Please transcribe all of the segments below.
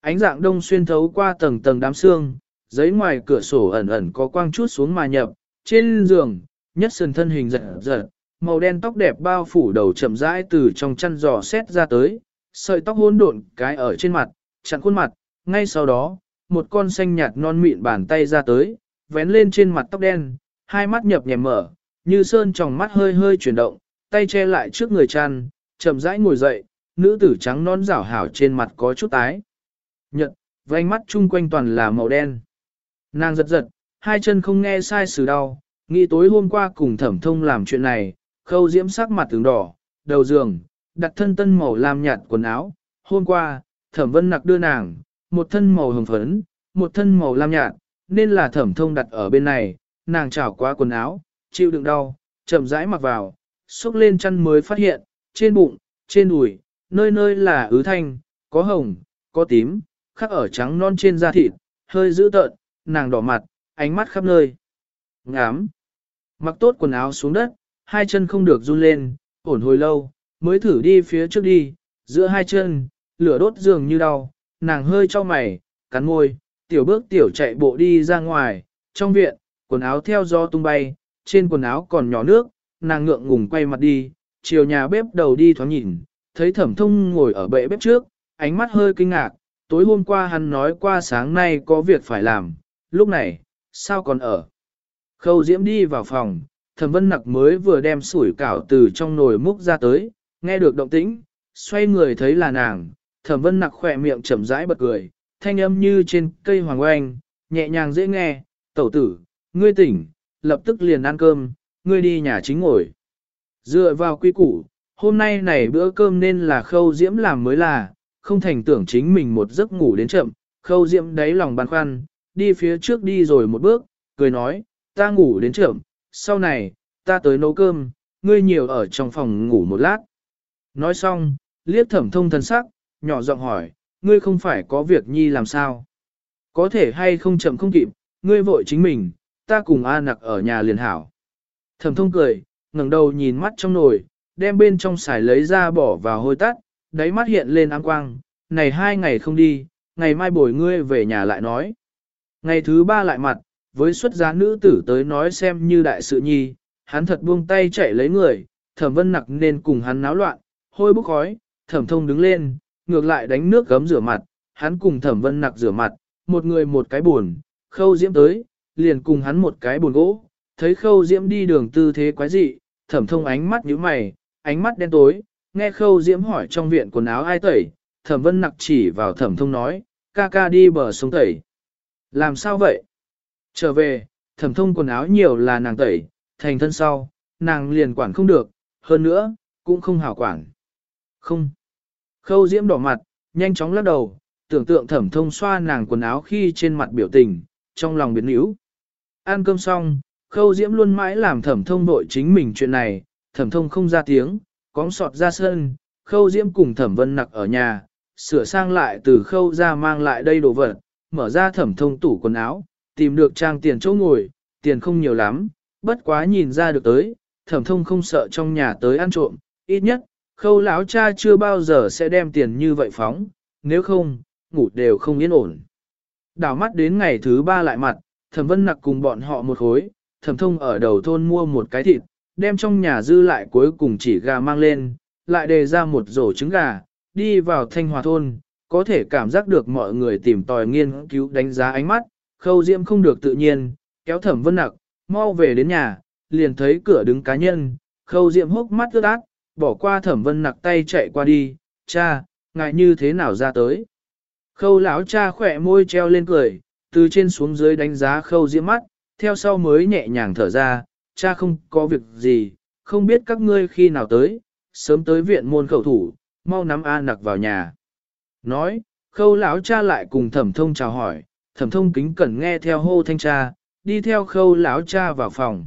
Ánh dạng đông xuyên thấu qua tầng tầng đám xương, giấy ngoài cửa sổ ẩn ẩn có quang chút xuống mà nhập, trên giường, nhất sườn thân hình giật giật, màu đen tóc đẹp bao phủ đầu chậm rãi từ trong chăn giò xét ra tới, sợi tóc hỗn độn cái ở trên mặt, chặn khuôn mặt, ngay sau đó, một con xanh nhạt non mịn bàn tay ra tới, vén lên trên mặt tóc đen, hai mắt nhập nhèm mở, như sơn trong mắt hơi hơi chuyển động, tay che lại trước người chăn, chậm rãi ngồi dậy, nữ tử trắng non rảo hảo trên mặt có chút tái. Nhật, ánh mắt chung quanh toàn là màu đen. Nàng giật giật, hai chân không nghe sai sự đau, nghĩ tối hôm qua cùng thẩm thông làm chuyện này, khâu diễm sắc mặt tướng đỏ, đầu giường, đặt thân tân màu lam nhạt quần áo. Hôm qua, thẩm vân nặc đưa nàng, một thân màu hồng phấn, một thân màu lam nhạt, nên là thẩm thông đặt ở bên này, nàng trảo qua quần áo, chịu đựng đau, chậm rãi mặc vào, xúc lên chân mới phát hiện, trên bụng, trên đùi, nơi nơi là ứ thanh, có hồng, có tím, khắc ở trắng non trên da thịt, hơi dữ tợn, nàng đỏ mặt, ánh mắt khắp nơi. Ngám. Mặc tốt quần áo xuống đất, hai chân không được run lên, ổn hồi lâu, mới thử đi phía trước đi, giữa hai chân, lửa đốt dường như đau, nàng hơi cho mày, cắn môi, tiểu bước tiểu chạy bộ đi ra ngoài, trong viện, quần áo theo gió tung bay, trên quần áo còn nhỏ nước, nàng ngượng ngùng quay mặt đi, chiều nhà bếp đầu đi thoáng nhìn, thấy thẩm thông ngồi ở bệ bếp trước, ánh mắt hơi kinh ngạc, tối hôm qua hắn nói qua sáng nay có việc phải làm, lúc này, sao còn ở. Khâu diễm đi vào phòng, thẩm vân nặc mới vừa đem sủi cảo từ trong nồi múc ra tới, nghe được động tĩnh, xoay người thấy là nàng, thẩm vân nặc khỏe miệng chậm rãi bật cười, thanh âm như trên cây hoàng oanh, nhẹ nhàng dễ nghe, tẩu tử, ngươi tỉnh, lập tức liền ăn cơm, ngươi đi nhà chính ngồi. Dựa vào quy củ, hôm nay này bữa cơm nên là khâu diễm làm mới là, không thành tưởng chính mình một giấc ngủ đến chậm, khâu diễm đáy lòng băn khoăn, đi phía trước đi rồi một bước, cười nói, ta ngủ đến chậm, sau này, ta tới nấu cơm, ngươi nhiều ở trong phòng ngủ một lát. Nói xong, liếc thẩm thông thân sắc, nhỏ giọng hỏi, ngươi không phải có việc nhi làm sao? Có thể hay không chậm không kịp, ngươi vội chính mình, ta cùng A nặc ở nhà liền hảo. Thẩm thông cười, ngẩng đầu nhìn mắt trong nồi, đem bên trong xài lấy ra bỏ vào hôi tắt, đáy mắt hiện lên ám quang, này hai ngày không đi, ngày mai bồi ngươi về nhà lại nói. Ngày thứ ba lại mặt, với xuất giá nữ tử tới nói xem như đại sự nhi, hắn thật buông tay chạy lấy người, thẩm vân nặc nên cùng hắn náo loạn, hôi bốc khói, thẩm thông đứng lên, ngược lại đánh nước gấm rửa mặt, hắn cùng thẩm vân nặc rửa mặt, một người một cái buồn, khâu diễm tới, liền cùng hắn một cái buồn gỗ, thấy khâu diễm đi đường tư thế quái dị, thẩm thông ánh mắt như mày, ánh mắt đen tối, nghe khâu diễm hỏi trong viện quần áo ai tẩy, thẩm vân nặc chỉ vào thẩm thông nói, ca ca đi bờ sông tẩy. Làm sao vậy? Trở về, thẩm thông quần áo nhiều là nàng tẩy, thành thân sau, nàng liền quản không được, hơn nữa, cũng không hảo quản. Không. Khâu diễm đỏ mặt, nhanh chóng lắc đầu, tưởng tượng thẩm thông xoa nàng quần áo khi trên mặt biểu tình, trong lòng biến yếu. Ăn cơm xong, khâu diễm luôn mãi làm thẩm thông đội chính mình chuyện này, thẩm thông không ra tiếng, cóng sọt ra sân, khâu diễm cùng thẩm vân nặc ở nhà, sửa sang lại từ khâu ra mang lại đây đồ vật, mở ra thẩm thông tủ quần áo, tìm được trang tiền chỗ ngồi, tiền không nhiều lắm, bất quá nhìn ra được tới, thẩm thông không sợ trong nhà tới ăn trộm, ít nhất, khâu lão cha chưa bao giờ sẽ đem tiền như vậy phóng, nếu không, ngủ đều không yên ổn. Đảo mắt đến ngày thứ ba lại mặt, thẩm vân nặc cùng bọn họ một khối, thẩm thông ở đầu thôn mua một cái thịt, đem trong nhà dư lại cuối cùng chỉ gà mang lên, lại đề ra một rổ trứng gà, đi vào thanh hòa thôn, có thể cảm giác được mọi người tìm tòi nghiên cứu đánh giá ánh mắt, khâu diễm không được tự nhiên, kéo thẩm vân nặc, mau về đến nhà, liền thấy cửa đứng cá nhân, khâu diễm hốc mắt ướt át, bỏ qua thẩm vân nặc tay chạy qua đi, cha, ngại như thế nào ra tới. Khâu lão cha khỏe môi treo lên cười, từ trên xuống dưới đánh giá khâu diễm mắt, theo sau mới nhẹ nhàng thở ra, cha không có việc gì, không biết các ngươi khi nào tới, sớm tới viện môn khẩu thủ, mau nắm A nặc vào nhà. Nói, khâu lão cha lại cùng thẩm thông chào hỏi, thẩm thông kính cẩn nghe theo hô thanh cha, đi theo khâu lão cha vào phòng.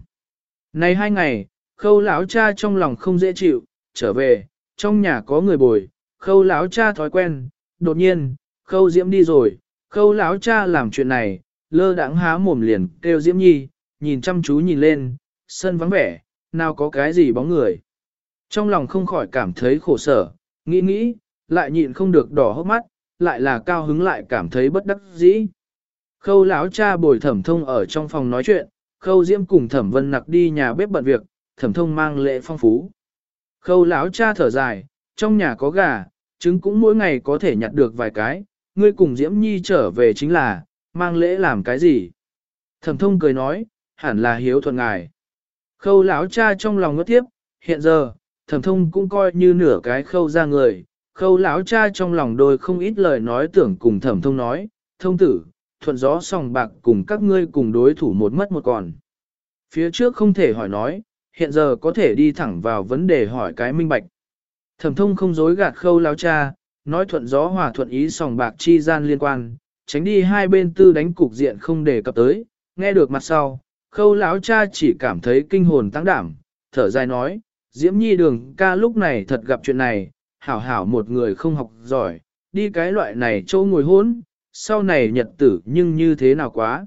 Này hai ngày, khâu lão cha trong lòng không dễ chịu, trở về, trong nhà có người bồi, khâu lão cha thói quen, đột nhiên, khâu diễm đi rồi, khâu lão cha làm chuyện này, lơ đãng há mồm liền kêu diễm nhi, nhìn chăm chú nhìn lên, sân vắng vẻ, nào có cái gì bóng người. Trong lòng không khỏi cảm thấy khổ sở, nghĩ nghĩ, lại nhịn không được đỏ hốc mắt, lại là cao hứng lại cảm thấy bất đắc dĩ. Khâu lão cha bồi thẩm thông ở trong phòng nói chuyện, khâu diễm cùng thẩm vân nặc đi nhà bếp bận việc, thẩm thông mang lễ phong phú. Khâu lão cha thở dài, trong nhà có gà, trứng cũng mỗi ngày có thể nhặt được vài cái, ngươi cùng diễm nhi trở về chính là, mang lễ làm cái gì? Thẩm thông cười nói, hẳn là hiếu thuận ngài. Khâu lão cha trong lòng ngất tiếp, hiện giờ, thẩm thông cũng coi như nửa cái khâu ra người. Khâu lão cha trong lòng đôi không ít lời nói tưởng cùng thẩm thông nói, thông tử, thuận gió sòng bạc cùng các ngươi cùng đối thủ một mất một còn. Phía trước không thể hỏi nói, hiện giờ có thể đi thẳng vào vấn đề hỏi cái minh bạch. Thẩm thông không dối gạt khâu lão cha, nói thuận gió hòa thuận ý sòng bạc chi gian liên quan, tránh đi hai bên tư đánh cục diện không đề cập tới, nghe được mặt sau, khâu lão cha chỉ cảm thấy kinh hồn tăng đảm, thở dài nói, Diễm Nhi đường ca lúc này thật gặp chuyện này, hảo hảo một người không học giỏi, đi cái loại này châu ngồi hốn, sau này nhật tử nhưng như thế nào quá.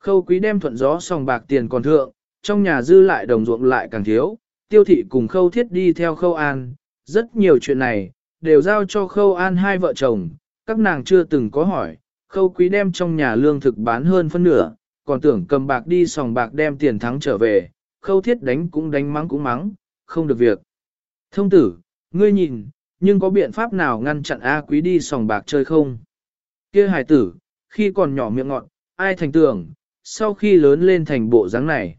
Khâu quý đem thuận gió sòng bạc tiền còn thượng, trong nhà dư lại đồng ruộng lại càng thiếu, tiêu thị cùng khâu thiết đi theo khâu an, rất nhiều chuyện này, đều giao cho khâu an hai vợ chồng, các nàng chưa từng có hỏi, khâu quý đem trong nhà lương thực bán hơn phân nửa, còn tưởng cầm bạc đi sòng bạc đem tiền thắng trở về, khâu thiết đánh cũng đánh mắng cũng mắng, không được việc. Thông tử, ngươi nhìn, nhưng có biện pháp nào ngăn chặn A quý đi sòng bạc chơi không? kia hài tử, khi còn nhỏ miệng ngọn, ai thành tưởng, sau khi lớn lên thành bộ dáng này.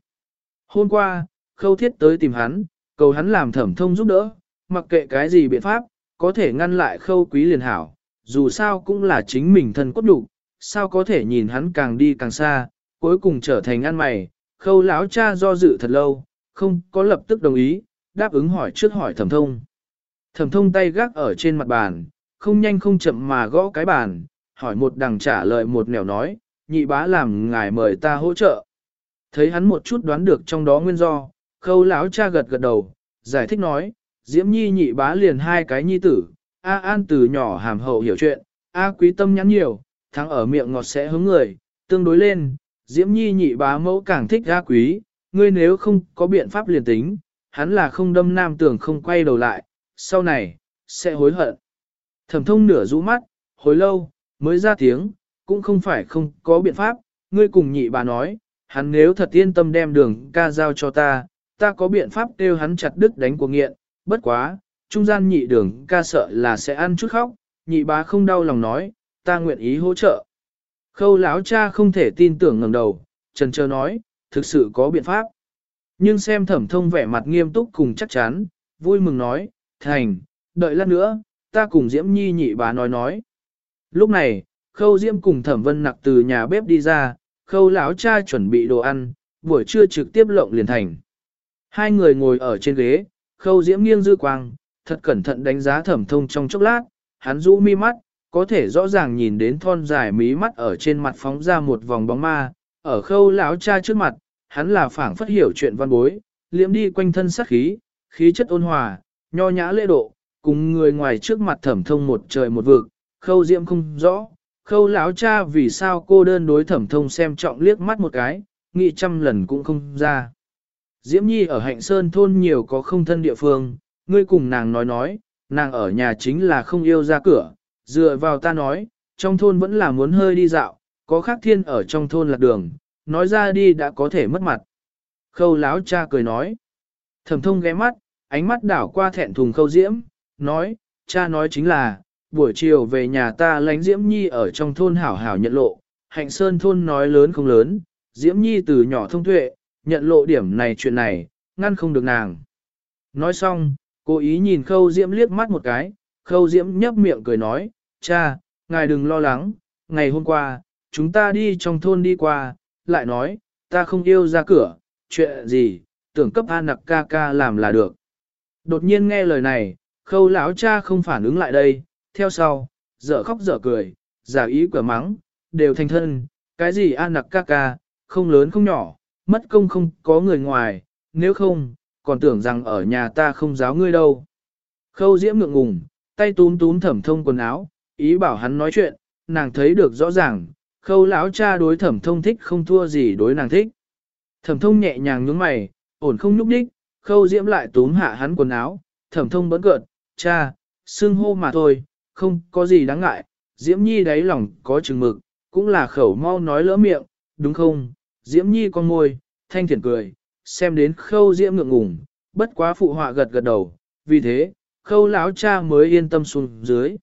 Hôm qua, khâu thiết tới tìm hắn, cầu hắn làm thẩm thông giúp đỡ, mặc kệ cái gì biện pháp, có thể ngăn lại khâu quý liền hảo, dù sao cũng là chính mình thân cốt đủ, sao có thể nhìn hắn càng đi càng xa, cuối cùng trở thành ăn mày, khâu lão cha do dự thật lâu, không có lập tức đồng ý, đáp ứng hỏi trước hỏi thẩm thông. Thẩm thông tay gác ở trên mặt bàn, không nhanh không chậm mà gõ cái bàn, hỏi một đằng trả lời một nẻo nói, nhị bá làm ngài mời ta hỗ trợ. Thấy hắn một chút đoán được trong đó nguyên do, khâu lão cha gật gật đầu, giải thích nói, diễm nhi nhị bá liền hai cái nhi tử, A An từ nhỏ hàm hậu hiểu chuyện, A quý tâm nhắn nhiều, thắng ở miệng ngọt sẽ hướng người, tương đối lên, diễm nhi nhị bá mẫu càng thích A quý, ngươi nếu không có biện pháp liền tính, hắn là không đâm nam tưởng không quay đầu lại, sau này, sẽ hối hận. Thẩm thông nửa rũ mắt, hồi lâu, mới ra tiếng, cũng không phải không có biện pháp, ngươi cùng nhị bà nói, hắn nếu thật yên tâm đem đường ca giao cho ta, ta có biện pháp kêu hắn chặt đứt đánh của nghiện, bất quá, trung gian nhị đường ca sợ là sẽ ăn chút khóc, nhị bá không đau lòng nói, ta nguyện ý hỗ trợ. Khâu lão cha không thể tin tưởng ngẩng đầu, trần trơ nói, thực sự có biện pháp. Nhưng xem thẩm thông vẻ mặt nghiêm túc cùng chắc chắn, vui mừng nói, thành, đợi lát nữa, ta cùng Diễm Nhi nhị bá nói nói. Lúc này, khâu Diễm cùng thẩm vân nặc từ nhà bếp đi ra, khâu lão cha chuẩn bị đồ ăn, buổi trưa trực tiếp lộng liền thành. Hai người ngồi ở trên ghế, khâu Diễm nghiêng dư quang, thật cẩn thận đánh giá thẩm thông trong chốc lát, hắn rũ mi mắt, có thể rõ ràng nhìn đến thon dài mí mắt ở trên mặt phóng ra một vòng bóng ma, ở khâu lão cha trước mặt, hắn là phảng phất hiểu chuyện văn bối, liễm đi quanh thân sát khí, khí chất ôn hòa, nho nhã lễ độ, cùng người ngoài trước mặt thẩm thông một trời một vực, khâu diễm không rõ, khâu lão cha vì sao cô đơn đối thẩm thông xem trọng liếc mắt một cái, nghĩ trăm lần cũng không ra. Diễm Nhi ở hạnh sơn thôn nhiều có không thân địa phương, ngươi cùng nàng nói nói, nàng ở nhà chính là không yêu ra cửa, dựa vào ta nói, trong thôn vẫn là muốn hơi đi dạo, có khác thiên ở trong thôn lạc đường, nói ra đi đã có thể mất mặt. Khâu láo cha cười nói. Thẩm thông ghé mắt, ánh mắt đảo qua thẹn thùng khâu diễm, nói, cha nói chính là, buổi chiều về nhà ta lánh diễm nhi ở trong thôn hảo hảo nhận lộ, hạnh sơn thôn nói lớn không lớn, diễm nhi từ nhỏ thông tuệ, nhận lộ điểm này chuyện này, ngăn không được nàng. Nói xong, cố ý nhìn khâu diễm liếc mắt một cái, khâu diễm nhấp miệng cười nói, cha, ngài đừng lo lắng, ngày hôm qua, chúng ta đi trong thôn đi qua, lại nói, ta không yêu ra cửa, chuyện gì, tưởng cấp A nặc ca ca làm là được. Đột nhiên nghe lời này, khâu lão cha không phản ứng lại đây, theo sau, dở khóc dở cười, giả ý cửa mắng, đều thành thân, cái gì A nặc ca ca, không lớn không nhỏ, mất công không có người ngoài, nếu không, còn tưởng rằng ở nhà ta không giáo ngươi đâu. Khâu diễm ngượng ngùng, tay túm túm thẩm thông quần áo, ý bảo hắn nói chuyện, nàng thấy được rõ ràng, khâu lão cha đối thẩm thông thích không thua gì đối nàng thích. Thẩm thông nhẹ nhàng nhướng mày, ổn không nhúc đích, khâu diễm lại túm hạ hắn quần áo, thẩm thông bấn cợt, cha, xưng hô mà thôi, không có gì đáng ngại, Diễm Nhi đáy lòng có chừng mực, cũng là khẩu mau nói lỡ miệng, đúng không? Diễm Nhi con môi, thanh thiện cười, xem đến khâu Diễm ngượng ngùng, bất quá phụ họa gật gật đầu, vì thế, khâu lão cha mới yên tâm xuống dưới.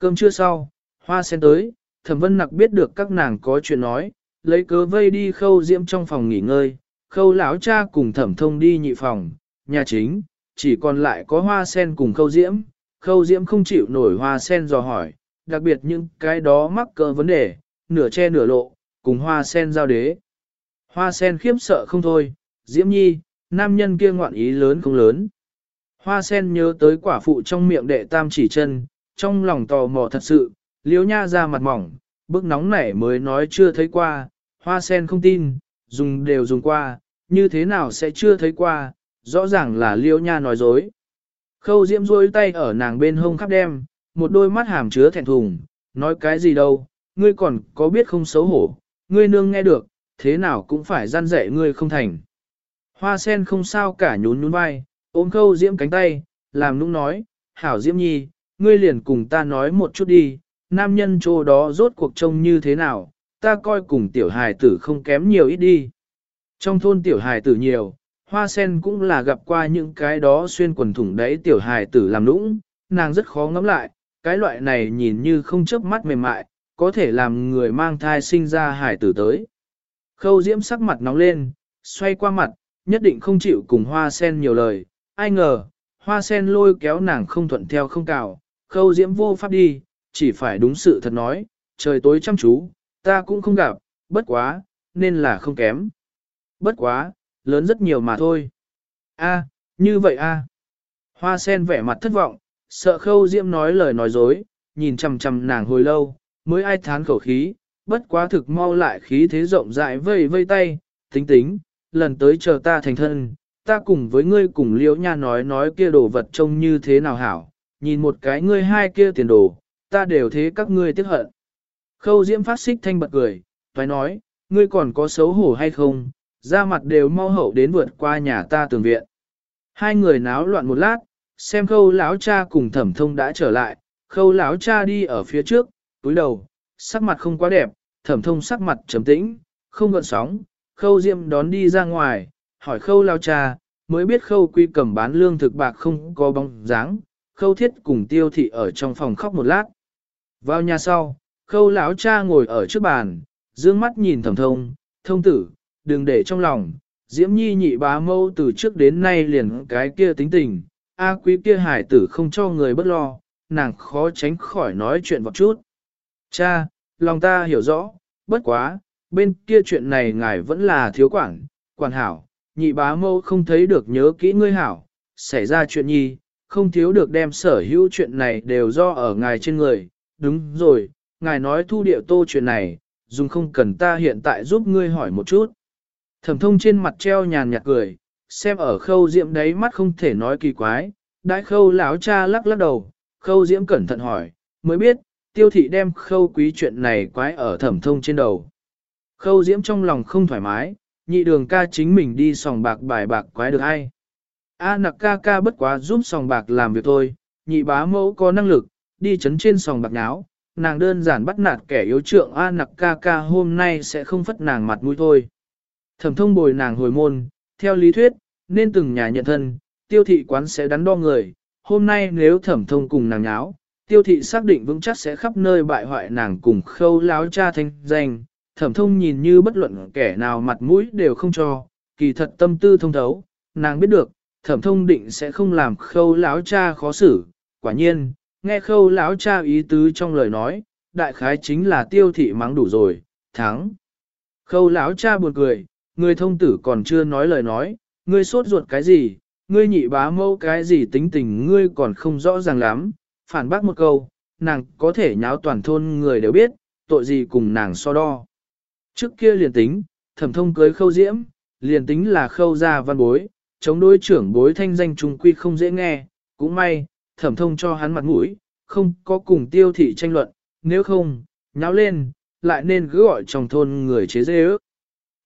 Cơm trưa sau, hoa sen tới, thẩm vân nặc biết được các nàng có chuyện nói, lấy cớ vây đi khâu Diễm trong phòng nghỉ ngơi, khâu lão cha cùng thẩm thông đi nhị phòng, nhà chính, chỉ còn lại có hoa sen cùng khâu Diễm, khâu Diễm không chịu nổi hoa sen dò hỏi, đặc biệt những cái đó mắc cỡ vấn đề, nửa che nửa lộ, cùng hoa sen giao đế. Hoa sen khiếp sợ không thôi, Diễm Nhi, nam nhân kia ngoạn ý lớn không lớn. Hoa sen nhớ tới quả phụ trong miệng đệ tam chỉ chân, trong lòng tò mò thật sự, liếu nha ra mặt mỏng, bức nóng nảy mới nói chưa thấy qua, hoa sen không tin, dùng đều dùng qua, như thế nào sẽ chưa thấy qua, rõ ràng là liêu nha nói dối. Khâu diễm rôi tay ở nàng bên hông khắp đem, một đôi mắt hàm chứa thẹn thùng, nói cái gì đâu, ngươi còn có biết không xấu hổ, ngươi nương nghe được, thế nào cũng phải gian dạy ngươi không thành. Hoa sen không sao cả nhún nhún vai, ôm khâu diễm cánh tay, làm nũng nói, hảo diễm nhi, ngươi liền cùng ta nói một chút đi, nam nhân chỗ đó rốt cuộc trông như thế nào, ta coi cùng tiểu hài tử không kém nhiều ít đi. Trong thôn tiểu hài tử nhiều, hoa sen cũng là gặp qua những cái đó xuyên quần thủng đấy tiểu hài tử làm lũng, nàng rất khó ngắm lại, cái loại này nhìn như không chớp mắt mềm mại, có thể làm người mang thai sinh ra hài tử tới. Khâu diễm sắc mặt nóng lên, xoay qua mặt, nhất định không chịu cùng hoa sen nhiều lời, ai ngờ, hoa sen lôi kéo nàng không thuận theo không cào, khâu diễm vô pháp đi, chỉ phải đúng sự thật nói, trời tối chăm chú, ta cũng không gặp, bất quá, nên là không kém. Bất quá, lớn rất nhiều mà thôi. A, như vậy a. Hoa sen vẻ mặt thất vọng, sợ khâu diễm nói lời nói dối, nhìn chằm chằm nàng hồi lâu, mới ai thán khẩu khí, bất quá thực mau lại khí thế rộng rãi vây vây tay, tính tính, lần tới chờ ta thành thân, ta cùng với ngươi cùng liễu nha nói nói kia đồ vật trông như thế nào hảo, nhìn một cái ngươi hai kia tiền đồ, ta đều thế các ngươi tiếc hận. Khâu diễm phát xích thanh bật cười, toái nói, ngươi còn có xấu hổ hay không, da mặt đều mau hậu đến vượt qua nhà ta tường viện. Hai người náo loạn một lát, xem khâu lão cha cùng thẩm thông đã trở lại, khâu lão cha đi ở phía trước, túi đầu, sắc mặt không quá đẹp, thẩm thông sắc mặt trầm tĩnh, không gợn sóng, khâu diễm đón đi ra ngoài, hỏi khâu lão cha, mới biết khâu quy cầm bán lương thực bạc không có bóng dáng, khâu thiết cùng tiêu thị ở trong phòng khóc một lát. Vào nhà sau, khâu lão cha ngồi ở trước bàn, dương mắt nhìn thẩm thông, thông tử, đừng để trong lòng, diễm nhi nhị bá mâu từ trước đến nay liền cái kia tính tình, a quý kia hải tử không cho người bất lo, nàng khó tránh khỏi nói chuyện một chút. Cha, lòng ta hiểu rõ, bất quá, bên kia chuyện này ngài vẫn là thiếu quản, quản hảo, nhị bá mâu không thấy được nhớ kỹ ngươi hảo, xảy ra chuyện nhi, không thiếu được đem sở hữu chuyện này đều do ở ngài trên người, đúng rồi, ngài nói thu điệu tô chuyện này, dùng không cần ta hiện tại giúp ngươi hỏi một chút. Thẩm thông trên mặt treo nhàn nhạt cười, xem ở khâu diễm đấy mắt không thể nói kỳ quái, đại khâu lão cha lắc lắc đầu, khâu diễm cẩn thận hỏi, mới biết, tiêu thị đem khâu quý chuyện này quái ở thẩm thông trên đầu. Khâu diễm trong lòng không thoải mái, nhị đường ca chính mình đi sòng bạc bài bạc quái được hay. A nặc ca ca bất quá giúp sòng bạc làm việc thôi, nhị bá mẫu có năng lực, đi chấn trên sòng bạc náo, nàng đơn giản bắt nạt kẻ yếu trượng A nặc ca ca hôm nay sẽ không phất nàng mặt mũi thôi. Thẩm thông bồi nàng hồi môn, theo lý thuyết, nên từng nhà nhận thân, tiêu thị quán sẽ đắn đo người, hôm nay nếu thẩm thông cùng nàng nháo, tiêu thị xác định vững chắc sẽ khắp nơi bại hoại nàng cùng khâu láo cha thanh danh, thẩm thông nhìn như bất luận kẻ nào mặt mũi đều không cho, kỳ thật tâm tư thông thấu, nàng biết được, thẩm thông định sẽ không làm khâu Lão cha khó xử, quả nhiên, nghe khâu Lão cha ý tứ trong lời nói, đại khái chính là tiêu thị mắng đủ rồi, thắng. Khâu Lão cha buồn cười, người thông tử còn chưa nói lời nói, ngươi sốt ruột cái gì, ngươi nhị bá mâu cái gì tính tình ngươi còn không rõ ràng lắm, phản bác một câu, nàng có thể nháo toàn thôn người đều biết, tội gì cùng nàng so đo. Trước kia liền tính, thẩm thông cưới khâu diễm, liền tính là khâu gia văn bối, chống đối trưởng bối thanh danh trung quy không dễ nghe, cũng may, thẩm thông cho hắn mặt mũi, không có cùng tiêu thị tranh luận, nếu không, nháo lên, lại nên cứ gọi trong thôn người chế dê ước.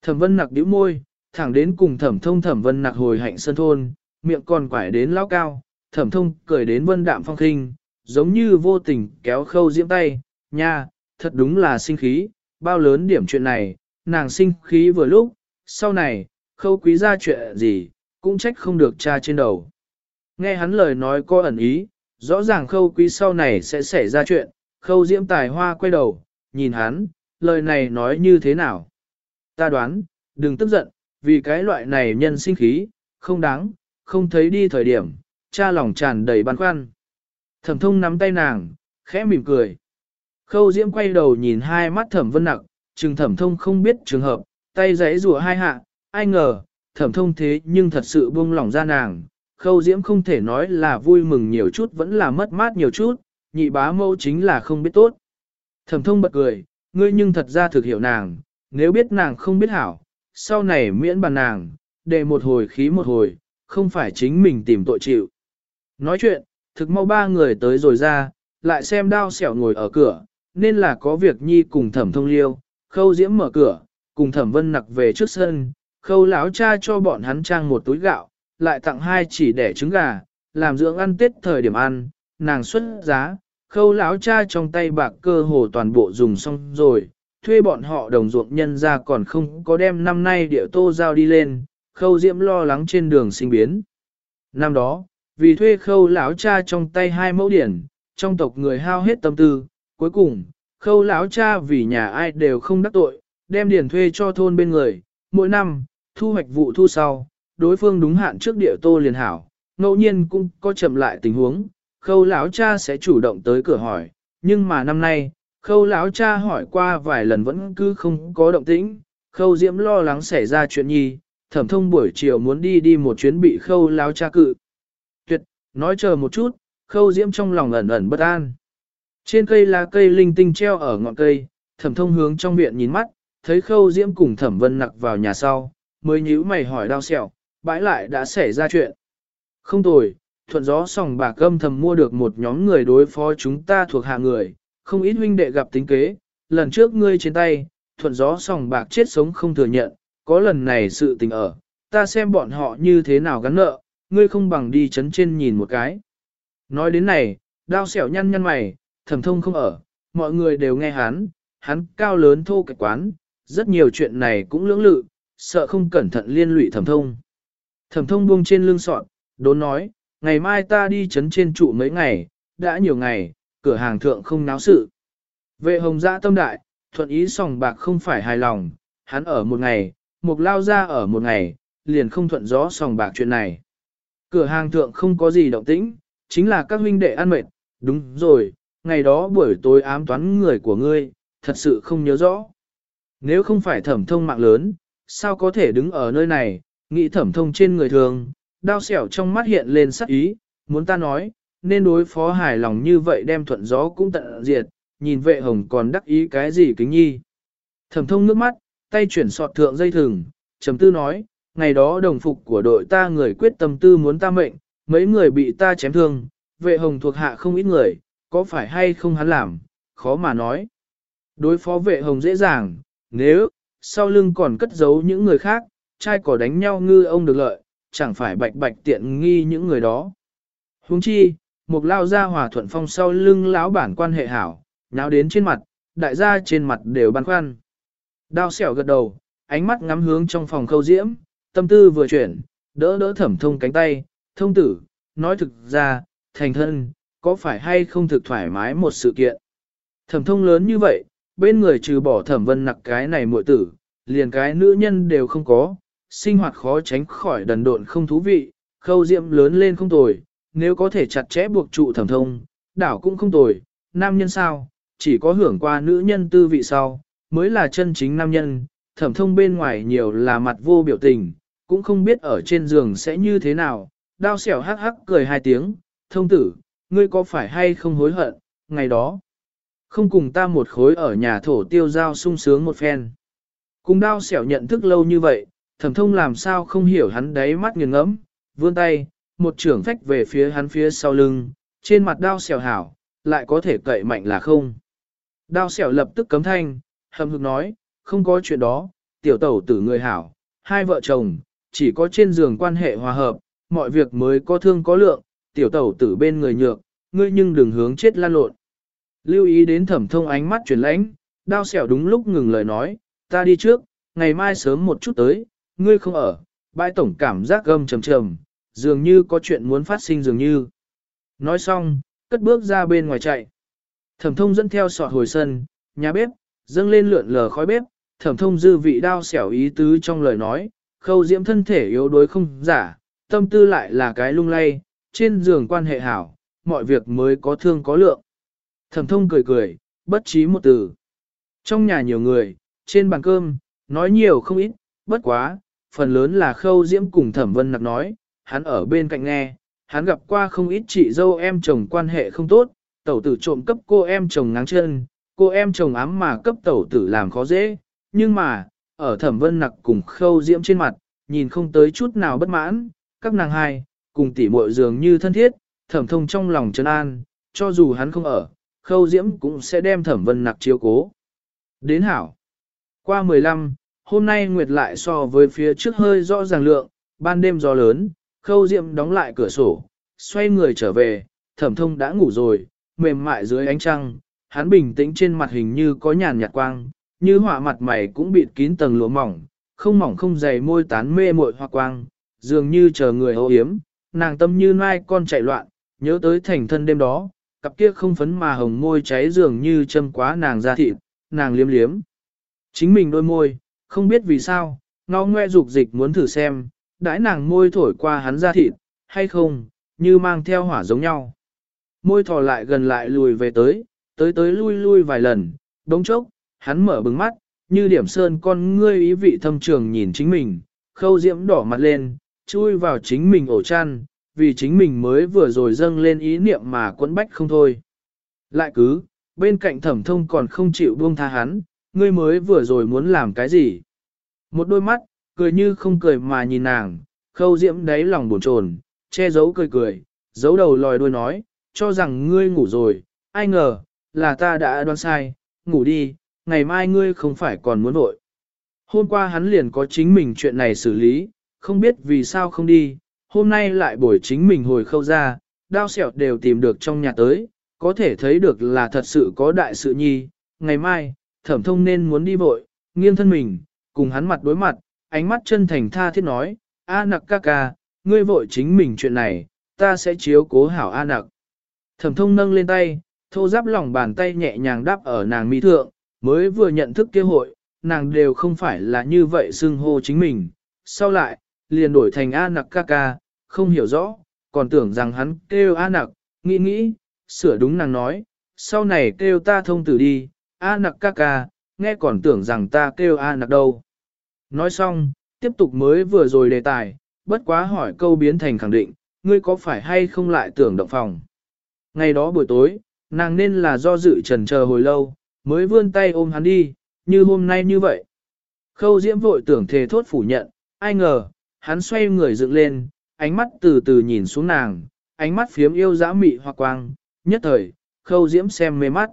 Thẩm vân nặc điếu môi, thẳng đến cùng thẩm thông thẩm vân nặc hồi hạnh sân thôn, miệng còn quải đến lao cao, thẩm thông cười đến vân đạm phong khinh, giống như vô tình kéo khâu diễm tay, Nha, thật đúng là sinh khí, bao lớn điểm chuyện này, nàng sinh khí vừa lúc, sau này, khâu quý ra chuyện gì, cũng trách không được cha trên đầu. Nghe hắn lời nói có ẩn ý, rõ ràng khâu quý sau này sẽ xảy ra chuyện, khâu diễm tài hoa quay đầu, nhìn hắn, lời này nói như thế nào. Ta đoán, đừng tức giận, vì cái loại này nhân sinh khí, không đáng, không thấy đi thời điểm, cha lòng tràn đầy băn khoăn. Thẩm thông nắm tay nàng, khẽ mỉm cười. Khâu diễm quay đầu nhìn hai mắt thẩm vân nặc, chừng thẩm thông không biết trường hợp, tay giấy rùa hai hạ, ai ngờ, thẩm thông thế nhưng thật sự buông lỏng ra nàng. Khâu diễm không thể nói là vui mừng nhiều chút vẫn là mất mát nhiều chút, nhị bá mâu chính là không biết tốt. Thẩm thông bật cười, ngươi nhưng thật ra thực hiểu nàng, nếu biết nàng không biết hảo, sau này miễn bàn nàng, để một hồi khí một hồi, không phải chính mình tìm tội chịu. Nói chuyện, thực mau ba người tới rồi ra, lại xem đao xẻo ngồi ở cửa, nên là có việc nhi cùng thẩm thông liêu, khâu diễm mở cửa, cùng thẩm vân nặc về trước sân, khâu lão cha cho bọn hắn trang một túi gạo, lại tặng hai chỉ đẻ trứng gà, làm dưỡng ăn tết thời điểm ăn, nàng xuất giá, khâu lão cha trong tay bạc cơ hồ toàn bộ dùng xong rồi, thuê bọn họ đồng ruộng nhân ra còn không có đem năm nay địa tô giao đi lên, khâu diễm lo lắng trên đường sinh biến. Năm đó, vì thuê khâu lão cha trong tay hai mẫu điển, trong tộc người hao hết tâm tư, cuối cùng, khâu lão cha vì nhà ai đều không đắc tội, đem điển thuê cho thôn bên người, mỗi năm, thu hoạch vụ thu sau, đối phương đúng hạn trước địa tô liền hảo, ngẫu nhiên cũng có chậm lại tình huống, khâu lão cha sẽ chủ động tới cửa hỏi, nhưng mà năm nay, khâu lão cha hỏi qua vài lần vẫn cứ không có động tĩnh, khâu diễm lo lắng xảy ra chuyện nhi, thẩm thông buổi chiều muốn đi đi một chuyến bị khâu lão cha cự. Tuyệt, nói chờ một chút, khâu diễm trong lòng ẩn ẩn bất an. Trên cây lá cây linh tinh treo ở ngọn cây, thẩm thông hướng trong viện nhìn mắt, thấy khâu diễm cùng thẩm vân nặc vào nhà sau, mới nhíu mày hỏi đau sẹo, bãi lại đã xảy ra chuyện. Không tồi, thuận gió sòng bạc âm thầm mua được một nhóm người đối phó chúng ta thuộc hạ người, không ít huynh đệ gặp tính kế, lần trước ngươi trên tay, thuận gió sòng bạc chết sống không thừa nhận, có lần này sự tình ở, ta xem bọn họ như thế nào gắn nợ, ngươi không bằng đi chấn trên nhìn một cái. Nói đến này, đao xẻo nhăn nhăn mày, thẩm thông không ở, mọi người đều nghe hắn, hắn cao lớn thô kịch quán, rất nhiều chuyện này cũng lưỡng lự, sợ không cẩn thận liên lụy thẩm thông. Thẩm thông buông trên lưng sọt, đốn nói, ngày mai ta đi chấn trên trụ mấy ngày, đã nhiều ngày, cửa hàng thượng không náo sự. Vệ hồng dã tâm đại, thuận ý sòng bạc không phải hài lòng, hắn ở một ngày, mục lao ra ở một ngày, liền không thuận gió sòng bạc chuyện này. Cửa hàng thượng không có gì động tĩnh, chính là các huynh đệ ăn mệt, đúng rồi, ngày đó buổi tối ám toán người của ngươi, thật sự không nhớ rõ. Nếu không phải thẩm thông mạng lớn, sao có thể đứng ở nơi này, nghĩ thẩm thông trên người thường, đao xẻo trong mắt hiện lên sắc ý, muốn ta nói, nên đối phó hài lòng như vậy đem thuận gió cũng tận diệt, nhìn vệ hồng còn đắc ý cái gì kính nhi. Thẩm thông nước mắt, tay chuyển sọt thượng dây thừng, trầm tư nói, ngày đó đồng phục của đội ta người quyết tâm tư muốn ta mệnh, mấy người bị ta chém thương, vệ hồng thuộc hạ không ít người, có phải hay không hắn làm, khó mà nói. Đối phó vệ hồng dễ dàng, nếu, sau lưng còn cất giấu những người khác, trai cỏ đánh nhau ngư ông được lợi, chẳng phải bạch bạch tiện nghi những người đó. Huống chi, một lao ra hòa thuận phong sau lưng lão bản quan hệ hảo, nháo đến trên mặt, đại gia trên mặt đều băn khoăn. Đao xẻo gật đầu, ánh mắt ngắm hướng trong phòng khâu diễm, tâm tư vừa chuyển, đỡ đỡ thẩm thông cánh tay, thông tử, nói thực ra, thành thân, có phải hay không thực thoải mái một sự kiện. Thẩm thông lớn như vậy, bên người trừ bỏ thẩm vân nặc cái này muội tử, liền cái nữ nhân đều không có, sinh hoạt khó tránh khỏi đần độn không thú vị, khâu diệm lớn lên không tồi, nếu có thể chặt chẽ buộc trụ thẩm thông, đảo cũng không tồi, nam nhân sao, chỉ có hưởng qua nữ nhân tư vị sau, mới là chân chính nam nhân, thẩm thông bên ngoài nhiều là mặt vô biểu tình, cũng không biết ở trên giường sẽ như thế nào, đao xẻo hắc hắc cười hai tiếng, thông tử, ngươi có phải hay không hối hận, ngày đó, không cùng ta một khối ở nhà thổ tiêu giao sung sướng một phen. Cùng đao xẻo nhận thức lâu như vậy, thẩm thông làm sao không hiểu hắn đáy mắt nghiền ngẫm, vươn tay, một trưởng phách về phía hắn phía sau lưng, trên mặt đao xẻo hảo, lại có thể cậy mạnh là không. Đao xẻo lập tức cấm thanh, hầm hực nói, không có chuyện đó, tiểu tẩu tử người hảo, hai vợ chồng, chỉ có trên giường quan hệ hòa hợp, mọi việc mới có thương có lượng, tiểu tẩu tử bên người nhược, ngươi nhưng đừng hướng chết lan lộn. Lưu ý đến thẩm thông ánh mắt chuyển lãnh, đao xẻo đúng lúc ngừng lời nói, ta đi trước, ngày mai sớm một chút tới, ngươi không ở, bãi tổng cảm giác gâm trầm trầm, dường như có chuyện muốn phát sinh dường như. Nói xong, cất bước ra bên ngoài chạy. Thẩm thông dẫn theo sọt hồi sân, nhà bếp, dâng lên lượn lờ khói bếp, thẩm thông dư vị đao xẻo ý tứ trong lời nói, khâu diễm thân thể yếu đuối không giả, tâm tư lại là cái lung lay, trên giường quan hệ hảo, mọi việc mới có thương có lượng. Thẩm thông cười cười, bất trí một từ. Trong nhà nhiều người, trên bàn cơm, nói nhiều không ít, bất quá, phần lớn là khâu diễm cùng thẩm vân nặc nói, hắn ở bên cạnh nghe, hắn gặp qua không ít chị dâu em chồng quan hệ không tốt, tẩu tử trộm cấp cô em chồng ngáng chân, cô em chồng ám mà cấp tẩu tử làm khó dễ, nhưng mà, ở thẩm vân nặc cùng khâu diễm trên mặt, nhìn không tới chút nào bất mãn, các nàng hai, cùng tỉ muội dường như thân thiết, thẩm thông trong lòng chân an, cho dù hắn không ở, khâu diễm cũng sẽ đem thẩm vân nặc chiếu cố. Đến hảo. Qua 15, hôm nay Nguyệt lại so với phía trước hơi rõ ràng lượng, ban đêm gió lớn, khâu diễm đóng lại cửa sổ, xoay người trở về, thẩm thông đã ngủ rồi, mềm mại dưới ánh trăng, hắn bình tĩnh trên mặt hình như có nhàn nhạt quang, như họa mặt mày cũng bịt kín tầng lụa mỏng, không mỏng không dày môi tán mê muội hoa quang, dường như chờ người âu yếm, nàng tâm như nai con chạy loạn, nhớ tới thành thân đêm đó, cặp kia không phấn mà hồng môi cháy dường như châm quá nàng ra thịt, nàng liếm liếm. Chính mình đôi môi, không biết vì sao, ngó ngoe dục dịch muốn thử xem, đãi nàng môi thổi qua hắn ra thịt, hay không, như mang theo hỏa giống nhau. Môi thò lại gần lại lùi về tới, tới tới lui lui vài lần, đống chốc, hắn mở bừng mắt, như điểm sơn con ngươi ý vị thâm trường nhìn chính mình, khâu diễm đỏ mặt lên, chui vào chính mình ổ chăn, vì chính mình mới vừa rồi dâng lên ý niệm mà quấn bách không thôi. Lại cứ, bên cạnh thẩm thông còn không chịu buông tha hắn, ngươi mới vừa rồi muốn làm cái gì? Một đôi mắt, cười như không cười mà nhìn nàng, khâu diễm đáy lòng buồn chồn, che giấu cười cười, giấu đầu lòi đuôi nói, cho rằng ngươi ngủ rồi, ai ngờ, là ta đã đoán sai, ngủ đi, ngày mai ngươi không phải còn muốn vội. Hôm qua hắn liền có chính mình chuyện này xử lý, không biết vì sao không đi, hôm nay lại buổi chính mình hồi khâu ra, đao sẹo đều tìm được trong nhà tới, có thể thấy được là thật sự có đại sự nhi, ngày mai, thẩm thông nên muốn đi vội, nghiêng thân mình, cùng hắn mặt đối mặt, ánh mắt chân thành tha thiết nói, A nặc ca ca, ngươi vội chính mình chuyện này, ta sẽ chiếu cố hảo A nặc. Thẩm thông nâng lên tay, thô giáp lòng bàn tay nhẹ nhàng đáp ở nàng mỹ thượng, mới vừa nhận thức kế hội, nàng đều không phải là như vậy xưng hô chính mình. Sau lại, liền đổi thành A nặc ca ca, không hiểu rõ, còn tưởng rằng hắn kêu A nặc, nghĩ nghĩ, sửa đúng nàng nói, sau này kêu ta thông tử đi, A nặc ca ca, nghe còn tưởng rằng ta kêu A nặc đâu. Nói xong, tiếp tục mới vừa rồi đề tài, bất quá hỏi câu biến thành khẳng định, ngươi có phải hay không lại tưởng động phòng. Ngày đó buổi tối, nàng nên là do dự trần chờ hồi lâu, mới vươn tay ôm hắn đi, như hôm nay như vậy. Khâu diễm vội tưởng thề thốt phủ nhận, ai ngờ, hắn xoay người dựng lên, ánh mắt từ từ nhìn xuống nàng, ánh mắt phiếm yêu dã mị hoa quang, nhất thời, khâu diễm xem mê mắt.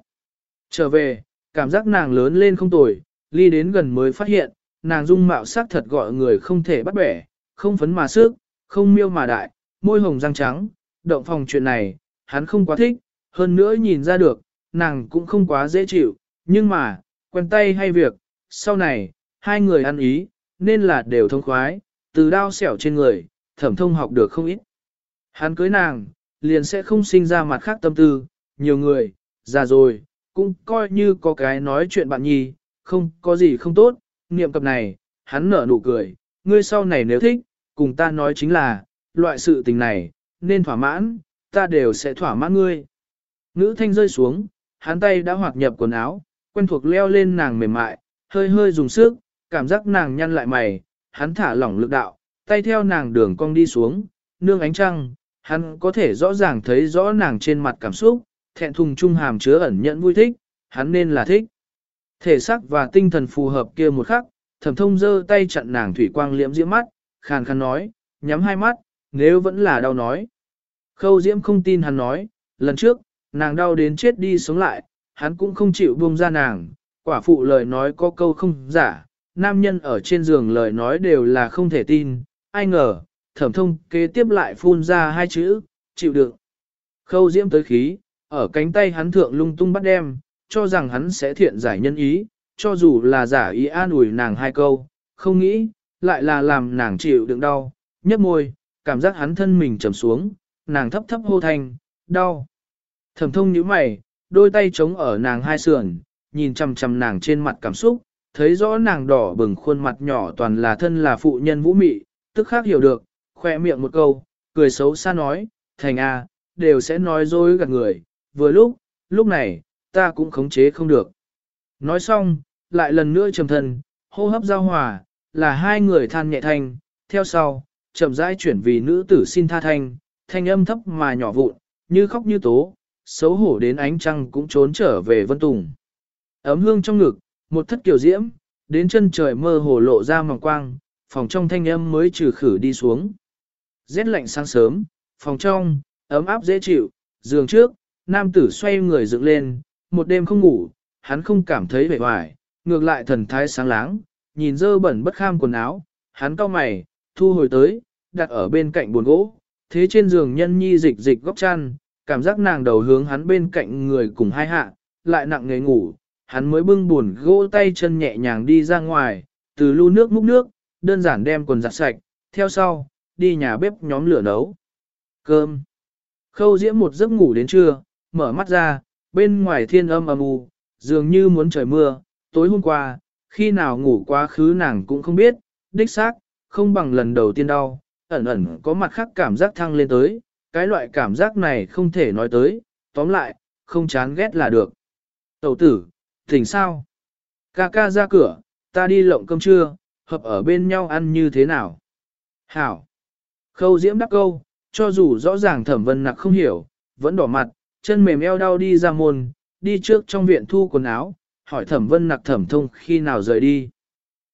Trở về, cảm giác nàng lớn lên không tồi, ly đến gần mới phát hiện, nàng dung mạo sắc thật gọi người không thể bắt bẻ, không phấn mà sức, không miêu mà đại, môi hồng răng trắng, động phòng chuyện này, hắn không quá thích, hơn nữa nhìn ra được, nàng cũng không quá dễ chịu, nhưng mà, quen tay hay việc, sau này, hai người ăn ý, nên là đều thông khoái, từ đao xẻo trên người, thẩm thông học được không ít. Hắn cưới nàng, liền sẽ không sinh ra mặt khác tâm tư, nhiều người, già rồi, cũng coi như có cái nói chuyện bạn nhi, không có gì không tốt, niệm cập này, hắn nở nụ cười, ngươi sau này nếu thích, cùng ta nói chính là, loại sự tình này, nên thỏa mãn, ta đều sẽ thỏa mãn ngươi. Ngữ thanh rơi xuống, hắn tay đã hoạt nhập quần áo, quen thuộc leo lên nàng mềm mại, hơi hơi dùng sức, cảm giác nàng nhăn lại mày, hắn thả lỏng lực đạo, tay theo nàng đường cong đi xuống, nương ánh trăng, hắn có thể rõ ràng thấy rõ nàng trên mặt cảm xúc, thẹn thùng trung hàm chứa ẩn nhận vui thích, hắn nên là thích. Thể xác và tinh thần phù hợp kia một khắc, thẩm thông giơ tay chặn nàng thủy quang liễm diễm mắt, khàn khàn nói, nhắm hai mắt, nếu vẫn là đau nói. Khâu diễm không tin hắn nói, lần trước, nàng đau đến chết đi sống lại, hắn cũng không chịu buông ra nàng, quả phụ lời nói có câu không giả, nam nhân ở trên giường lời nói đều là không thể tin, ai ngờ, thẩm thông kế tiếp lại phun ra hai chữ, chịu đựng. Khâu diễm tới khí, ở cánh tay hắn thượng lung tung bắt đem, cho rằng hắn sẽ thiện giải nhân ý, cho dù là giả ý an ủi nàng hai câu, không nghĩ, lại là làm nàng chịu đựng đau, nhấp môi, cảm giác hắn thân mình trầm xuống, nàng thấp thấp hô thanh, đau. Thẩm thông nhíu mày, đôi tay chống ở nàng hai sườn, nhìn chằm chằm nàng trên mặt cảm xúc, thấy rõ nàng đỏ bừng khuôn mặt nhỏ toàn là thân là phụ nhân vũ mị, tức khác hiểu được, khoe miệng một câu, cười xấu xa nói, thành a, đều sẽ nói dối gạt người, vừa lúc, lúc này, ta cũng khống chế không được. Nói xong, lại lần nữa trầm thân, hô hấp giao hòa, là hai người than nhẹ thanh, theo sau, chậm rãi chuyển vì nữ tử xin tha thanh, thanh âm thấp mà nhỏ vụn, như khóc như tố, xấu hổ đến ánh trăng cũng trốn trở về vân tùng. Ấm hương trong ngực, một thất kiểu diễm, đến chân trời mơ hồ lộ ra mỏng quang, phòng trong thanh âm mới trừ khử đi xuống. Rét lạnh sáng sớm, phòng trong, ấm áp dễ chịu, giường trước, nam tử xoay người dựng lên, một đêm không ngủ, hắn không cảm thấy vẻ hoài, ngược lại thần thái sáng láng, nhìn dơ bẩn bất kham quần áo, hắn cau mày, thu hồi tới, đặt ở bên cạnh buồn gỗ, thế trên giường nhân nhi dịch dịch góc chăn, cảm giác nàng đầu hướng hắn bên cạnh người cùng hai hạ, lại nặng nghề ngủ, hắn mới bưng buồn gỗ tay chân nhẹ nhàng đi ra ngoài, từ lu nước múc nước, đơn giản đem quần giặt sạch, theo sau, đi nhà bếp nhóm lửa nấu. Cơm. Khâu diễm một giấc ngủ đến trưa, mở mắt ra, bên ngoài thiên âm âm u, dường như muốn trời mưa, tối hôm qua, khi nào ngủ quá khứ nàng cũng không biết, đích xác, không bằng lần đầu tiên đau, ẩn ẩn có mặt khác cảm giác thăng lên tới, cái loại cảm giác này không thể nói tới, tóm lại, không chán ghét là được. Tẩu tử, tỉnh sao? Ca ca ra cửa, ta đi lộng cơm trưa, hợp ở bên nhau ăn như thế nào? Hảo. Khâu diễm đắc câu, cho dù rõ ràng thẩm vân nặc không hiểu, vẫn đỏ mặt, chân mềm eo đau đi ra môn, đi trước trong viện thu quần áo, hỏi thẩm vân nặc thẩm thông khi nào rời đi.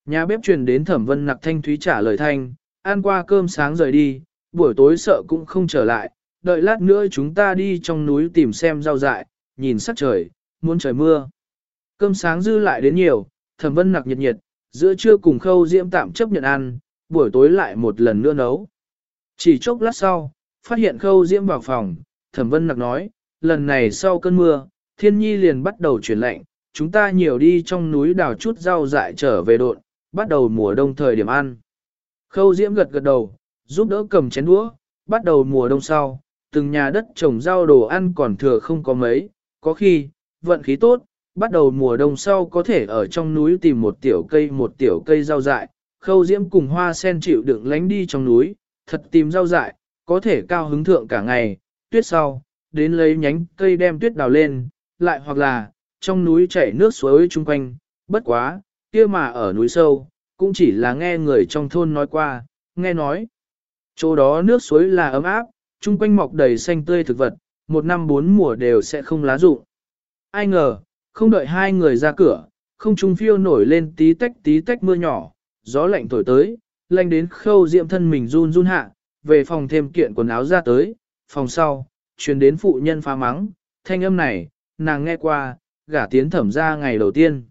Nhà bếp truyền đến thẩm vân nặc thanh thúy trả lời thanh, ăn qua cơm sáng rời đi, buổi tối sợ cũng không trở lại, đợi lát nữa chúng ta đi trong núi tìm xem rau dại, nhìn sắc trời, muốn trời mưa. Cơm sáng dư lại đến nhiều, thẩm vân nặc nhiệt nhiệt, giữa trưa cùng khâu diễm tạm chấp nhận ăn, buổi tối lại một lần nữa nấu. Chỉ chốc lát sau, phát hiện khâu diễm vào phòng, thẩm vân nặc nói, lần này sau cơn mưa, thiên nhi liền bắt đầu chuyển lạnh, chúng ta nhiều đi trong núi đào chút rau dại trở về độn, bắt đầu mùa đông thời điểm ăn. Khâu diễm gật gật đầu, giúp đỡ cầm chén đũa, bắt đầu mùa đông sau, từng nhà đất trồng rau đồ ăn còn thừa không có mấy, có khi, vận khí tốt, bắt đầu mùa đông sau có thể ở trong núi tìm một tiểu cây một tiểu cây rau dại, khâu diễm cùng hoa sen chịu đựng lánh đi trong núi, thật tìm rau dại, có thể cao hứng thượng cả ngày, tuyết sau, đến lấy nhánh cây đem tuyết đào lên, lại hoặc là, trong núi chảy nước suối chung quanh, bất quá, kia mà ở núi sâu, cũng chỉ là nghe người trong thôn nói qua, nghe nói. Chỗ đó nước suối là ấm áp, chung quanh mọc đầy xanh tươi thực vật, một năm bốn mùa đều sẽ không lá rụng. Ai ngờ, không đợi hai người ra cửa, không trung phiêu nổi lên tí tách tí tách mưa nhỏ, gió lạnh thổi tới, lạnh đến khâu diệm thân mình run run hạ, về phòng thêm kiện quần áo ra tới, phòng sau, truyền đến phụ nhân phá mắng, thanh âm này, nàng nghe qua, gả tiến thẩm ra ngày đầu tiên.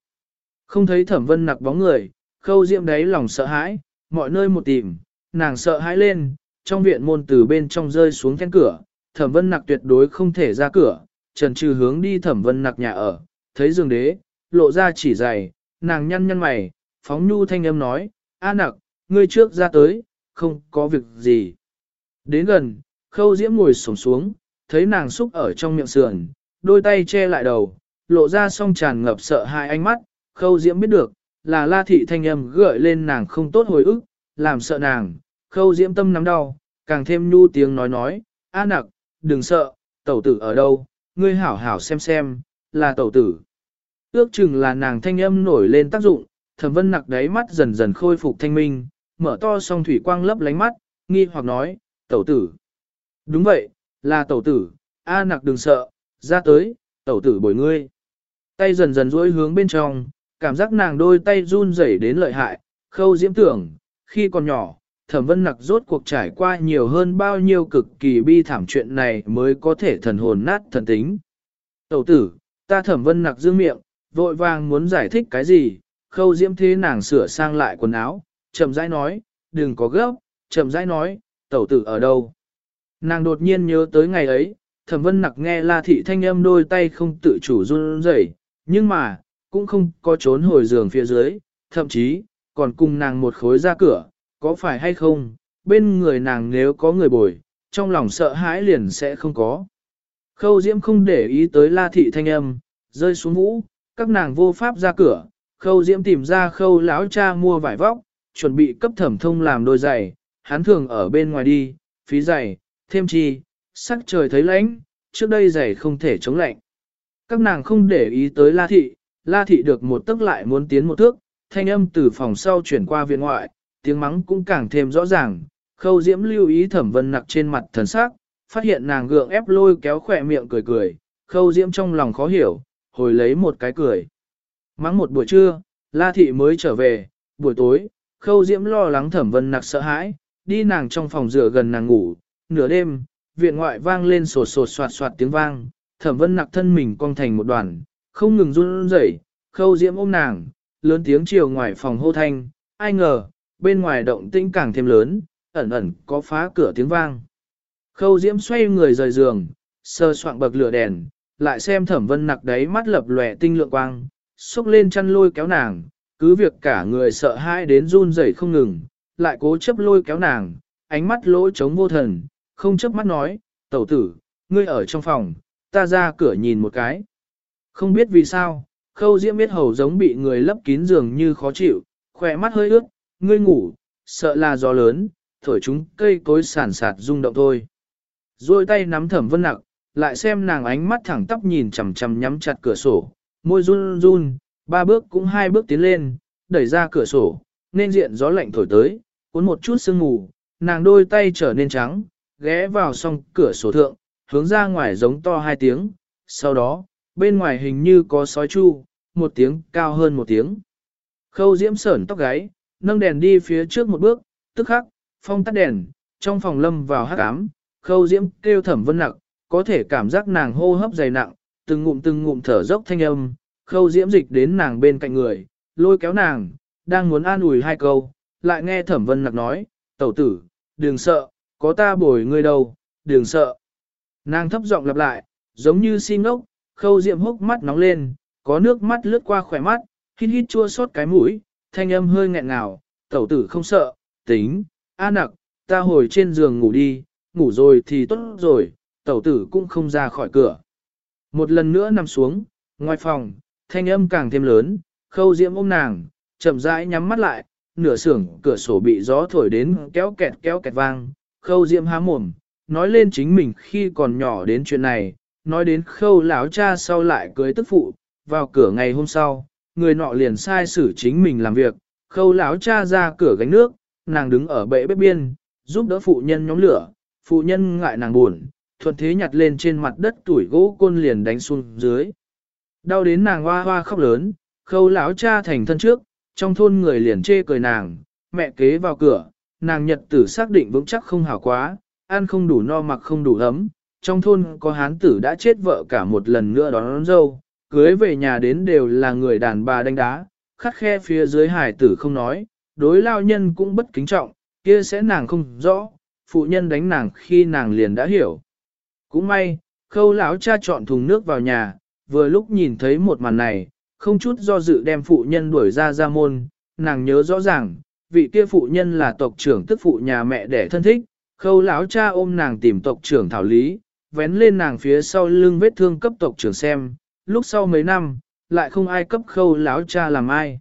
Không thấy thẩm vân nặc bóng người, khâu diệm đấy lòng sợ hãi, mọi nơi một tìm, nàng sợ hãi lên, trong viện môn từ bên trong rơi xuống then cửa, thẩm vân nặc tuyệt đối không thể ra cửa, trần trừ hướng đi thẩm vân nặc nhà ở, thấy giường đế, lộ ra chỉ dày, nàng nhăn nhăn mày, phóng nhu thanh âm nói, a nặc, ngươi trước ra tới, không có việc gì. Đến gần, khâu diễm ngồi sổng xuống, thấy nàng xúc ở trong miệng sườn, đôi tay che lại đầu, lộ ra song tràn ngập sợ hai ánh mắt, khâu diễm biết được, là la thị thanh âm gợi lên nàng không tốt hồi ức, làm sợ nàng, khâu diễm tâm nắm đau, càng thêm nhu tiếng nói nói, a nặc, đừng sợ, tẩu tử ở đâu, ngươi hảo hảo xem xem, là tẩu tử. Ước chừng là nàng thanh âm nổi lên tác dụng, thẩm vân nặc đáy mắt dần dần khôi phục thanh minh, mở to song thủy quang lấp lánh mắt, nghi hoặc nói, tẩu tử. Đúng vậy, là tẩu tử, a nặc đừng sợ, ra tới, tẩu tử bồi ngươi. Tay dần dần duỗi hướng bên trong, cảm giác nàng đôi tay run rẩy đến lợi hại, khâu diễm tưởng, khi còn nhỏ, thẩm vân nặc rốt cuộc trải qua nhiều hơn bao nhiêu cực kỳ bi thảm chuyện này mới có thể thần hồn nát thần tính. Tẩu tử, ta thẩm vân nặc dương miệng, vội vàng muốn giải thích cái gì, khâu diễm thế nàng sửa sang lại quần áo, chậm rãi nói, đừng có gấp, chậm rãi nói, tẩu tử ở đâu. Nàng đột nhiên nhớ tới ngày ấy, thẩm vân nặc nghe la thị thanh âm đôi tay không tự chủ run rẩy, nhưng mà, cũng không có trốn hồi giường phía dưới, thậm chí, còn cùng nàng một khối ra cửa, có phải hay không, bên người nàng nếu có người bồi, trong lòng sợ hãi liền sẽ không có. Khâu diễm không để ý tới la thị thanh âm, rơi xuống vũ, các nàng vô pháp ra cửa, khâu diễm tìm ra khâu lão cha mua vải vóc, chuẩn bị cấp thẩm thông làm đôi giày, hắn thường ở bên ngoài đi, phí giày, thêm chi, sắc trời thấy lạnh, trước đây giày không thể chống lạnh. Các nàng không để ý tới la thị, la thị được một tức lại muốn tiến một thước, thanh âm từ phòng sau chuyển qua viện ngoại, tiếng mắng cũng càng thêm rõ ràng, khâu diễm lưu ý thẩm vân nặc trên mặt thần sắc, phát hiện nàng gượng ép lôi kéo khỏe miệng cười cười, khâu diễm trong lòng khó hiểu, hồi lấy một cái cười. Mắng một buổi trưa, la thị mới trở về, buổi tối, khâu diễm lo lắng thẩm vân nặc sợ hãi, đi nàng trong phòng rửa gần nàng ngủ, nửa đêm, viện ngoại vang lên sột sột soạt soạt tiếng vang, thẩm vân nặc thân mình cong thành một đoàn, không ngừng run rẩy, khâu diễm ôm nàng, lớn tiếng chiều ngoài phòng hô thanh, ai ngờ, bên ngoài động tĩnh càng thêm lớn, ẩn ẩn có phá cửa tiếng vang. Khâu diễm xoay người rời giường, sơ soạn bậc lửa đèn, lại xem thẩm vân nặc đấy mắt lập lòe tinh lượng quang, xúc lên chăn lôi kéo nàng, cứ việc cả người sợ hãi đến run rẩy không ngừng, lại cố chấp lôi kéo nàng, ánh mắt lỗ trống vô thần, không chấp mắt nói, tẩu tử, ngươi ở trong phòng, ta ra cửa nhìn một cái. Không biết vì sao, khâu diễm biết hầu giống bị người lấp kín giường như khó chịu, khỏe mắt hơi ướt, ngươi ngủ, sợ là gió lớn, thổi chúng cây cối sản sạt rung động thôi. Rồi tay nắm thẩm vân nặc, lại xem nàng ánh mắt thẳng tóc nhìn chằm chằm nhắm chặt cửa sổ, môi run run, ba bước cũng hai bước tiến lên, đẩy ra cửa sổ, nên diện gió lạnh thổi tới, cuốn một chút sương mù, nàng đôi tay trở nên trắng, ghé vào song cửa sổ thượng, hướng ra ngoài giống to hai tiếng, sau đó, bên ngoài hình như có sói chu, một tiếng cao hơn một tiếng. Khâu diễm sởn tóc gáy, nâng đèn đi phía trước một bước, tức khắc, phong tắt đèn, trong phòng lâm vào hắc ám, khâu diễm kêu thẩm vân Nặc có thể cảm giác nàng hô hấp dày nặng, từng ngụm từng ngụm thở dốc thanh âm, khâu diễm dịch đến nàng bên cạnh người, lôi kéo nàng, đang muốn an ủi hai câu, lại nghe thẩm vân nặc nói, tẩu tử, đừng sợ, có ta bồi ngươi đâu, đừng sợ. Nàng thấp giọng lặp lại, giống như si ngốc, khâu diệm hốc mắt nóng lên, có nước mắt lướt qua khỏe mắt, hít hít chua xót cái mũi, thanh âm hơi nghẹn ngào, tẩu tử không sợ, tính, a nặc, ta hồi trên giường ngủ đi, ngủ rồi thì tốt rồi, tẩu tử cũng không ra khỏi cửa. Một lần nữa nằm xuống, ngoài phòng, thanh âm càng thêm lớn, khâu diễm ôm nàng, chậm rãi nhắm mắt lại, nửa sưởng cửa sổ bị gió thổi đến kéo kẹt kéo kẹt vang, khâu diễm há mồm, nói lên chính mình khi còn nhỏ đến chuyện này, nói đến khâu lão cha sau lại cưới tức phụ, vào cửa ngày hôm sau, người nọ liền sai xử chính mình làm việc, khâu lão cha ra cửa gánh nước, nàng đứng ở bệ bếp biên, giúp đỡ phụ nhân nhóm lửa, phụ nhân ngại nàng buồn, thuận thế nhặt lên trên mặt đất tuổi gỗ côn liền đánh xuống dưới. Đau đến nàng hoa hoa khóc lớn, khâu lão cha thành thân trước, trong thôn người liền chê cười nàng, mẹ kế vào cửa, nàng nhật tử xác định vững chắc không hảo quá, ăn không đủ no mặc không đủ ấm, trong thôn có hán tử đã chết vợ cả một lần nữa đón, đón dâu, cưới về nhà đến đều là người đàn bà đánh đá, khắt khe phía dưới hải tử không nói, đối lao nhân cũng bất kính trọng, kia sẽ nàng không rõ, phụ nhân đánh nàng khi nàng liền đã hiểu. Cũng may, khâu lão cha chọn thùng nước vào nhà, vừa lúc nhìn thấy một màn này, không chút do dự đem phụ nhân đuổi ra ra môn, nàng nhớ rõ ràng, vị kia phụ nhân là tộc trưởng tức phụ nhà mẹ đẻ thân thích, khâu lão cha ôm nàng tìm tộc trưởng thảo lý, vén lên nàng phía sau lưng vết thương cấp tộc trưởng xem, lúc sau mấy năm, lại không ai cấp khâu lão cha làm ai.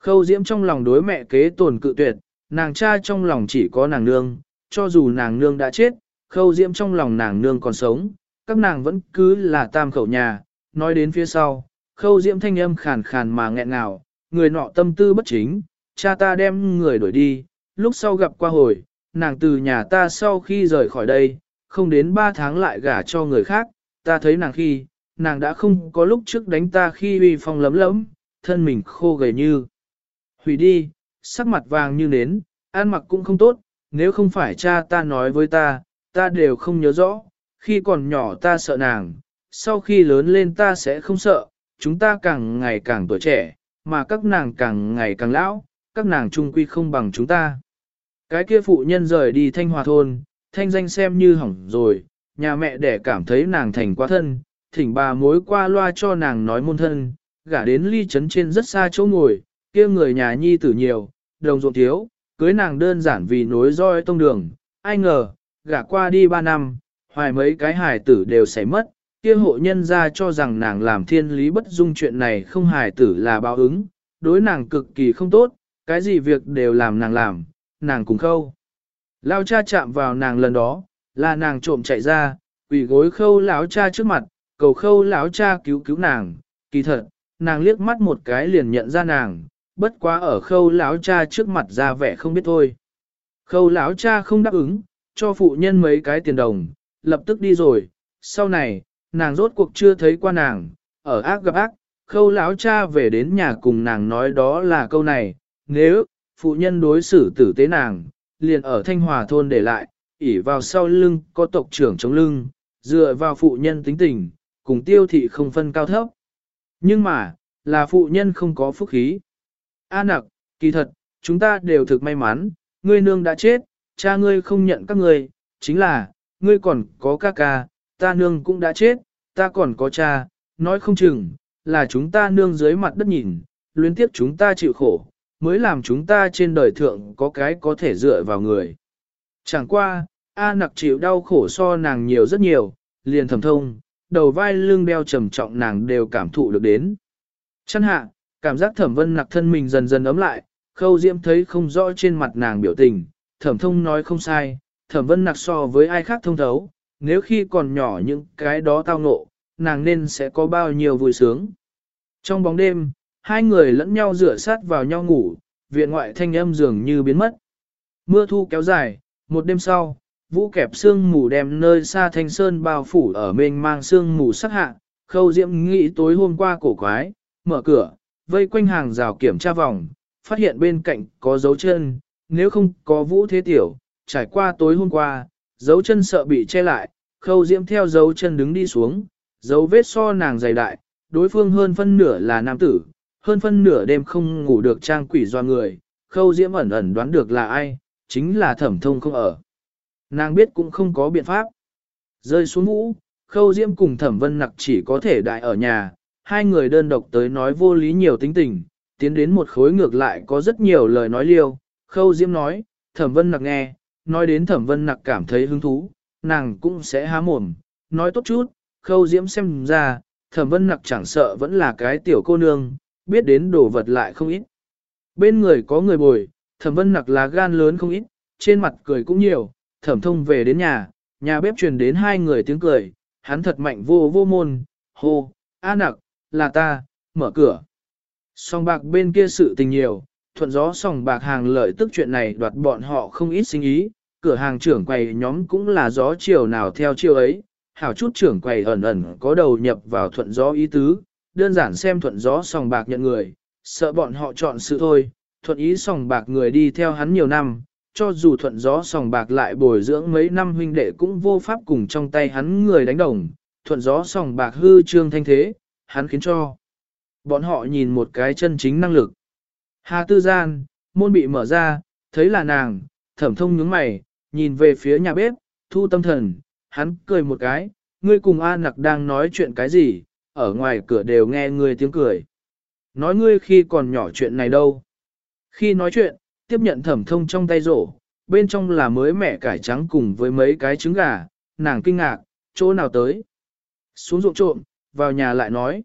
Khâu diễm trong lòng đối mẹ kế tồn cự tuyệt, nàng cha trong lòng chỉ có nàng nương, cho dù nàng nương đã chết, khâu diễm trong lòng nàng nương còn sống, các nàng vẫn cứ là tam khẩu nhà, nói đến phía sau, khâu diễm thanh âm khàn khàn mà nghẹn ngào, người nọ tâm tư bất chính, cha ta đem người đuổi đi, lúc sau gặp qua hồi, nàng từ nhà ta sau khi rời khỏi đây, không đến ba tháng lại gả cho người khác, ta thấy nàng khi, nàng đã không có lúc trước đánh ta khi uy phong lấm lấm, thân mình khô gầy như. Hủy đi, sắc mặt vàng như nến, ăn mặc cũng không tốt, nếu không phải cha ta nói với ta, ta đều không nhớ rõ, khi còn nhỏ ta sợ nàng, sau khi lớn lên ta sẽ không sợ, chúng ta càng ngày càng tuổi trẻ, mà các nàng càng ngày càng lão, các nàng trung quy không bằng chúng ta. Cái kia phụ nhân rời đi thanh hòa thôn, thanh danh xem như hỏng rồi, nhà mẹ đẻ cảm thấy nàng thành quá thân, thỉnh bà mối qua loa cho nàng nói môn thân, gả đến ly trấn trên rất xa chỗ ngồi, kia người nhà nhi tử nhiều, đồng ruộng thiếu, cưới nàng đơn giản vì nối roi tông đường, ai ngờ, gả qua đi ba năm, hoài mấy cái hài tử đều xảy mất, kia hộ nhân ra cho rằng nàng làm thiên lý bất dung chuyện này không hài tử là báo ứng, đối nàng cực kỳ không tốt, cái gì việc đều làm nàng làm, nàng cùng khâu. Lao cha chạm vào nàng lần đó, là nàng trộm chạy ra, quỳ gối khâu lão cha trước mặt, cầu khâu lão cha cứu cứu nàng, kỳ thật, nàng liếc mắt một cái liền nhận ra nàng, bất quá ở khâu lão cha trước mặt ra vẻ không biết thôi. Khâu lão cha không đáp ứng, cho phụ nhân mấy cái tiền đồng, lập tức đi rồi, sau này, nàng rốt cuộc chưa thấy qua nàng, ở ác gặp ác, khâu lão cha về đến nhà cùng nàng nói đó là câu này, nếu, phụ nhân đối xử tử tế nàng, liền ở Thanh Hòa thôn để lại, ỉ vào sau lưng có tộc trưởng chống lưng, dựa vào phụ nhân tính tình, cùng tiêu thị không phân cao thấp. Nhưng mà, là phụ nhân không có phúc khí. A nặc, kỳ thật, chúng ta đều thực may mắn, ngươi nương đã chết, cha ngươi không nhận các ngươi, chính là, ngươi còn có ca ca, ta nương cũng đã chết, ta còn có cha, nói không chừng, là chúng ta nương dưới mặt đất nhìn, luyến tiếp chúng ta chịu khổ, mới làm chúng ta trên đời thượng có cái có thể dựa vào người. Chẳng qua, A nặc chịu đau khổ so nàng nhiều rất nhiều, liền thầm thông, đầu vai lưng đeo trầm trọng nàng đều cảm thụ được đến. Chân hạ, cảm giác thẩm vân nặc thân mình dần dần ấm lại, khâu diễm thấy không rõ trên mặt nàng biểu tình, thẩm thông nói không sai, thẩm vân nặc so với ai khác thông thấu, nếu khi còn nhỏ những cái đó tao ngộ, nàng nên sẽ có bao nhiêu vui sướng. Trong bóng đêm, hai người lẫn nhau rửa sát vào nhau ngủ, viện ngoại thanh âm dường như biến mất. Mưa thu kéo dài, một đêm sau, vũ kẹp sương mù đem nơi xa thanh sơn bao phủ ở mênh mang sương mù sắc hạ, khâu diễm nghĩ tối hôm qua cổ quái, mở cửa, vây quanh hàng rào kiểm tra vòng, phát hiện bên cạnh có dấu chân, nếu không có vũ thế tiểu, trải qua tối hôm qua, dấu chân sợ bị che lại, khâu diễm theo dấu chân đứng đi xuống, dấu vết so nàng dày đại, đối phương hơn phân nửa là nam tử, hơn phân nửa đêm không ngủ được trang quỷ do người, khâu diễm ẩn ẩn đoán được là ai, chính là thẩm thông không ở. Nàng biết cũng không có biện pháp. Rơi xuống ngũ, khâu diễm cùng thẩm vân nặc chỉ có thể đại ở nhà, hai người đơn độc tới nói vô lý nhiều tính tình, tiến đến một khối ngược lại có rất nhiều lời nói liêu. Khâu diễm nói, thẩm vân nặc nghe, nói đến thẩm vân nặc cảm thấy hứng thú, nàng cũng sẽ há mồm, nói tốt chút, khâu diễm xem ra, thẩm vân nặc chẳng sợ vẫn là cái tiểu cô nương, biết đến đồ vật lại không ít. Bên người có người bồi, thẩm vân nặc là gan lớn không ít, trên mặt cười cũng nhiều, thẩm thông về đến nhà, nhà bếp truyền đến hai người tiếng cười, hắn thật mạnh vô vô môn, hô, a nặc, là ta, mở cửa. Song bạc bên kia sự tình nhiều, thuận gió song bạc hàng lợi tức chuyện này đoạt bọn họ không ít sinh ý, cửa hàng trưởng quầy nhóm cũng là gió chiều nào theo chiều ấy, hảo chút trưởng quầy ẩn ẩn có đầu nhập vào thuận gió ý tứ, đơn giản xem thuận gió song bạc nhận người, sợ bọn họ chọn sự thôi, thuận ý song bạc người đi theo hắn nhiều năm, cho dù thuận gió sòng bạc lại bồi dưỡng mấy năm huynh đệ cũng vô pháp cùng trong tay hắn người đánh đồng, thuận gió sòng bạc hư trương thanh thế, hắn khiến cho bọn họ nhìn một cái chân chính năng lực. Hà tư gian, môn bị mở ra, thấy là nàng, thẩm thông nhướng mày, nhìn về phía nhà bếp, thu tâm thần, hắn cười một cái, ngươi cùng A nặc đang nói chuyện cái gì, ở ngoài cửa đều nghe ngươi tiếng cười. Nói ngươi khi còn nhỏ chuyện này đâu. Khi nói chuyện, tiếp nhận thẩm thông trong tay rổ, bên trong là mới mẹ cải trắng cùng với mấy cái trứng gà, nàng kinh ngạc, chỗ nào tới. Xuống ruộng trộm, vào nhà lại nói.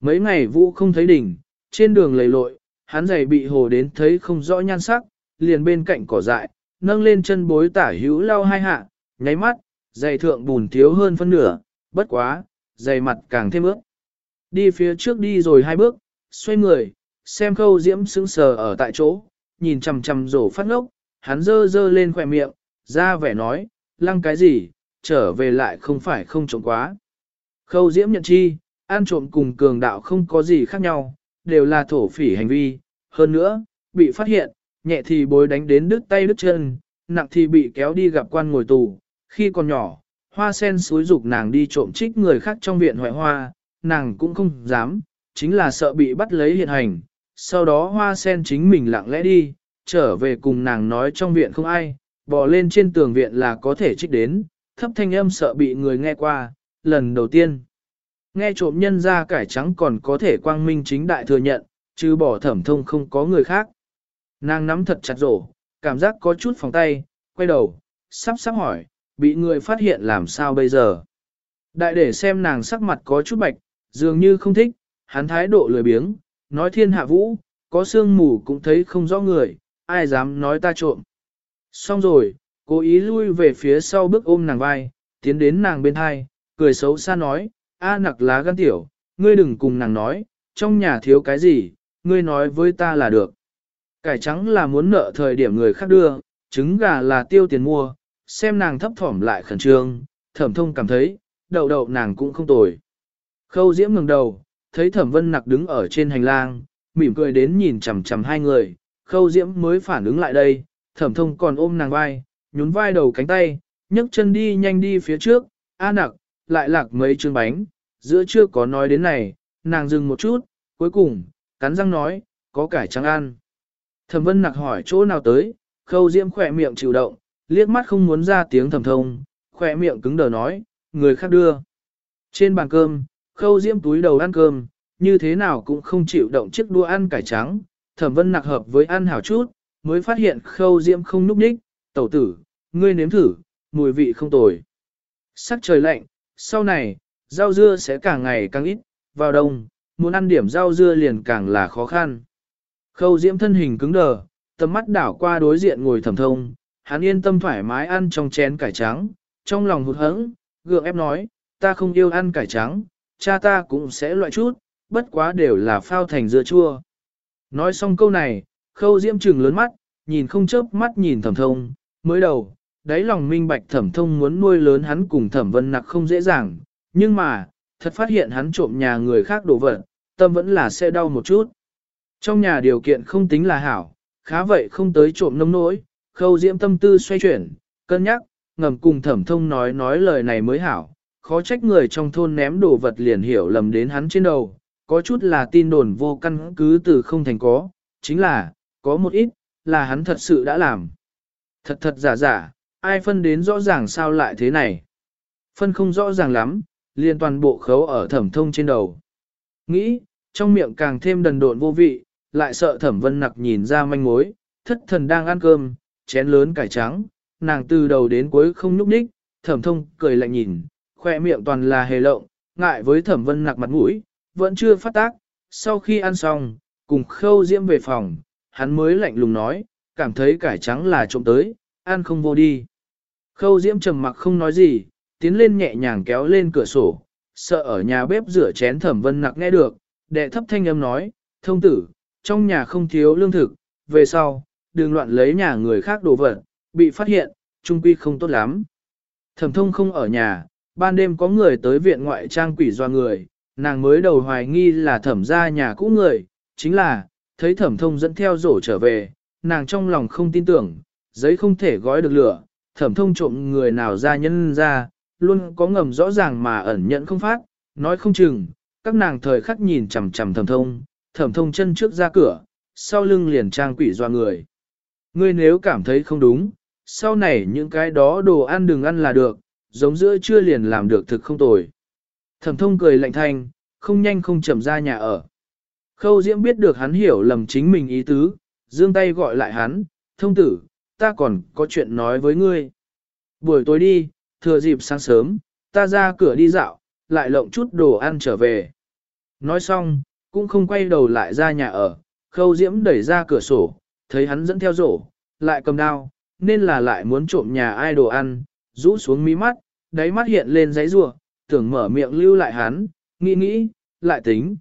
Mấy ngày vũ không thấy đỉnh, trên đường lầy lội, hắn giày bị hồ đến thấy không rõ nhan sắc, liền bên cạnh cỏ dại, nâng lên chân bối tả hữu lau hai hạ, nháy mắt, giày thượng bùn thiếu hơn phân nửa, bất quá, giày mặt càng thêm ướt. Đi phía trước đi rồi hai bước, xoay người, xem khâu diễm sững sờ ở tại chỗ, nhìn chằm chằm rổ phát ngốc, hắn dơ dơ lên khỏe miệng, ra vẻ nói, lăng cái gì, trở về lại không phải không trộm quá. Khâu diễm nhận chi, ăn trộm cùng cường đạo không có gì khác nhau, đều là thổ phỉ hành vi, hơn nữa, bị phát hiện, nhẹ thì bối đánh đến đứt tay đứt chân, nặng thì bị kéo đi gặp quan ngồi tù, khi còn nhỏ, hoa sen suối dục nàng đi trộm trích người khác trong viện hoại hoa, nàng cũng không dám, chính là sợ bị bắt lấy hiện hành, sau đó hoa sen chính mình lặng lẽ đi, trở về cùng nàng nói trong viện không ai, bỏ lên trên tường viện là có thể trích đến, thấp thanh âm sợ bị người nghe qua, lần đầu tiên. Nghe trộm nhân ra cải trắng còn có thể quang minh chính đại thừa nhận, chứ bỏ thẩm thông không có người khác. Nàng nắm thật chặt rổ, cảm giác có chút phòng tay, quay đầu, sắp sắp hỏi, bị người phát hiện làm sao bây giờ. Đại để xem nàng sắc mặt có chút bạch, dường như không thích, hắn thái độ lười biếng, nói thiên hạ vũ, có sương mù cũng thấy không rõ người, ai dám nói ta trộm. Xong rồi, cố ý lui về phía sau bước ôm nàng vai, tiến đến nàng bên hai, cười xấu xa nói, a nặc lá gan tiểu, ngươi đừng cùng nàng nói, trong nhà thiếu cái gì, ngươi nói với ta là được. Cải trắng là muốn nợ thời điểm người khác đưa, trứng gà là tiêu tiền mua, xem nàng thấp thỏm lại khẩn trương, thẩm thông cảm thấy, đậu đậu nàng cũng không tồi. Khâu diễm ngừng đầu, thấy thẩm vân nặc đứng ở trên hành lang, mỉm cười đến nhìn chằm chằm hai người, khâu diễm mới phản ứng lại đây, thẩm thông còn ôm nàng vai, nhún vai đầu cánh tay, nhấc chân đi nhanh đi phía trước, a nặc, lại lạc mấy chương bánh, giữa chưa có nói đến này, nàng dừng một chút, cuối cùng, cắn răng nói, có cải trắng ăn. Thẩm vân nặc hỏi chỗ nào tới, khâu diễm khỏe miệng chịu động, liếc mắt không muốn ra tiếng thầm thông, khỏe miệng cứng đờ nói, người khác đưa. Trên bàn cơm, khâu diễm túi đầu ăn cơm, như thế nào cũng không chịu động chiếc đua ăn cải trắng, thẩm vân nặc hợp với ăn hảo chút, mới phát hiện khâu diễm không núp đích, tẩu tử, ngươi nếm thử, mùi vị không tồi. Sắc trời lạnh, sau này, rau dưa sẽ càng ngày càng ít, vào đông, muốn ăn điểm rau dưa liền càng là khó khăn. Khâu diễm thân hình cứng đờ, tầm mắt đảo qua đối diện ngồi thẩm thông, hắn yên tâm thoải mái ăn trong chén cải trắng, trong lòng hụt hẫng, gượng ép nói, ta không yêu ăn cải trắng, cha ta cũng sẽ loại chút, bất quá đều là phao thành dưa chua. Nói xong câu này, khâu diễm trừng lớn mắt, nhìn không chớp mắt nhìn thẩm thông, mới đầu, đáy lòng minh bạch thẩm thông muốn nuôi lớn hắn cùng thẩm vân nặc không dễ dàng, nhưng mà, thật phát hiện hắn trộm nhà người khác đồ vật, tâm vẫn là sẽ đau một chút. Trong nhà điều kiện không tính là hảo, khá vậy không tới trộm nông nỗi, khâu diễm tâm tư xoay chuyển, cân nhắc, ngầm cùng thẩm thông nói nói lời này mới hảo, khó trách người trong thôn ném đồ vật liền hiểu lầm đến hắn trên đầu, có chút là tin đồn vô căn cứ từ không thành có, chính là, có một ít, là hắn thật sự đã làm. Thật thật giả giả, ai phân đến rõ ràng sao lại thế này. Phân không rõ ràng lắm, liền toàn bộ khấu ở thẩm thông trên đầu. Nghĩ, trong miệng càng thêm đần độn vô vị, lại sợ thẩm vân nặc nhìn ra manh mối, thất thần đang ăn cơm, chén lớn cải trắng, nàng từ đầu đến cuối không nhúc nhích, thẩm thông cười lạnh nhìn, khoe miệng toàn là hề lộng, ngại với thẩm vân nặc mặt mũi, vẫn chưa phát tác, sau khi ăn xong, cùng khâu diễm về phòng, hắn mới lạnh lùng nói, cảm thấy cải trắng là trộm tới, ăn không vô đi. Khâu diễm trầm mặc không nói gì, tiến lên nhẹ nhàng kéo lên cửa sổ, sợ ở nhà bếp rửa chén thẩm vân nặc nghe được, đệ thấp thanh âm nói, thông tử, trong nhà không thiếu lương thực, về sau, đừng loạn lấy nhà người khác đồ vật, bị phát hiện, trung quy không tốt lắm. Thẩm thông không ở nhà, ban đêm có người tới viện ngoại trang quỷ doa người, nàng mới đầu hoài nghi là thẩm ra nhà cũ người, chính là, thấy thẩm thông dẫn theo rổ trở về, nàng trong lòng không tin tưởng, giấy không thể gói được lửa, thẩm thông trộm người nào ra nhân ra, luôn có ngầm rõ ràng mà ẩn nhận không phát, nói không chừng, các nàng thời khắc nhìn chằm chằm thẩm thông, thẩm thông chân trước ra cửa, sau lưng liền trang quỷ doa người. Ngươi nếu cảm thấy không đúng, sau này những cái đó đồ ăn đừng ăn là được, giống giữa chưa liền làm được thực không tồi. Thẩm thông cười lạnh thanh, không nhanh không chậm ra nhà ở. Khâu Diễm biết được hắn hiểu lầm chính mình ý tứ, dương tay gọi lại hắn, thông tử, ta còn có chuyện nói với ngươi. Buổi tối đi, thừa dịp sáng sớm, ta ra cửa đi dạo, lại lộng chút đồ ăn trở về. Nói xong, cũng không quay đầu lại ra nhà ở, khâu diễm đẩy ra cửa sổ, thấy hắn dẫn theo rổ, lại cầm đao, nên là lại muốn trộm nhà ai đồ ăn, rũ xuống mí mắt, đáy mắt hiện lên giấy rùa, tưởng mở miệng lưu lại hắn, nghĩ nghĩ, lại tính.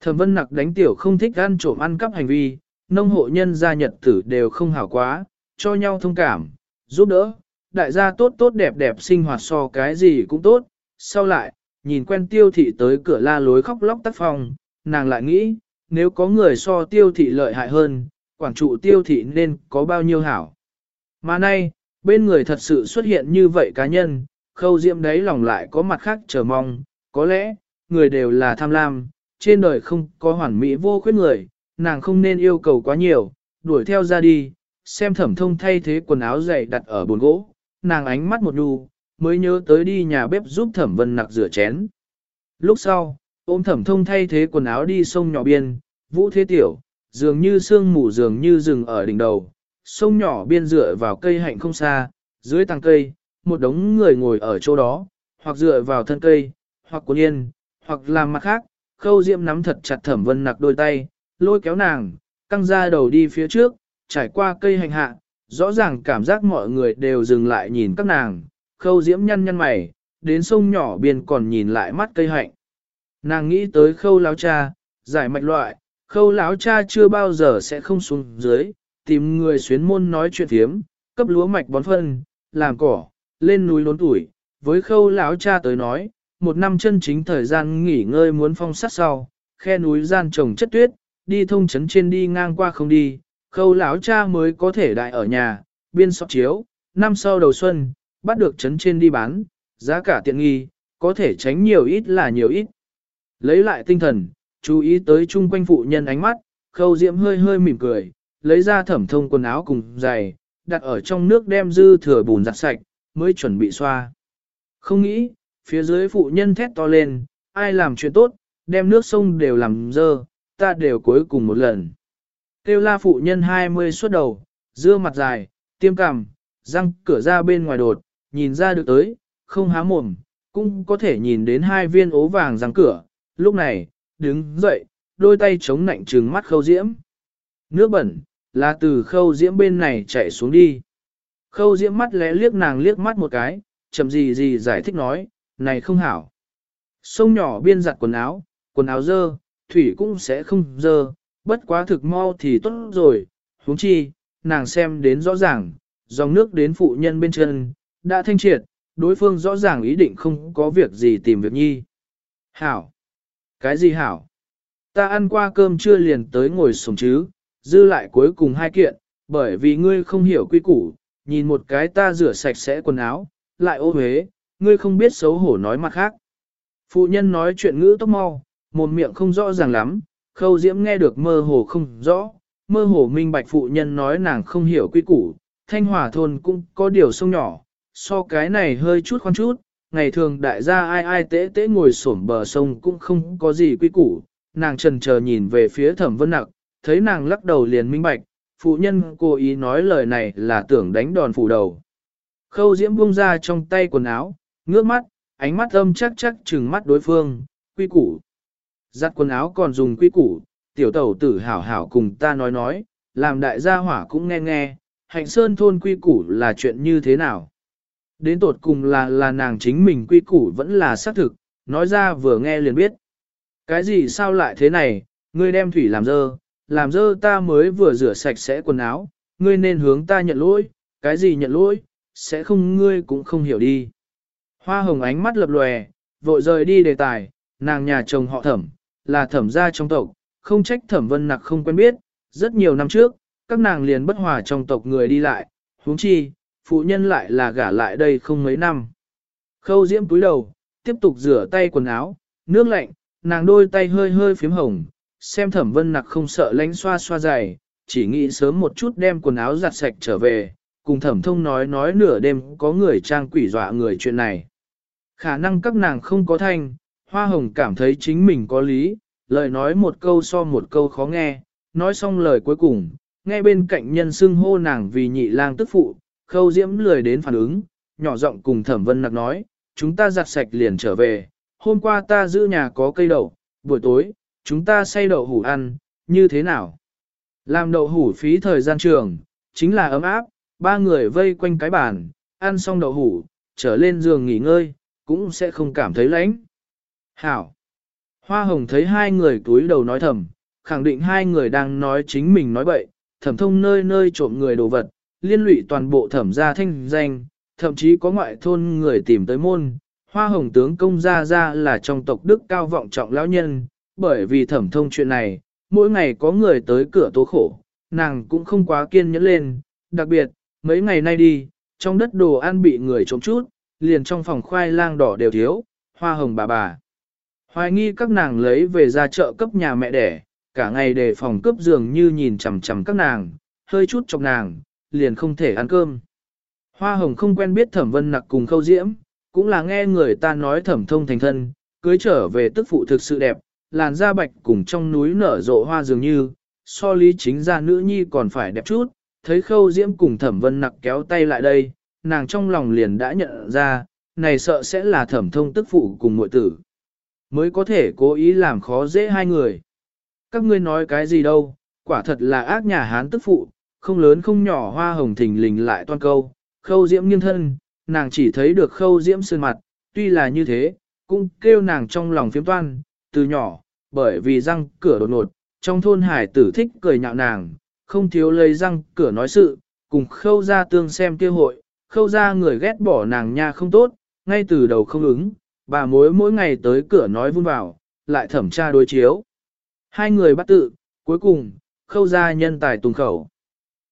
Thẩm vân nặc đánh tiểu không thích ăn trộm ăn cắp hành vi, nông hộ nhân gia nhật tử đều không hảo quá, cho nhau thông cảm, giúp đỡ, đại gia tốt tốt đẹp đẹp sinh hoạt so cái gì cũng tốt, sau lại, nhìn quen tiêu thị tới cửa la lối khóc lóc tắt phòng, nàng lại nghĩ, nếu có người so tiêu thị lợi hại hơn, quản trụ tiêu thị nên có bao nhiêu hảo. Mà nay, bên người thật sự xuất hiện như vậy cá nhân, khâu diệm đấy lòng lại có mặt khác chờ mong, có lẽ, người đều là tham lam, trên đời không có hoàn mỹ vô khuyết người, nàng không nên yêu cầu quá nhiều, đuổi theo ra đi, xem thẩm thông thay thế quần áo dày đặt ở bồn gỗ, nàng ánh mắt một nhu, mới nhớ tới đi nhà bếp giúp thẩm vân nặc rửa chén. Lúc sau, ôm thẩm thông thay thế quần áo đi sông nhỏ biên, vũ thế tiểu, dường như sương mù dường như rừng ở đỉnh đầu, sông nhỏ biên dựa vào cây hạnh không xa, dưới tàng cây, một đống người ngồi ở chỗ đó, hoặc dựa vào thân cây, hoặc cuốn yên, hoặc làm mặt khác, khâu diễm nắm thật chặt thẩm vân nặc đôi tay, lôi kéo nàng, căng ra đầu đi phía trước, trải qua cây hành hạ, rõ ràng cảm giác mọi người đều dừng lại nhìn các nàng, khâu diễm nhăn nhăn mày, đến sông nhỏ biên còn nhìn lại mắt cây hạnh. Nàng nghĩ tới khâu láo cha, giải mạch loại, khâu láo cha chưa bao giờ sẽ không xuống dưới, tìm người xuyến môn nói chuyện thiếm, cấp lúa mạch bón phân, làm cỏ, lên núi lốn tuổi. Với khâu láo cha tới nói, một năm chân chính thời gian nghỉ ngơi muốn phong sát sau, khe núi gian trồng chất tuyết, đi thông chấn trên đi ngang qua không đi, khâu lão cha mới có thể đại ở nhà, biên sọt chiếu, năm sau đầu xuân, bắt được chấn trên đi bán, giá cả tiện nghi, có thể tránh nhiều ít là nhiều ít. Lấy lại tinh thần, chú ý tới chung quanh phụ nhân ánh mắt, khâu diễm hơi hơi mỉm cười, lấy ra thẩm thông quần áo cùng giày, đặt ở trong nước đem dư thừa bùn giặt sạch, mới chuẩn bị xoa. Không nghĩ, phía dưới phụ nhân thét to lên, ai làm chuyện tốt, đem nước sông đều làm dơ, ta đều cuối cùng một lần. Kêu la phụ nhân 20 suốt đầu, dưa mặt dài, tiêm cằm, răng cửa ra bên ngoài đột, nhìn ra được tới, không há mồm, cũng có thể nhìn đến hai viên ố vàng răng cửa. Lúc này, đứng dậy, đôi tay chống nạnh trừng mắt khâu diễm. Nước bẩn, là từ khâu diễm bên này chạy xuống đi. Khâu diễm mắt lẽ liếc nàng liếc mắt một cái, chậm gì gì giải thích nói, này không hảo. Sông nhỏ biên giặt quần áo, quần áo dơ, thủy cũng sẽ không dơ, bất quá thực mau thì tốt rồi, huống chi, nàng xem đến rõ ràng, dòng nước đến phụ nhân bên chân, đã thanh triệt, đối phương rõ ràng ý định không có việc gì tìm việc nhi. Hảo! Cái gì hảo? Ta ăn qua cơm chưa liền tới ngồi sống chứ, dư lại cuối cùng hai kiện, bởi vì ngươi không hiểu quy củ, nhìn một cái ta rửa sạch sẽ quần áo, lại ô huế, ngươi không biết xấu hổ nói mặt khác. Phụ nhân nói chuyện ngữ tốc mau, một miệng không rõ ràng lắm, khâu diễm nghe được mơ hồ không rõ, mơ hồ minh bạch phụ nhân nói nàng không hiểu quy củ, thanh hòa thôn cũng có điều sông nhỏ, so cái này hơi chút khoan chút, ngày thường đại gia ai ai tế tế ngồi xổm bờ sông cũng không có gì quy củ, nàng trần chờ nhìn về phía thẩm vân nặc, thấy nàng lắc đầu liền minh bạch, phụ nhân cố ý nói lời này là tưởng đánh đòn phủ đầu. Khâu diễm buông ra trong tay quần áo, ngước mắt, ánh mắt âm chắc chắc chừng mắt đối phương, quy củ. Giặt quần áo còn dùng quy củ, tiểu tẩu tử hảo hảo cùng ta nói nói, làm đại gia hỏa cũng nghe nghe, hạnh sơn thôn quy củ là chuyện như thế nào. Đến tột cùng là là nàng chính mình quy củ vẫn là xác thực, nói ra vừa nghe liền biết. Cái gì sao lại thế này, ngươi đem thủy làm dơ, làm dơ ta mới vừa rửa sạch sẽ quần áo, ngươi nên hướng ta nhận lỗi, cái gì nhận lỗi, sẽ không ngươi cũng không hiểu đi. Hoa hồng ánh mắt lập lòe, vội rời đi đề tài, nàng nhà chồng họ thẩm, là thẩm gia trong tộc, không trách thẩm vân nặc không quen biết, rất nhiều năm trước, các nàng liền bất hòa trong tộc người đi lại, huống chi, phụ nhân lại là gả lại đây không mấy năm. Khâu diễm túi đầu, tiếp tục rửa tay quần áo, nước lạnh, nàng đôi tay hơi hơi phím hồng, xem thẩm vân nặc không sợ lánh xoa xoa dày, chỉ nghĩ sớm một chút đem quần áo giặt sạch trở về, cùng thẩm thông nói nói nửa đêm có người trang quỷ dọa người chuyện này. Khả năng các nàng không có thanh, hoa hồng cảm thấy chính mình có lý, lời nói một câu so một câu khó nghe, nói xong lời cuối cùng, nghe bên cạnh nhân xưng hô nàng vì nhị lang tức phụ, khâu diễm lười đến phản ứng, nhỏ giọng cùng thẩm vân nặc nói, chúng ta giặt sạch liền trở về, hôm qua ta giữ nhà có cây đậu, buổi tối, chúng ta xay đậu hủ ăn, như thế nào? Làm đậu hủ phí thời gian trường, chính là ấm áp, ba người vây quanh cái bàn, ăn xong đậu hủ, trở lên giường nghỉ ngơi, cũng sẽ không cảm thấy lạnh. Hảo! Hoa hồng thấy hai người túi đầu nói thầm, khẳng định hai người đang nói chính mình nói bậy, thẩm thông nơi nơi trộm người đồ vật, liên lụy toàn bộ thẩm gia thanh danh, thậm chí có ngoại thôn người tìm tới môn. Hoa hồng tướng công gia gia là trong tộc đức cao vọng trọng lão nhân, bởi vì thẩm thông chuyện này, mỗi ngày có người tới cửa tố khổ, nàng cũng không quá kiên nhẫn lên, đặc biệt, mấy ngày nay đi, trong đất đồ ăn bị người trộm chút, liền trong phòng khoai lang đỏ đều thiếu, hoa hồng bà bà. Hoài nghi các nàng lấy về ra chợ cấp nhà mẹ đẻ, cả ngày để phòng cướp giường như nhìn chằm chằm các nàng, hơi chút chọc nàng, liền không thể ăn cơm. Hoa hồng không quen biết thẩm vân nặc cùng khâu diễm, cũng là nghe người ta nói thẩm thông thành thân, cưới trở về tức phụ thực sự đẹp, làn da bạch cùng trong núi nở rộ hoa dường như, so lý chính ra nữ nhi còn phải đẹp chút, thấy khâu diễm cùng thẩm vân nặc kéo tay lại đây, nàng trong lòng liền đã nhận ra, này sợ sẽ là thẩm thông tức phụ cùng muội tử. Mới có thể cố ý làm khó dễ hai người. Các ngươi nói cái gì đâu, quả thật là ác nhà hán tức phụ, không lớn không nhỏ hoa hồng thình lình lại toan câu, khâu diễm nghiêng thân, nàng chỉ thấy được khâu diễm sơn mặt, tuy là như thế, cũng kêu nàng trong lòng phiếm toan, từ nhỏ, bởi vì răng cửa đột ngột, trong thôn hải tử thích cười nhạo nàng, không thiếu lấy răng cửa nói sự, cùng khâu ra tương xem kia hội, khâu ra người ghét bỏ nàng nha không tốt, ngay từ đầu không ứng, bà mối mỗi ngày tới cửa nói vun vào, lại thẩm tra đối chiếu. Hai người bắt tự, cuối cùng, khâu ra nhân tài tùng khẩu.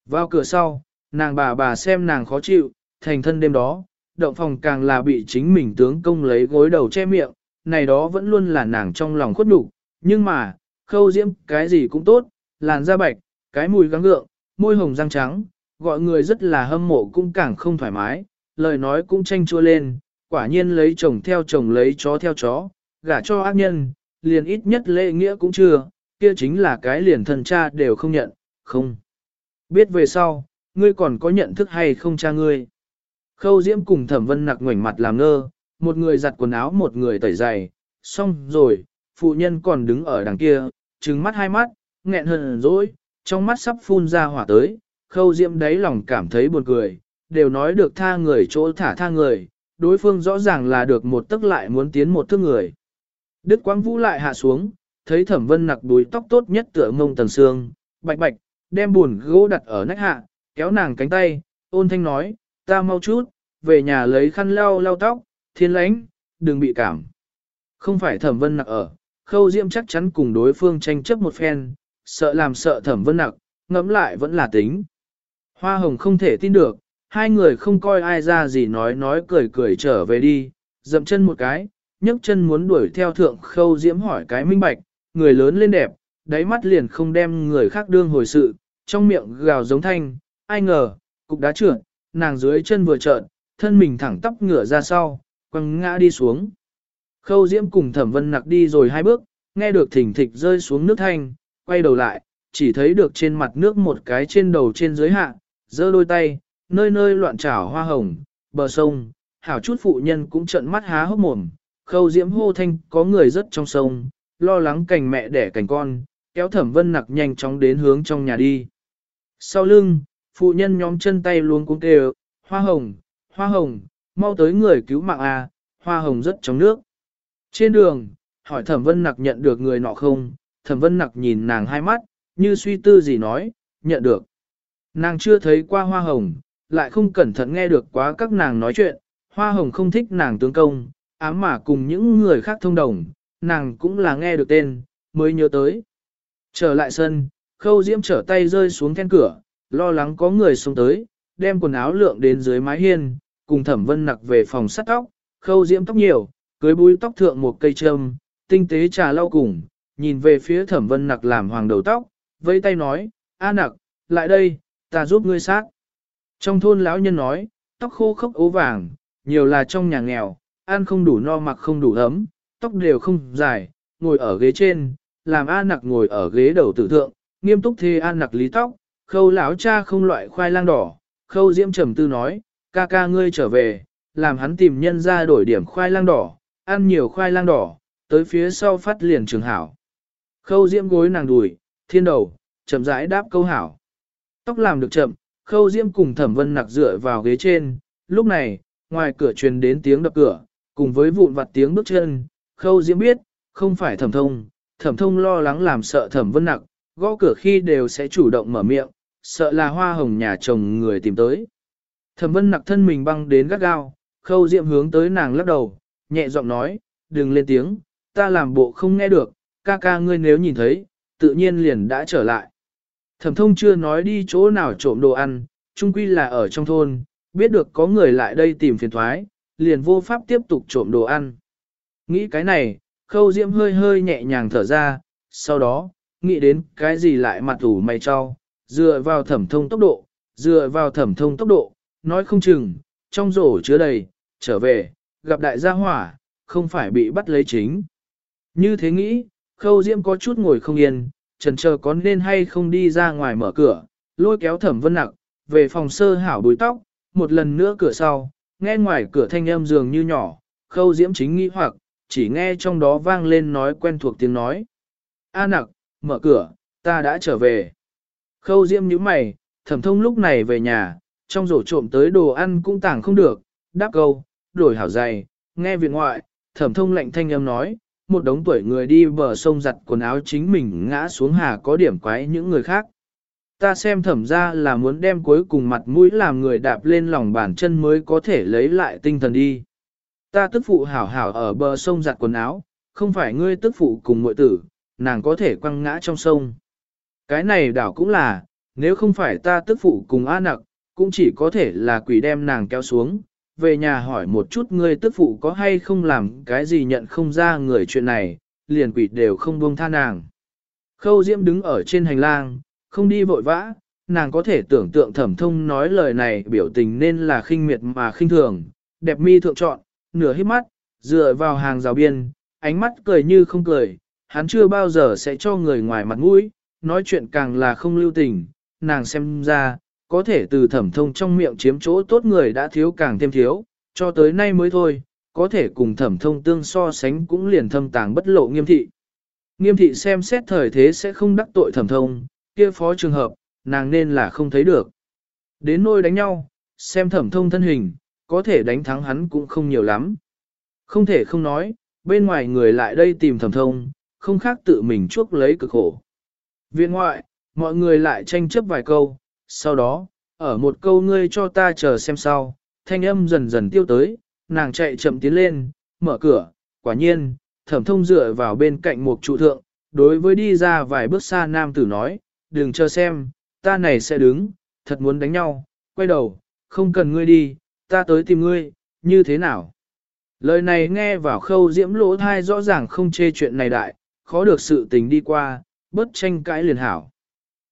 Vào cửa sau, nàng bà bà xem nàng khó chịu, thành thân đêm đó, động phòng càng là bị chính mình tướng công lấy gối đầu che miệng, này đó vẫn luôn là nàng trong lòng khuất nhục nhưng mà, khâu diễm cái gì cũng tốt, làn da bạch, cái mùi gắng gượng, môi hồng răng trắng, gọi người rất là hâm mộ cũng càng không thoải mái, lời nói cũng tranh chua lên, quả nhiên lấy chồng theo chồng lấy chó theo chó, gả cho ác nhân, liền ít nhất lễ nghĩa cũng chưa, kia chính là cái liền thần cha đều không nhận, không. Biết về sau, ngươi còn có nhận thức hay không cha ngươi. Khâu Diễm cùng thẩm vân nặc ngoảnh mặt làm ngơ, một người giặt quần áo một người tẩy giày, xong rồi, phụ nhân còn đứng ở đằng kia, trừng mắt hai mắt, nghẹn hờn dỗi, trong mắt sắp phun ra hỏa tới, khâu Diễm đáy lòng cảm thấy buồn cười, đều nói được tha người chỗ thả tha người, đối phương rõ ràng là được một tức lại muốn tiến một thước người. Đức Quang Vũ lại hạ xuống, thấy thẩm vân nặc đuôi tóc tốt nhất tựa mông tầng xương, bạch bạch, đem buồn gỗ đặt ở nách hạ, kéo nàng cánh tay, ôn thanh nói, ta mau chút, về nhà lấy khăn lau lau tóc, thiên lãnh, đừng bị cảm. Không phải thẩm vân nặc ở, khâu diễm chắc chắn cùng đối phương tranh chấp một phen, sợ làm sợ thẩm vân nặc, ngẫm lại vẫn là tính. Hoa hồng không thể tin được, hai người không coi ai ra gì nói nói cười cười trở về đi, dậm chân một cái, nhấc chân muốn đuổi theo thượng khâu diễm hỏi cái minh bạch, người lớn lên đẹp, đáy mắt liền không đem người khác đương hồi sự, trong miệng gào giống thanh, ai ngờ, cục đá trượt, nàng dưới chân vừa trợn, thân mình thẳng tắp ngửa ra sau, quăng ngã đi xuống. Khâu diễm cùng thẩm vân nặc đi rồi hai bước, nghe được thỉnh thịch rơi xuống nước thanh, quay đầu lại, chỉ thấy được trên mặt nước một cái trên đầu trên dưới hạ, giơ đôi tay, nơi nơi loạn trảo hoa hồng, bờ sông, hảo chút phụ nhân cũng trợn mắt há hốc mồm, khâu diễm hô thanh có người rất trong sông, lo lắng cành mẹ đẻ cành con, kéo thẩm vân nặc nhanh chóng đến hướng trong nhà đi. Sau lưng, phụ nhân nhóm chân tay luôn cũng kêu, hoa hồng, hoa hồng, mau tới người cứu mạng à, hoa hồng rất trong nước. Trên đường, hỏi thẩm vân nặc nhận được người nọ không, thẩm vân nặc nhìn nàng hai mắt, như suy tư gì nói, nhận được. Nàng chưa thấy qua hoa hồng, lại không cẩn thận nghe được quá các nàng nói chuyện, hoa hồng không thích nàng tướng công, ám mà cùng những người khác thông đồng, nàng cũng là nghe được tên, mới nhớ tới. Trở lại sân, khâu diễm trở tay rơi xuống then cửa, lo lắng có người xuống tới, đem quần áo lượng đến dưới mái hiên, cùng thẩm vân nặc về phòng sắt tóc, khâu diễm tóc nhiều, cưới búi tóc thượng một cây trâm, tinh tế trà lau cùng, nhìn về phía thẩm vân nặc làm hoàng đầu tóc, vây tay nói, a nặc, lại đây, ta giúp ngươi sát. Trong thôn lão nhân nói, tóc khô khốc ố vàng, nhiều là trong nhà nghèo, ăn không đủ no mặc không đủ ấm, tóc đều không dài, ngồi ở ghế trên, làm A nặc ngồi ở ghế đầu tử thượng, nghiêm túc thê A nặc lý tóc, khâu lão cha không loại khoai lang đỏ, khâu diễm trầm tư nói, ca ca ngươi trở về, làm hắn tìm nhân ra đổi điểm khoai lang đỏ, ăn nhiều khoai lang đỏ, tới phía sau phát liền trường hảo. Khâu diễm gối nàng đùi, thiên đầu, chậm rãi đáp câu hảo. Tóc làm được chậm, khâu diễm cùng thẩm vân nặc dựa vào ghế trên, lúc này, ngoài cửa truyền đến tiếng đập cửa, cùng với vụn vặt tiếng bước chân, khâu diễm biết, không phải thẩm thông, thẩm thông lo lắng làm sợ thẩm vân nặc, gõ cửa khi đều sẽ chủ động mở miệng, sợ là hoa hồng nhà chồng người tìm tới. Thẩm vân nặc thân mình băng đến gắt gao, khâu diễm hướng tới nàng lắc đầu, nhẹ giọng nói, đừng lên tiếng, ta làm bộ không nghe được, ca ca ngươi nếu nhìn thấy, tự nhiên liền đã trở lại. Thẩm thông chưa nói đi chỗ nào trộm đồ ăn, chung quy là ở trong thôn, biết được có người lại đây tìm phiền thoái, liền vô pháp tiếp tục trộm đồ ăn. Nghĩ cái này, khâu diễm hơi hơi nhẹ nhàng thở ra, sau đó, nghĩ đến cái gì lại mặt ủ mày cho, dựa vào thẩm thông tốc độ, dựa vào thẩm thông tốc độ, nói không chừng, trong rổ chứa đầy, trở về, gặp đại gia hỏa, không phải bị bắt lấy chính. Như thế nghĩ, khâu diễm có chút ngồi không yên, trần chờ có nên hay không đi ra ngoài mở cửa, lôi kéo thẩm vân nặc, về phòng sơ hảo đuôi tóc, một lần nữa cửa sau, nghe ngoài cửa thanh âm dường như nhỏ, khâu diễm chính nghĩ hoặc, chỉ nghe trong đó vang lên nói quen thuộc tiếng nói. A nặc, mở cửa, ta đã trở về. Khâu diễm nhíu mày, thẩm thông lúc này về nhà, trong rổ trộm tới đồ ăn cũng tảng không được, đáp câu, đổi hảo dày, nghe viện ngoại, thẩm thông lạnh thanh âm nói, một đống tuổi người đi bờ sông giặt quần áo chính mình ngã xuống hà có điểm quái những người khác. Ta xem thẩm ra là muốn đem cuối cùng mặt mũi làm người đạp lên lòng bàn chân mới có thể lấy lại tinh thần đi. Ta tức phụ hảo hảo ở bờ sông giặt quần áo, không phải ngươi tức phụ cùng muội tử, nàng có thể quăng ngã trong sông. Cái này đảo cũng là, nếu không phải ta tức phụ cùng A nặc, cũng chỉ có thể là quỷ đem nàng kéo xuống, về nhà hỏi một chút ngươi tức phụ có hay không làm cái gì nhận không ra người chuyện này, liền quỷ đều không buông tha nàng. Khâu Diễm đứng ở trên hành lang, không đi vội vã, nàng có thể tưởng tượng thẩm thông nói lời này biểu tình nên là khinh miệt mà khinh thường, đẹp mi thượng chọn, nửa hít mắt, dựa vào hàng rào biên, ánh mắt cười như không cười, hắn chưa bao giờ sẽ cho người ngoài mặt mũi, nói chuyện càng là không lưu tình, nàng xem ra, có thể từ thẩm thông trong miệng chiếm chỗ tốt người đã thiếu càng thêm thiếu, cho tới nay mới thôi, có thể cùng thẩm thông tương so sánh cũng liền thâm tàng bất lộ nghiêm thị. Nghiêm thị xem xét thời thế sẽ không đắc tội thẩm thông, kia phó trường hợp, nàng nên là không thấy được. Đến nôi đánh nhau, xem thẩm thông thân hình, có thể đánh thắng hắn cũng không nhiều lắm. Không thể không nói, bên ngoài người lại đây tìm thẩm thông, không khác tự mình chuốc lấy cực khổ. Viện ngoại, mọi người lại tranh chấp vài câu, sau đó, ở một câu ngươi cho ta chờ xem sau, thanh âm dần dần tiêu tới, nàng chạy chậm tiến lên, mở cửa, quả nhiên, thẩm thông dựa vào bên cạnh một trụ thượng, đối với đi ra vài bước xa nam tử nói, đừng chờ xem, ta này sẽ đứng, thật muốn đánh nhau, quay đầu, không cần ngươi đi, ta tới tìm ngươi, như thế nào? Lời này nghe vào khâu diễm lỗ thai rõ ràng không chê chuyện này đại, khó được sự tình đi qua, bớt tranh cãi liền hảo.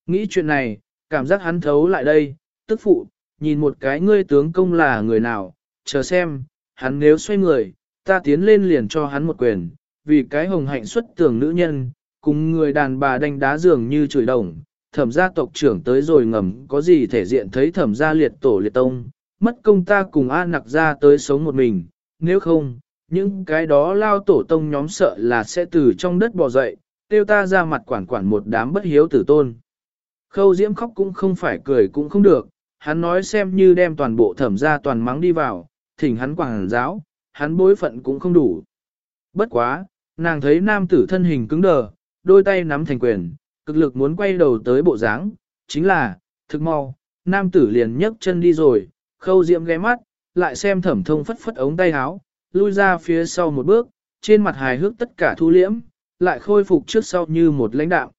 Nghĩ chuyện này, cảm giác hắn thấu lại đây, tức phụ, nhìn một cái ngươi tướng công là người nào, chờ xem, hắn nếu xoay người, ta tiến lên liền cho hắn một quyền, vì cái hồng hạnh xuất tưởng nữ nhân, cùng người đàn bà đánh đá dường như chửi đồng, thẩm gia tộc trưởng tới rồi ngầm có gì thể diện thấy thẩm gia liệt tổ liệt tông, mất công ta cùng A nặc ra tới sống một mình, nếu không, những cái đó lao tổ tông nhóm sợ là sẽ từ trong đất bò dậy, tiêu ta ra mặt quản quản một đám bất hiếu tử tôn. Khâu diễm khóc cũng không phải cười cũng không được, hắn nói xem như đem toàn bộ thẩm gia toàn mắng đi vào, thỉnh hắn quảng giáo, hắn bối phận cũng không đủ. Bất quá, nàng thấy nam tử thân hình cứng đờ, đôi tay nắm thành quyền, cực lực muốn quay đầu tới bộ dáng, chính là, thực mau, nam tử liền nhấc chân đi rồi, khâu diễm ghé mắt, lại xem thẩm thông phất phất ống tay áo, lui ra phía sau một bước, trên mặt hài hước tất cả thu liễm, lại khôi phục trước sau như một lãnh đạo.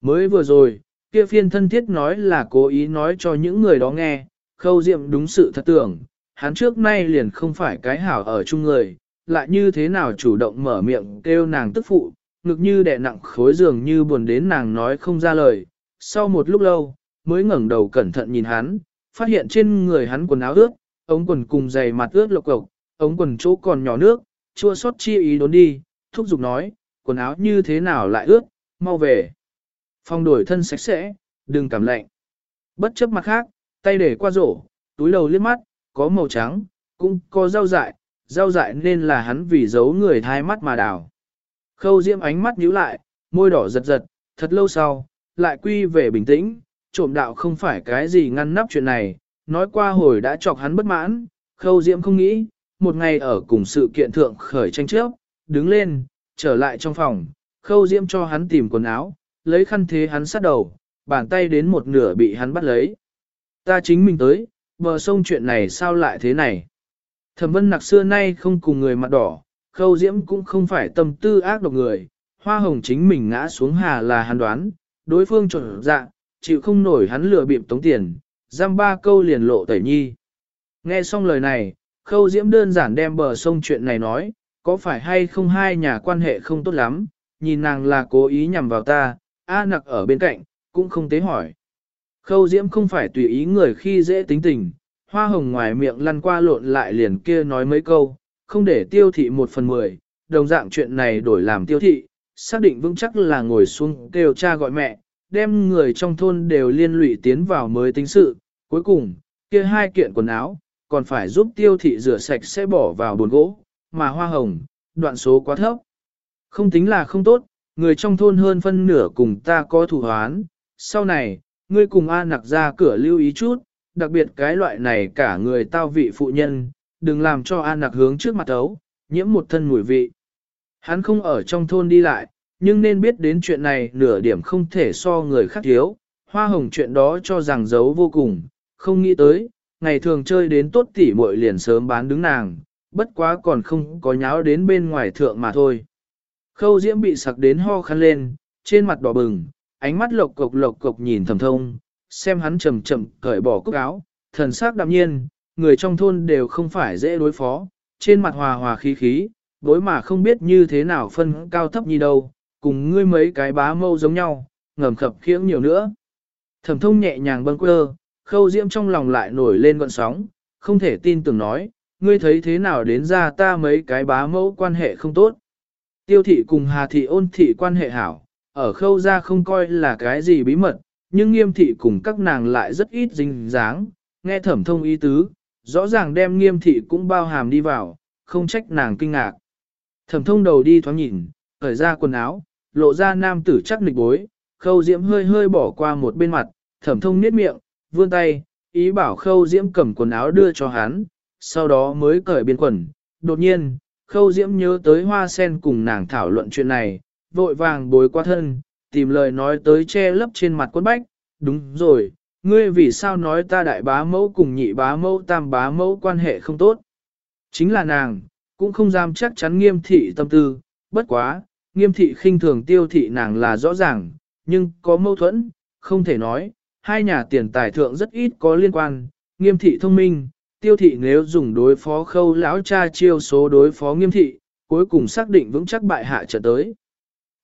Mới vừa rồi, kia phiên thân thiết nói là cố ý nói cho những người đó nghe, khâu diệm đúng sự thật tưởng, hắn trước nay liền không phải cái hảo ở chung người, lại như thế nào chủ động mở miệng kêu nàng tức phụ, ngực như đè nặng khối giường như buồn đến nàng nói không ra lời, sau một lúc lâu, mới ngẩng đầu cẩn thận nhìn hắn, phát hiện trên người hắn quần áo ướt, ống quần cùng giày mặt ướt lộc cộc, ống quần chỗ còn nhỏ nước, chua xót chi ý đốn đi, thúc giục nói, quần áo như thế nào lại ướt, mau về. Phong đổi thân sạch sẽ, đừng cảm lạnh. Bất chấp mặt khác, tay để qua rổ, túi đầu liếc mắt, có màu trắng, cũng có rau dại, rau dại nên là hắn vì giấu người thai mắt mà đào. Khâu diễm ánh mắt nhíu lại, môi đỏ giật giật, thật lâu sau, lại quy về bình tĩnh, trộm đạo không phải cái gì ngăn nắp chuyện này, nói qua hồi đã chọc hắn bất mãn, khâu diễm không nghĩ, một ngày ở cùng sự kiện thượng khởi tranh trước, đứng lên, trở lại trong phòng, khâu diễm cho hắn tìm quần áo, lấy khăn thế hắn sát đầu, bàn tay đến một nửa bị hắn bắt lấy. Ta chính mình tới, bờ sông chuyện này sao lại thế này? Thẩm vân nặc xưa nay không cùng người mặt đỏ, khâu diễm cũng không phải tâm tư ác độc người, hoa hồng chính mình ngã xuống hà là hắn đoán, đối phương trộn dạ, chịu không nổi hắn lừa bịp tống tiền, giam ba câu liền lộ tẩy nhi. Nghe xong lời này, khâu diễm đơn giản đem bờ sông chuyện này nói, có phải hay không hai nhà quan hệ không tốt lắm, nhìn nàng là cố ý nhằm vào ta, A nặc ở bên cạnh, cũng không tế hỏi. Khâu diễm không phải tùy ý người khi dễ tính tình, hoa hồng ngoài miệng lăn qua lộn lại liền kia nói mấy câu, không để tiêu thị một phần mười, đồng dạng chuyện này đổi làm tiêu thị, xác định vững chắc là ngồi xuống kêu cha gọi mẹ, đem người trong thôn đều liên lụy tiến vào mới tính sự, cuối cùng, kia hai kiện quần áo, còn phải giúp tiêu thị rửa sạch sẽ bỏ vào bồn gỗ, mà hoa hồng, đoạn số quá thấp. Không tính là không tốt, người trong thôn hơn phân nửa cùng ta có thủ hoán, sau này, ngươi cùng A nặc ra cửa lưu ý chút, đặc biệt cái loại này cả người tao vị phụ nhân, đừng làm cho A nặc hướng trước mặt ấu, nhiễm một thân mùi vị. Hắn không ở trong thôn đi lại, nhưng nên biết đến chuyện này nửa điểm không thể so người khác thiếu, hoa hồng chuyện đó cho rằng giấu vô cùng, không nghĩ tới, ngày thường chơi đến tốt tỉ muội liền sớm bán đứng nàng, bất quá còn không có nháo đến bên ngoài thượng mà thôi. Khâu diễm bị sặc đến ho khăn lên, trên mặt đỏ bừng, ánh mắt lộc cộc lộc cộc nhìn thầm thông, xem hắn chậm chậm cởi bỏ cúc áo, thần sắc đạm nhiên, người trong thôn đều không phải dễ đối phó, trên mặt hòa hòa khí khí, đối mà không biết như thế nào phân cao thấp như đâu, cùng ngươi mấy cái bá mâu giống nhau, ngầm khập khiễng nhiều nữa. Thẩm thông nhẹ nhàng bâng quơ, khâu diễm trong lòng lại nổi lên gọn sóng, không thể tin tưởng nói, ngươi thấy thế nào đến ra ta mấy cái bá mẫu quan hệ không tốt. Tiêu thị cùng hà thị ôn thị quan hệ hảo, ở khâu ra không coi là cái gì bí mật, nhưng nghiêm thị cùng các nàng lại rất ít dính dáng, nghe thẩm thông ý tứ, rõ ràng đem nghiêm thị cũng bao hàm đi vào, không trách nàng kinh ngạc. Thẩm thông đầu đi thoáng nhìn, khởi ra quần áo, lộ ra nam tử chắc nịch bối, khâu diễm hơi hơi bỏ qua một bên mặt, thẩm thông niết miệng, vươn tay, ý bảo khâu diễm cầm quần áo đưa cho hắn, sau đó mới cởi biên quần. Đột nhiên, khâu diễm nhớ tới hoa sen cùng nàng thảo luận chuyện này, vội vàng bối qua thân, tìm lời nói tới che lấp trên mặt quân bách, đúng rồi, ngươi vì sao nói ta đại bá mẫu cùng nhị bá mẫu tam bá mẫu quan hệ không tốt. Chính là nàng, cũng không dám chắc chắn nghiêm thị tâm tư, bất quá, nghiêm thị khinh thường tiêu thị nàng là rõ ràng, nhưng có mâu thuẫn, không thể nói, hai nhà tiền tài thượng rất ít có liên quan, nghiêm thị thông minh, tiêu thị nếu dùng đối phó khâu lão cha chiêu số đối phó nghiêm thị, cuối cùng xác định vững chắc bại hạ trở tới.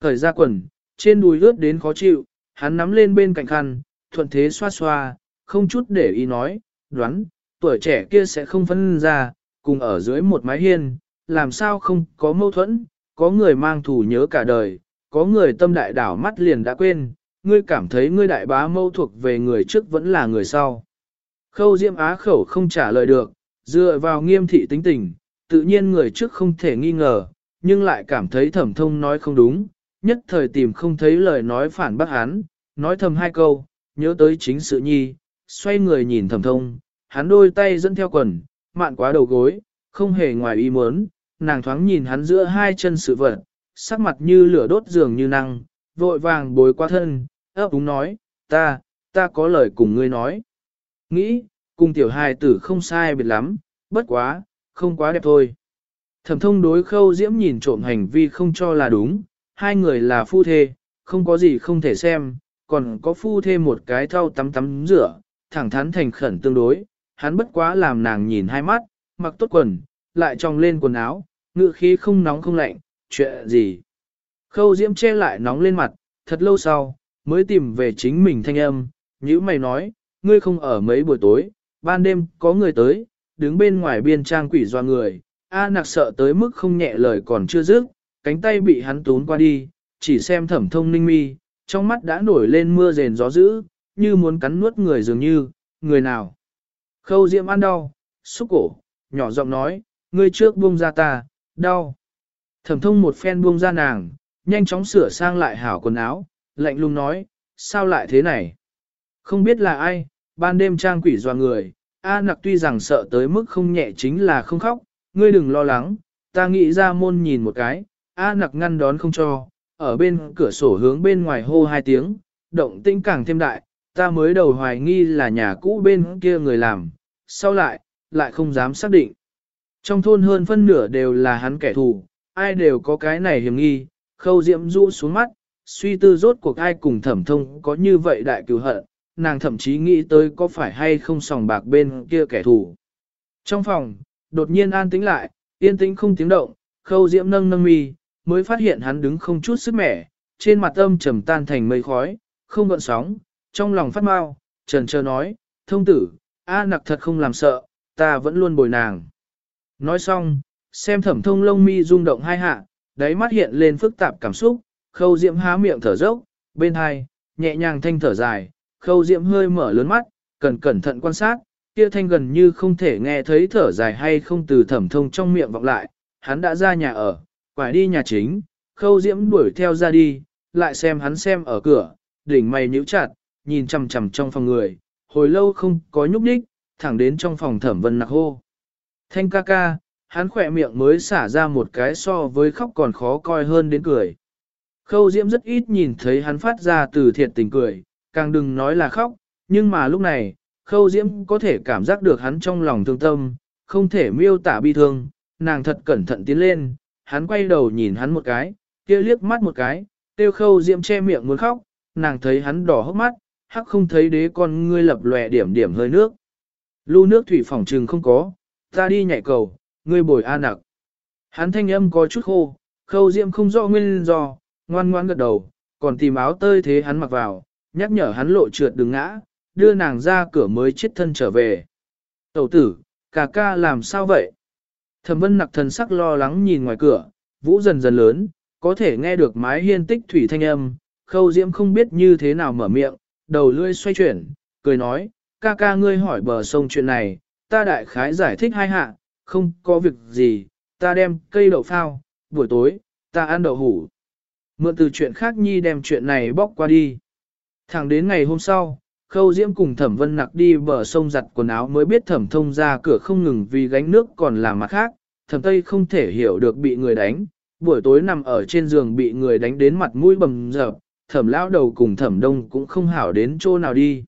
Thời ra quần, trên đùi ướt đến khó chịu, hắn nắm lên bên cạnh khăn, thuận thế xoa xoa, không chút để ý nói, đoán, tuổi trẻ kia sẽ không phân ra, cùng ở dưới một mái hiên, làm sao không có mâu thuẫn, có người mang thù nhớ cả đời, có người tâm đại đảo mắt liền đã quên, ngươi cảm thấy ngươi đại bá mâu thuộc về người trước vẫn là người sau. Khâu Diễm Á khẩu không trả lời được, dựa vào nghiêm thị tính tình, tự nhiên người trước không thể nghi ngờ, nhưng lại cảm thấy thẩm thông nói không đúng, nhất thời tìm không thấy lời nói phản bác hắn, nói thầm hai câu, nhớ tới chính sự nhi, xoay người nhìn thẩm thông, hắn đôi tay dẫn theo quần, mạn quá đầu gối, không hề ngoài ý muốn, nàng thoáng nhìn hắn giữa hai chân sự vật, sắc mặt như lửa đốt giường như năng, vội vàng bối qua thân, ấp úng nói, ta, ta có lời cùng ngươi nói. Nghĩ, cùng tiểu hài tử không sai biệt lắm, bất quá, không quá đẹp thôi. Thẩm thông đối khâu diễm nhìn trộm hành vi không cho là đúng, hai người là phu thê, không có gì không thể xem, còn có phu thê một cái thau tắm tắm rửa, thẳng thắn thành khẩn tương đối, hắn bất quá làm nàng nhìn hai mắt, mặc tốt quần, lại tròng lên quần áo, ngự khí không nóng không lạnh, chuyện gì. Khâu diễm che lại nóng lên mặt, thật lâu sau, mới tìm về chính mình thanh âm, như mày nói, ngươi không ở mấy buổi tối, ban đêm có người tới, đứng bên ngoài biên trang quỷ doa người, A nặc sợ tới mức không nhẹ lời còn chưa dứt, cánh tay bị hắn tún qua đi, chỉ xem thẩm thông ninh mi, trong mắt đã nổi lên mưa rền gió dữ, như muốn cắn nuốt người dường như, người nào. Khâu diệm ăn đau, xúc cổ, nhỏ giọng nói, ngươi trước buông ra ta, đau. Thẩm thông một phen buông ra nàng, nhanh chóng sửa sang lại hảo quần áo, lạnh lùng nói, sao lại thế này? Không biết là ai, ban đêm trang quỷ dọa người, A nặc tuy rằng sợ tới mức không nhẹ chính là không khóc, ngươi đừng lo lắng, ta nghĩ ra môn nhìn một cái, A nặc ngăn đón không cho, ở bên cửa sổ hướng bên ngoài hô hai tiếng, động tĩnh càng thêm đại, ta mới đầu hoài nghi là nhà cũ bên kia người làm, sau lại, lại không dám xác định. Trong thôn hơn phân nửa đều là hắn kẻ thù, ai đều có cái này hiểm nghi, khâu diễm rũ xuống mắt, suy tư rốt cuộc ai cùng thẩm thông có như vậy đại cửu hận, nàng thậm chí nghĩ tới có phải hay không sòng bạc bên kia kẻ thù. Trong phòng, đột nhiên an tĩnh lại, yên tĩnh không tiếng động, khâu diễm nâng nâng mi, mới phát hiện hắn đứng không chút sức mẻ, trên mặt âm trầm tan thành mây khói, không gợn sóng, trong lòng phát mau, trần trơ nói, thông tử, A nặc thật không làm sợ, ta vẫn luôn bồi nàng. Nói xong, Xem thẩm thông lông mi rung động hai hạ, đáy mắt hiện lên phức tạp cảm xúc, khâu diễm há miệng thở dốc, bên hai, nhẹ nhàng thanh thở dài, khâu diễm hơi mở lớn mắt, cần cẩn thận quan sát, kia thanh gần như không thể nghe thấy thở dài hay không từ thẩm thông trong miệng vọng lại, hắn đã ra nhà ở, quải đi nhà chính, khâu diễm đuổi theo ra đi, lại xem hắn xem ở cửa, đỉnh mày nhíu chặt, nhìn chằm chằm trong phòng người, hồi lâu không có nhúc nhích, thẳng đến trong phòng thẩm vân nặc hô. Thanh ca ca, hắn khỏe miệng mới xả ra một cái so với khóc còn khó coi hơn đến cười. Khâu diễm rất ít nhìn thấy hắn phát ra từ thiệt tình cười, càng đừng nói là khóc, nhưng mà lúc này, khâu diễm có thể cảm giác được hắn trong lòng thương tâm, không thể miêu tả bi thương, nàng thật cẩn thận tiến lên, hắn quay đầu nhìn hắn một cái, kia liếc mắt một cái, tiêu khâu diễm che miệng muốn khóc, nàng thấy hắn đỏ hốc mắt, hắc không thấy đế con ngươi lập lòe điểm điểm hơi nước. Lưu nước thủy phòng trừng không có, ta đi nhảy cầu, ngươi bồi a nặc. Hắn thanh âm có chút khô, khâu diễm không rõ nguyên do, ngoan ngoan gật đầu, còn tìm áo tơi thế hắn mặc vào, nhắc nhở hắn lộ trượt đừng ngã, đưa nàng ra cửa mới chết thân trở về. Tẩu tử, ca ca làm sao vậy? Thẩm vân nặc thần sắc lo lắng nhìn ngoài cửa, vũ dần dần lớn, có thể nghe được mái hiên tích thủy thanh âm, khâu diễm không biết như thế nào mở miệng, đầu lươi xoay chuyển, cười nói, ca ca ngươi hỏi bờ sông chuyện này, ta đại khái giải thích hai hạ, không có việc gì, ta đem cây đậu phao, buổi tối, ta ăn đậu hủ. Mượn từ chuyện khác nhi đem chuyện này bóc qua đi. Thẳng đến ngày hôm sau, Khâu Diễm cùng Thẩm Vân Nặc đi bờ sông giặt quần áo mới biết Thẩm Thông ra cửa không ngừng vì gánh nước còn làm mặt khác, Thẩm Tây không thể hiểu được bị người đánh, buổi tối nằm ở trên giường bị người đánh đến mặt mũi bầm dập, Thẩm Lão đầu cùng Thẩm Đông cũng không hảo đến chỗ nào đi.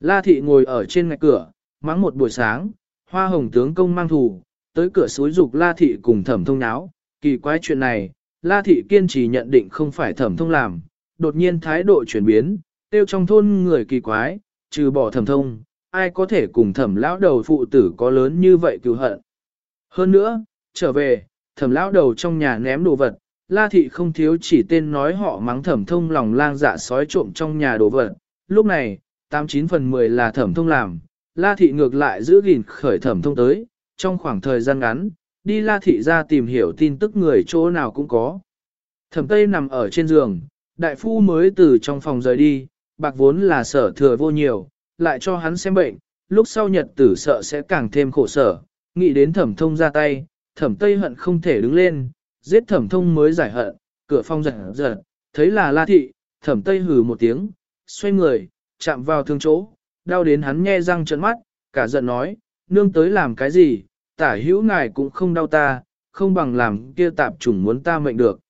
La Thị ngồi ở trên ngạch cửa, mắng một buổi sáng, hoa hồng tướng công mang thù, tới cửa suối dục La Thị cùng Thẩm Thông náo, kỳ quái chuyện này, La Thị kiên trì nhận định không phải Thẩm Thông làm, đột nhiên thái độ chuyển biến, tiêu trong thôn người kỳ quái, trừ bỏ thẩm thông, ai có thể cùng thẩm lão đầu phụ tử có lớn như vậy cứu hận. Hơn nữa, trở về, thẩm lão đầu trong nhà ném đồ vật, la thị không thiếu chỉ tên nói họ mắng thẩm thông lòng lang dạ sói trộm trong nhà đồ vật. Lúc này, 89 phần 10 là thẩm thông làm, la thị ngược lại giữ gìn khởi thẩm thông tới, trong khoảng thời gian ngắn, đi la thị ra tìm hiểu tin tức người chỗ nào cũng có. Thẩm tây nằm ở trên giường, đại phu mới từ trong phòng rời đi, bạc vốn là sở thừa vô nhiều, lại cho hắn xem bệnh, lúc sau nhật tử sợ sẽ càng thêm khổ sở, nghĩ đến thẩm thông ra tay, thẩm tây hận không thể đứng lên, giết thẩm thông mới giải hận, cửa phong giật giật, thấy là la thị, thẩm tây hừ một tiếng, xoay người, chạm vào thương chỗ, đau đến hắn nghe răng trợn mắt, cả giận nói, nương tới làm cái gì, tả hữu ngài cũng không đau ta, không bằng làm kia tạp chủng muốn ta mệnh được.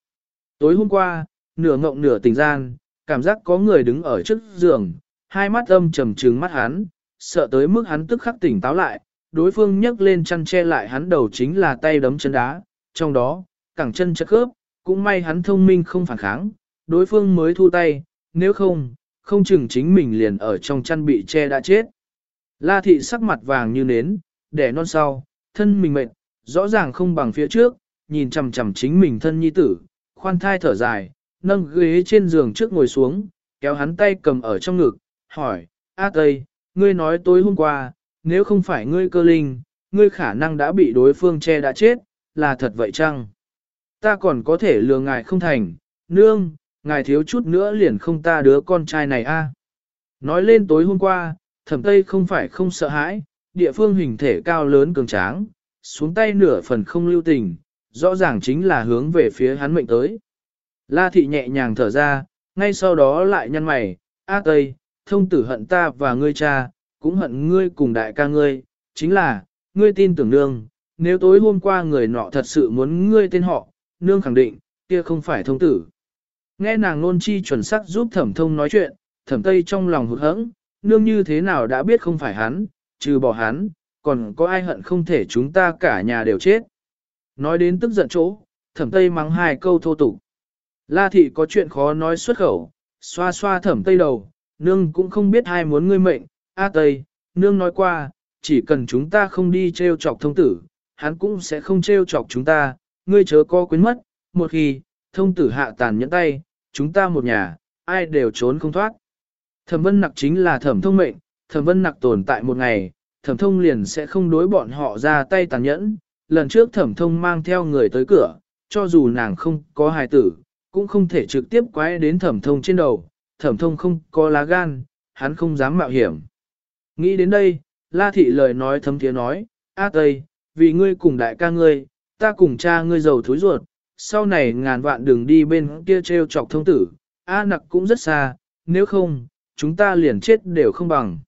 Tối hôm qua, nửa ngộng nửa tình gian, cảm giác có người đứng ở trước giường, hai mắt âm trầm trừng mắt hắn, sợ tới mức hắn tức khắc tỉnh táo lại, đối phương nhấc lên chăn che lại hắn đầu chính là tay đấm chân đá, trong đó, cẳng chân chất khớp, cũng may hắn thông minh không phản kháng, đối phương mới thu tay, nếu không, không chừng chính mình liền ở trong chăn bị che đã chết. La thị sắc mặt vàng như nến, đẻ non sau, thân mình mệt, rõ ràng không bằng phía trước, nhìn chằm chằm chính mình thân nhi tử, khoan thai thở dài, nâng ghế trên giường trước ngồi xuống, kéo hắn tay cầm ở trong ngực, hỏi, A Tây, ngươi nói tối hôm qua, nếu không phải ngươi cơ linh, ngươi khả năng đã bị đối phương che đã chết, là thật vậy chăng? Ta còn có thể lừa ngài không thành, nương, ngài thiếu chút nữa liền không ta đứa con trai này a. Nói lên tối hôm qua, thẩm tây không phải không sợ hãi, địa phương hình thể cao lớn cường tráng, xuống tay nửa phần không lưu tình, rõ ràng chính là hướng về phía hắn mệnh tới. La thị nhẹ nhàng thở ra, ngay sau đó lại nhăn mày, A Tây, thông tử hận ta và ngươi cha, cũng hận ngươi cùng đại ca ngươi, chính là, ngươi tin tưởng nương, nếu tối hôm qua người nọ thật sự muốn ngươi tên họ, nương khẳng định, kia không phải thông tử. Nghe nàng nôn chi chuẩn xác giúp thẩm thông nói chuyện, thẩm tây trong lòng hụt hẫng, nương như thế nào đã biết không phải hắn, trừ bỏ hắn, còn có ai hận không thể chúng ta cả nhà đều chết. Nói đến tức giận chỗ, thẩm tây mắng hai câu thô tục. La thị có chuyện khó nói xuất khẩu, xoa xoa thẩm tây đầu, nương cũng không biết ai muốn ngươi mệnh, a tây, nương nói qua, chỉ cần chúng ta không đi treo chọc thông tử, hắn cũng sẽ không treo chọc chúng ta, ngươi chớ co quyến mất, một khi, thông tử hạ tàn nhẫn tay, chúng ta một nhà, ai đều trốn không thoát. Thẩm vân nặc chính là thẩm thông mệnh, thẩm vân nặc tồn tại một ngày, thẩm thông liền sẽ không đối bọn họ ra tay tàn nhẫn, lần trước thẩm thông mang theo người tới cửa, cho dù nàng không có hài tử, cũng không thể trực tiếp quay đến thẩm thông trên đầu, thẩm thông không có lá gan, hắn không dám mạo hiểm. Nghĩ đến đây, La Thị lời nói thấm tiếng nói, A Tây, vì ngươi cùng đại ca ngươi, ta cùng cha ngươi giàu thối ruột, sau này ngàn vạn đường đi bên kia treo chọc thông tử, A nặc cũng rất xa, nếu không, chúng ta liền chết đều không bằng.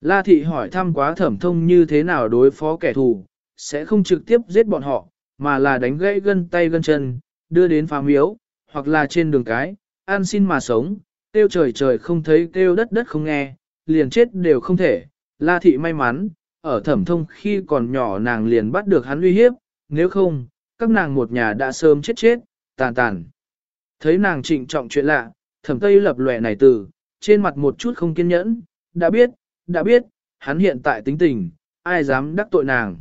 La Thị hỏi thăm quá thẩm thông như thế nào đối phó kẻ thù, sẽ không trực tiếp giết bọn họ, mà là đánh gãy gân tay gân chân, đưa đến phá miếu, hoặc là trên đường cái, an xin mà sống, tiêu trời trời không thấy tiêu đất đất không nghe, liền chết đều không thể. La thị may mắn, ở thẩm thông khi còn nhỏ nàng liền bắt được hắn uy hiếp, nếu không, các nàng một nhà đã sớm chết chết, tàn tàn. Thấy nàng trịnh trọng chuyện lạ, thẩm tây lập lòe này từ, trên mặt một chút không kiên nhẫn, đã biết, đã biết, hắn hiện tại tính tình, ai dám đắc tội nàng.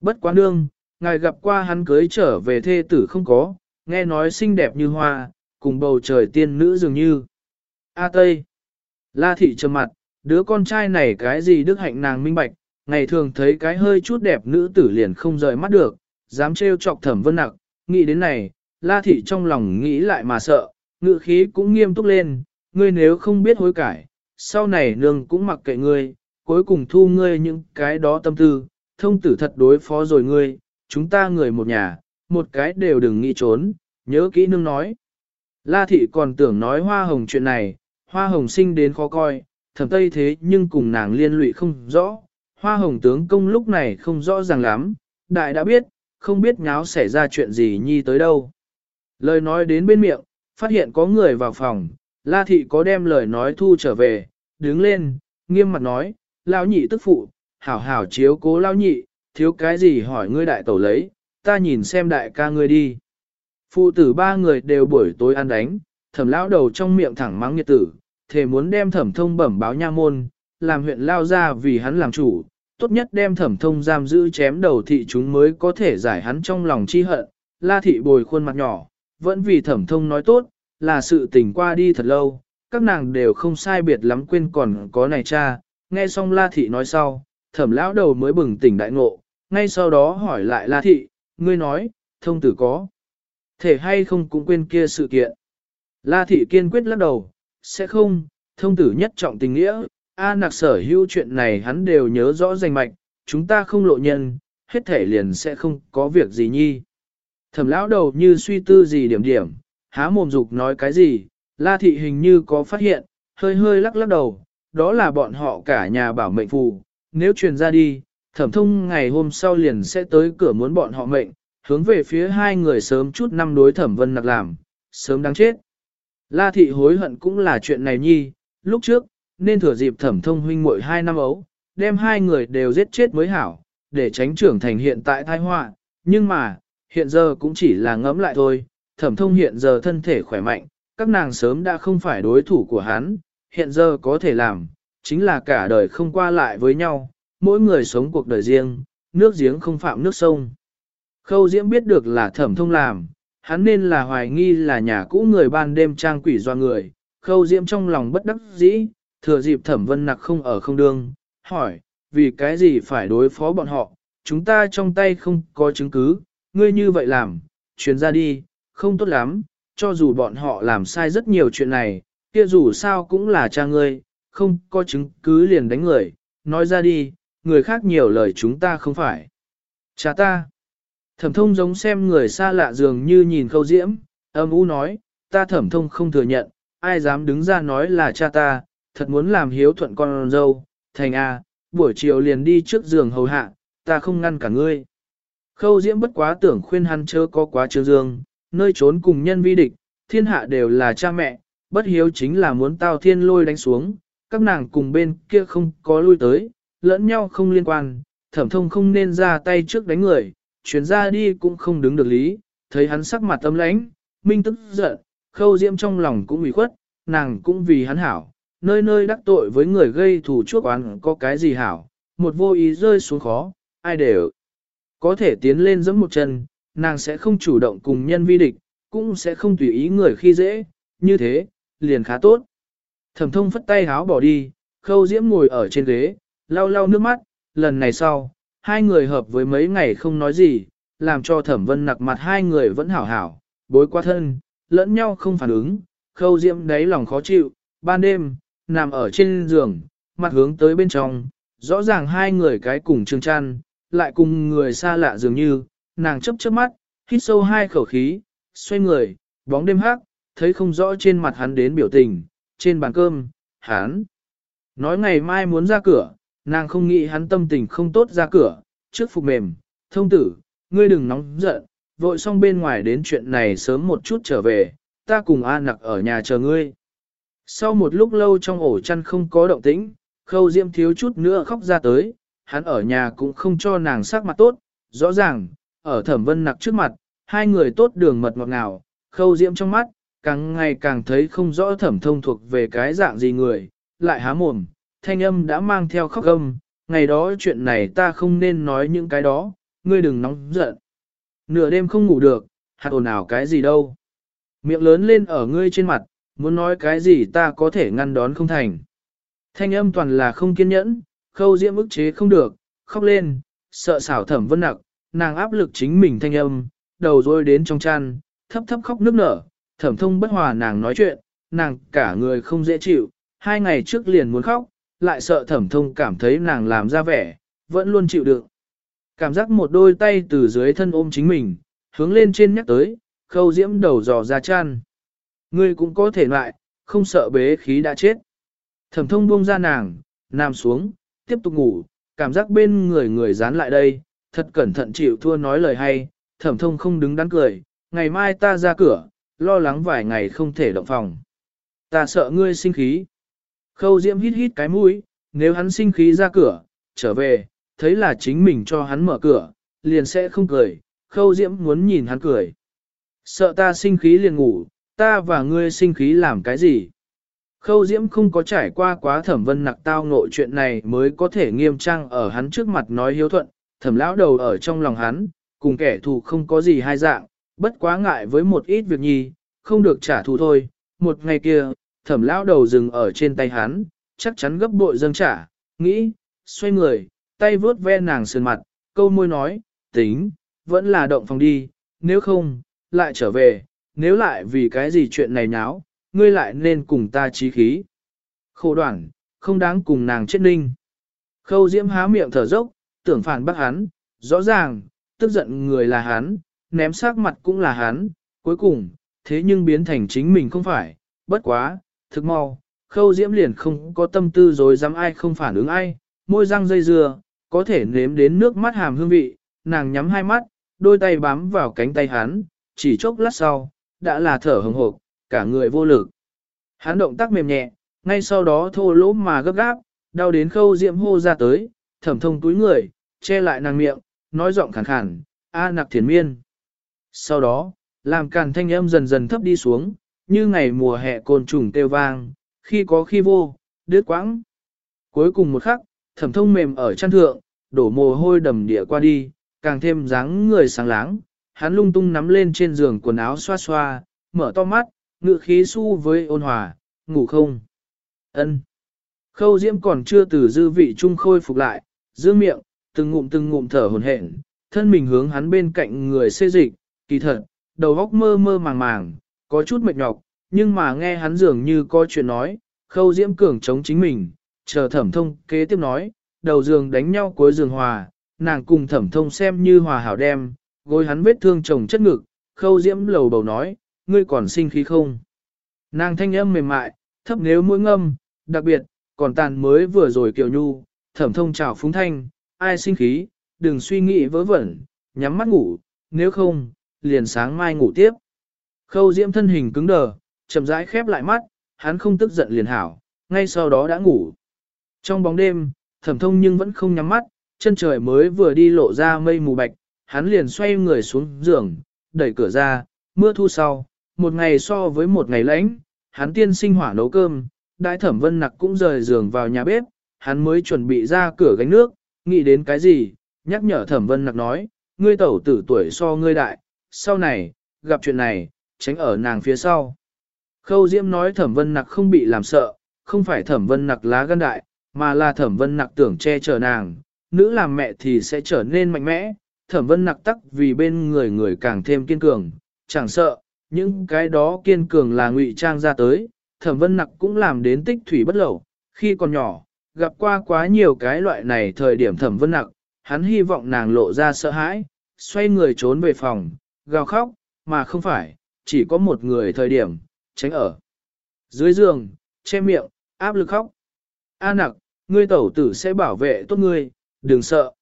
Bất quá nương, ngài gặp qua hắn cưới trở về thê tử không có, nghe nói xinh đẹp như hoa, cùng bầu trời tiên nữ dường như. A Tây. La thị trầm mặt, đứa con trai này cái gì đức hạnh nàng minh bạch, ngày thường thấy cái hơi chút đẹp nữ tử liền không rời mắt được, dám trêu chọc thẩm vân nặc, nghĩ đến này, la thị trong lòng nghĩ lại mà sợ, ngự khí cũng nghiêm túc lên, ngươi nếu không biết hối cải, sau này nương cũng mặc kệ ngươi, cuối cùng thu ngươi những cái đó tâm tư, thông tử thật đối phó rồi ngươi, chúng ta người một nhà, một cái đều đừng nghĩ trốn, nhớ kỹ nương nói. La thị còn tưởng nói hoa hồng chuyện này, hoa hồng sinh đến khó coi, thẩm tây thế nhưng cùng nàng liên lụy không rõ, hoa hồng tướng công lúc này không rõ ràng lắm, đại đã biết, không biết nháo xảy ra chuyện gì nhi tới đâu. Lời nói đến bên miệng, phát hiện có người vào phòng, la thị có đem lời nói thu trở về, đứng lên, nghiêm mặt nói, lão nhị tức phụ, hảo hảo chiếu cố lão nhị, thiếu cái gì hỏi ngươi đại tẩu lấy, ta nhìn xem đại ca ngươi đi. Phụ tử ba người đều buổi tối ăn đánh, thẩm lão đầu trong miệng thẳng mắng nhiệt tử, thề muốn đem thẩm thông bẩm báo nha môn, làm huyện lao ra vì hắn làm chủ, tốt nhất đem thẩm thông giam giữ chém đầu thị chúng mới có thể giải hắn trong lòng chi hận. La thị bồi khuôn mặt nhỏ, vẫn vì thẩm thông nói tốt, là sự tình qua đi thật lâu, các nàng đều không sai biệt lắm quên còn có này cha, nghe xong La thị nói sau, thẩm lão đầu mới bừng tỉnh đại ngộ, ngay sau đó hỏi lại La thị, ngươi nói, thông tử có. Thể hay không cũng quên kia sự kiện. La thị kiên quyết lắc đầu, sẽ không, thông tử nhất trọng tình nghĩa, A nặc sở hữu chuyện này hắn đều nhớ rõ rành mạch, chúng ta không lộ nhân, hết thể liền sẽ không có việc gì nhi. Thẩm lão đầu như suy tư gì điểm điểm, há mồm dục nói cái gì, la thị hình như có phát hiện, hơi hơi lắc lắc đầu, đó là bọn họ cả nhà bảo mệnh phù, nếu truyền ra đi, thẩm thông ngày hôm sau liền sẽ tới cửa muốn bọn họ mệnh, hướng về phía hai người sớm chút năm đối thẩm vân nặc làm, sớm đáng chết. La thị hối hận cũng là chuyện này nhi, lúc trước, nên thừa dịp thẩm thông huynh muội hai năm ấu, đem hai người đều giết chết mới hảo, để tránh trưởng thành hiện tại thai họa nhưng mà, hiện giờ cũng chỉ là ngẫm lại thôi, thẩm thông hiện giờ thân thể khỏe mạnh, các nàng sớm đã không phải đối thủ của hắn, hiện giờ có thể làm, chính là cả đời không qua lại với nhau, mỗi người sống cuộc đời riêng, nước giếng không phạm nước sông. Khâu Diễm biết được là thẩm thông làm, hắn nên là hoài nghi là nhà cũ người ban đêm trang quỷ doa người. Khâu Diễm trong lòng bất đắc dĩ, thừa dịp thẩm vân nặc không ở không đương, hỏi, vì cái gì phải đối phó bọn họ, chúng ta trong tay không có chứng cứ, ngươi như vậy làm, truyền ra đi, không tốt lắm, cho dù bọn họ làm sai rất nhiều chuyện này, kia dù sao cũng là cha ngươi, không có chứng cứ liền đánh người, nói ra đi, người khác nhiều lời chúng ta không phải. Cha ta. Thẩm thông giống xem người xa lạ dường như nhìn khâu diễm, âm u nói, ta thẩm thông không thừa nhận, ai dám đứng ra nói là cha ta, thật muốn làm hiếu thuận con dâu, thành a, buổi chiều liền đi trước giường hầu hạ, ta không ngăn cả ngươi. Khâu diễm bất quá tưởng khuyên hắn chớ có quá trương dương, nơi trốn cùng nhân vi địch, thiên hạ đều là cha mẹ, bất hiếu chính là muốn tao thiên lôi đánh xuống, các nàng cùng bên kia không có lui tới, lẫn nhau không liên quan, thẩm thông không nên ra tay trước đánh người, chuyển ra đi cũng không đứng được lý, thấy hắn sắc mặt tâm lãnh, minh tức giận, khâu diễm trong lòng cũng ủy khuất, nàng cũng vì hắn hảo, nơi nơi đắc tội với người gây thù chuốc oán có cái gì hảo, một vô ý rơi xuống khó, ai đều có thể tiến lên giẫm một chân, nàng sẽ không chủ động cùng nhân vi địch, cũng sẽ không tùy ý người khi dễ, như thế, liền khá tốt. Thẩm thông phất tay háo bỏ đi, khâu diễm ngồi ở trên ghế, lau lau nước mắt, lần này sau, hai người hợp với mấy ngày không nói gì, làm cho thẩm vân nặc mặt hai người vẫn hảo hảo, bối qua thân, lẫn nhau không phản ứng, khâu diễm đáy lòng khó chịu, ban đêm, nằm ở trên giường, mặt hướng tới bên trong, rõ ràng hai người cái cùng trương chăn, lại cùng người xa lạ dường như, nàng chấp chớp mắt, hít sâu hai khẩu khí, xoay người, bóng đêm hắc, thấy không rõ trên mặt hắn đến biểu tình, trên bàn cơm, hắn. Nói ngày mai muốn ra cửa, nàng không nghĩ hắn tâm tình không tốt ra cửa, trước phục mềm, thông tử, ngươi đừng nóng giận, vội xong bên ngoài đến chuyện này sớm một chút trở về, ta cùng A nặc ở nhà chờ ngươi. Sau một lúc lâu trong ổ chăn không có động tĩnh, khâu diễm thiếu chút nữa khóc ra tới, hắn ở nhà cũng không cho nàng sắc mặt tốt, rõ ràng, ở thẩm vân nặc trước mặt, hai người tốt đường mật ngọt ngào, khâu diễm trong mắt, càng ngày càng thấy không rõ thẩm thông thuộc về cái dạng gì người, lại há mồm, thanh âm đã mang theo khóc âm, ngày đó chuyện này ta không nên nói những cái đó, ngươi đừng nóng giận. Nửa đêm không ngủ được, hạt ồn ào cái gì đâu. Miệng lớn lên ở ngươi trên mặt, muốn nói cái gì ta có thể ngăn đón không thành. Thanh âm toàn là không kiên nhẫn, khâu diễm ức chế không được, khóc lên, sợ xảo thẩm vân nặc, nàng áp lực chính mình thanh âm, đầu rôi đến trong chăn, thấp thấp khóc nước nở, thẩm thông bất hòa nàng nói chuyện, nàng cả người không dễ chịu, hai ngày trước liền muốn khóc, lại sợ thẩm thông cảm thấy nàng làm ra vẻ, vẫn luôn chịu đựng. Cảm giác một đôi tay từ dưới thân ôm chính mình, hướng lên trên nhắc tới, khâu diễm đầu dò ra chăn. Ngươi cũng có thể lại, không sợ bế khí đã chết. Thẩm thông buông ra nàng, nằm xuống, tiếp tục ngủ, cảm giác bên người người dán lại đây, thật cẩn thận chịu thua nói lời hay, thẩm thông không đứng đắn cười, ngày mai ta ra cửa, lo lắng vài ngày không thể động phòng. Ta sợ ngươi sinh khí. Khâu diễm hít hít cái mũi, nếu hắn sinh khí ra cửa, trở về, thấy là chính mình cho hắn mở cửa, liền sẽ không cười, khâu diễm muốn nhìn hắn cười. Sợ ta sinh khí liền ngủ, ta và ngươi sinh khí làm cái gì? Khâu diễm không có trải qua quá thẩm vân nặc tao ngộ chuyện này mới có thể nghiêm trang ở hắn trước mặt nói hiếu thuận, thẩm lão đầu ở trong lòng hắn, cùng kẻ thù không có gì hai dạng, bất quá ngại với một ít việc nhi, không được trả thù thôi. Một ngày kia, thẩm lão đầu dừng ở trên tay hắn, chắc chắn gấp bội dâng trả, nghĩ, xoay người, tay vướt ve nàng sườn mặt, câu môi nói, tính, vẫn là động phòng đi, nếu không, lại trở về, nếu lại vì cái gì chuyện này nháo, ngươi lại nên cùng ta trí khí. Khổ đoạn, không đáng cùng nàng chết ninh. Khâu diễm há miệng thở dốc, tưởng phản bác hắn, rõ ràng, tức giận người là hắn, ném sát mặt cũng là hắn, cuối cùng, thế nhưng biến thành chính mình không phải, bất quá, thực mau, khâu diễm liền không có tâm tư rồi dám ai không phản ứng ai, môi răng dây dưa, có thể nếm đến nước mắt hàm hương vị, nàng nhắm hai mắt, đôi tay bám vào cánh tay hắn, chỉ chốc lát sau, đã là thở hồng hộc, cả người vô lực. Hắn động tác mềm nhẹ, ngay sau đó thô lỗ mà gấp gáp, đau đến khâu diễm hô ra tới, thẩm thông túi người, che lại nàng miệng, nói giọng khàn khàn, a nặc thiền miên. Sau đó, làm càn thanh âm dần dần thấp đi xuống, như ngày mùa hè côn trùng kêu vang, khi có khi vô, đứt quãng. Cuối cùng một khắc, thẩm thông mềm ở chăn thượng, đổ mồ hôi đầm địa qua đi, càng thêm dáng người sáng láng, hắn lung tung nắm lên trên giường quần áo xoa xoa, mở to mắt, ngự khí su với ôn hòa, ngủ không? ân Khâu diễm còn chưa từ dư vị trung khôi phục lại, giữ miệng, từng ngụm từng ngụm thở hồn hển, thân mình hướng hắn bên cạnh người xê dịch, kỳ thật, đầu óc mơ mơ màng màng, có chút mệt nhọc, nhưng mà nghe hắn dường như có chuyện nói, khâu diễm cường chống chính mình, chờ thẩm thông kế tiếp nói, đầu giường đánh nhau cuối giường hòa, nàng cùng thẩm thông xem như hòa hảo đem, gối hắn vết thương chồng chất ngực, khâu diễm lầu bầu nói, ngươi còn sinh khí không? Nàng thanh âm mềm mại, thấp nếu mũi ngâm, đặc biệt, còn tàn mới vừa rồi kiều nhu, thẩm thông chào phúng thanh, ai sinh khí, đừng suy nghĩ vớ vẩn, nhắm mắt ngủ, nếu không, liền sáng mai ngủ tiếp. Khâu diễm thân hình cứng đờ, chậm rãi khép lại mắt, hắn không tức giận liền hảo, ngay sau đó đã ngủ. Trong bóng đêm, thẩm thông nhưng vẫn không nhắm mắt, chân trời mới vừa đi lộ ra mây mù bạch, hắn liền xoay người xuống giường, đẩy cửa ra, mưa thu sau, một ngày so với một ngày lạnh, hắn tiên sinh hỏa nấu cơm, đại thẩm vân nặc cũng rời giường vào nhà bếp, hắn mới chuẩn bị ra cửa gánh nước, nghĩ đến cái gì, nhắc nhở thẩm vân nặc nói, ngươi tẩu tử tuổi so ngươi đại, sau này, gặp chuyện này, tránh ở nàng phía sau. Khâu Diễm nói thẩm vân nặc không bị làm sợ, không phải thẩm vân nặc lá gan đại, mà là thẩm vân nặc tưởng che chở nàng, nữ làm mẹ thì sẽ trở nên mạnh mẽ, thẩm vân nặc tắc vì bên người người càng thêm kiên cường, chẳng sợ, những cái đó kiên cường là ngụy trang ra tới, thẩm vân nặc cũng làm đến tích thủy bất lẩu, khi còn nhỏ, gặp qua quá nhiều cái loại này thời điểm thẩm vân nặc, hắn hy vọng nàng lộ ra sợ hãi, xoay người trốn về phòng, gào khóc, mà không phải, chỉ có một người thời điểm, tránh ở. Dưới giường, che miệng, áp lực khóc. A nặc, ngươi tẩu tử sẽ bảo vệ tốt ngươi, đừng sợ.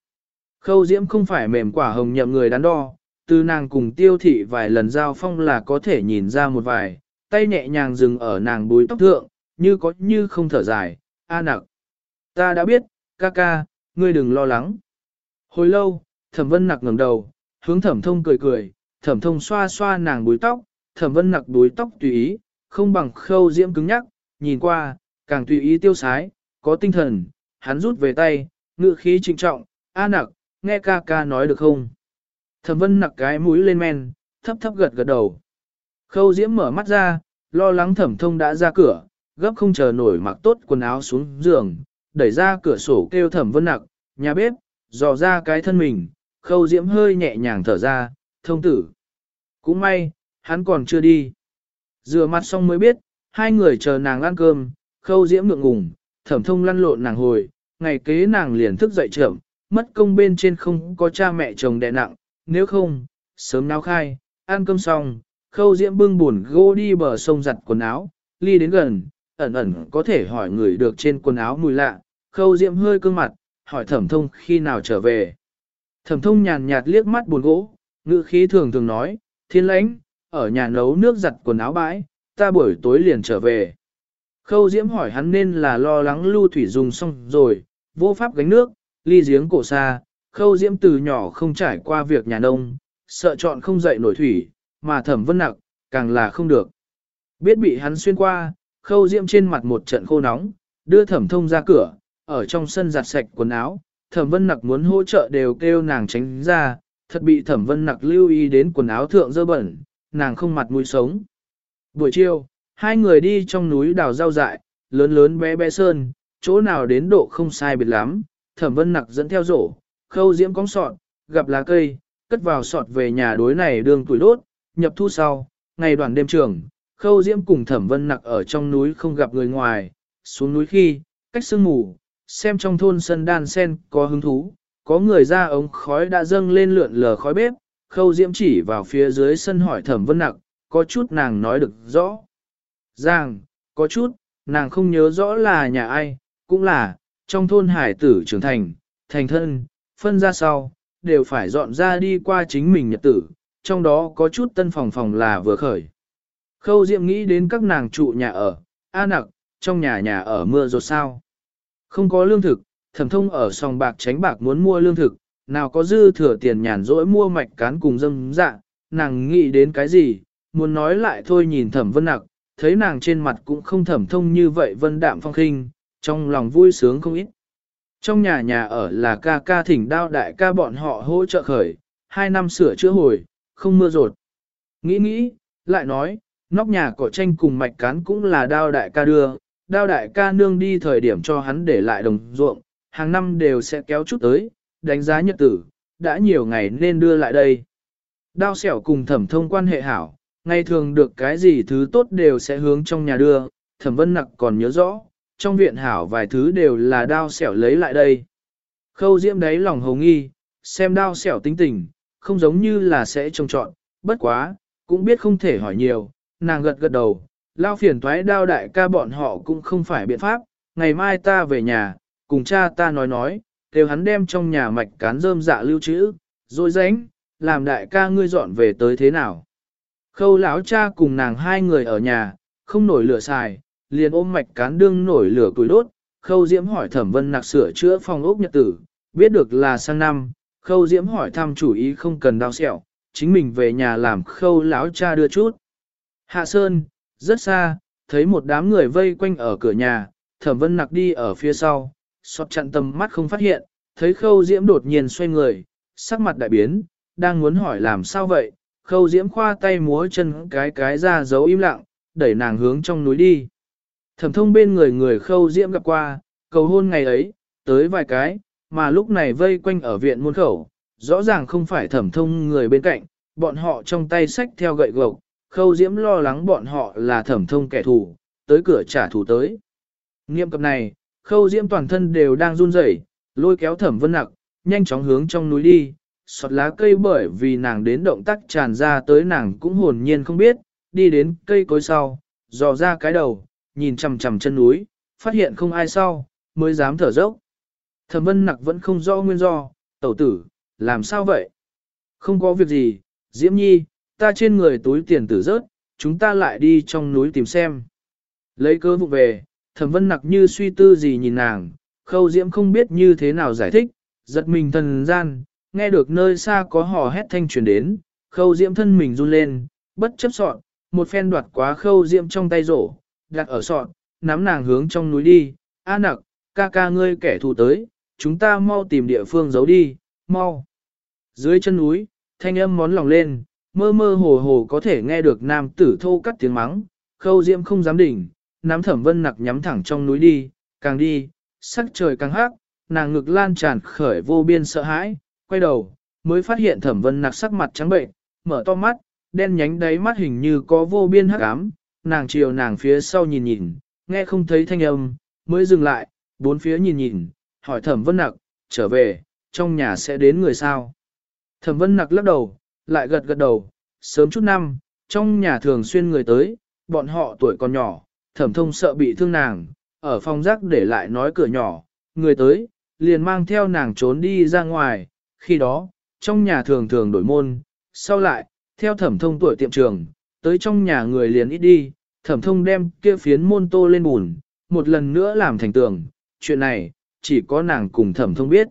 Khâu diễm không phải mềm quả hồng nhậm người đắn đo, từ nàng cùng tiêu thị vài lần giao phong là có thể nhìn ra một vài, tay nhẹ nhàng dừng ở nàng búi tóc thượng, như có như không thở dài, a nặc. Ta đã biết, ca ca, ngươi đừng lo lắng. Hồi lâu, thẩm vân nặc ngẩng đầu, hướng thẩm thông cười cười, thẩm thông xoa xoa nàng búi tóc, thẩm vân nặc đuối tóc tùy ý, không bằng khâu diễm cứng nhắc, nhìn qua, càng tùy ý tiêu sái, có tinh thần, hắn rút về tay, ngự khí trịnh trọng, a nặc, nghe ca ca nói được không? Thẩm vân nặc cái mũi lên men, thấp thấp gật gật đầu. Khâu diễm mở mắt ra, lo lắng thẩm thông đã ra cửa, gấp không chờ nổi mặc tốt quần áo xuống giường, đẩy ra cửa sổ kêu thẩm vân nặc, nhà bếp, dò ra cái thân mình, khâu diễm hơi nhẹ nhàng thở ra, thông tử. Cũng may, hắn còn chưa đi. Rửa mặt xong mới biết, hai người chờ nàng ăn cơm, khâu diễm ngượng ngùng, thẩm thông lăn lộn nàng hồi, ngày kế nàng liền thức dậy trưởng, mất công bên trên không có cha mẹ chồng đẻ nặng, nếu không, sớm náo khai, ăn cơm xong, khâu diễm bưng buồn gỗ đi bờ sông giặt quần áo, ly đến gần, ẩn ẩn có thể hỏi người được trên quần áo mùi lạ, khâu diễm hơi cương mặt, hỏi thẩm thông khi nào trở về. Thẩm thông nhàn nhạt liếc mắt buồn gỗ, ngữ khí thường thường nói, thiên lãnh, ở nhà nấu nước giặt quần áo bãi, ta buổi tối liền trở về. Khâu diễm hỏi hắn nên là lo lắng lưu thủy dùng xong rồi, vô pháp gánh nước, ly giếng cổ xa, khâu diễm từ nhỏ không trải qua việc nhà nông, sợ chọn không dậy nổi thủy, mà thẩm vân nặc, càng là không được. Biết bị hắn xuyên qua, khâu diễm trên mặt một trận khô nóng, đưa thẩm thông ra cửa, ở trong sân giặt sạch quần áo, thẩm vân nặc muốn hỗ trợ đều kêu nàng tránh ra, thật bị thẩm vân nặc lưu ý đến quần áo thượng dơ bẩn, nàng không mặt mũi sống. Buổi chiều, hai người đi trong núi đào rau dại, lớn lớn bé bé sơn, chỗ nào đến độ không sai biệt lắm, thẩm vân nặc dẫn theo rổ, khâu diễm cong sọt, gặp lá cây, cất vào sọt về nhà đối này đường tuổi đốt, nhập thu sau, ngày đoàn đêm trường, khâu diễm cùng thẩm vân nặc ở trong núi không gặp người ngoài, xuống núi khi, cách sương mù, xem trong thôn sân đan sen có hứng thú, có người ra ống khói đã dâng lên lượn lờ khói bếp, khâu diễm chỉ vào phía dưới sân hỏi thẩm vân nặc, có chút nàng nói được rõ. Giang, có chút, nàng không nhớ rõ là nhà ai, cũng là, trong thôn hải tử trưởng thành, thành thân, phân ra sau, đều phải dọn ra đi qua chính mình nhật tử, trong đó có chút tân phòng phòng là vừa khởi. Khâu Diệm nghĩ đến các nàng trụ nhà ở, a nặc, trong nhà nhà ở mưa rột sao. Không có lương thực, thẩm thông ở sòng bạc tránh bạc muốn mua lương thực, nào có dư thừa tiền nhàn rỗi mua mạch cán cùng dâm dạ, nàng nghĩ đến cái gì, muốn nói lại thôi nhìn thẩm vân nặc, thấy nàng trên mặt cũng không thẩm thông như vậy vân đạm phong khinh, trong lòng vui sướng không ít. Trong nhà nhà ở là ca ca thỉnh đao đại ca bọn họ hỗ trợ khởi, hai năm sửa chữa hồi, không mưa rột. Nghĩ nghĩ, lại nói, nóc nhà cỏ tranh cùng mạch cán cũng là đao đại ca đưa, đao đại ca nương đi thời điểm cho hắn để lại đồng ruộng, hàng năm đều sẽ kéo chút tới, đánh giá nhật tử, đã nhiều ngày nên đưa lại đây. Đao xẻo cùng thẩm thông quan hệ hảo, ngày thường được cái gì thứ tốt đều sẽ hướng trong nhà đưa, thẩm vân nặc còn nhớ rõ, trong viện hảo vài thứ đều là đao xẻo lấy lại đây. Khâu diễm đấy lòng hồng nghi, xem đao xẻo tính tình, không giống như là sẽ trông chọn, bất quá, cũng biết không thể hỏi nhiều, nàng gật gật đầu, lao phiền thoái đao đại ca bọn họ cũng không phải biện pháp, ngày mai ta về nhà, cùng cha ta nói nói, kêu hắn đem trong nhà mạch cán rơm dạ lưu trữ, rồi ránh, làm đại ca ngươi dọn về tới thế nào. Khâu lão cha cùng nàng hai người ở nhà, không nổi lửa xài, liền ôm mạch cán đương nổi lửa tuổi đốt, khâu diễm hỏi thẩm vân nặc sửa chữa phòng ốc nhật tử, biết được là sang năm, khâu diễm hỏi thăm chủ ý không cần đau sẹo, chính mình về nhà làm khâu lão cha đưa chút. Hạ Sơn, rất xa, thấy một đám người vây quanh ở cửa nhà, thẩm vân nặc đi ở phía sau, sọt chặn tầm mắt không phát hiện, thấy khâu diễm đột nhiên xoay người, sắc mặt đại biến, đang muốn hỏi làm sao vậy, khâu diễm khoa tay múa chân cái cái ra giấu im lặng, đẩy nàng hướng trong núi đi. Thẩm thông bên người người khâu diễm gặp qua, cầu hôn ngày ấy, tới vài cái, mà lúc này vây quanh ở viện môn khẩu, rõ ràng không phải thẩm thông người bên cạnh, bọn họ trong tay sách theo gậy gộc, khâu diễm lo lắng bọn họ là thẩm thông kẻ thù, tới cửa trả thù tới. Nghiệm cập này, khâu diễm toàn thân đều đang run rẩy, lôi kéo thẩm vân nặc, nhanh chóng hướng trong núi đi, sọt lá cây bởi vì nàng đến động tác tràn ra tới nàng cũng hồn nhiên không biết, đi đến cây cối sau, dò ra cái đầu, nhìn chằm chằm chân núi, phát hiện không ai sau, mới dám thở dốc. Thẩm vân nặc vẫn không rõ nguyên do, tẩu tử, làm sao vậy? Không có việc gì, Diễm Nhi, ta trên người túi tiền tử rớt, chúng ta lại đi trong núi tìm xem. Lấy cơ vụ về, thẩm vân nặc như suy tư gì nhìn nàng, khâu Diễm không biết như thế nào giải thích, giật mình thần gian, nghe được nơi xa có hò hét thanh truyền đến, khâu Diễm thân mình run lên, bất chấp sọn, một phen đoạt quá khâu Diễm trong tay rổ, đặt ở sọn, nắm nàng hướng trong núi đi, a nặc, ca ca ngươi kẻ thù tới, chúng ta mau tìm địa phương giấu đi, mau. Dưới chân núi, thanh âm món lòng lên, mơ mơ hồ hồ có thể nghe được nam tử thô cắt tiếng mắng, khâu diễm không dám đỉnh, nắm thẩm vân nặc nhắm thẳng trong núi đi, càng đi, sắc trời càng hắc, nàng ngực lan tràn khởi vô biên sợ hãi, quay đầu, mới phát hiện thẩm vân nặc sắc mặt trắng bệnh, mở to mắt, đen nhánh đáy mắt hình như có vô biên hắc ám, nàng chiều nàng phía sau nhìn nhìn, nghe không thấy thanh âm, mới dừng lại, bốn phía nhìn nhìn, hỏi thẩm vân nặc, trở về, trong nhà sẽ đến người sao. Thẩm vân nặc lắc đầu, lại gật gật đầu, sớm chút năm, trong nhà thường xuyên người tới, bọn họ tuổi còn nhỏ, thẩm thông sợ bị thương nàng, ở phòng rác để lại nói cửa nhỏ, người tới, liền mang theo nàng trốn đi ra ngoài, khi đó, trong nhà thường thường đổi môn, sau lại, theo thẩm thông tuổi tiệm trường, tới trong nhà người liền ít đi, thẩm thông đem kia phiến môn tô lên bùn, một lần nữa làm thành tường, chuyện này, chỉ có nàng cùng thẩm thông biết.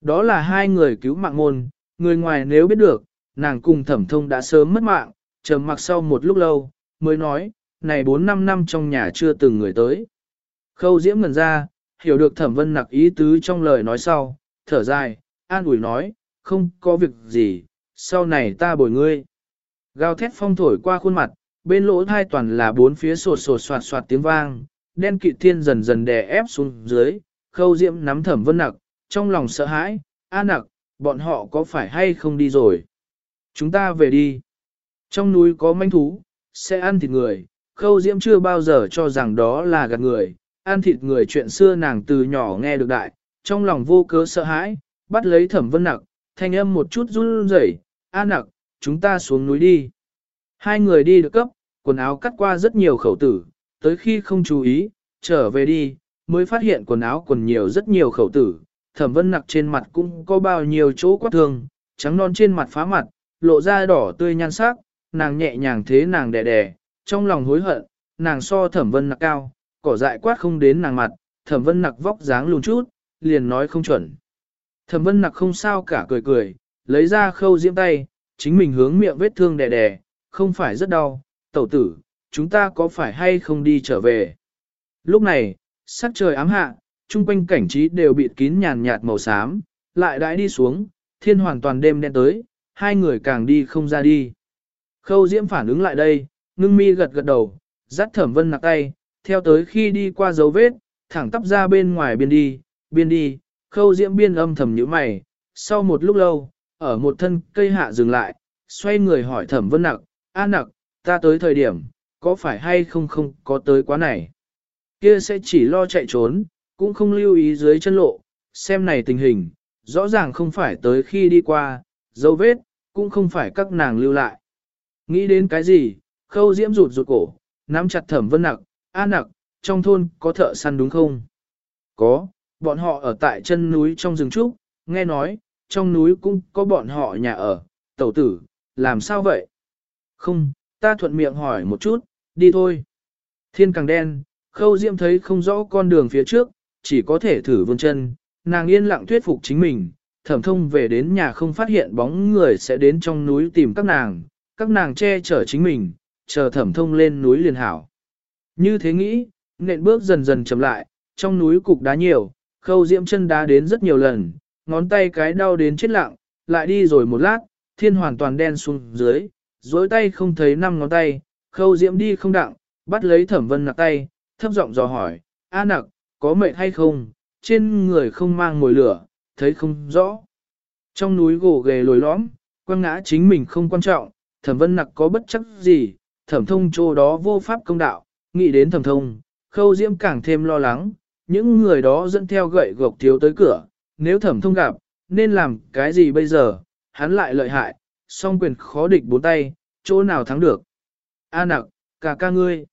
Đó là hai người cứu mạng môn, người ngoài nếu biết được, nàng cùng thẩm thông đã sớm mất mạng, trầm mặc sau một lúc lâu, mới nói, này 4-5 năm trong nhà chưa từng người tới. Khâu diễm ngần ra, hiểu được thẩm vân nặc ý tứ trong lời nói sau, thở dài, an ủi nói, không có việc gì, sau này ta bồi ngươi. Gào thét phong thổi qua khuôn mặt, bên lỗ thai toàn là bốn phía sột sột soạt soạt tiếng vang, đen kỵ thiên dần dần đè ép xuống dưới, khâu diễm nắm thẩm vân nặc, trong lòng sợ hãi, a nặc, bọn họ có phải hay không đi rồi? Chúng ta về đi. Trong núi có manh thú, sẽ ăn thịt người, khâu diễm chưa bao giờ cho rằng đó là gạt người, ăn thịt người chuyện xưa nàng từ nhỏ nghe được đại, trong lòng vô cớ sợ hãi, bắt lấy thẩm vân nặc, thanh âm một chút run rẩy, a nặc, chúng ta xuống núi đi. Hai người đi được cấp, quần áo cắt qua rất nhiều khẩu tử, tới khi không chú ý, trở về đi, mới phát hiện quần áo quần nhiều rất nhiều khẩu tử, thẩm vân nặc trên mặt cũng có bao nhiêu chỗ quát thương, trắng non trên mặt phá mặt, lộ ra đỏ tươi nhan sắc, nàng nhẹ nhàng thế nàng đè đè, trong lòng hối hận, nàng so thẩm vân nặc cao, cỏ dại quát không đến nàng mặt, thẩm vân nặc vóc dáng lùn chút, liền nói không chuẩn. Thẩm vân nặc không sao cả cười cười, lấy ra khâu diễm tay, chính mình hướng miệng vết thương đè đè, không phải rất đau, tẩu tử, chúng ta có phải hay không đi trở về. Lúc này, sắc trời ám hạ, chung quanh cảnh trí đều bị kín nhàn nhạt màu xám, lại đãi đi xuống, thiên hoàn toàn đêm đen tới, hai người càng đi không ra đi. Khâu diễm phản ứng lại đây, ngưng mi gật gật đầu, dắt thẩm vân nặc tay, theo tới khi đi qua dấu vết, thẳng tắp ra bên ngoài biên đi, biên đi, khâu diễm biên âm thầm nhíu mày, sau một lúc lâu, ở một thân cây hạ dừng lại, xoay người hỏi thẩm vân nặc, a nặc, ta tới thời điểm, có phải hay không không có tới quá này? Kia sẽ chỉ lo chạy trốn, cũng không lưu ý dưới chân lộ, xem này tình hình, rõ ràng không phải tới khi đi qua, dấu vết, cũng không phải các nàng lưu lại. Nghĩ đến cái gì, khâu diễm rụt rụt cổ, nắm chặt thẩm vân nặc, a nặc, trong thôn có thợ săn đúng không? Có, bọn họ ở tại chân núi trong rừng trúc, nghe nói, trong núi cũng có bọn họ nhà ở, tẩu tử, làm sao vậy? Không, ta thuận miệng hỏi một chút, đi thôi. Thiên càng đen, khâu diễm thấy không rõ con đường phía trước, chỉ có thể thử vươn chân, nàng yên lặng thuyết phục chính mình, thẩm thông về đến nhà không phát hiện bóng người sẽ đến trong núi tìm các nàng, các nàng che chở chính mình, chờ thẩm thông lên núi liền hảo. Như thế nghĩ, nện bước dần dần chậm lại, trong núi cục đá nhiều, khâu diễm chân đá đến rất nhiều lần, ngón tay cái đau đến chết lặng, lại đi rồi một lát, thiên hoàn toàn đen xuống dưới, dối tay không thấy năm ngón tay, khâu diễm đi không đặng, bắt lấy thẩm vân nặc tay, thấp giọng dò hỏi, A nặc, có mệt hay không, trên người không mang mồi lửa, thấy không rõ. Trong núi gồ ghề lồi lõm, quăng ngã chính mình không quan trọng, thẩm vân nặc có bất chấp gì, thẩm thông chỗ đó vô pháp công đạo, nghĩ đến thẩm thông, khâu diễm càng thêm lo lắng, những người đó dẫn theo gậy gộc thiếu tới cửa, nếu thẩm thông gặp, nên làm cái gì bây giờ, hắn lại lợi hại, song quyền khó địch bốn tay, chỗ nào thắng được. A nặc, ca ca ngươi.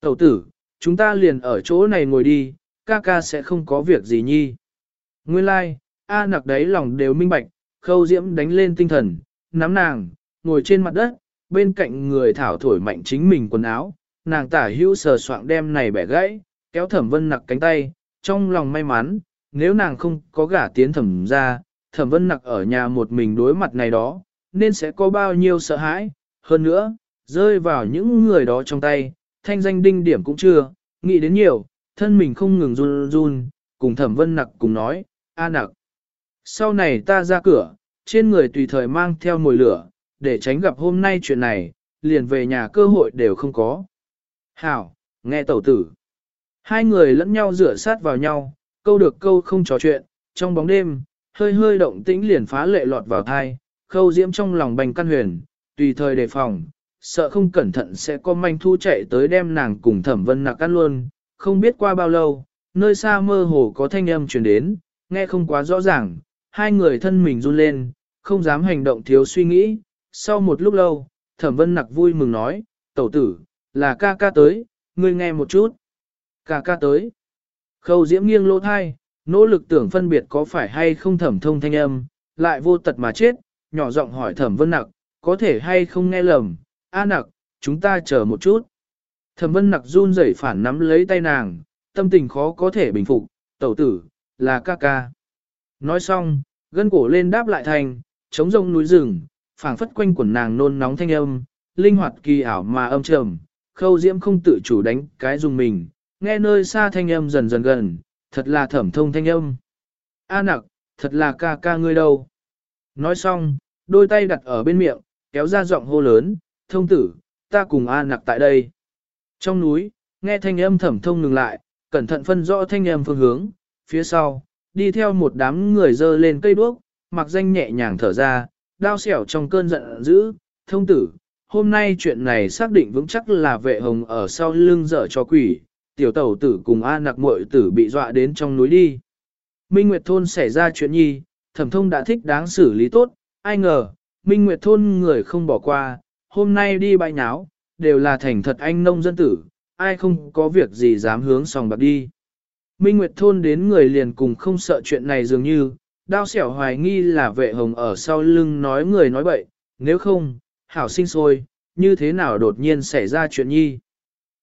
Tẩu tử, chúng ta liền ở chỗ này ngồi đi, ca ca sẽ không có việc gì nhi. Nguyên lai, like, A nặc đấy lòng đều minh bạch, khâu diễm đánh lên tinh thần, nắm nàng, ngồi trên mặt đất, bên cạnh người thảo thổi mạnh chính mình quần áo, nàng tả hữu sờ soạng đem này bẻ gãy, kéo thẩm vân nặc cánh tay, trong lòng may mắn, nếu nàng không có gả tiến thẩm ra, thẩm vân nặc ở nhà một mình đối mặt này đó, nên sẽ có bao nhiêu sợ hãi, hơn nữa, rơi vào những người đó trong tay, thanh danh đinh điểm cũng chưa, nghĩ đến nhiều, thân mình không ngừng run run, cùng thẩm vân nặc cùng nói, a nặc. Sau này ta ra cửa, trên người tùy thời mang theo mồi lửa, để tránh gặp hôm nay chuyện này, liền về nhà cơ hội đều không có. Hảo, nghe tẩu tử. Hai người lẫn nhau rửa sát vào nhau, câu được câu không trò chuyện, trong bóng đêm, hơi hơi động tĩnh liền phá lệ lọt vào thai, khâu diễm trong lòng bành căn huyền, tùy thời đề phòng, sợ không cẩn thận sẽ có manh thu chạy tới đem nàng cùng thẩm vân nạc ăn luôn, không biết qua bao lâu, nơi xa mơ hồ có thanh âm truyền đến, nghe không quá rõ ràng, hai người thân mình run lên, không dám hành động thiếu suy nghĩ, sau một lúc lâu, thẩm vân nặc vui mừng nói, tẩu tử, là ca ca tới, ngươi nghe một chút. Ca ca tới. Khâu diễm nghiêng lỗ thai, nỗ lực tưởng phân biệt có phải hay không thẩm thông thanh âm, lại vô tật mà chết, nhỏ giọng hỏi thẩm vân nặc, có thể hay không nghe lầm, a nặc, chúng ta chờ một chút. Thẩm vân nặc run rẩy phản nắm lấy tay nàng, tâm tình khó có thể bình phục, tẩu tử, là ca ca. Nói xong, gân cổ lên đáp lại thành, chống rông núi rừng, phảng phất quanh quần nàng nôn nóng thanh âm, linh hoạt kỳ ảo mà âm trầm, khâu diễm không tự chủ đánh cái dùng mình, nghe nơi xa thanh âm dần dần gần, thật là thẩm thông thanh âm. A nặc, thật là ca ca ngươi đâu. Nói xong, đôi tay đặt ở bên miệng, kéo ra giọng hô lớn, thông tử, ta cùng A nặc tại đây. Trong núi, nghe thanh âm thẩm thông ngừng lại, cẩn thận phân rõ thanh âm phương hướng, phía sau, đi theo một đám người dơ lên cây đuốc, mặc danh nhẹ nhàng thở ra, đao xẻo trong cơn giận dữ, thông tử, hôm nay chuyện này xác định vững chắc là vệ hồng ở sau lưng dở cho quỷ, tiểu tẩu tử cùng A nặc muội tử bị dọa đến trong núi đi. Minh Nguyệt Thôn xảy ra chuyện nhi, thẩm thông đã thích đáng xử lý tốt, ai ngờ, Minh Nguyệt Thôn người không bỏ qua, hôm nay đi bãi nháo, đều là thành thật anh nông dân tử, ai không có việc gì dám hướng sòng bạc đi. Minh Nguyệt Thôn đến người liền cùng không sợ chuyện này dường như, đao xẻo hoài nghi là vệ hồng ở sau lưng nói người nói bậy, nếu không, hảo sinh sôi, như thế nào đột nhiên xảy ra chuyện nhi.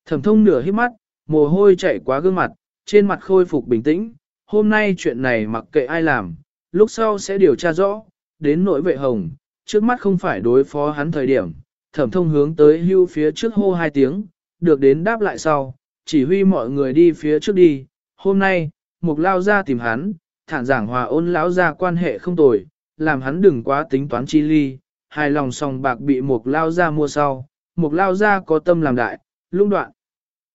Thẩm thông nửa hít mắt, mồ hôi chảy quá gương mặt, trên mặt khôi phục bình tĩnh, hôm nay chuyện này mặc kệ ai làm, lúc sau sẽ điều tra rõ, đến nỗi vệ hồng, trước mắt không phải đối phó hắn thời điểm, thẩm thông hướng tới hưu phía trước hô hai tiếng, được đến đáp lại sau, chỉ huy mọi người đi phía trước đi, hôm nay, mục lao ra tìm hắn, thản giảng hòa ôn lão ra quan hệ không tồi, làm hắn đừng quá tính toán chi ly, hài lòng song bạc bị một lao ra mua sau, một lao ra có tâm làm đại, lung đoạn.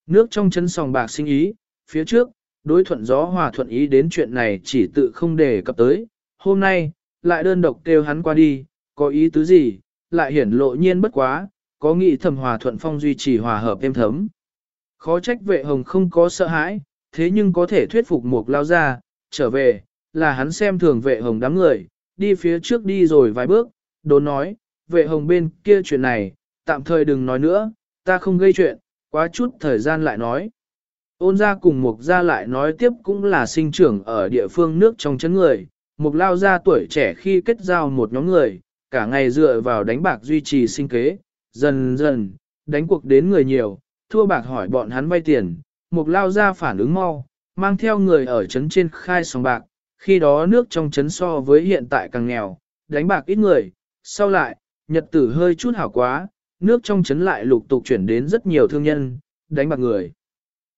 Nước trong chân sòng bạc sinh ý, phía trước, đối thuận gió hòa thuận ý đến chuyện này chỉ tự không đề cập tới, hôm nay, lại đơn độc kêu hắn qua đi, có ý tứ gì, lại hiển lộ nhiên bất quá, có nghĩ thầm hòa thuận phong duy trì hòa hợp êm thấm. Khó trách vệ hồng không có sợ hãi, thế nhưng có thể thuyết phục một lao ra, trở về, là hắn xem thường vệ hồng đám người, đi phía trước đi rồi vài bước, đốn nói, vệ hồng bên kia chuyện này, tạm thời đừng nói nữa, ta không gây chuyện, quá chút thời gian lại nói. Ôn ra cùng mục ra lại nói tiếp cũng là sinh trưởng ở địa phương nước trong chấn người, mục lao ra tuổi trẻ khi kết giao một nhóm người, cả ngày dựa vào đánh bạc duy trì sinh kế, dần dần, đánh cuộc đến người nhiều, thua bạc hỏi bọn hắn vay tiền, mục lao ra phản ứng mau, mang theo người ở trấn trên khai sòng bạc, khi đó nước trong trấn so với hiện tại càng nghèo, đánh bạc ít người, sau lại, nhật tử hơi chút hảo quá, nước trong trấn lại lục tục chuyển đến rất nhiều thương nhân, đánh bạc người.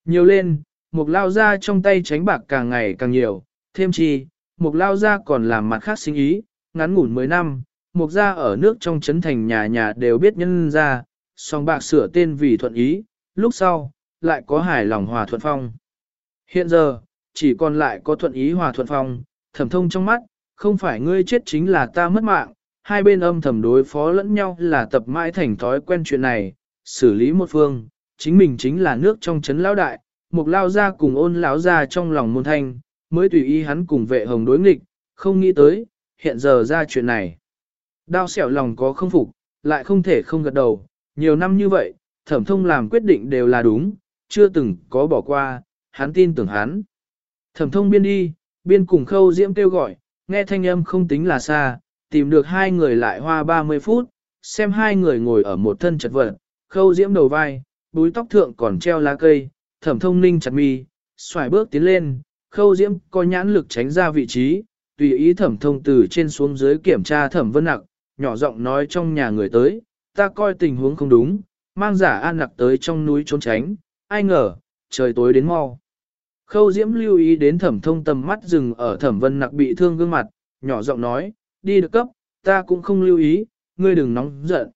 Nhiều lên, mục lao ra trong tay tránh bạc càng ngày càng nhiều, thêm chi, mục lao ra còn làm mặt khác sinh ý, ngắn ngủn 10 năm, mục ra ở nước trong trấn thành nhà nhà đều biết nhân ra, song bạc sửa tên vì thuận ý, lúc sau, lại có hài lòng hòa thuận phong. Hiện giờ, chỉ còn lại có thuận ý hòa thuận phong, thẩm thông trong mắt, không phải ngươi chết chính là ta mất mạng, hai bên âm thầm đối phó lẫn nhau là tập mãi thành thói quen chuyện này, xử lý một phương, chính mình chính là nước trong chấn lão đại, một lao ra cùng ôn lão ra trong lòng môn thanh, mới tùy ý hắn cùng vệ hồng đối nghịch, không nghĩ tới, hiện giờ ra chuyện này. Đao xẻo lòng có không phục, lại không thể không gật đầu, nhiều năm như vậy, thẩm thông làm quyết định đều là đúng, chưa từng có bỏ qua, hắn tin tưởng hắn. Thẩm thông biên đi, biên cùng khâu diễm kêu gọi, nghe thanh âm không tính là xa, tìm được hai người lại hoa 30 phút, xem hai người ngồi ở một thân chật vật, khâu diễm đầu vai, búi tóc thượng còn treo lá cây, thẩm thông ninh chặt mi, xoài bước tiến lên, khâu diễm có nhãn lực tránh ra vị trí, tùy ý thẩm thông từ trên xuống dưới kiểm tra thẩm vân nặc, nhỏ giọng nói trong nhà người tới, ta coi tình huống không đúng, mang giả an nặc tới trong núi trốn tránh, ai ngờ, trời tối đến mau. Khâu diễm lưu ý đến thẩm thông tầm mắt dừng ở thẩm vân nặc bị thương gương mặt, nhỏ giọng nói, đi được cấp, ta cũng không lưu ý, ngươi đừng nóng giận.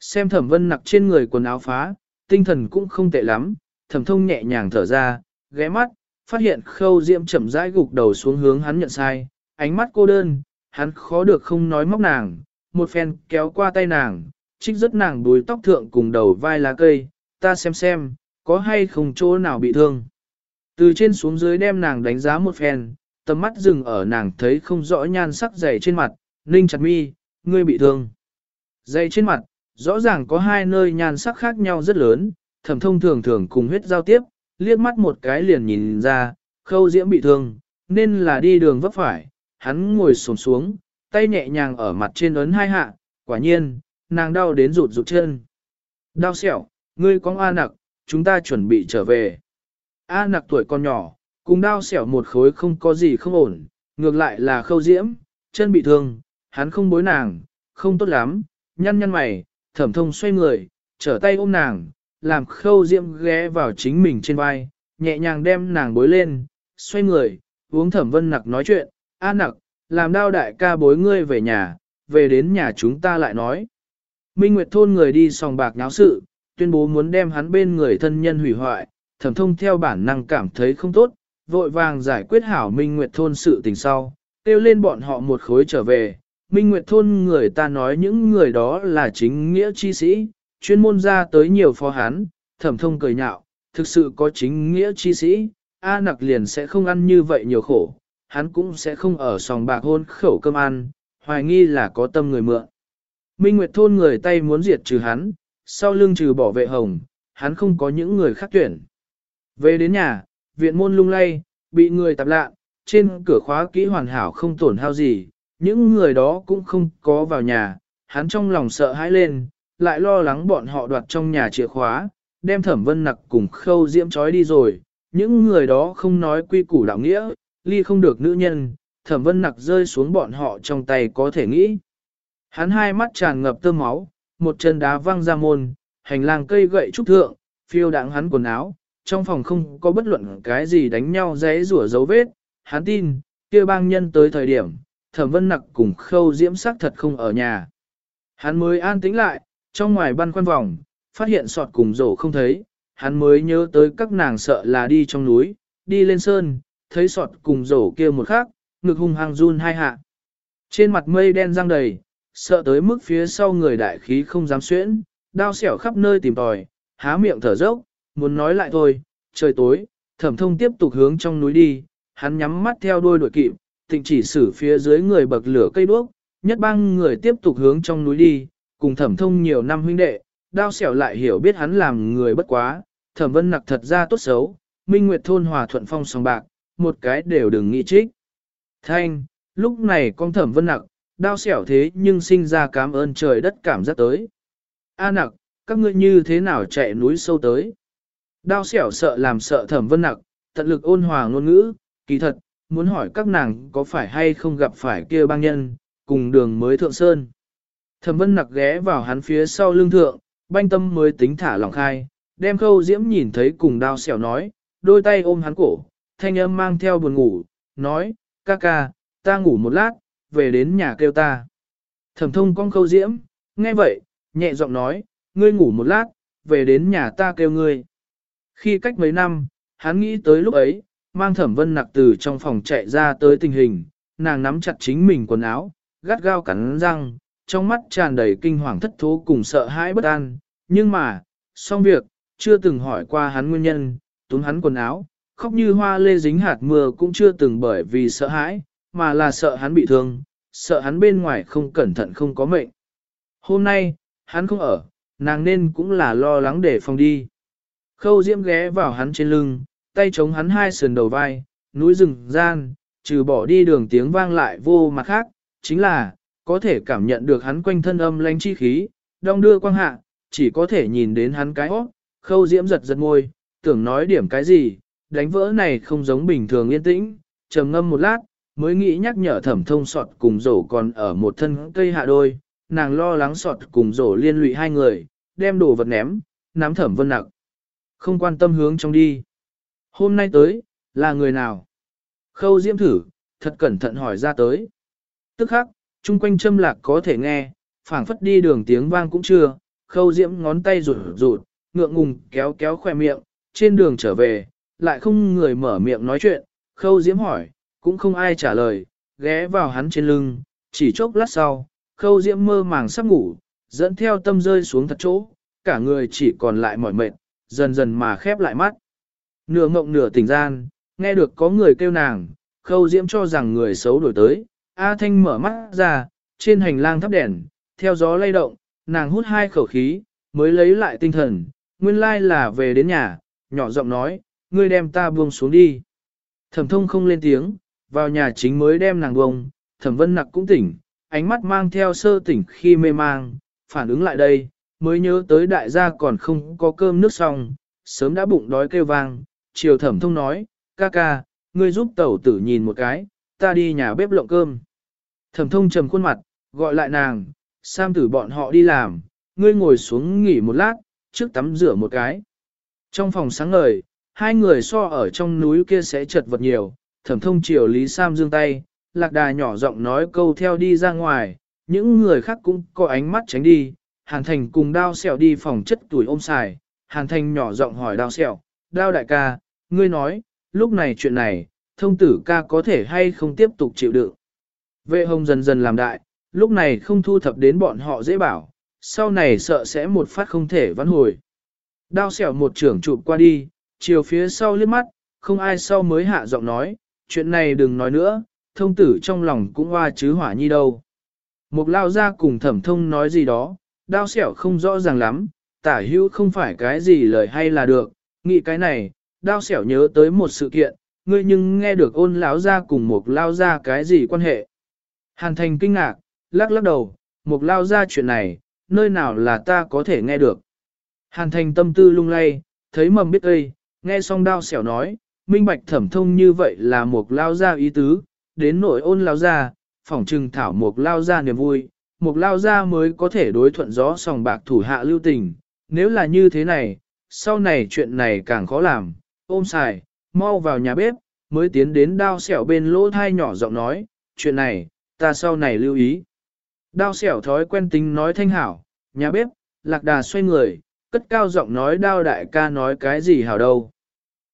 Xem thẩm vân nặc trên người quần áo phá, tinh thần cũng không tệ lắm, thẩm thông nhẹ nhàng thở ra, ghé mắt, phát hiện khâu diễm chậm rãi gục đầu xuống hướng hắn nhận sai, ánh mắt cô đơn, hắn khó được không nói móc nàng, một phen kéo qua tay nàng, trích rất nàng đuôi tóc thượng cùng đầu vai lá cây, ta xem xem, có hay không chỗ nào bị thương. Từ trên xuống dưới đem nàng đánh giá một phen, tầm mắt dừng ở nàng thấy không rõ nhan sắc dày trên mặt, ninh chặt mi, ngươi bị thương. Dày trên mặt, rõ ràng có hai nơi nhan sắc khác nhau rất lớn, thẩm thông thường thường cùng huyết giao tiếp, liếc mắt một cái liền nhìn ra, khâu diễm bị thương, nên là đi đường vấp phải, hắn ngồi xổm xuống, tay nhẹ nhàng ở mặt trên ấn hai hạ, quả nhiên, nàng đau đến rụt rụt chân. Đau xẻo, ngươi có A nặc, chúng ta chuẩn bị trở về. A nặc tuổi còn nhỏ, cùng đau xẻo một khối không có gì không ổn, ngược lại là khâu diễm, chân bị thương, hắn không bối nàng, không tốt lắm, nhăn nhăn mày, thẩm thông xoay người, trở tay ôm nàng, làm khâu diễm ghé vào chính mình trên vai, nhẹ nhàng đem nàng bối lên, xoay người, uống thẩm vân nặc nói chuyện, A nặc, làm đao đại ca bối ngươi về nhà, về đến nhà chúng ta lại nói. Minh Nguyệt thôn người đi sòng bạc náo sự, tuyên bố muốn đem hắn bên người thân nhân hủy hoại, thẩm thông theo bản năng cảm thấy không tốt, vội vàng giải quyết hảo Minh Nguyệt thôn sự tình sau, kêu lên bọn họ một khối trở về. Minh Nguyệt thôn người ta nói những người đó là chính nghĩa chi sĩ, chuyên môn ra tới nhiều phó hán, thẩm thông cười nhạo, thực sự có chính nghĩa chi sĩ, A nặc liền sẽ không ăn như vậy nhiều khổ, hắn cũng sẽ không ở sòng bạc hôn khẩu cơm ăn, hoài nghi là có tâm người mượn. Minh Nguyệt thôn người tay muốn diệt trừ hắn, sau lưng trừ bỏ vệ hồng, hắn không có những người khác tuyển. Về đến nhà, viện môn lung lay, bị người tạp lạ, trên cửa khóa kỹ hoàn hảo không tổn hao gì, những người đó cũng không có vào nhà, hắn trong lòng sợ hãi lên, lại lo lắng bọn họ đoạt trong nhà chìa khóa, đem thẩm vân nặc cùng khâu diễm trói đi rồi, những người đó không nói quy củ đạo nghĩa, ly không được nữ nhân, thẩm vân nặc rơi xuống bọn họ trong tay có thể nghĩ. Hắn hai mắt tràn ngập tơ máu, một chân đá văng ra môn, hành lang cây gậy trúc thượng, phiêu đáng hắn quần áo, trong phòng không có bất luận cái gì đánh nhau rẽ rủa dấu vết, hắn tin, kia bang nhân tới thời điểm, thẩm vân nặc cùng khâu diễm sắc thật không ở nhà. Hắn mới an tĩnh lại, trong ngoài băn khoăn vòng, phát hiện sọt cùng rổ không thấy, hắn mới nhớ tới các nàng sợ là đi trong núi, đi lên sơn, thấy sọt cùng rổ kia một khác ngực hung hăng run hai hạ. Trên mặt mây đen răng đầy, sợ tới mức phía sau người đại khí không dám xuyễn, đao xẻo khắp nơi tìm tòi, há miệng thở dốc, muốn nói lại thôi, trời tối, thẩm thông tiếp tục hướng trong núi đi, hắn nhắm mắt theo đuôi đội kịp, tịnh chỉ xử phía dưới người bậc lửa cây đuốc, nhất bang người tiếp tục hướng trong núi đi, cùng thẩm thông nhiều năm huynh đệ, đao xẻo lại hiểu biết hắn làm người bất quá, thẩm vân nặc thật ra tốt xấu, minh nguyệt thôn hòa thuận phong song bạc, một cái đều đừng nghĩ trích. Thanh, lúc này con thẩm vân nặc, đao xẻo thế nhưng sinh ra cảm ơn trời đất cảm giác tới. A nặc, các ngươi như thế nào chạy núi sâu tới? Đao xẻo sợ làm sợ thẩm vân nặc, tận lực ôn hòa ngôn ngữ, kỳ thật, muốn hỏi các nàng có phải hay không gặp phải kia băng nhân, cùng đường mới thượng sơn. Thẩm vân nặc ghé vào hắn phía sau lưng thượng, banh tâm mới tính thả lòng khai, đem khâu diễm nhìn thấy cùng đao xẻo nói, đôi tay ôm hắn cổ, thanh âm mang theo buồn ngủ, nói, ca ca, ta ngủ một lát, về đến nhà kêu ta. Thẩm thông con khâu diễm, nghe vậy, nhẹ giọng nói, ngươi ngủ một lát, về đến nhà ta kêu ngươi. Khi cách mấy năm, hắn nghĩ tới lúc ấy, mang thẩm vân nặc từ trong phòng chạy ra tới tình hình, nàng nắm chặt chính mình quần áo, gắt gao cắn răng, trong mắt tràn đầy kinh hoàng thất thố cùng sợ hãi bất an, nhưng mà, xong việc, chưa từng hỏi qua hắn nguyên nhân, túm hắn quần áo, khóc như hoa lê dính hạt mưa cũng chưa từng bởi vì sợ hãi, mà là sợ hắn bị thương, sợ hắn bên ngoài không cẩn thận không có mệnh. Hôm nay, hắn không ở, nàng nên cũng là lo lắng để phòng đi. Khâu diễm ghé vào hắn trên lưng, tay chống hắn hai sườn đầu vai, núi rừng gian, trừ bỏ đi đường tiếng vang lại vô mặt khác, chính là, có thể cảm nhận được hắn quanh thân âm lanh chi khí, đong đưa quang hạ, chỉ có thể nhìn đến hắn cái hót, khâu diễm giật giật ngôi, tưởng nói điểm cái gì, đánh vỡ này không giống bình thường yên tĩnh, trầm ngâm một lát, mới nghĩ nhắc nhở thẩm thông sọt cùng rổ còn ở một thân cây hạ đôi, nàng lo lắng sọt cùng rổ liên lụy hai người, đem đồ vật ném, nắm thẩm vân nặng. Không quan tâm hướng trong đi. Hôm nay tới, là người nào? Khâu diễm thử, thật cẩn thận hỏi ra tới. Tức khắc, chung quanh châm lạc có thể nghe, phảng phất đi đường tiếng vang cũng chưa, khâu diễm ngón tay rụt rụt, ngượng ngùng kéo kéo khoe miệng, trên đường trở về, lại không người mở miệng nói chuyện, khâu diễm hỏi, cũng không ai trả lời, ghé vào hắn trên lưng, chỉ chốc lát sau, khâu diễm mơ màng sắp ngủ, dẫn theo tâm rơi xuống thật chỗ, cả người chỉ còn lại mỏi mệt, dần dần mà khép lại mắt. Nửa ngộng nửa tỉnh gian, nghe được có người kêu nàng, khâu diễm cho rằng người xấu đổi tới, A Thanh mở mắt ra, trên hành lang thắp đèn, theo gió lay động, nàng hút hai khẩu khí, mới lấy lại tinh thần, nguyên lai là về đến nhà, nhỏ giọng nói, ngươi đem ta buông xuống đi. Thẩm thông không lên tiếng, vào nhà chính mới đem nàng buông, thẩm vân nặc cũng tỉnh, ánh mắt mang theo sơ tỉnh khi mê mang, phản ứng lại đây, mới nhớ tới đại gia còn không có cơm nước xong, sớm đã bụng đói kêu vang, chiều thẩm thông nói, ca ca, ngươi giúp tẩu tử nhìn một cái, ta đi nhà bếp lộng cơm. Thẩm thông trầm khuôn mặt, gọi lại nàng, Sam tử bọn họ đi làm, ngươi ngồi xuống nghỉ một lát, trước tắm rửa một cái. Trong phòng sáng ngời, hai người so ở trong núi kia sẽ chật vật nhiều, thẩm thông chiều Lý Sam dương tay, lạc đà nhỏ giọng nói câu theo đi ra ngoài, những người khác cũng có ánh mắt tránh đi, Hàn Thành cùng đao sẹo đi phòng chất tuổi ôm xài, Hàn Thành nhỏ giọng hỏi đao sẹo, đao đại ca, ngươi nói, lúc này chuyện này, thông tử ca có thể hay không tiếp tục chịu đựng. Vệ hồng dần dần làm đại, lúc này không thu thập đến bọn họ dễ bảo, sau này sợ sẽ một phát không thể vãn hồi. Đao sẹo một trưởng chụp qua đi, chiều phía sau liếc mắt, không ai sau mới hạ giọng nói, chuyện này đừng nói nữa, thông tử trong lòng cũng hoa chứ hỏa nhi đâu. Một lao ra cùng thẩm thông nói gì đó, đao xẻo không rõ ràng lắm, tả hữu không phải cái gì lời hay là được, nghĩ cái này, đao xẻo nhớ tới một sự kiện, ngươi nhưng nghe được ôn lão ra cùng một lao ra cái gì quan hệ. Hàn thành kinh ngạc, lắc lắc đầu, một lao ra chuyện này, nơi nào là ta có thể nghe được. Hàn thành tâm tư lung lay, thấy mầm biết ơi, nghe xong đao xẻo nói, minh bạch thẩm thông như vậy là một lao ra ý tứ, đến nội ôn lao ra, phỏng trừng thảo một lao ra niềm vui, một lao ra mới có thể đối thuận gió sòng bạc thủ hạ lưu tình, nếu là như thế này, sau này chuyện này càng khó làm, ôm xài, mau vào nhà bếp, mới tiến đến đao xẻo bên lỗ thai nhỏ giọng nói, chuyện này, ta sau này lưu ý. Đao xẻo thói quen tính nói thanh hảo, nhà bếp, lạc đà xoay người, cất cao giọng nói đao đại ca nói cái gì hảo đâu.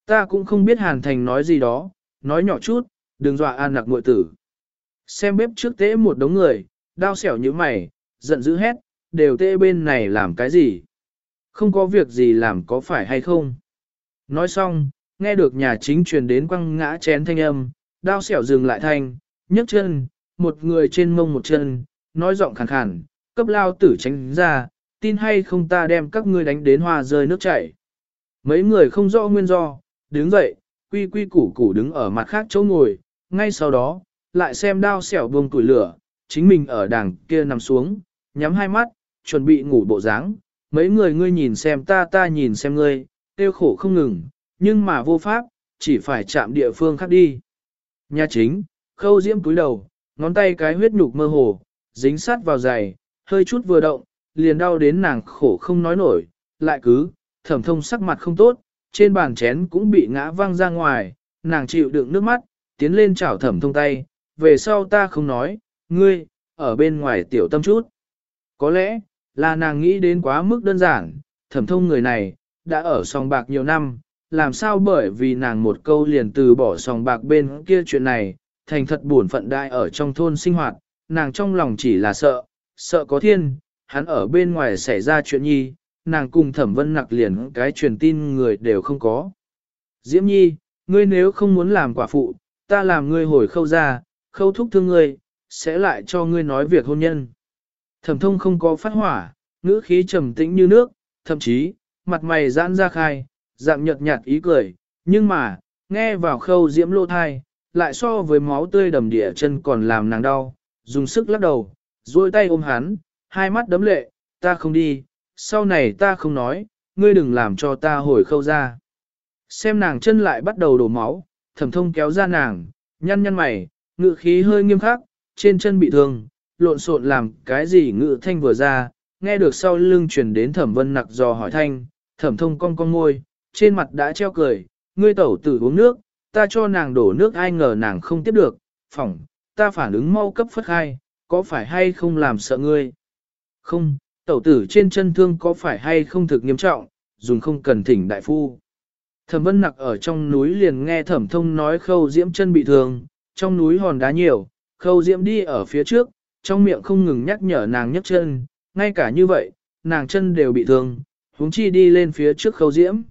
Ta cũng không biết hàn thành nói gì đó, nói nhỏ chút, đừng dọa an nặc muội tử. Xem bếp trước tế một đống người, đao xẻo như mày, giận dữ hét, đều tê bên này làm cái gì? Không có việc gì làm có phải hay không? Nói xong, nghe được nhà chính truyền đến quăng ngã chén thanh âm, đao xẻo dừng lại thanh, nhấc chân, một người trên mông một chân, nói giọng khàn khàn, cấp lao tử tránh ra, tin hay không ta đem các ngươi đánh đến hoa rơi nước chảy. Mấy người không rõ nguyên do, đứng dậy, quy quy củ củ đứng ở mặt khác chỗ ngồi, ngay sau đó, lại xem đao xẻo buông tuổi lửa, chính mình ở đằng kia nằm xuống, nhắm hai mắt, chuẩn bị ngủ bộ dáng. Mấy người ngươi nhìn xem ta ta nhìn xem ngươi, tiêu khổ không ngừng, nhưng mà vô pháp, chỉ phải chạm địa phương khác đi. Nhà chính, khâu diễm túi đầu, ngón tay cái huyết nhục mơ hồ, dính sát vào giày, hơi chút vừa động, liền đau đến nàng khổ không nói nổi, lại cứ, thẩm thông sắc mặt không tốt, trên bàn chén cũng bị ngã văng ra ngoài, nàng chịu đựng nước mắt, tiến lên chảo thẩm thông tay, về sau ta không nói, ngươi, ở bên ngoài tiểu tâm chút. Có lẽ, là nàng nghĩ đến quá mức đơn giản, thẩm thông người này, đã ở sòng bạc nhiều năm, làm sao bởi vì nàng một câu liền từ bỏ sòng bạc bên kia chuyện này, thành thật buồn phận đại ở trong thôn sinh hoạt, nàng trong lòng chỉ là sợ, sợ có thiên, hắn ở bên ngoài xảy ra chuyện nhi, nàng cùng thẩm vân nặc liền cái truyền tin người đều không có. Diễm nhi, ngươi nếu không muốn làm quả phụ, ta làm ngươi hồi khâu ra, khâu thúc thương ngươi, sẽ lại cho ngươi nói việc hôn nhân. Thẩm thông không có phát hỏa, ngữ khí trầm tĩnh như nước, thậm chí, mặt mày giãn ra khai, dạng nhợt nhạt ý cười, nhưng mà, nghe vào khâu diễm lô thai, lại so với máu tươi đầm địa chân còn làm nàng đau, dùng sức lắc đầu, duỗi tay ôm hắn, hai mắt đấm lệ, ta không đi, sau này ta không nói, ngươi đừng làm cho ta hồi khâu ra. Xem nàng chân lại bắt đầu đổ máu, thẩm thông kéo ra nàng, nhăn nhăn mày, ngự khí hơi nghiêm khắc, trên chân bị thương, lộn xộn làm cái gì ngự thanh vừa ra, nghe được sau lưng truyền đến thẩm vân nặc dò hỏi thanh, thẩm thông cong cong môi, trên mặt đã treo cười, ngươi tẩu tử uống nước, ta cho nàng đổ nước ai ngờ nàng không tiếp được, phỏng, ta phản ứng mau cấp phất hai, có phải hay không làm sợ ngươi? Không, tẩu tử trên chân thương có phải hay không thực nghiêm trọng, dùng không cần thỉnh đại phu. Thẩm vân nặc ở trong núi liền nghe thẩm thông nói khâu diễm chân bị thương, trong núi hòn đá nhiều, khâu diễm đi ở phía trước, trong miệng không ngừng nhắc nhở nàng nhấc chân, ngay cả như vậy, nàng chân đều bị thương, huống chi đi lên phía trước khâu diễm.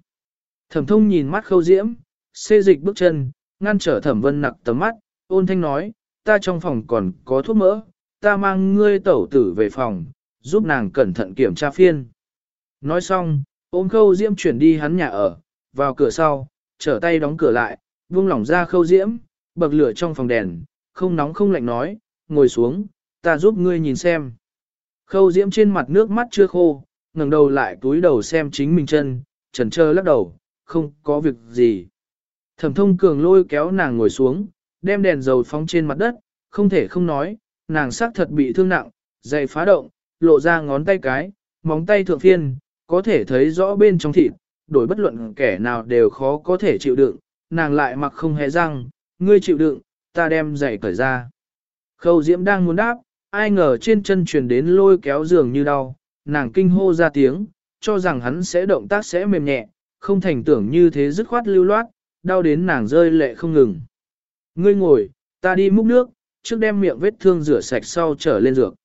Thẩm thông nhìn mắt khâu diễm, xê dịch bước chân, ngăn trở thẩm vân nặc tầm mắt, ôn thanh nói, ta trong phòng còn có thuốc mỡ, ta mang ngươi tẩu tử về phòng, giúp nàng cẩn thận kiểm tra phiên. Nói xong, ôm khâu diễm chuyển đi hắn nhà ở, vào cửa sau, trở tay đóng cửa lại, vung lỏng ra khâu diễm, bậc lửa trong phòng đèn, không nóng không lạnh nói, ngồi xuống, ta giúp ngươi nhìn xem. Khâu diễm trên mặt nước mắt chưa khô, ngẩng đầu lại túi đầu xem chính mình chân, trần trơ lắc đầu, không có việc gì. Thẩm thông cường lôi kéo nàng ngồi xuống, đem đèn dầu phóng trên mặt đất, không thể không nói, nàng xác thật bị thương nặng, dày phá động, lộ ra ngón tay cái, móng tay thượng phiên, có thể thấy rõ bên trong thịt, đổi bất luận kẻ nào đều khó có thể chịu đựng, nàng lại mặc không hề răng, ngươi chịu đựng, ta đem giày cởi ra. Khâu diễm đang muốn đáp, ai ngờ trên chân truyền đến lôi kéo giường như đau, nàng kinh hô ra tiếng, cho rằng hắn sẽ động tác sẽ mềm nhẹ, không thành tưởng như thế dứt khoát lưu loát, đau đến nàng rơi lệ không ngừng. Ngươi ngồi, ta đi múc nước, trước đem miệng vết thương rửa sạch sau trở lên dược.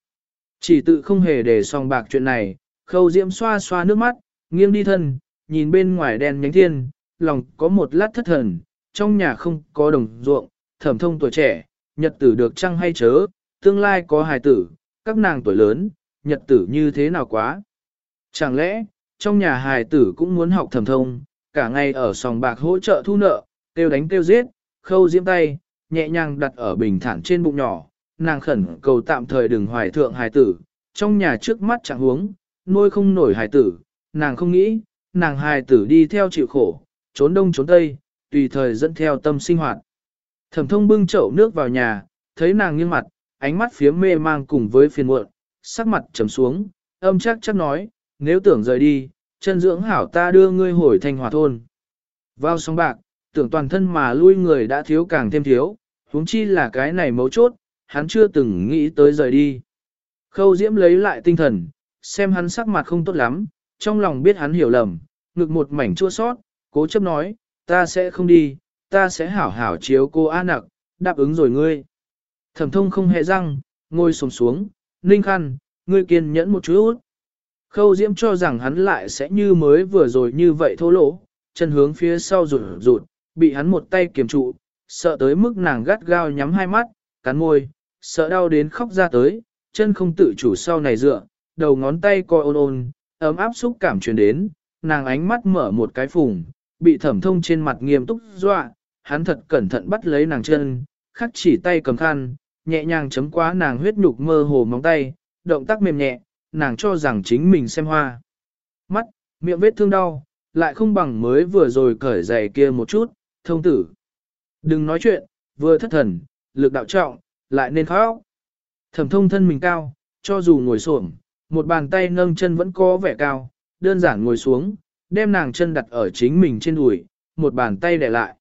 Chỉ tự không hề để song bạc chuyện này, khâu diễm xoa xoa nước mắt, nghiêng đi thân, nhìn bên ngoài đèn nhánh thiên, lòng có một lát thất thần, trong nhà không có đồng ruộng, thẩm thông tuổi trẻ, nhật tử được chăng hay chớ, tương lai có hài tử, các nàng tuổi lớn, nhật tử như thế nào quá. Chẳng lẽ, trong nhà hài tử cũng muốn học thẩm thông, cả ngày ở sòng bạc hỗ trợ thu nợ, kêu đánh kêu giết, khâu diễm tay, nhẹ nhàng đặt ở bình thản trên bụng nhỏ, nàng khẩn cầu tạm thời đừng hoài thượng hài tử, trong nhà trước mắt chẳng huống, nuôi không nổi hài tử, nàng không nghĩ, nàng hài tử đi theo chịu khổ, trốn đông trốn tây, tùy thời dẫn theo tâm sinh hoạt. Thẩm thông bưng chậu nước vào nhà, thấy nàng nghiêng mặt, ánh mắt phía mê mang cùng với phiền muộn, sắc mặt trầm xuống, âm chắc chắc nói, nếu tưởng rời đi, chân dưỡng hảo ta đưa ngươi hồi thanh hòa thôn. Vào sông bạc, tưởng toàn thân mà lui người đã thiếu càng thêm thiếu, huống chi là cái này mấu chốt, hắn chưa từng nghĩ tới rời đi. Khâu Diễm lấy lại tinh thần, xem hắn sắc mặt không tốt lắm, trong lòng biết hắn hiểu lầm, ngực một mảnh chua sót, cố chấp nói, ta sẽ không đi, ta sẽ hảo hảo chiếu cô A nặc, đáp ứng rồi ngươi. Thẩm thông không hề răng, ngồi sồm xuống, ninh khăn, ngươi kiên nhẫn một chút. Khâu Diễm cho rằng hắn lại sẽ như mới vừa rồi như vậy thô lỗ, chân hướng phía sau rụt rụt, bị hắn một tay kiềm trụ, sợ tới mức nàng gắt gao nhắm hai mắt, cắn môi, sợ đau đến khóc ra tới, chân không tự chủ sau này dựa, đầu ngón tay coi ôn ôn, ấm áp xúc cảm truyền đến, nàng ánh mắt mở một cái phùng, bị thẩm thông trên mặt nghiêm túc dọa, hắn thật cẩn thận bắt lấy nàng chân, khắc chỉ tay cầm khăn, nhẹ nhàng chấm qua nàng huyết nhục mơ hồ móng tay, động tác mềm nhẹ, nàng cho rằng chính mình xem hoa. Mắt, miệng vết thương đau, lại không bằng mới vừa rồi cởi giày kia một chút, thông tử. Đừng nói chuyện, vừa thất thần, lực đạo trọng, lại nên khóc. Thẩm thông thân mình cao, cho dù ngồi xổm, một bàn tay nâng chân vẫn có vẻ cao, đơn giản ngồi xuống, đem nàng chân đặt ở chính mình trên đùi, một bàn tay để lại.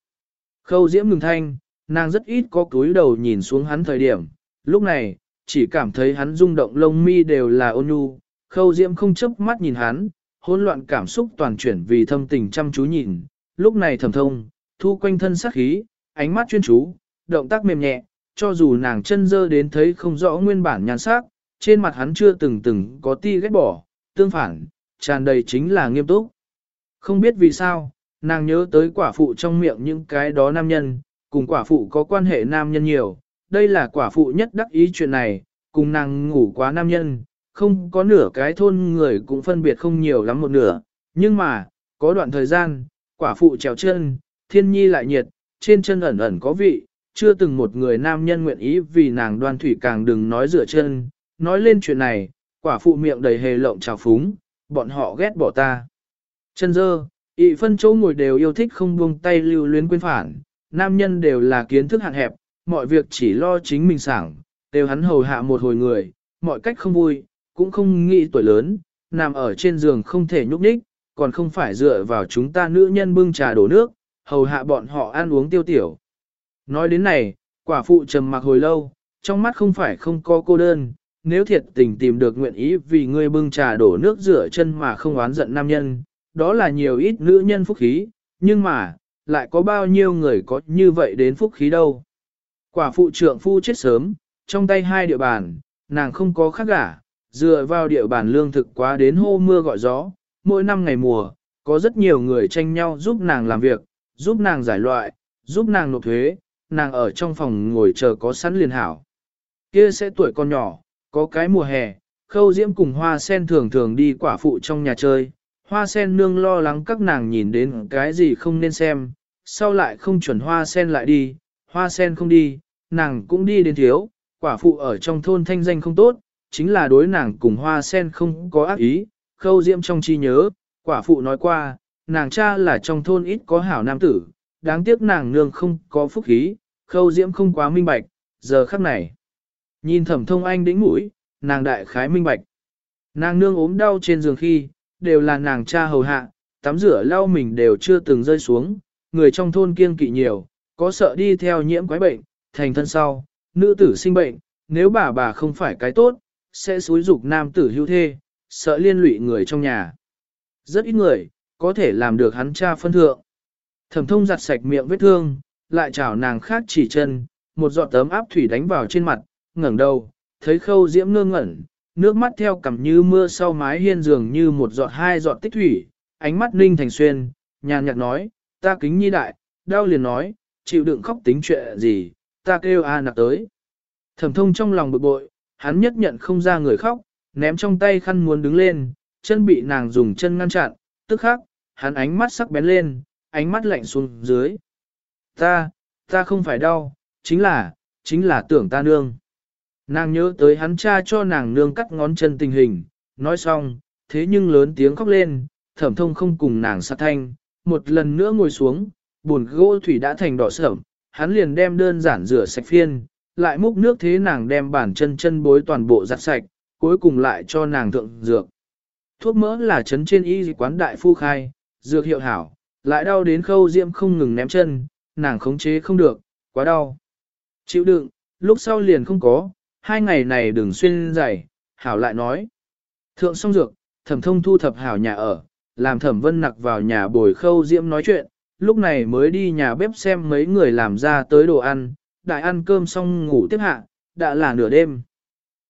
Khâu diễm ngừng thanh, nàng rất ít có cúi đầu nhìn xuống hắn thời điểm, lúc này, chỉ cảm thấy hắn rung động lông mi đều là ôn nhu, khâu diễm không chớp mắt nhìn hắn, hỗn loạn cảm xúc toàn chuyển vì thâm tình chăm chú nhìn, lúc này thầm thông, thu quanh thân sắc khí, ánh mắt chuyên chú, động tác mềm nhẹ, cho dù nàng chân dơ đến thấy không rõ nguyên bản nhan sắc, trên mặt hắn chưa từng từng có ti ghét bỏ, tương phản, tràn đầy chính là nghiêm túc. Không biết vì sao, nàng nhớ tới quả phụ trong miệng những cái đó nam nhân, cùng quả phụ có quan hệ nam nhân nhiều, đây là quả phụ nhất đắc ý chuyện này, cùng nàng ngủ quá nam nhân, không có nửa cái thôn người cũng phân biệt không nhiều lắm một nửa, nhưng mà, có đoạn thời gian, quả phụ trèo chân, thiên nhi lại nhiệt, trên chân ẩn ẩn có vị, chưa từng một người nam nhân nguyện ý vì nàng đoan thủy càng đừng nói rửa chân, nói lên chuyện này, quả phụ miệng đầy hề lộng trào phúng, bọn họ ghét bỏ ta. Chân dơ, ị phân chỗ ngồi đều yêu thích không buông tay lưu luyến quên phản, nam nhân đều là kiến thức hạn hẹp, mọi việc chỉ lo chính mình sảng, đều hắn hầu hạ một hồi người, mọi cách không vui, cũng không nghĩ tuổi lớn, nằm ở trên giường không thể nhúc nhích, còn không phải dựa vào chúng ta nữ nhân bưng trà đổ nước, hầu hạ bọn họ ăn uống tiêu tiểu. Nói đến này, quả phụ trầm mặc hồi lâu, trong mắt không phải không có cô đơn, nếu thiệt tình tìm được nguyện ý vì ngươi bưng trà đổ nước rửa chân mà không oán giận nam nhân, đó là nhiều ít nữ nhân phúc khí, nhưng mà, lại có bao nhiêu người có như vậy đến phúc khí đâu. Quả phụ trượng phu chết sớm, trong tay hai địa bàn, nàng không có khác gả, dựa vào địa bàn lương thực quá đến hô mưa gọi gió, mỗi năm ngày mùa, có rất nhiều người tranh nhau giúp nàng làm việc, giúp nàng giải loại, giúp nàng nộp thuế, nàng ở trong phòng ngồi chờ có sẵn liền hảo. Kia sẽ tuổi con nhỏ, có cái mùa hè, khâu diễm cùng hoa sen thường thường đi quả phụ trong nhà chơi, hoa sen nương lo lắng các nàng nhìn đến cái gì không nên xem, sau lại không chuẩn hoa sen lại đi, hoa sen không đi, nàng cũng đi đến thiếu, quả phụ ở trong thôn thanh danh không tốt, chính là đối nàng cùng hoa sen không có ác ý, khâu diễm trong chi nhớ, quả phụ nói qua, nàng cha là trong thôn ít có hảo nam tử, đáng tiếc nàng nương không có phúc khí, khâu diễm không quá minh bạch, giờ khắc này. Nhìn thẩm thông anh đĩnh mũi, nàng đại khái minh bạch. Nàng nương ốm đau trên giường khi, đều là nàng cha hầu hạ, tắm rửa lau mình đều chưa từng rơi xuống, người trong thôn kiêng kỵ nhiều, có sợ đi theo nhiễm quái bệnh, thành thân sau, nữ tử sinh bệnh, nếu bà bà không phải cái tốt, sẽ xúi dục nam tử hưu thê, sợ liên lụy người trong nhà. Rất ít người, có thể làm được hắn cha phân thượng. Thẩm thông giặt sạch miệng vết thương, lại chảo nàng khác chỉ chân, một giọt tấm áp thủy đánh vào trên mặt, ngẩng đầu, thấy khâu diễm ngơ ngẩn, nước mắt theo cầm như mưa sau mái hiên giường như một giọt hai giọt tích thủy, ánh mắt ninh thành xuyên, nhàn nhạt nói, ta kính nhi đại, đau liền nói, chịu đựng khóc tính chuyện gì, ta kêu a nạp tới. Thẩm thông trong lòng bực bội, hắn nhất nhận không ra người khóc, ném trong tay khăn muốn đứng lên, chân bị nàng dùng chân ngăn chặn, tức khắc, hắn ánh mắt sắc bén lên, ánh mắt lạnh xuống dưới. Ta, ta không phải đau, chính là, chính là tưởng ta nương. Nàng nhớ tới hắn cha cho nàng nương cắt ngón chân tình hình, nói xong, thế nhưng lớn tiếng khóc lên, thẩm thông không cùng nàng sát thanh, một lần nữa ngồi xuống, buồn gỗ thủy đã thành đỏ sởm, hắn liền đem đơn giản rửa sạch phiên, lại múc nước thế nàng đem bản chân chân bối toàn bộ giặt sạch, cuối cùng lại cho nàng thượng dược. Thuốc mỡ là chấn trên y quán đại phu khai, dược hiệu hảo, lại đau đến khâu diễm không ngừng ném chân, nàng khống chế không được, quá đau. Chịu đựng, lúc sau liền không có, hai ngày này đừng xuyên dày, hảo lại nói. Thượng xong dược, thẩm thông thu thập hảo nhà ở, làm thẩm vân nặc vào nhà bồi khâu diễm nói chuyện, lúc này mới đi nhà bếp xem mấy người làm ra tới đồ ăn, đại ăn cơm xong ngủ tiếp hạ, đã là nửa đêm.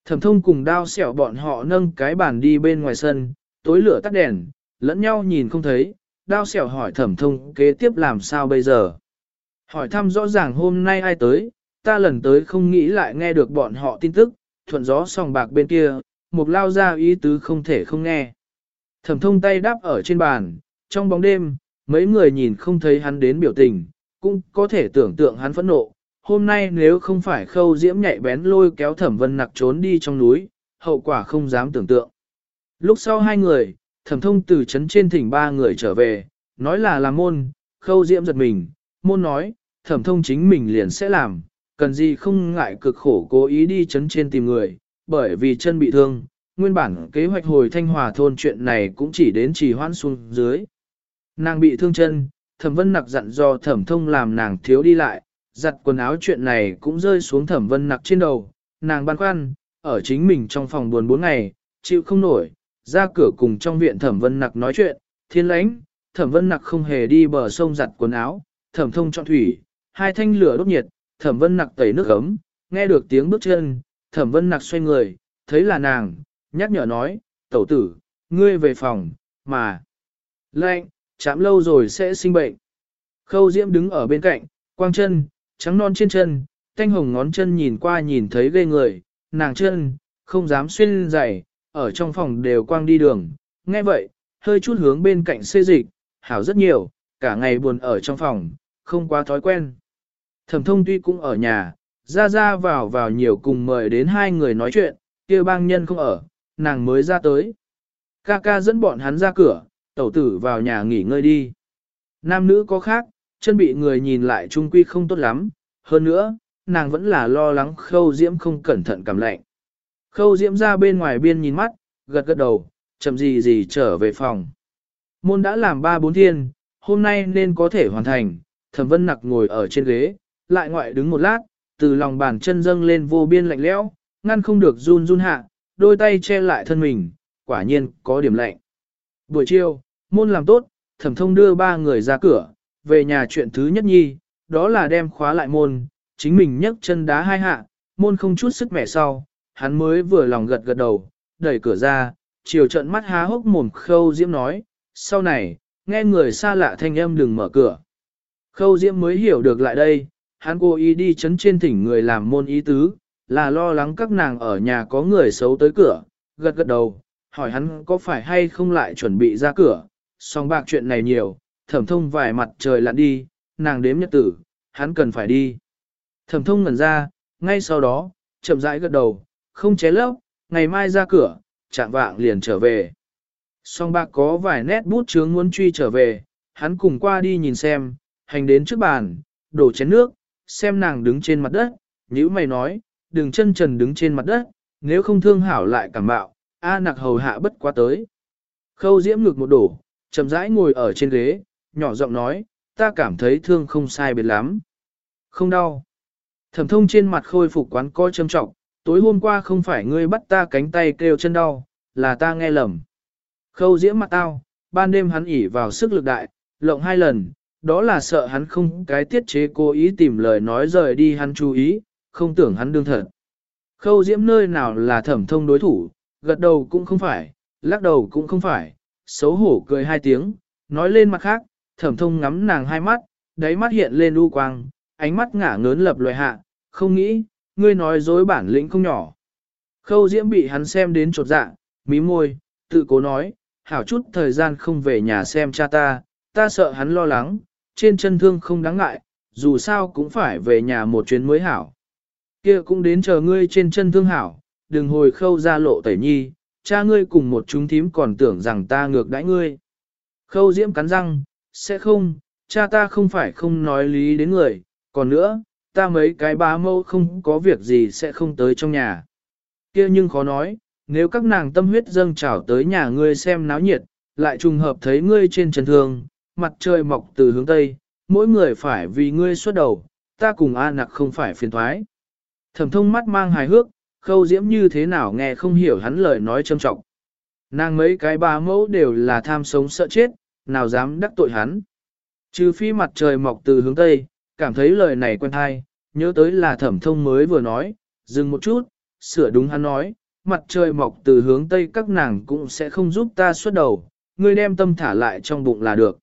Thẩm thông cùng đao xẻo bọn họ nâng cái bàn đi bên ngoài sân, tối lửa tắt đèn, lẫn nhau nhìn không thấy, đao xẻo hỏi thẩm thông kế tiếp làm sao bây giờ. Hỏi thăm rõ ràng hôm nay ai tới, ta lần tới không nghĩ lại nghe được bọn họ tin tức, thuận gió sòng bạc bên kia, một lao ra ý tứ không thể không nghe. Thẩm thông tay đáp ở trên bàn, trong bóng đêm, mấy người nhìn không thấy hắn đến biểu tình, cũng có thể tưởng tượng hắn phẫn nộ. Hôm nay nếu không phải khâu diễm nhạy bén lôi kéo thẩm vân nặc trốn đi trong núi, hậu quả không dám tưởng tượng. Lúc sau hai người, thẩm thông từ trấn trên thỉnh ba người trở về, nói là làm môn, khâu diễm giật mình, môn nói, thẩm thông chính mình liền sẽ làm, cần gì không ngại cực khổ cố ý đi chấn trên tìm người, bởi vì chân bị thương, nguyên bản kế hoạch hồi thanh hòa thôn chuyện này cũng chỉ đến trì hoãn xuống dưới. Nàng bị thương chân, thẩm vân nặc dặn do thẩm thông làm nàng thiếu đi lại, giặt quần áo chuyện này cũng rơi xuống thẩm vân nặc trên đầu, nàng băn khoăn, ở chính mình trong phòng buồn bốn ngày, chịu không nổi, ra cửa cùng trong viện thẩm vân nặc nói chuyện, thiên lãnh, thẩm vân nặc không hề đi bờ sông giặt quần áo, thẩm thông chọn thủy, hai thanh lửa đốt nhiệt, thẩm vân nặc tẩy nước ấm, nghe được tiếng bước chân, thẩm vân nặc xoay người, thấy là nàng, nhắc nhở nói, tẩu tử, ngươi về phòng, mà. Lệnh, chạm lâu rồi sẽ sinh bệnh. Khâu diễm đứng ở bên cạnh, quang chân, trắng non trên chân, thanh hồng ngón chân nhìn qua nhìn thấy ghê người, nàng chân, không dám xuyên giày, ở trong phòng đều quang đi đường. Nghe vậy, hơi chút hướng bên cạnh xê dịch, hảo rất nhiều, cả ngày buồn ở trong phòng, không quá thói quen. Thẩm thông tuy cũng ở nhà, ra ra vào vào nhiều cùng mời đến hai người nói chuyện, kia bang nhân không ở, nàng mới ra tới. Ca ca dẫn bọn hắn ra cửa, tẩu tử vào nhà nghỉ ngơi đi. Nam nữ có khác, chân bị người nhìn lại trung quy không tốt lắm, hơn nữa, nàng vẫn là lo lắng khâu diễm không cẩn thận cảm lạnh. Khâu diễm ra bên ngoài biên nhìn mắt, gật gật đầu, chậm gì gì trở về phòng. Môn đã làm ba bốn thiên, hôm nay nên có thể hoàn thành, thẩm vân nặc ngồi ở trên ghế, lại ngoại đứng một lát, từ lòng bàn chân dâng lên vô biên lạnh lẽo, ngăn không được run run hạ, đôi tay che lại thân mình, quả nhiên có điểm lạnh. Buổi chiều, môn làm tốt, thẩm thông đưa ba người ra cửa, về nhà chuyện thứ nhất nhi, đó là đem khóa lại môn, chính mình nhấc chân đá hai hạ, môn không chút sức mẻ sau, hắn mới vừa lòng gật gật đầu, đẩy cửa ra, chiều trận mắt há hốc mồm khâu diễm nói, sau này, nghe người xa lạ thanh âm đừng mở cửa. Khâu diễm mới hiểu được lại đây, hắn cố ý đi chấn trên thỉnh người làm môn ý tứ, là lo lắng các nàng ở nhà có người xấu tới cửa, gật gật đầu, hỏi hắn có phải hay không lại chuẩn bị ra cửa, song bạc chuyện này nhiều, thẩm thông vài mặt trời lặn đi, nàng đếm nhật tử, hắn cần phải đi. Thẩm thông ngẩn ra, ngay sau đó, chậm rãi gật đầu, không ché lấp, ngày mai ra cửa, chạm vạng liền trở về. Song bạc có vài nét bút chướng muốn truy trở về, hắn cùng qua đi nhìn xem, hành đến trước bàn, đổ chén nước, xem nàng đứng trên mặt đất, nhữ mày nói, đừng chân trần đứng trên mặt đất, nếu không thương hảo lại cảm bạo, A nặc hầu hạ bất quá tới. Khâu diễm ngực một đổ, chậm rãi ngồi ở trên ghế, nhỏ giọng nói, ta cảm thấy thương không sai biệt lắm. Không đau. Thẩm thông trên mặt khôi phục quán coi châm trọng, tối hôm qua không phải ngươi bắt ta cánh tay kêu chân đau, là ta nghe lầm. Khâu diễm mặt tao, ban đêm hắn ỉ vào sức lực đại, lộng hai lần, đó là sợ hắn không cái tiết chế cố ý tìm lời nói rời đi hắn chú ý, không tưởng hắn đương thật. Khâu diễm nơi nào là thẩm thông đối thủ, gật đầu cũng không phải, lắc đầu cũng không phải, xấu hổ cười hai tiếng, nói lên mặt khác, thẩm thông ngắm nàng hai mắt, đáy mắt hiện lên u quang, ánh mắt ngả ngớn lập loài hạ, không nghĩ, ngươi nói dối bản lĩnh không nhỏ. Khâu diễm bị hắn xem đến chột dạ, mí môi, tự cố nói, hảo chút thời gian không về nhà xem cha ta, ta sợ hắn lo lắng, trên chân thương không đáng ngại, dù sao cũng phải về nhà một chuyến mới hảo. kia cũng đến chờ ngươi trên chân thương hảo, đừng hồi khâu ra lộ tẩy nhi, cha ngươi cùng một chúng thím còn tưởng rằng ta ngược đãi ngươi. Khâu diễm cắn răng, sẽ không, cha ta không phải không nói lý đến người, còn nữa, ta mấy cái bá mâu không có việc gì sẽ không tới trong nhà. kia nhưng khó nói, nếu các nàng tâm huyết dâng trào tới nhà ngươi xem náo nhiệt, lại trùng hợp thấy ngươi trên chân thương, mặt trời mọc từ hướng tây, mỗi người phải vì ngươi xuất đầu, ta cùng A nặc không phải phiền thoái. Thẩm thông mắt mang hài hước, khâu diễm như thế nào nghe không hiểu hắn lời nói châm trọng. Nàng mấy cái ba mẫu đều là tham sống sợ chết, nào dám đắc tội hắn. Trừ phi mặt trời mọc từ hướng tây, cảm thấy lời này quen thai, nhớ tới là thẩm thông mới vừa nói, dừng một chút, sửa đúng hắn nói, mặt trời mọc từ hướng tây các nàng cũng sẽ không giúp ta xuất đầu, ngươi đem tâm thả lại trong bụng là được.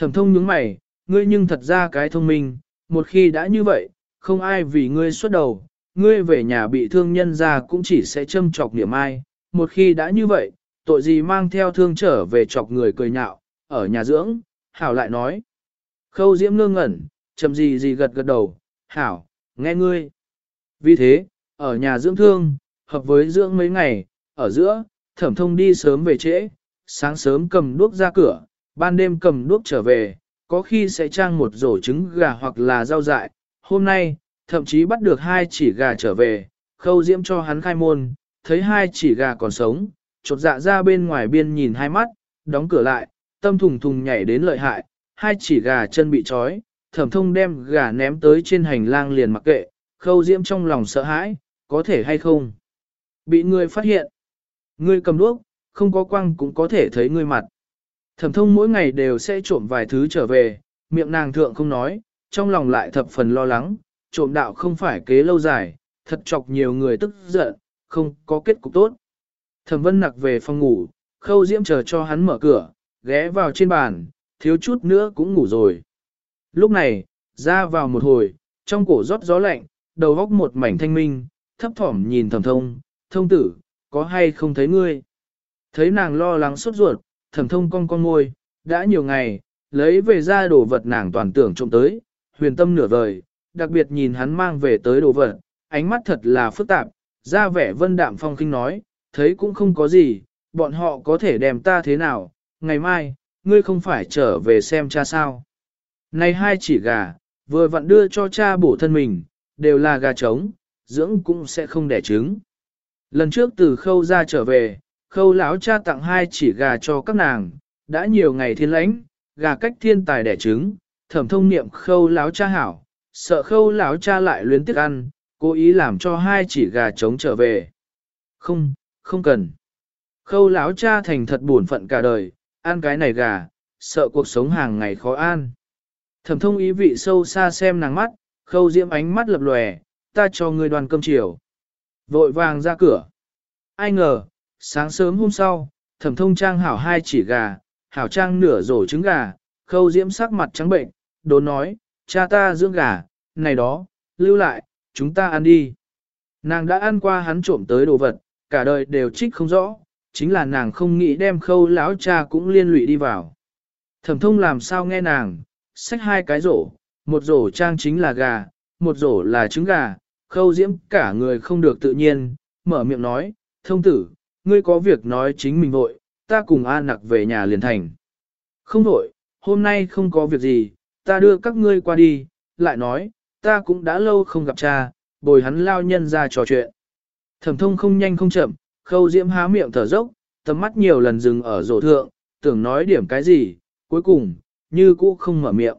Thẩm thông nhướng mày, ngươi nhưng thật ra cái thông minh, một khi đã như vậy, không ai vì ngươi xuất đầu, ngươi về nhà bị thương nhân ra cũng chỉ sẽ châm chọc niệm ai, một khi đã như vậy, tội gì mang theo thương trở về chọc người cười nhạo, ở nhà dưỡng, hảo lại nói. Khâu diễm ngơ ngẩn, chậm gì gì gật gật đầu, hảo, nghe ngươi. Vì thế, ở nhà dưỡng thương, hợp với dưỡng mấy ngày, ở giữa, thẩm thông đi sớm về trễ, sáng sớm cầm đuốc ra cửa, ban đêm cầm đuốc trở về, có khi sẽ trang một rổ trứng gà hoặc là rau dại. Hôm nay, thậm chí bắt được hai chỉ gà trở về, khâu diễm cho hắn khai môn, thấy hai chỉ gà còn sống, chột dạ ra bên ngoài biên nhìn hai mắt, đóng cửa lại, tâm thùng thùng nhảy đến lợi hại, hai chỉ gà chân bị trói, thẩm thông đem gà ném tới trên hành lang liền mặc kệ, khâu diễm trong lòng sợ hãi, có thể hay không. Bị người phát hiện, người cầm đuốc, không có quăng cũng có thể thấy người mặt. Thẩm thông mỗi ngày đều sẽ trộm vài thứ trở về, miệng nàng thượng không nói, trong lòng lại thập phần lo lắng, trộm đạo không phải kế lâu dài, thật chọc nhiều người tức giận, không có kết cục tốt. Thẩm vân nặc về phòng ngủ, khâu diễm chờ cho hắn mở cửa, ghé vào trên bàn, thiếu chút nữa cũng ngủ rồi. Lúc này, ra vào một hồi, trong cổ rót gió lạnh, đầu góc một mảnh thanh minh, thấp thỏm nhìn thẩm thông, thông tử, có hay không thấy ngươi? Thấy nàng lo lắng sốt ruột, thẩm thông cong con môi, đã nhiều ngày, lấy về ra đồ vật nàng toàn tưởng trộm tới, huyền tâm nửa vời, đặc biệt nhìn hắn mang về tới đồ vật, ánh mắt thật là phức tạp, ra vẻ vân đạm phong kinh nói, thấy cũng không có gì, bọn họ có thể đem ta thế nào, ngày mai, ngươi không phải trở về xem cha sao. Này hai chỉ gà, vừa vặn đưa cho cha bổ thân mình, đều là gà trống, dưỡng cũng sẽ không đẻ trứng. Lần trước từ khâu ra trở về, khâu lão cha tặng hai chỉ gà cho các nàng, đã nhiều ngày thiên lãnh, gà cách thiên tài đẻ trứng, thẩm thông niệm khâu lão cha hảo, sợ khâu lão cha lại luyến tiếc ăn, cố ý làm cho hai chỉ gà trống trở về. Không, không cần. Khâu lão cha thành thật buồn phận cả đời, ăn cái này gà, sợ cuộc sống hàng ngày khó an. Thẩm thông ý vị sâu xa xem nàng mắt, khâu diễm ánh mắt lập lòe, ta cho ngươi đoàn cơm chiều. Vội vàng ra cửa. Ai ngờ, sáng sớm hôm sau, thẩm thông trang hảo hai chỉ gà, hảo trang nửa rổ trứng gà, khâu diễm sắc mặt trắng bệnh, đốn nói, cha ta dưỡng gà, này đó, lưu lại, chúng ta ăn đi. Nàng đã ăn qua hắn trộm tới đồ vật, cả đời đều trích không rõ, chính là nàng không nghĩ đem khâu lão cha cũng liên lụy đi vào. Thẩm thông làm sao nghe nàng, xách hai cái rổ, một rổ trang chính là gà, một rổ là trứng gà, khâu diễm cả người không được tự nhiên, mở miệng nói, thông tử, ngươi có việc nói chính mình vội, ta cùng A nặc về nhà liền thành. Không vội, hôm nay không có việc gì, ta đưa các ngươi qua đi, lại nói, ta cũng đã lâu không gặp cha, bồi hắn lao nhân ra trò chuyện. Thẩm thông không nhanh không chậm, khâu diễm há miệng thở dốc, tầm mắt nhiều lần dừng ở rổ thượng, tưởng nói điểm cái gì, cuối cùng, như cũ không mở miệng.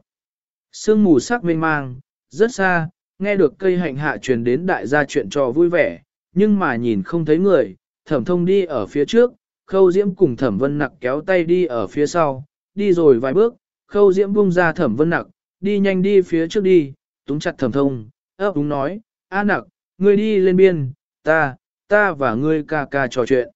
Sương mù sắc mênh mang, rất xa, nghe được cây hạnh hạ truyền đến đại gia chuyện trò vui vẻ, nhưng mà nhìn không thấy người, thẩm thông đi ở phía trước, khâu diễm cùng thẩm vân nặc kéo tay đi ở phía sau, đi rồi vài bước, khâu diễm buông ra thẩm vân nặc, đi nhanh đi phía trước đi, túng chặt thẩm thông, ấp đúng nói, a nặc, ngươi đi lên biên, ta, ta và ngươi ca ca trò chuyện.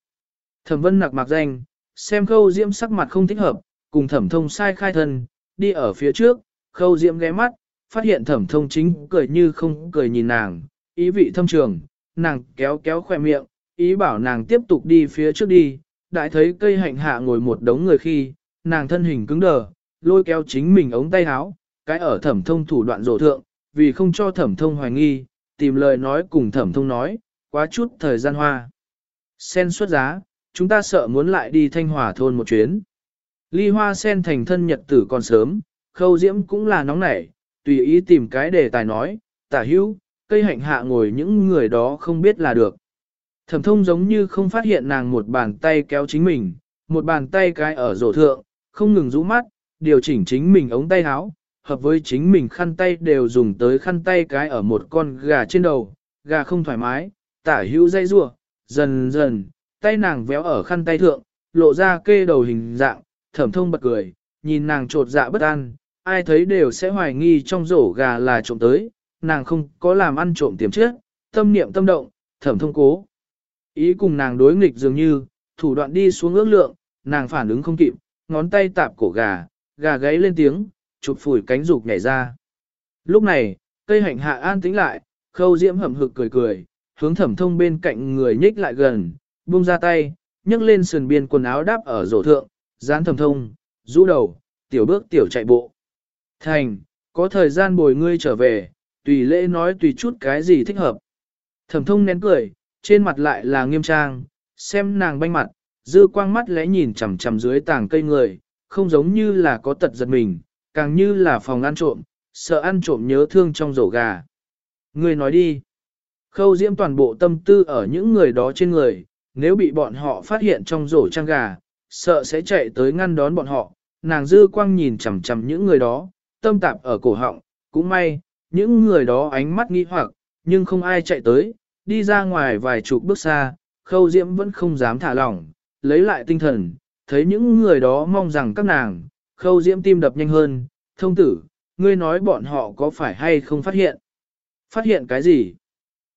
Thẩm vân nặc mặc danh, xem khâu diễm sắc mặt không thích hợp, cùng thẩm thông sai khai thân, đi ở phía trước, khâu diễm ghé mắt, phát hiện thẩm thông chính cười như không cười nhìn nàng, ý vị thâm trường, nàng kéo kéo khoe miệng, ý bảo nàng tiếp tục đi phía trước đi, đại thấy cây hạnh hạ ngồi một đống người khi, nàng thân hình cứng đờ, lôi kéo chính mình ống tay áo, cái ở thẩm thông thủ đoạn rổ thượng, vì không cho thẩm thông hoài nghi, tìm lời nói cùng thẩm thông nói, quá chút thời gian hoa. Sen xuất giá, chúng ta sợ muốn lại đi thanh hòa thôn một chuyến. Ly hoa sen thành thân nhật tử còn sớm, khâu diễm cũng là nóng nảy, tùy ý tìm cái đề tài nói, tả hữu, cây hạnh hạ ngồi những người đó không biết là được. Thẩm thông giống như không phát hiện nàng một bàn tay kéo chính mình, một bàn tay cái ở rổ thượng, không ngừng rũ mắt, điều chỉnh chính mình ống tay áo, hợp với chính mình khăn tay đều dùng tới khăn tay cái ở một con gà trên đầu, gà không thoải mái, tả hữu dây rua, dần dần, tay nàng véo ở khăn tay thượng, lộ ra kê đầu hình dạng, thẩm thông bật cười, nhìn nàng trột dạ bất an, ai thấy đều sẽ hoài nghi trong rổ gà là trộm tới, nàng không có làm ăn trộm tiềm trước, tâm niệm tâm động, thẩm thông cố. Ý cùng nàng đối nghịch dường như, thủ đoạn đi xuống ước lượng, nàng phản ứng không kịp, ngón tay tạp cổ gà, gà gáy lên tiếng, chụp phủi cánh rục nhảy ra. Lúc này, cây hạnh hạ an tĩnh lại, khâu diễm hầm hực cười cười, hướng thẩm thông bên cạnh người nhích lại gần, buông ra tay, nhấc lên sườn biên quần áo đáp ở rổ thượng, dán thẩm thông, rũ đầu, tiểu bước tiểu chạy bộ. Thành, có thời gian bồi ngươi trở về, tùy lễ nói tùy chút cái gì thích hợp. Thẩm thông nén cười, trên mặt lại là nghiêm trang, xem nàng banh mặt, dư quang mắt lẽ nhìn chằm chằm dưới tảng cây người, không giống như là có tật giật mình, càng như là phòng ăn trộm, sợ ăn trộm nhớ thương trong rổ gà. người nói đi. Khâu diễm toàn bộ tâm tư ở những người đó trên người, nếu bị bọn họ phát hiện trong rổ trang gà, sợ sẽ chạy tới ngăn đón bọn họ, nàng dư quang nhìn chằm chằm những người đó, tâm tạp ở cổ họng, cũng may, những người đó ánh mắt nghi hoặc, nhưng không ai chạy tới, đi ra ngoài vài chục bước xa, khâu diễm vẫn không dám thả lỏng, lấy lại tinh thần, thấy những người đó mong rằng các nàng, khâu diễm tim đập nhanh hơn, thông tử, ngươi nói bọn họ có phải hay không phát hiện? Phát hiện cái gì?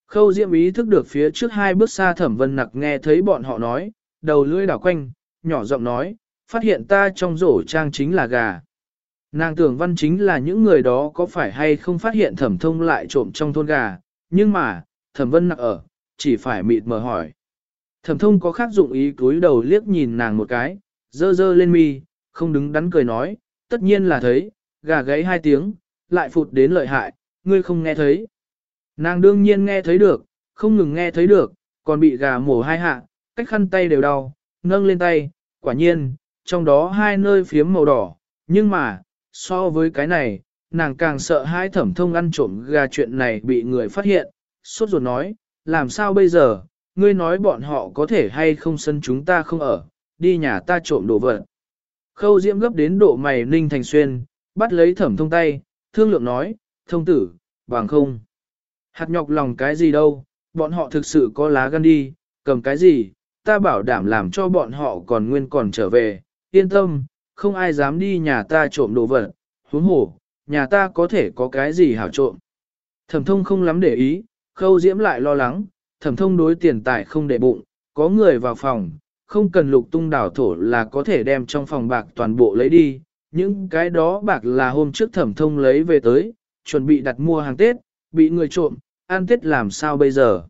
Khâu diễm ý thức được phía trước hai bước xa thẩm vân nặc nghe thấy bọn họ nói, đầu lưỡi đảo quanh, nhỏ giọng nói, phát hiện ta trong rổ trang chính là gà. Nàng tưởng văn chính là những người đó có phải hay không phát hiện thẩm thông lại trộm trong thôn gà, nhưng mà, thẩm vân nặc ở, chỉ phải mịt mờ hỏi. Thẩm thông có khác dụng ý cúi đầu liếc nhìn nàng một cái, dơ dơ lên mi, không đứng đắn cười nói, tất nhiên là thấy, gà gáy hai tiếng, lại phụt đến lợi hại, ngươi không nghe thấy. Nàng đương nhiên nghe thấy được, không ngừng nghe thấy được, còn bị gà mổ hai hạ, cách khăn tay đều đau, nâng lên tay, quả nhiên, trong đó hai nơi phiếm màu đỏ, nhưng mà, so với cái này, nàng càng sợ hai thẩm thông ăn trộm gà chuyện này bị người phát hiện, Sốt ruột nói, làm sao bây giờ, ngươi nói bọn họ có thể hay không sân chúng ta không ở, đi nhà ta trộm đồ vật. Khâu diễm gấp đến độ mày ninh thành xuyên, bắt lấy thẩm thông tay, thương lượng nói, thông tử, bằng không. Hạt nhọc lòng cái gì đâu, bọn họ thực sự có lá gan đi, cầm cái gì, ta bảo đảm làm cho bọn họ còn nguyên còn trở về, yên tâm, không ai dám đi nhà ta trộm đồ vật, huống hổ, nhà ta có thể có cái gì hảo trộm. Thẩm thông không lắm để ý, khâu diễm lại lo lắng, thẩm thông đối tiền tài không để bụng, có người vào phòng, không cần lục tung đảo thổ là có thể đem trong phòng bạc toàn bộ lấy đi, những cái đó bạc là hôm trước thẩm thông lấy về tới, chuẩn bị đặt mua hàng Tết, bị người trộm, ăn Tết làm sao bây giờ.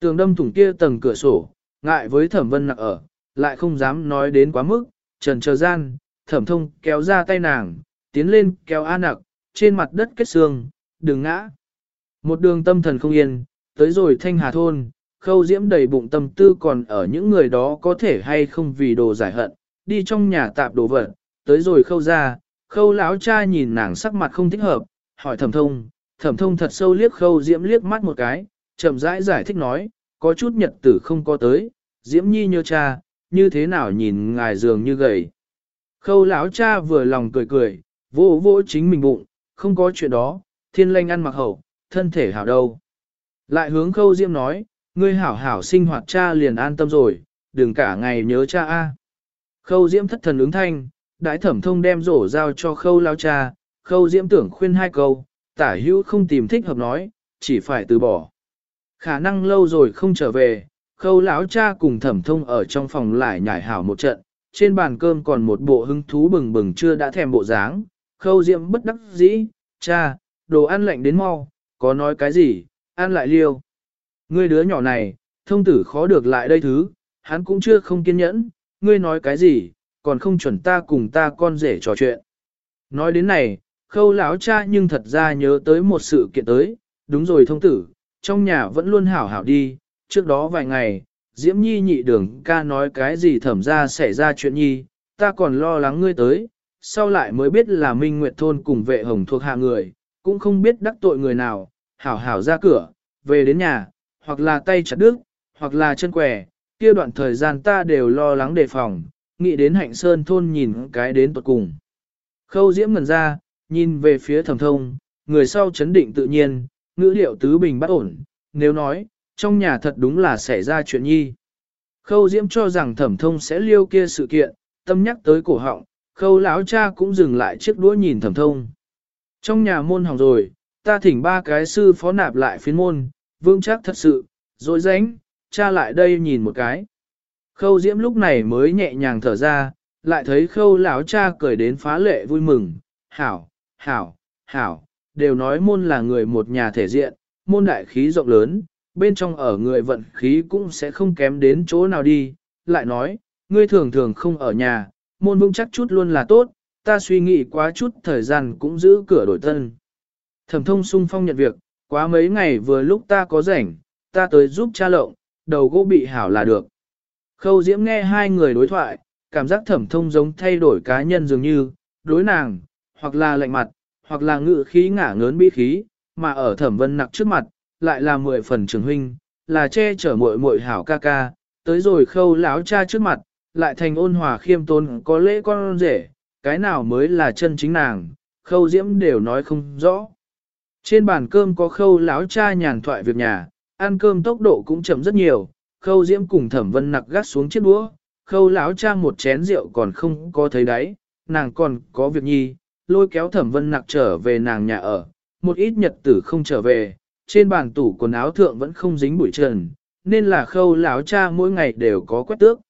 Tường đâm thủng kia tầng cửa sổ, ngại với thẩm vân nặng ở, lại không dám nói đến quá mức, trần chờ gian, thẩm thông kéo ra tay nàng, tiến lên kéo A nặc, trên mặt đất kết xương, đừng ngã. Một đường tâm thần không yên, tới rồi thanh hà thôn, khâu diễm đầy bụng tâm tư còn ở những người đó có thể hay không vì đồ giải hận, đi trong nhà tạp đồ vật, tới rồi khâu ra, khâu lão cha nhìn nàng sắc mặt không thích hợp, hỏi thẩm thông, thẩm thông thật sâu liếc khâu diễm liếc mắt một cái, chậm rãi giải thích nói, có chút nhật tử không có tới, diễm nhi nhớ cha, như thế nào nhìn ngài dường như gầy. Khâu lão cha vừa lòng cười cười, vô vô chính mình bụng, không có chuyện đó, thiên lanh ăn mặc hậu, thân thể hảo đâu. Lại hướng khâu diễm nói, ngươi hảo hảo sinh hoạt cha liền an tâm rồi, đừng cả ngày nhớ cha a. Khâu diễm thất thần ứng thanh, đại thẩm thông đem rổ giao cho khâu lao cha, khâu diễm tưởng khuyên hai câu, tả hữu không tìm thích hợp nói, chỉ phải từ bỏ. Khả năng lâu rồi không trở về, khâu lão cha cùng thẩm thông ở trong phòng lại nhảy hảo một trận, trên bàn cơm còn một bộ hứng thú bừng bừng chưa đã thèm bộ dáng, khâu diễm bất đắc dĩ, cha, đồ ăn lạnh đến mau, có nói cái gì, ăn lại liêu. Ngươi đứa nhỏ này, thông tử khó được lại đây thứ, hắn cũng chưa không kiên nhẫn, ngươi nói cái gì, còn không chuẩn ta cùng ta con rể trò chuyện. Nói đến này, khâu lão cha nhưng thật ra nhớ tới một sự kiện tới, đúng rồi thông tử, trong nhà vẫn luôn hảo hảo đi, trước đó vài ngày, Diễm Nhi nhị đường ca nói cái gì thẩm ra xảy ra chuyện nhi, ta còn lo lắng ngươi tới, sau lại mới biết là Minh Nguyệt Thôn cùng vệ hồng thuộc hạ người, cũng không biết đắc tội người nào, hảo hảo ra cửa, về đến nhà, hoặc là tay chặt đứt, hoặc là chân quẻ, kia đoạn thời gian ta đều lo lắng đề phòng, nghĩ đến hạnh sơn thôn nhìn cái đến tuột cùng. Khâu diễm ngần ra, nhìn về phía thẩm thông, người sau chấn định tự nhiên, ngữ liệu tứ bình bất ổn, nếu nói, trong nhà thật đúng là xảy ra chuyện nhi. Khâu diễm cho rằng thẩm thông sẽ liêu kia sự kiện, tâm nhắc tới cổ họng, khâu lão cha cũng dừng lại chiếc đũa nhìn thẩm thông. Trong nhà môn hỏng rồi, ta thỉnh ba cái sư phó nạp lại phiến môn, vương chắc thật sự, rồi ránh, cha lại đây nhìn một cái. Khâu diễm lúc này mới nhẹ nhàng thở ra, lại thấy khâu lão cha cười đến phá lệ vui mừng, hảo, hảo, hảo, đều nói môn là người một nhà thể diện, môn đại khí rộng lớn, bên trong ở người vận khí cũng sẽ không kém đến chỗ nào đi, lại nói, ngươi thường thường không ở nhà, môn vững chắc chút luôn là tốt, ta suy nghĩ quá chút thời gian cũng giữ cửa đổi thân. Thẩm thông sung phong nhận việc, quá mấy ngày vừa lúc ta có rảnh, ta tới giúp cha lộng, đầu gỗ bị hảo là được. Khâu Diễm nghe hai người đối thoại, cảm giác thẩm thông giống thay đổi cá nhân dường như, đối nàng, hoặc là lạnh mặt, hoặc là ngự khí ngả ngớn bi khí, mà ở thẩm vân nặc trước mặt, lại là mười phần trường huynh, là che chở muội muội hảo ca ca, tới rồi khâu láo cha trước mặt, lại thành ôn hòa khiêm tôn có lễ con rể, cái nào mới là chân chính nàng, khâu diễm đều nói không rõ. Trên bàn cơm có khâu láo cha nhàn thoại việc nhà, ăn cơm tốc độ cũng chậm rất nhiều, khâu diễm cùng thẩm vân nặc gắt xuống chiếc đũa, khâu láo cha một chén rượu còn không có thấy đáy, nàng còn có việc nhi, lôi kéo thẩm vân nặc trở về nàng nhà ở, một ít nhật tử không trở về, trên bàn tủ quần áo thượng vẫn không dính bụi trần, nên là khâu lão cha mỗi ngày đều có quét tước.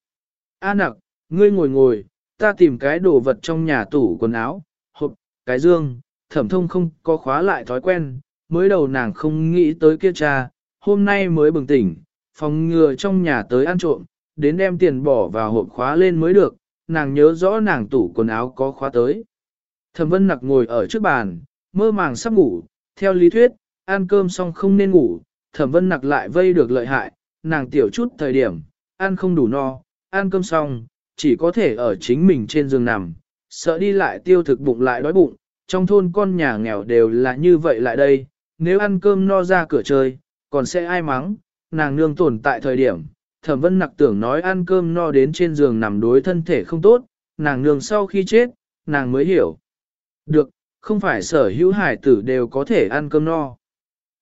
A nặc, ngươi ngồi ngồi, ta tìm cái đồ vật trong nhà tủ quần áo, hộp, cái dương, thẩm thông không có khóa lại thói quen, mới đầu nàng không nghĩ tới kia cha, hôm nay mới bừng tỉnh, phòng ngừa trong nhà tới ăn trộm, đến đem tiền bỏ vào hộp khóa lên mới được, nàng nhớ rõ nàng tủ quần áo có khóa tới. Thẩm vân nặc ngồi ở trước bàn, mơ màng sắp ngủ, theo lý thuyết, ăn cơm xong không nên ngủ, thẩm vân nặc lại vây được lợi hại, nàng tiểu chút thời điểm, ăn không đủ no, ăn cơm xong, chỉ có thể ở chính mình trên giường nằm, sợ đi lại tiêu thực bụng lại đói bụng, trong thôn con nhà nghèo đều là như vậy lại đây, nếu ăn cơm no ra cửa chơi, còn sẽ ai mắng, nàng nương tồn tại thời điểm, thẩm vân nặc tưởng nói ăn cơm no đến trên giường nằm đối thân thể không tốt, nàng nương sau khi chết, nàng mới hiểu. Được, không phải sở hữu hải tử đều có thể ăn cơm no.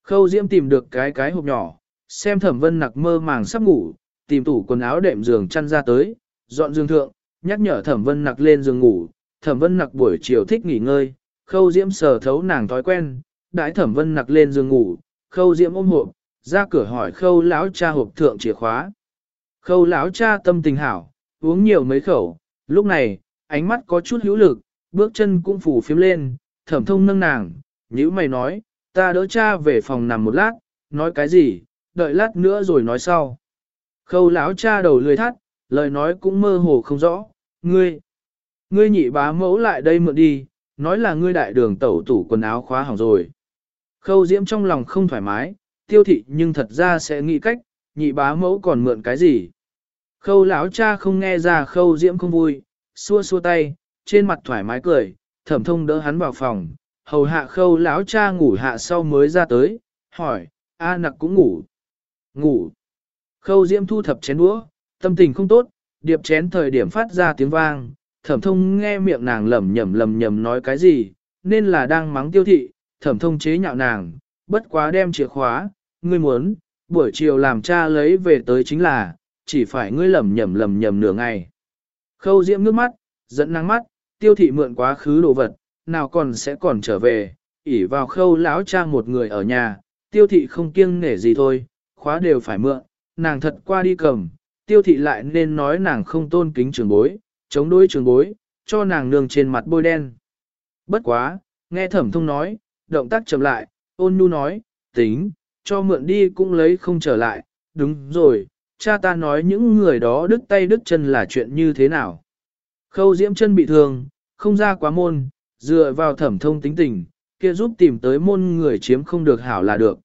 Khâu Diễm tìm được cái cái hộp nhỏ, xem thẩm vân nặc mơ màng sắp ngủ, tìm tủ quần áo đệm giường chăn ra tới, dọn giường thượng, nhắc nhở thẩm vân nặc lên giường ngủ, thẩm vân nặc buổi chiều thích nghỉ ngơi, khâu diễm sờ thấu nàng thói quen, đãi thẩm vân nặc lên giường ngủ, khâu diễm ôm hộp, ra cửa hỏi khâu lão cha hộp thượng chìa khóa. Khâu lão cha tâm tình hảo, uống nhiều mấy khẩu, lúc này, ánh mắt có chút hữu lực, bước chân cũng phủ phím lên, thẩm thông nâng nàng, nhữ mày nói, ta đỡ cha về phòng nằm một lát, nói cái gì, đợi lát nữa rồi nói sau. Khâu lão cha đầu lười thắt, lời nói cũng mơ hồ không rõ, ngươi, ngươi nhị bá mẫu lại đây mượn đi, nói là ngươi đại đường tẩu tủ quần áo khóa hỏng rồi. Khâu diễm trong lòng không thoải mái, tiêu thị nhưng thật ra sẽ nghĩ cách, nhị bá mẫu còn mượn cái gì. Khâu lão cha không nghe ra khâu diễm không vui, xua xua tay, trên mặt thoải mái cười, thẩm thông đỡ hắn vào phòng, hầu hạ khâu lão cha ngủ hạ sau mới ra tới, hỏi, A nặc cũng ngủ. Ngủ. Khâu diễm thu thập chén đũa, tâm tình không tốt, điệp chén thời điểm phát ra tiếng vang, thẩm thông nghe miệng nàng lẩm nhẩm lẩm nhẩm nói cái gì, nên là đang mắng tiêu thị, thẩm thông chế nhạo nàng, bất quá đem chìa khóa, ngươi muốn, buổi chiều làm cha lấy về tới chính là, chỉ phải ngươi lẩm nhẩm lẩm nhẩm nửa ngày. Khâu diễm nước mắt, dẫn năng mắt, tiêu thị mượn quá khứ đồ vật, nào còn sẽ còn trở về, ỉ vào khâu lão cha một người ở nhà, tiêu thị không kiêng nể gì thôi, khóa đều phải mượn, nàng thật qua đi cầm, tiêu thị lại nên nói nàng không tôn kính trường bối, chống đối trường bối, cho nàng nương trên mặt bôi đen. Bất quá, nghe thẩm thông nói, động tác chậm lại, ôn nhu nói, tính, cho mượn đi cũng lấy không trở lại, đúng rồi, cha ta nói những người đó đứt tay đứt chân là chuyện như thế nào. Khâu diễm chân bị thương, không ra quá môn, dựa vào thẩm thông tính tình, kia giúp tìm tới môn người chiếm không được hảo là được.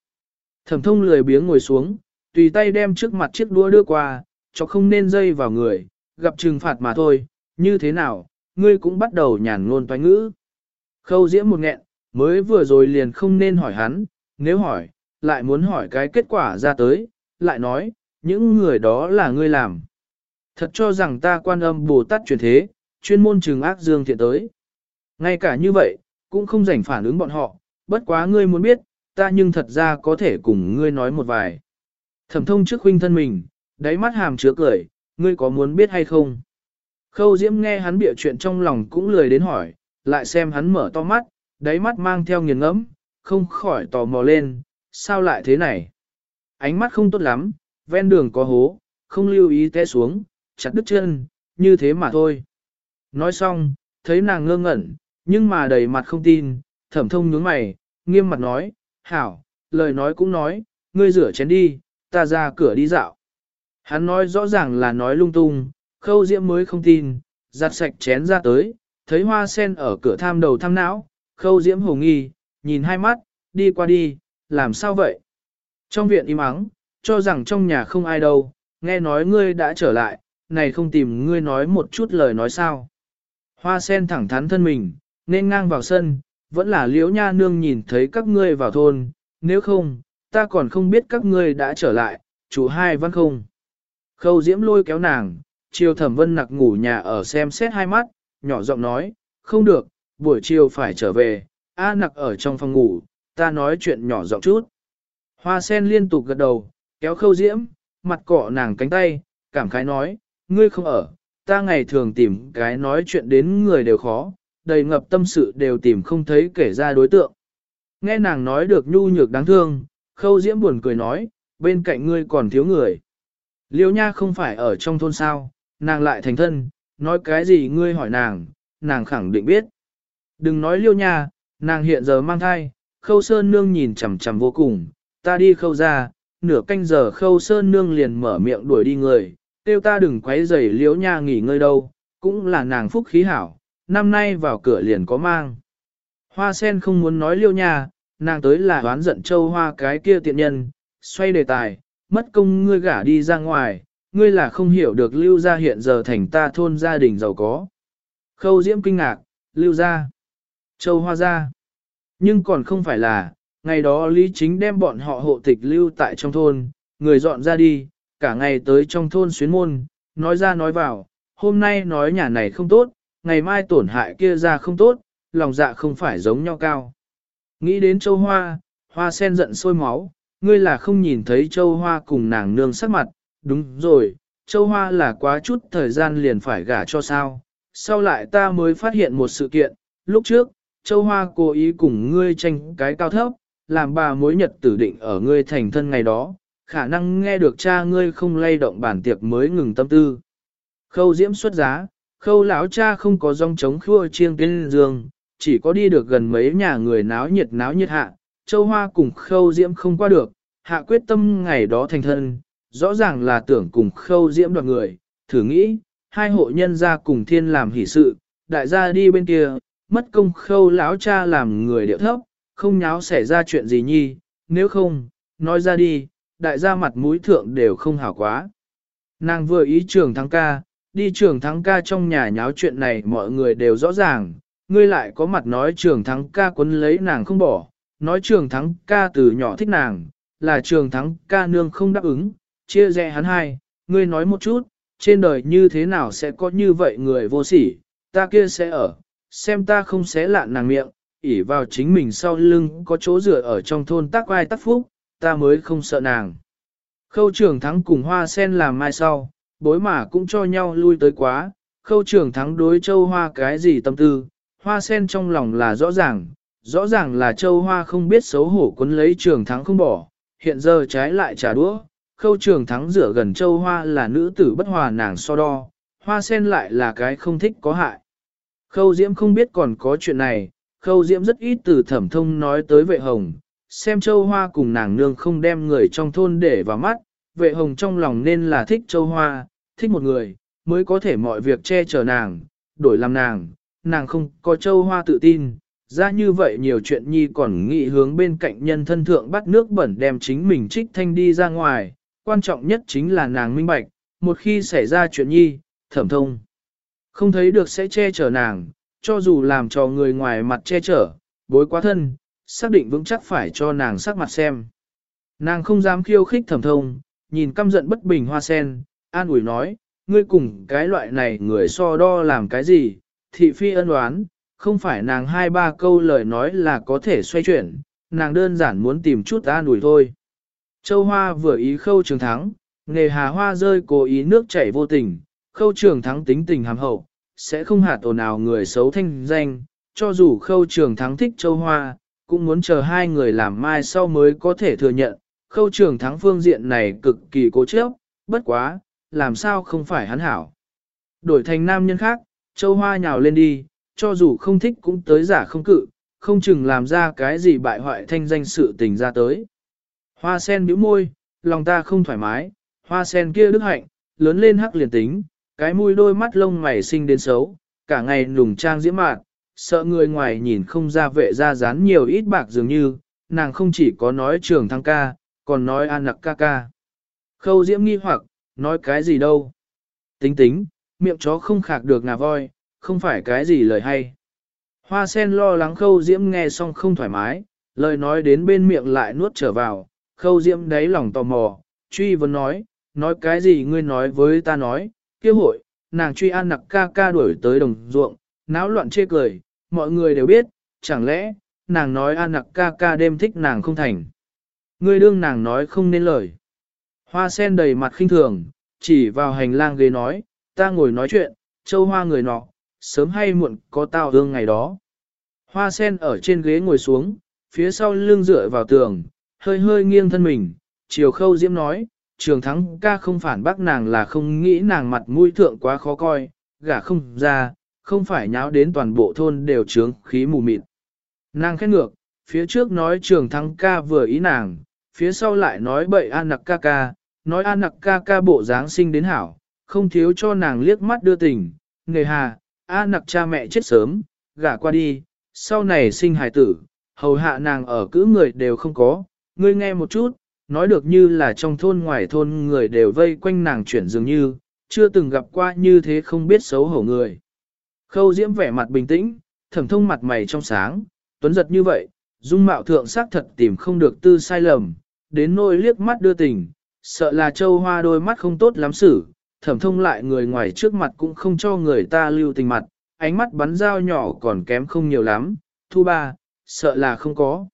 Thẩm thông lười biếng ngồi xuống, tùy tay đem trước mặt chiếc đũa đưa qua, cho không nên dây vào người, gặp trừng phạt mà thôi, như thế nào, ngươi cũng bắt đầu nhàn ngôn toái ngữ. Khâu diễm một nghẹn, mới vừa rồi liền không nên hỏi hắn, nếu hỏi, lại muốn hỏi cái kết quả ra tới, lại nói, những người đó là ngươi làm. Thật cho rằng ta quan âm Bồ Tát truyền thế, chuyên môn trừng ác dương thiện tới. Ngay cả như vậy, cũng không rảnh phản ứng bọn họ, bất quá ngươi muốn biết, ta nhưng thật ra có thể cùng ngươi nói một vài. Thẩm thông trước huynh thân mình, đáy mắt hàm chứa cười, ngươi có muốn biết hay không? Khâu Diễm nghe hắn bịa chuyện trong lòng cũng lười đến hỏi, lại xem hắn mở to mắt, đáy mắt mang theo nghiền ngẫm, không khỏi tò mò lên, sao lại thế này? Ánh mắt không tốt lắm, ven đường có hố, không lưu ý té xuống, chặt đứt chân, như thế mà thôi. Nói xong, thấy nàng ngơ ngẩn, nhưng mà đầy mặt không tin, thẩm thông nhướng mày, nghiêm mặt nói, hảo, lời nói cũng nói, ngươi rửa chén đi, ta ra cửa đi dạo. Hắn nói rõ ràng là nói lung tung, khâu diễm mới không tin, giặt sạch chén ra tới, thấy hoa sen ở cửa tham đầu tham não, khâu diễm hồ nghi, nhìn hai mắt, đi qua đi, làm sao vậy? Trong viện im ắng, cho rằng trong nhà không ai đâu, nghe nói ngươi đã trở lại, này không tìm ngươi nói một chút lời nói sao. Hoa sen thẳng thắn thân mình, nên ngang vào sân, vẫn là liễu nha nương nhìn thấy các ngươi vào thôn, nếu không, ta còn không biết các ngươi đã trở lại, chủ hai văn không. Khâu diễm lôi kéo nàng, chiều thẩm vân nặc ngủ nhà ở xem xét hai mắt, nhỏ giọng nói, không được, buổi chiều phải trở về, A nặc ở trong phòng ngủ, ta nói chuyện nhỏ giọng chút. Hoa sen liên tục gật đầu, kéo khâu diễm, mặt cọ nàng cánh tay, cảm khái nói, ngươi không ở, ta ngày thường tìm cái nói chuyện đến người đều khó, đầy ngập tâm sự đều tìm không thấy kể ra đối tượng. Nghe nàng nói được nhu nhược đáng thương, khâu diễm buồn cười nói, bên cạnh ngươi còn thiếu người. Liêu nha không phải ở trong thôn sao, nàng lại thành thân, nói cái gì ngươi hỏi nàng, nàng khẳng định biết. Đừng nói liêu nha, nàng hiện giờ mang thai, khâu sơn nương nhìn chằm chằm vô cùng, ta đi khâu ra, nửa canh giờ khâu sơn nương liền mở miệng đuổi đi người, tiêu ta đừng quấy rầy liêu nha nghỉ ngơi đâu, cũng là nàng phúc khí hảo, năm nay vào cửa liền có mang. Hoa sen không muốn nói liêu nha, nàng tới là đoán giận châu hoa cái kia tiện nhân, xoay đề tài, mất công ngươi gả đi ra ngoài, ngươi là không hiểu được lưu gia hiện giờ thành ta thôn gia đình giàu có. Khâu diễm kinh ngạc, lưu gia, châu hoa gia. Nhưng còn không phải là, ngày đó Lý Chính đem bọn họ hộ tịch lưu tại trong thôn, người dọn ra đi, cả ngày tới trong thôn xuyến môn, nói ra nói vào, hôm nay nói nhà này không tốt, ngày mai tổn hại kia ra không tốt, lòng dạ không phải giống nhau cao. Nghĩ đến châu hoa, hoa sen giận sôi máu, ngươi là không nhìn thấy châu hoa cùng nàng nương sắc mặt, đúng rồi, châu hoa là quá chút thời gian liền phải gả cho sao. Sau lại ta mới phát hiện một sự kiện, lúc trước, châu hoa cố ý cùng ngươi tranh cái cao thấp, làm bà mối nhật tử định ở ngươi thành thân ngày đó, khả năng nghe được cha ngươi không lay động bản tiệc mới ngừng tâm tư. Khâu diễm xuất giá, khâu lão cha không có rong trống khua chiêng tên giường, chỉ có đi được gần mấy nhà người náo nhiệt náo nhiệt hạ, châu hoa cùng khâu diễm không qua được, hạ quyết tâm ngày đó thành thân, rõ ràng là tưởng cùng khâu diễm đoạt người, thử nghĩ, hai hộ nhân ra cùng thiên làm hỷ sự, đại gia đi bên kia, mất công khâu lão cha làm người điệu thấp, không nháo xảy ra chuyện gì nhi, nếu không, nói ra đi, đại gia mặt mũi thượng đều không hảo quá. Nàng vừa ý trường thắng ca, đi trường thắng ca trong nhà nháo chuyện này mọi người đều rõ ràng, ngươi lại có mặt nói trường thắng ca quấn lấy nàng không bỏ, nói trường thắng ca từ nhỏ thích nàng, là trường thắng ca nương không đáp ứng, chia rẽ hắn hai, ngươi nói một chút, trên đời như thế nào sẽ có như vậy người vô sỉ, ta kia sẽ ở, xem ta không xé lạn nàng miệng, ỉ vào chính mình sau lưng có chỗ dựa ở trong thôn tác ai tác phúc, ta mới không sợ nàng. Khâu trường thắng cùng hoa sen làm mai sau, bối mà cũng cho nhau lui tới quá, khâu trường thắng đối châu hoa cái gì tâm tư, hoa sen trong lòng là rõ ràng, rõ ràng là châu hoa không biết xấu hổ quấn lấy trường thắng không bỏ, hiện giờ trái lại trả đũa, khâu trường thắng rửa gần châu hoa là nữ tử bất hòa nàng so đo, hoa sen lại là cái không thích có hại. Khâu diễm không biết còn có chuyện này, khâu diễm rất ít từ thẩm thông nói tới vệ hồng, xem châu hoa cùng nàng nương không đem người trong thôn để vào mắt, vệ hồng trong lòng nên là thích châu hoa, thích một người, mới có thể mọi việc che chở nàng, đổi làm nàng, nàng không có châu hoa tự tin, ra như vậy nhiều chuyện nhi còn nghĩ hướng bên cạnh nhân thân thượng bắt nước bẩn đem chính mình trích thanh đi ra ngoài, quan trọng nhất chính là nàng minh bạch, một khi xảy ra chuyện nhi, thẩm thông. Không thấy được sẽ che chở nàng, cho dù làm cho người ngoài mặt che chở, bối quá thân, xác định vững chắc phải cho nàng sắc mặt xem. Nàng không dám khiêu khích thẩm thông, nhìn căm giận bất bình hoa sen, an ủi nói, ngươi cùng cái loại này người so đo làm cái gì, thị phi ân oán, không phải nàng hai ba câu lời nói là có thể xoay chuyển, nàng đơn giản muốn tìm chút an ủi thôi. Châu Hoa vừa ý khâu trường thắng, nghề hà hoa rơi cố ý nước chảy vô tình, khâu trường thắng tính tình hàm hậu, sẽ không hạt ồn nào người xấu thanh danh, cho dù khâu trường thắng thích châu Hoa, cũng muốn chờ hai người làm mai sau mới có thể thừa nhận, khâu trường thắng phương diện này cực kỳ cố chấp, bất quá, làm sao không phải hắn hảo. Đổi thành nam nhân khác, châu Hoa nhào lên đi, cho dù không thích cũng tới giả không cự, không chừng làm ra cái gì bại hoại thanh danh sự tình ra tới. Hoa sen bĩu môi, lòng ta không thoải mái, hoa sen kia đức hạnh, lớn lên hắc liền tính, cái mũi đôi mắt lông mày sinh đến xấu, cả ngày nùng trang diễm mạn, sợ người ngoài nhìn không ra vệ ra dán nhiều ít bạc dường như, nàng không chỉ có nói trường thăng ca, còn nói an nặc ca ca. Khâu diễm nghi hoặc, nói cái gì đâu. Tính tính, miệng chó không khạc được ngà voi, không phải cái gì lời hay. Hoa sen lo lắng khâu diễm nghe xong không thoải mái, lời nói đến bên miệng lại nuốt trở vào, khâu diễm đáy lòng tò mò, truy vấn nói, nói cái gì ngươi nói với ta nói, kia hội, nàng truy an nặc ca ca đuổi tới đồng ruộng, náo loạn chê cười, mọi người đều biết, chẳng lẽ, nàng nói an nặc ca ca đêm thích nàng không thành. Ngươi đương nàng nói không nên lời. Hoa sen đầy mặt khinh thường, chỉ vào hành lang ghế nói, ta ngồi nói chuyện, châu hoa người nọ, sớm hay muộn có tao hương ngày đó. Hoa sen ở trên ghế ngồi xuống, phía sau lưng dựa vào tường, hơi hơi nghiêng thân mình, chiều khâu diễm nói, trường thắng ca không phản bác nàng là không nghĩ nàng mặt mũi thượng quá khó coi, gả không ra, không phải nháo đến toàn bộ thôn đều trướng khí mù mịt. Nàng khét ngược, phía trước nói trường thắng ca vừa ý nàng, phía sau lại nói bậy an nặc ca ca, nói an nặc ca ca bộ dáng sinh đến hảo, không thiếu cho nàng liếc mắt đưa tình, nghề hà, an nặc cha mẹ chết sớm, gả qua đi, sau này sinh hài tử, hầu hạ nàng ở cữ người đều không có, ngươi nghe một chút, nói được như là trong thôn ngoài thôn người đều vây quanh nàng chuyển dường như, chưa từng gặp qua như thế không biết xấu hổ người. Khâu diễm vẻ mặt bình tĩnh, thẩm thông mặt mày trong sáng, tuấn giật như vậy, dung mạo thượng sắc thật tìm không được tư sai lầm, đến nỗi liếc mắt đưa tình, sợ là châu hoa đôi mắt không tốt lắm xử, thẩm thông lại người ngoài trước mặt cũng không cho người ta lưu tình mặt, ánh mắt bắn dao nhỏ còn kém không nhiều lắm, thu ba, sợ là không có.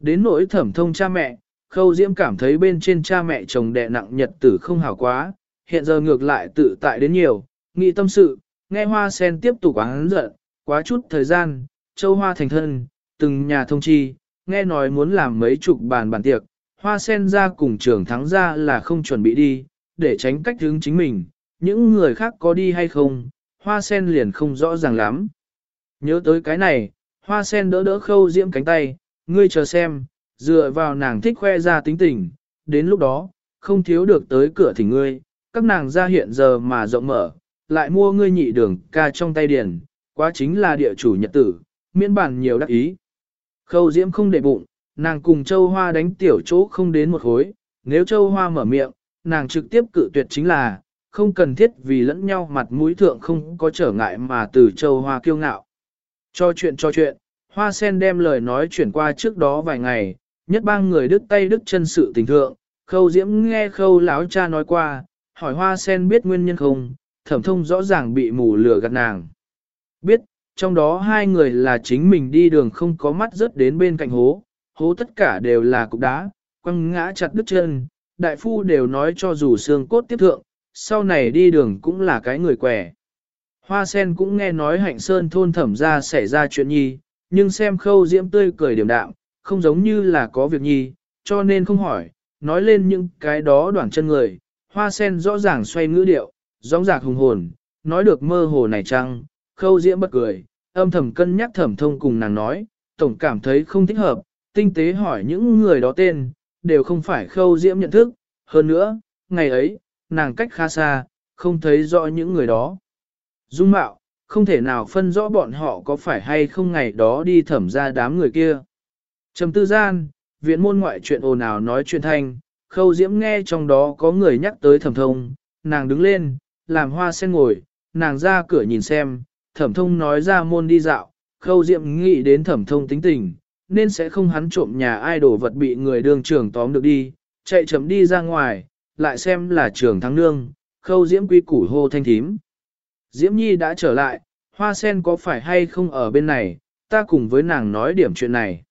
Đến nỗi thẩm thông cha mẹ, khâu diễm cảm thấy bên trên cha mẹ chồng đẻ nặng nhật tử không hảo quá, hiện giờ ngược lại tự tại đến nhiều, nghĩ tâm sự, nghe hoa sen tiếp tục oán giận, quá chút thời gian, châu hoa thành thân, từng nhà thông chi, nghe nói muốn làm mấy chục bàn bàn tiệc, hoa sen ra cùng trường thắng ra là không chuẩn bị đi, để tránh cách hướng chính mình, những người khác có đi hay không, hoa sen liền không rõ ràng lắm. Nhớ tới cái này, hoa sen đỡ đỡ khâu diễm cánh tay, ngươi chờ xem, dựa vào nàng thích khoe ra tính tình, đến lúc đó, không thiếu được tới cửa thì ngươi, các nàng ra hiện giờ mà rộng mở, lại mua ngươi nhị đường ca trong tay điền, quá chính là địa chủ nhật tử, miễn bản nhiều đắc ý. Khâu diễm không để bụng, nàng cùng châu hoa đánh tiểu chỗ không đến một hối, nếu châu hoa mở miệng, nàng trực tiếp cự tuyệt chính là, không cần thiết vì lẫn nhau mặt mũi thượng không có trở ngại mà từ châu hoa kiêu ngạo. Cho chuyện cho chuyện, hoa sen đem lời nói chuyển qua trước đó vài ngày, nhất bang người đứt tay đứt chân sự tình thượng, khâu diễm nghe khâu lão cha nói qua, hỏi hoa sen biết nguyên nhân không, thẩm thông rõ ràng bị mù lửa gạt nàng. Biết, trong đó hai người là chính mình đi đường không có mắt rớt đến bên cạnh hố, hố tất cả đều là cục đá, quăng ngã chặt đứt chân, đại phu đều nói cho dù xương cốt tiếp thượng, sau này đi đường cũng là cái người quẻ. Hoa sen cũng nghe nói hạnh sơn thôn thẩm ra xảy ra chuyện nhi, nhưng xem khâu diễm tươi cười điểm đạm, không giống như là có việc nhi, cho nên không hỏi, nói lên những cái đó đoạn chân người, hoa sen rõ ràng xoay ngữ điệu, rõ rạc hùng hồn, nói được mơ hồ này chăng, khâu diễm bật cười, âm thầm cân nhắc thẩm thông cùng nàng nói, tổng cảm thấy không thích hợp, tinh tế hỏi những người đó tên, đều không phải khâu diễm nhận thức, hơn nữa, ngày ấy, nàng cách khá xa, không thấy rõ những người đó. Dung mạo, không thể nào phân rõ bọn họ có phải hay không ngày đó đi thẩm ra đám người kia. Trầm tư gian, viện môn ngoại chuyện ồn ào nói chuyện thanh, khâu diễm nghe trong đó có người nhắc tới thẩm thông, nàng đứng lên, làm hoa sen ngồi, nàng ra cửa nhìn xem, thẩm thông nói ra môn đi dạo, khâu diễm nghĩ đến thẩm thông tính tình, nên sẽ không hắn trộm nhà ai đổ vật bị người đường trưởng tóm được đi, chạy chậm đi ra ngoài, lại xem là trường thắng nương, khâu diễm quy củ hô thanh thím. Diễm Nhi đã trở lại, hoa sen có phải hay không ở bên này, ta cùng với nàng nói điểm chuyện này.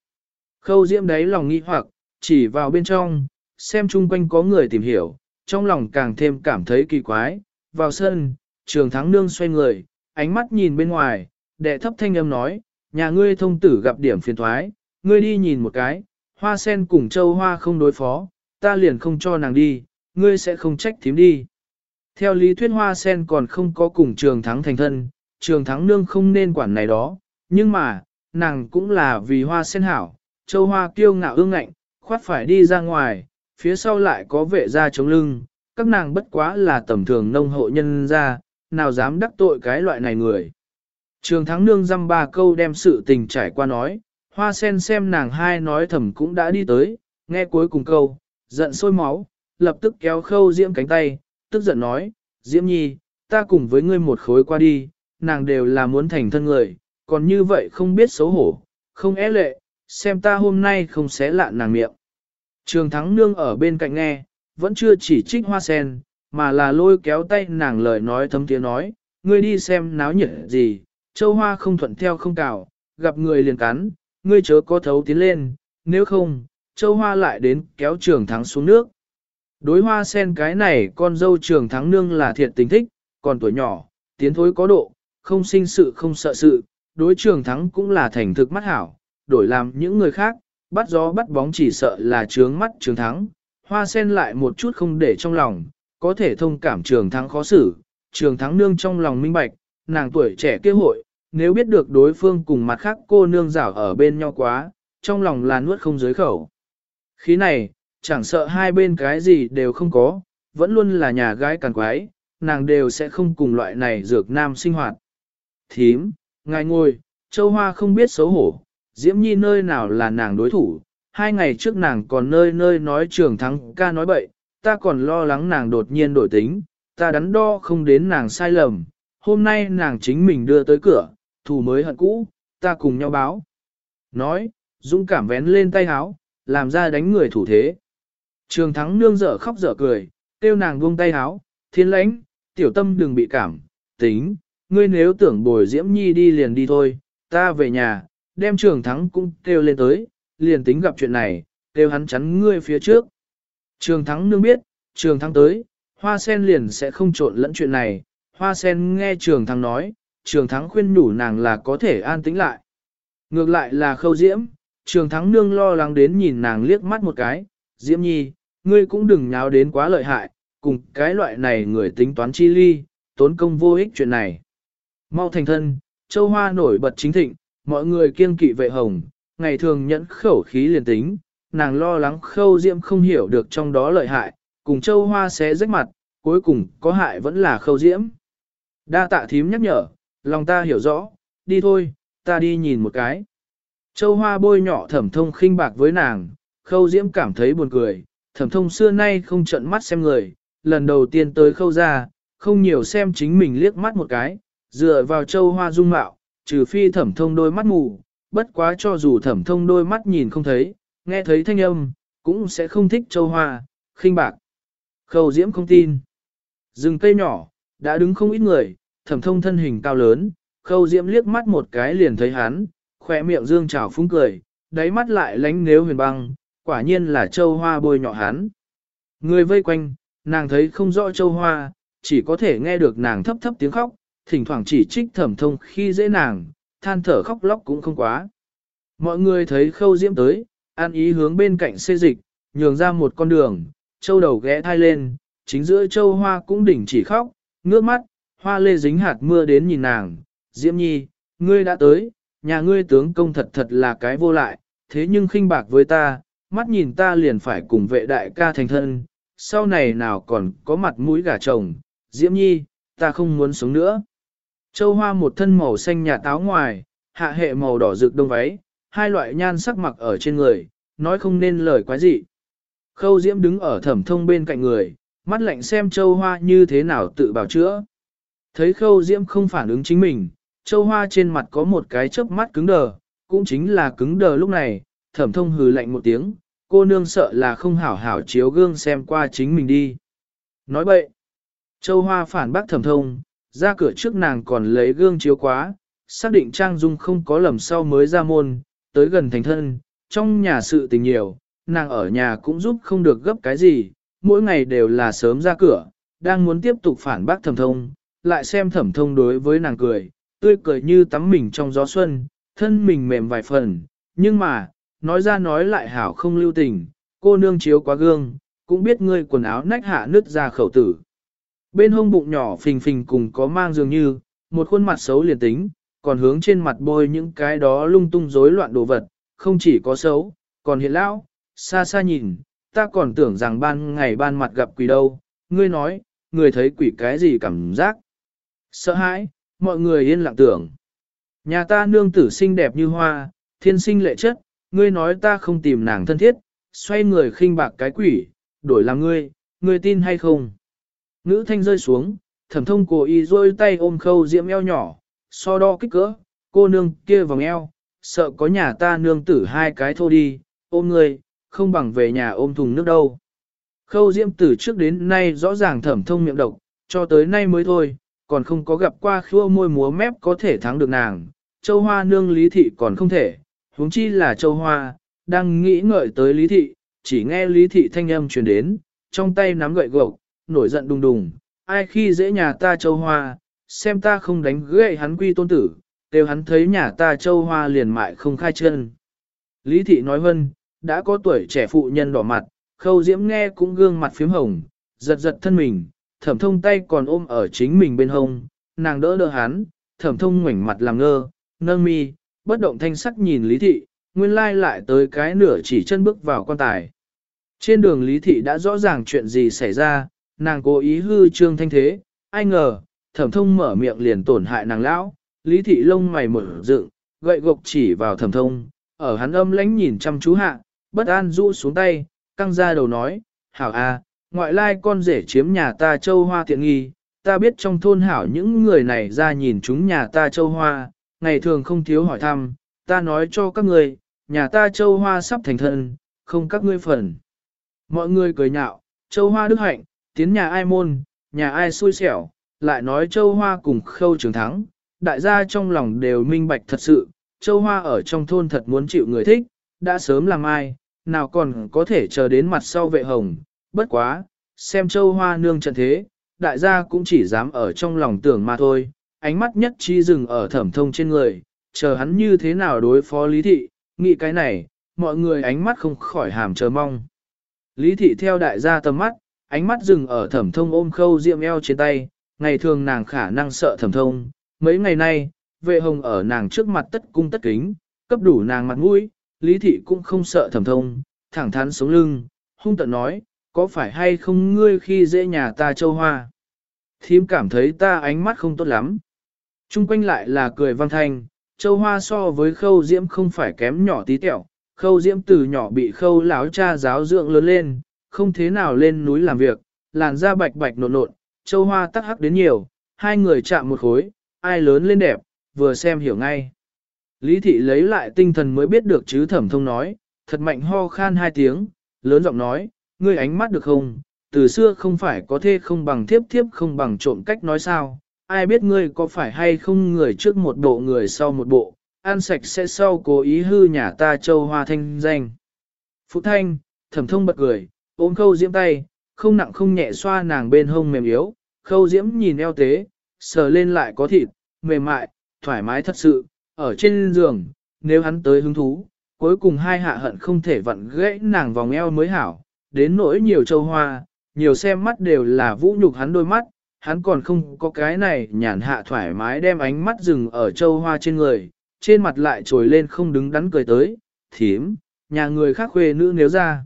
Khâu diễm đấy lòng nghi hoặc, chỉ vào bên trong, xem chung quanh có người tìm hiểu, trong lòng càng thêm cảm thấy kỳ quái, vào sân, trường thắng nương xoay người, ánh mắt nhìn bên ngoài, đệ thấp thanh âm nói, nhà ngươi thông tử gặp điểm phiền thoái, ngươi đi nhìn một cái, hoa sen cùng châu hoa không đối phó, ta liền không cho nàng đi, ngươi sẽ không trách thím đi. Theo lý thuyết hoa sen còn không có cùng trường thắng thành thân, trường thắng nương không nên quản này đó, nhưng mà, nàng cũng là vì hoa sen hảo, châu hoa kiêu ngạo ương ngạnh, khoát phải đi ra ngoài, phía sau lại có vệ ra chống lưng, các nàng bất quá là tầm thường nông hộ nhân ra, nào dám đắc tội cái loại này người. Trường thắng nương dăm ba câu đem sự tình trải qua nói, hoa sen xem nàng hai nói thầm cũng đã đi tới, nghe cuối cùng câu, giận sôi máu, lập tức kéo khâu diễm cánh tay, tức giận nói, diễm nhi, ta cùng với ngươi một khối qua đi, nàng đều là muốn thành thân người, còn như vậy không biết xấu hổ, không é lệ, xem ta hôm nay không xé lạn nàng miệng. Trường thắng nương ở bên cạnh nghe, vẫn chưa chỉ trích hoa sen, mà là lôi kéo tay nàng lời nói thấm tiếng nói, ngươi đi xem náo nhiệt gì, châu hoa không thuận theo không cào, gặp người liền cắn, ngươi chớ có thấu tiến lên, nếu không, châu hoa lại đến kéo trường thắng xuống nước. Đối hoa sen cái này con dâu trường thắng nương là thiệt tình thích, còn tuổi nhỏ, tiến thối có độ, không sinh sự không sợ sự, đối trường thắng cũng là thành thực mắt hảo, đổi làm những người khác, bắt gió bắt bóng chỉ sợ là trướng mắt trường thắng, hoa sen lại một chút không để trong lòng, có thể thông cảm trường thắng khó xử, trường thắng nương trong lòng minh bạch, nàng tuổi trẻ kêu hội, nếu biết được đối phương cùng mặt khác cô nương rảo ở bên nhau quá, trong lòng là nuốt không dưới khẩu. Khí này, chẳng sợ hai bên cái gì đều không có, vẫn luôn là nhà gái càng quái, nàng đều sẽ không cùng loại này dược nam sinh hoạt. Thím, ngài ngồi, châu hoa không biết xấu hổ, diễm nhi nơi nào là nàng đối thủ, hai ngày trước nàng còn nơi nơi nói trường thắng ca nói bậy, ta còn lo lắng nàng đột nhiên đổi tính, ta đắn đo không đến nàng sai lầm, hôm nay nàng chính mình đưa tới cửa, thù mới hận cũ, ta cùng nhau báo. Nói, dũng cảm vén lên tay háo, làm ra đánh người thủ thế. Trường thắng nương dở khóc dở cười, tiêu nàng buông tay háo, thiên lãnh, tiểu tâm đừng bị cảm, tính, ngươi nếu tưởng bồi diễm nhi đi liền đi thôi, ta về nhà, đem trường thắng cũng kêu lên tới, liền tính gặp chuyện này, kêu hắn chắn ngươi phía trước. Trường thắng nương biết, trường thắng tới, hoa sen liền sẽ không trộn lẫn chuyện này, hoa sen nghe trường thắng nói, trường thắng khuyên nhủ nàng là có thể an tĩnh lại. Ngược lại là khâu diễm, trường thắng nương lo lắng đến nhìn nàng liếc mắt một cái, diễm nhi, ngươi cũng đừng nháo đến quá lợi hại, cùng cái loại này người tính toán chi ly, tốn công vô ích chuyện này. Mau thành thân, châu hoa nổi bật chính thịnh, mọi người kiêng kỵ vệ hồng, ngày thường nhẫn khẩu khí liền tính, nàng lo lắng khâu diễm không hiểu được trong đó lợi hại, cùng châu hoa sẽ rách mặt, cuối cùng có hại vẫn là khâu diễm. Đa tạ thím nhắc nhở, lòng ta hiểu rõ, đi thôi, ta đi nhìn một cái. Châu hoa bôi nhỏ thẩm thông khinh bạc với nàng, khâu diễm cảm thấy buồn cười, thẩm thông xưa nay không trận mắt xem người, lần đầu tiên tới khâu ra, không nhiều xem chính mình liếc mắt một cái, dựa vào châu hoa dung mạo, trừ phi thẩm thông đôi mắt mù, bất quá cho dù thẩm thông đôi mắt nhìn không thấy, nghe thấy thanh âm, cũng sẽ không thích châu hoa, khinh bạc. Khâu diễm không tin. Rừng cây nhỏ, đã đứng không ít người, thẩm thông thân hình cao lớn, khâu diễm liếc mắt một cái liền thấy hắn, khỏe miệng dương trào phúng cười, đáy mắt lại lánh nếu huyền băng, quả nhiên là châu hoa bôi nhọ hắn. Người vây quanh, nàng thấy không rõ châu hoa, chỉ có thể nghe được nàng thấp thấp tiếng khóc, thỉnh thoảng chỉ trích thẩm thông khi dễ nàng, than thở khóc lóc cũng không quá. Mọi người thấy khâu diễm tới, an ý hướng bên cạnh xê dịch, nhường ra một con đường, châu đầu ghé thai lên, chính giữa châu hoa cũng đỉnh chỉ khóc, ngước mắt, hoa lê dính hạt mưa đến nhìn nàng, diễm nhi, ngươi đã tới, nhà ngươi tướng công thật thật là cái vô lại, thế nhưng khinh bạc với ta, mắt nhìn ta liền phải cùng vệ đại ca thành thân, sau này nào còn có mặt mũi gà chồng, diễm nhi, ta không muốn sống nữa. Châu hoa một thân màu xanh nhà táo ngoài, hạ hệ màu đỏ rực đông váy, hai loại nhan sắc mặc ở trên người, nói không nên lời quái gì. Khâu diễm đứng ở thẩm thông bên cạnh người, mắt lạnh xem châu hoa như thế nào tự bảo chữa. Thấy khâu diễm không phản ứng chính mình, châu hoa trên mặt có một cái chớp mắt cứng đờ, cũng chính là cứng đờ lúc này, thẩm thông hừ lạnh một tiếng, cô nương sợ là không hảo hảo chiếu gương xem qua chính mình đi. Nói bậy, châu hoa phản bác thẩm thông, ra cửa trước nàng còn lấy gương chiếu quá, xác định Trang Dung không có lầm sau mới ra môn, tới gần thành thân, trong nhà sự tình nhiều, nàng ở nhà cũng giúp không được gấp cái gì, mỗi ngày đều là sớm ra cửa, đang muốn tiếp tục phản bác thẩm thông, lại xem thẩm thông đối với nàng cười, tươi cười như tắm mình trong gió xuân, thân mình mềm vài phần, nhưng mà, nói ra nói lại hảo không lưu tình, cô nương chiếu quá gương, cũng biết ngươi quần áo nách hạ nứt ra khẩu tử. Bên hông bụng nhỏ phình phình cùng có mang dường như, một khuôn mặt xấu liền tính, còn hướng trên mặt bôi những cái đó lung tung rối loạn đồ vật, không chỉ có xấu, còn hiện lão, xa xa nhìn, ta còn tưởng rằng ban ngày ban mặt gặp quỷ đâu, ngươi nói, người thấy quỷ cái gì cảm giác. Sợ hãi, mọi người yên lặng tưởng. Nhà ta nương tử xinh đẹp như hoa, thiên sinh lệ chất, ngươi nói ta không tìm nàng thân thiết, xoay người khinh bạc cái quỷ, đổi làm ngươi, ngươi tin hay không? Ngữ thanh rơi xuống, thẩm thông cố ý rôi tay ôm khâu diễm eo nhỏ, so đo kích cỡ, cô nương kia vòng eo, sợ có nhà ta nương tử hai cái thô đi, ôm ngươi, không bằng về nhà ôm thùng nước đâu. Khâu diễm từ trước đến nay rõ ràng thẩm thông miệng độc, cho tới nay mới thôi, còn không có gặp qua khua môi múa mép có thể thắng được nàng. Châu Hoa nương lý thị còn không thể, huống chi là Châu Hoa, đang nghĩ ngợi tới lý thị, chỉ nghe lý thị thanh âm truyền đến, trong tay nắm gậy gộc, nổi giận đùng đùng, ai khi dễ nhà ta Châu Hoa, xem ta không đánh gậy hắn quy tôn tử, đều hắn thấy nhà ta Châu Hoa liền mại không khai chân. Lý thị nói vân, đã có tuổi trẻ phụ nhân đỏ mặt, khâu diễm nghe cũng gương mặt phím hồng, giật giật thân mình, thẩm thông tay còn ôm ở chính mình bên hông, nàng đỡ đỡ hắn, thẩm thông ngoảnh mặt làm ngơ, nâng mi, bất động thanh sắc nhìn lý thị, nguyên lai lại tới cái nửa chỉ chân bước vào quan tài. Trên đường lý thị đã rõ ràng chuyện gì xảy ra, nàng cố ý hư trương thanh thế, ai ngờ, thẩm thông mở miệng liền tổn hại nàng lão, lý thị lông mày mở dựng, gậy gộc chỉ vào thẩm thông, ở hắn âm lánh nhìn chăm chú hạ, bất an rũ xuống tay, căng ra đầu nói, hảo a, ngoại lai con rể chiếm nhà ta châu hoa tiện nghi, ta biết trong thôn hảo những người này ra nhìn chúng nhà ta châu hoa, ngày thường không thiếu hỏi thăm, ta nói cho các người, nhà ta châu hoa sắp thành thân, không các ngươi phần. Mọi người cười nhạo, châu hoa đức hạnh, tiến nhà ai môn, nhà ai xui xẻo, lại nói châu hoa cùng khâu trường thắng, đại gia trong lòng đều minh bạch thật sự, châu hoa ở trong thôn thật muốn chịu người thích, đã sớm làm ai, nào còn có thể chờ đến mặt sau vệ hồng, bất quá, xem châu hoa nương trận thế, đại gia cũng chỉ dám ở trong lòng tưởng mà thôi, ánh mắt nhất chi dừng ở thẩm thông trên người, chờ hắn như thế nào đối phó lý thị, nghĩ cái này, mọi người ánh mắt không khỏi hàm chờ mong. Lý thị theo đại gia tầm mắt, ánh mắt dừng ở thẩm thông ôm khâu diệm eo trên tay, ngày thường nàng khả năng sợ thẩm thông, mấy ngày nay, vệ hồng ở nàng trước mặt tất cung tất kính, cấp đủ nàng mặt mũi, lý thị cũng không sợ thẩm thông, thẳng thắn sống lưng, hung tận nói, có phải hay không ngươi khi dễ nhà ta châu hoa? Thím cảm thấy ta ánh mắt không tốt lắm. Trung quanh lại là cười văn thanh, châu hoa so với khâu diễm không phải kém nhỏ tí tẹo, khâu diễm từ nhỏ bị khâu láo cha giáo dưỡng lớn lên, không thế nào lên núi làm việc, làn da bạch bạch nộn nộn, châu hoa tắc hắc đến nhiều, hai người chạm một khối, ai lớn lên đẹp, vừa xem hiểu ngay. Lý thị lấy lại tinh thần mới biết được chứ thẩm thông nói, thật mạnh ho khan hai tiếng, lớn giọng nói, ngươi ánh mắt được không, từ xưa không phải có thê không bằng thiếp thiếp không bằng trộm cách nói sao, ai biết ngươi có phải hay không người trước một bộ người sau một bộ, ăn sạch sẽ sau cố ý hư nhà ta châu hoa thanh danh. Phụ thanh, thẩm thông bật cười, ôm khâu diễm tay, không nặng không nhẹ xoa nàng bên hông mềm yếu, khâu diễm nhìn eo tế, sờ lên lại có thịt, mềm mại, thoải mái thật sự, ở trên giường, nếu hắn tới hứng thú, cuối cùng hai hạ hận không thể vặn gãy nàng vòng eo mới hảo, đến nỗi nhiều châu hoa, nhiều xem mắt đều là vũ nhục hắn đôi mắt, hắn còn không có cái này nhàn hạ thoải mái đem ánh mắt dừng ở châu hoa trên người, trên mặt lại trồi lên không đứng đắn cười tới, thím, nhà người khác khuê nữ nếu ra.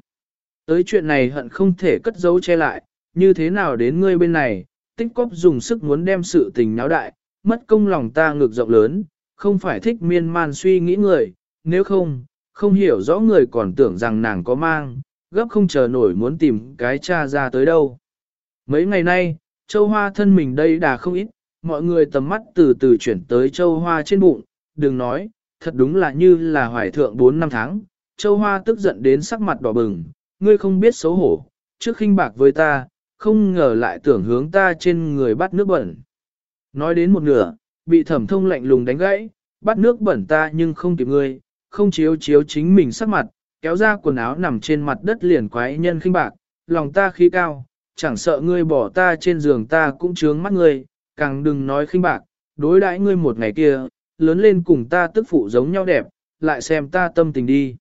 Tới chuyện này hận không thể cất giấu che lại, như thế nào đến ngươi bên này, tích cóp dùng sức muốn đem sự tình náo đại, mất công lòng ta ngược rộng lớn, không phải thích miên man suy nghĩ người, nếu không, không hiểu rõ người còn tưởng rằng nàng có mang, gấp không chờ nổi muốn tìm cái cha ra tới đâu. Mấy ngày nay, châu hoa thân mình đây đà không ít, mọi người tầm mắt từ từ chuyển tới châu hoa trên bụng, đừng nói, thật đúng là như là hoài thượng 4 năm tháng, châu hoa tức giận đến sắc mặt đỏ bừng, ngươi không biết xấu hổ, trước khinh bạc với ta, không ngờ lại tưởng hướng ta trên người bắt nước bẩn. Nói đến một nửa, bị thẩm thông lạnh lùng đánh gãy, bắt nước bẩn ta nhưng không kịp ngươi, không chiếu chiếu chính mình sắc mặt, kéo ra quần áo nằm trên mặt đất liền quái nhân khinh bạc, lòng ta khí cao, chẳng sợ ngươi bỏ ta trên giường ta cũng chướng mắt ngươi, càng đừng nói khinh bạc, đối đãi ngươi một ngày kia, lớn lên cùng ta tức phụ giống nhau đẹp, lại xem ta tâm tình đi.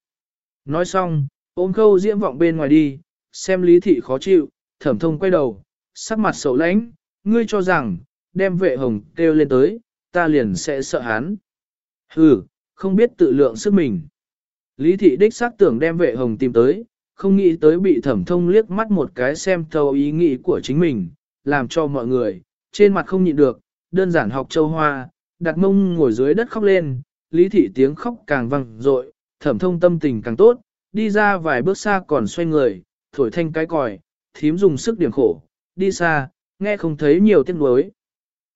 Nói xong, ôm khâu diễm vọng bên ngoài đi, xem lý thị khó chịu, thẩm thông quay đầu, sắc mặt sầu lãnh, ngươi cho rằng, đem vệ hồng kêu lên tới, ta liền sẽ sợ hắn. Hừ, không biết tự lượng sức mình. Lý thị đích xác tưởng đem vệ hồng tìm tới, không nghĩ tới bị thẩm thông liếc mắt một cái xem thấu ý nghĩ của chính mình, làm cho mọi người, trên mặt không nhịn được, đơn giản học châu hoa, đặt mông ngồi dưới đất khóc lên, lý thị tiếng khóc càng vang dội, thẩm thông tâm tình càng tốt, đi ra vài bước xa còn xoay người, thổi thanh cái còi, thím dùng sức điểm khổ, đi xa, nghe không thấy nhiều tiếng nuối.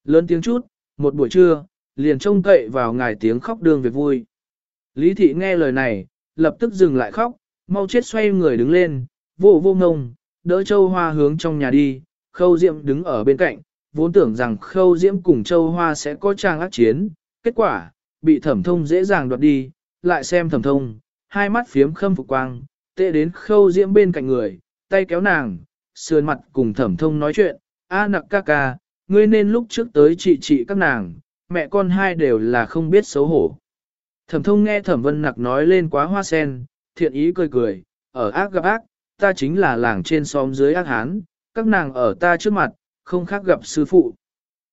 Lớn tiếng chút, một buổi trưa, liền trông cậy vào ngài tiếng khóc đường việc vui. Lý thị nghe lời này, lập tức dừng lại khóc, mau chết xoay người đứng lên, vô vô ngông, đỡ châu hoa hướng trong nhà đi, khâu diễm đứng ở bên cạnh, vốn tưởng rằng khâu diễm cùng châu hoa sẽ có trang ác chiến, kết quả, bị thẩm thông dễ dàng đoạt đi, lại xem thẩm thông, hai mắt phiếm khâm phục quang, tệ đến khâu diễm bên cạnh người, tay kéo nàng, sườn mặt cùng thẩm thông nói chuyện, a nặc ca ca, ngươi nên lúc trước tới trị trị các nàng, mẹ con hai đều là không biết xấu hổ. Thẩm thông nghe thẩm vân nặc nói lên quá hoa sen, thiện ý cười cười, ở ác gặp ác, ta chính là làng trên xóm dưới ác hán, các nàng ở ta trước mặt, không khác gặp sư phụ.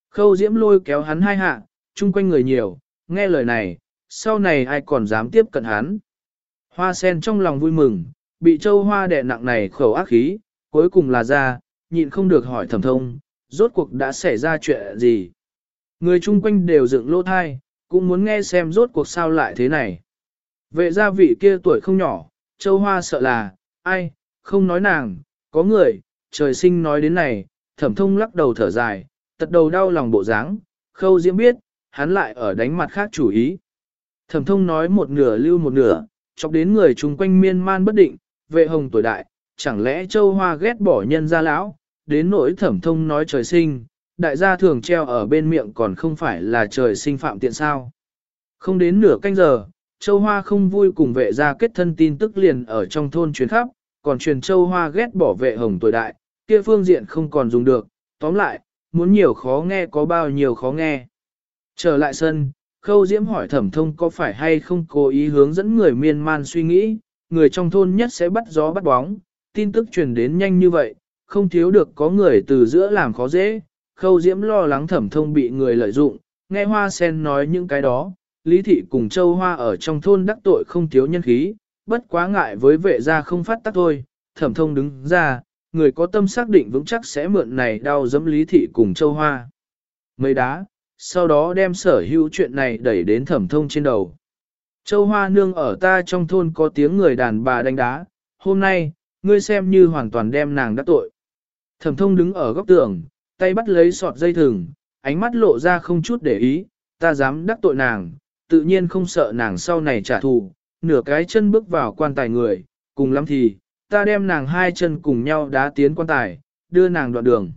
Khâu diễm lôi kéo hắn hai hạ, chung quanh người nhiều, nghe lời này, sau này ai còn dám tiếp cận hắn. Hoa sen trong lòng vui mừng, bị châu hoa đẻ nặng này khẩu ác khí, cuối cùng là ra, nhịn không được hỏi thẩm thông, rốt cuộc đã xảy ra chuyện gì. Người chung quanh đều dựng lỗ thai, cũng muốn nghe xem rốt cuộc sao lại thế này. Vệ gia vị kia tuổi không nhỏ, châu hoa sợ là, ai, không nói nàng, có người, trời sinh nói đến này, thẩm thông lắc đầu thở dài, tật đầu đau lòng bộ dáng, khâu diễm biết, hắn lại ở đánh mặt khác chủ ý. Thẩm thông nói một nửa lưu một nửa, chọc đến người chung quanh miên man bất định, vệ hồng tuổi đại, chẳng lẽ châu hoa ghét bỏ nhân gia lão, đến nỗi thẩm thông nói trời sinh, đại gia thường treo ở bên miệng còn không phải là trời sinh phạm tiện sao. Không đến nửa canh giờ, châu hoa không vui cùng vệ gia kết thân tin tức liền ở trong thôn truyền khắp, còn truyền châu hoa ghét bỏ vệ hồng tuổi đại, kia phương diện không còn dùng được, tóm lại, muốn nhiều khó nghe có bao nhiêu khó nghe. Trở lại sân, khâu diễm hỏi thẩm thông có phải hay không cố ý hướng dẫn người miên man suy nghĩ, người trong thôn nhất sẽ bắt gió bắt bóng, tin tức truyền đến nhanh như vậy, không thiếu được có người từ giữa làm khó dễ, khâu diễm lo lắng thẩm thông bị người lợi dụng, nghe hoa sen nói những cái đó, lý thị cùng châu hoa ở trong thôn đắc tội không thiếu nhân khí, bất quá ngại với vệ gia không phát tác thôi, thẩm thông đứng ra, người có tâm xác định vững chắc sẽ mượn này đau dẫm lý thị cùng châu hoa. Mấy đá, sau đó đem sở hữu chuyện này đẩy đến thẩm thông trên đầu. Châu hoa nương ở ta trong thôn có tiếng người đàn bà đánh đá, hôm nay, ngươi xem như hoàn toàn đem nàng đắc tội. Thẩm thông đứng ở góc tường, tay bắt lấy sọt dây thừng, ánh mắt lộ ra không chút để ý, ta dám đắc tội nàng, tự nhiên không sợ nàng sau này trả thù, nửa cái chân bước vào quan tài người, cùng lắm thì, ta đem nàng hai chân cùng nhau đá tiến quan tài, đưa nàng đoạn đường.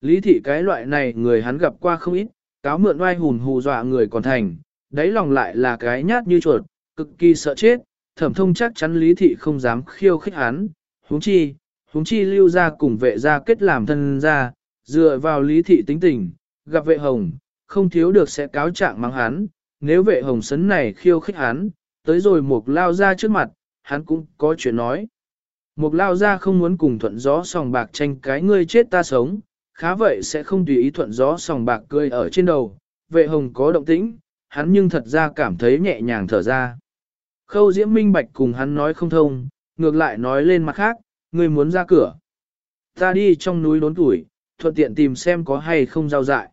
Lý thị cái loại này người hắn gặp qua không ít, cáo mượn oai hùn hù dọa người còn thành, đáy lòng lại là cái nhát như chuột, cực kỳ sợ chết, thẩm thông chắc chắn lý thị không dám khiêu khích hắn, huống chi, huống chi lưu ra cùng vệ ra kết làm thân ra, dựa vào lý thị tính tình, gặp vệ hồng, không thiếu được sẽ cáo trạng mắng hắn, nếu vệ hồng sấn này khiêu khích hắn, tới rồi mục lao ra trước mặt, hắn cũng có chuyện nói. Mục lao ra không muốn cùng thuận gió sòng bạc tranh cái ngươi chết ta sống, khá vậy sẽ không tùy ý thuận gió sòng bạc cười ở trên đầu, vệ hồng có động tĩnh, hắn nhưng thật ra cảm thấy nhẹ nhàng thở ra. Khâu diễm minh bạch cùng hắn nói không thông, ngược lại nói lên mặt khác, ngươi muốn ra cửa. Ta đi trong núi đốn tuổi, thuận tiện tìm xem có hay không rau dại.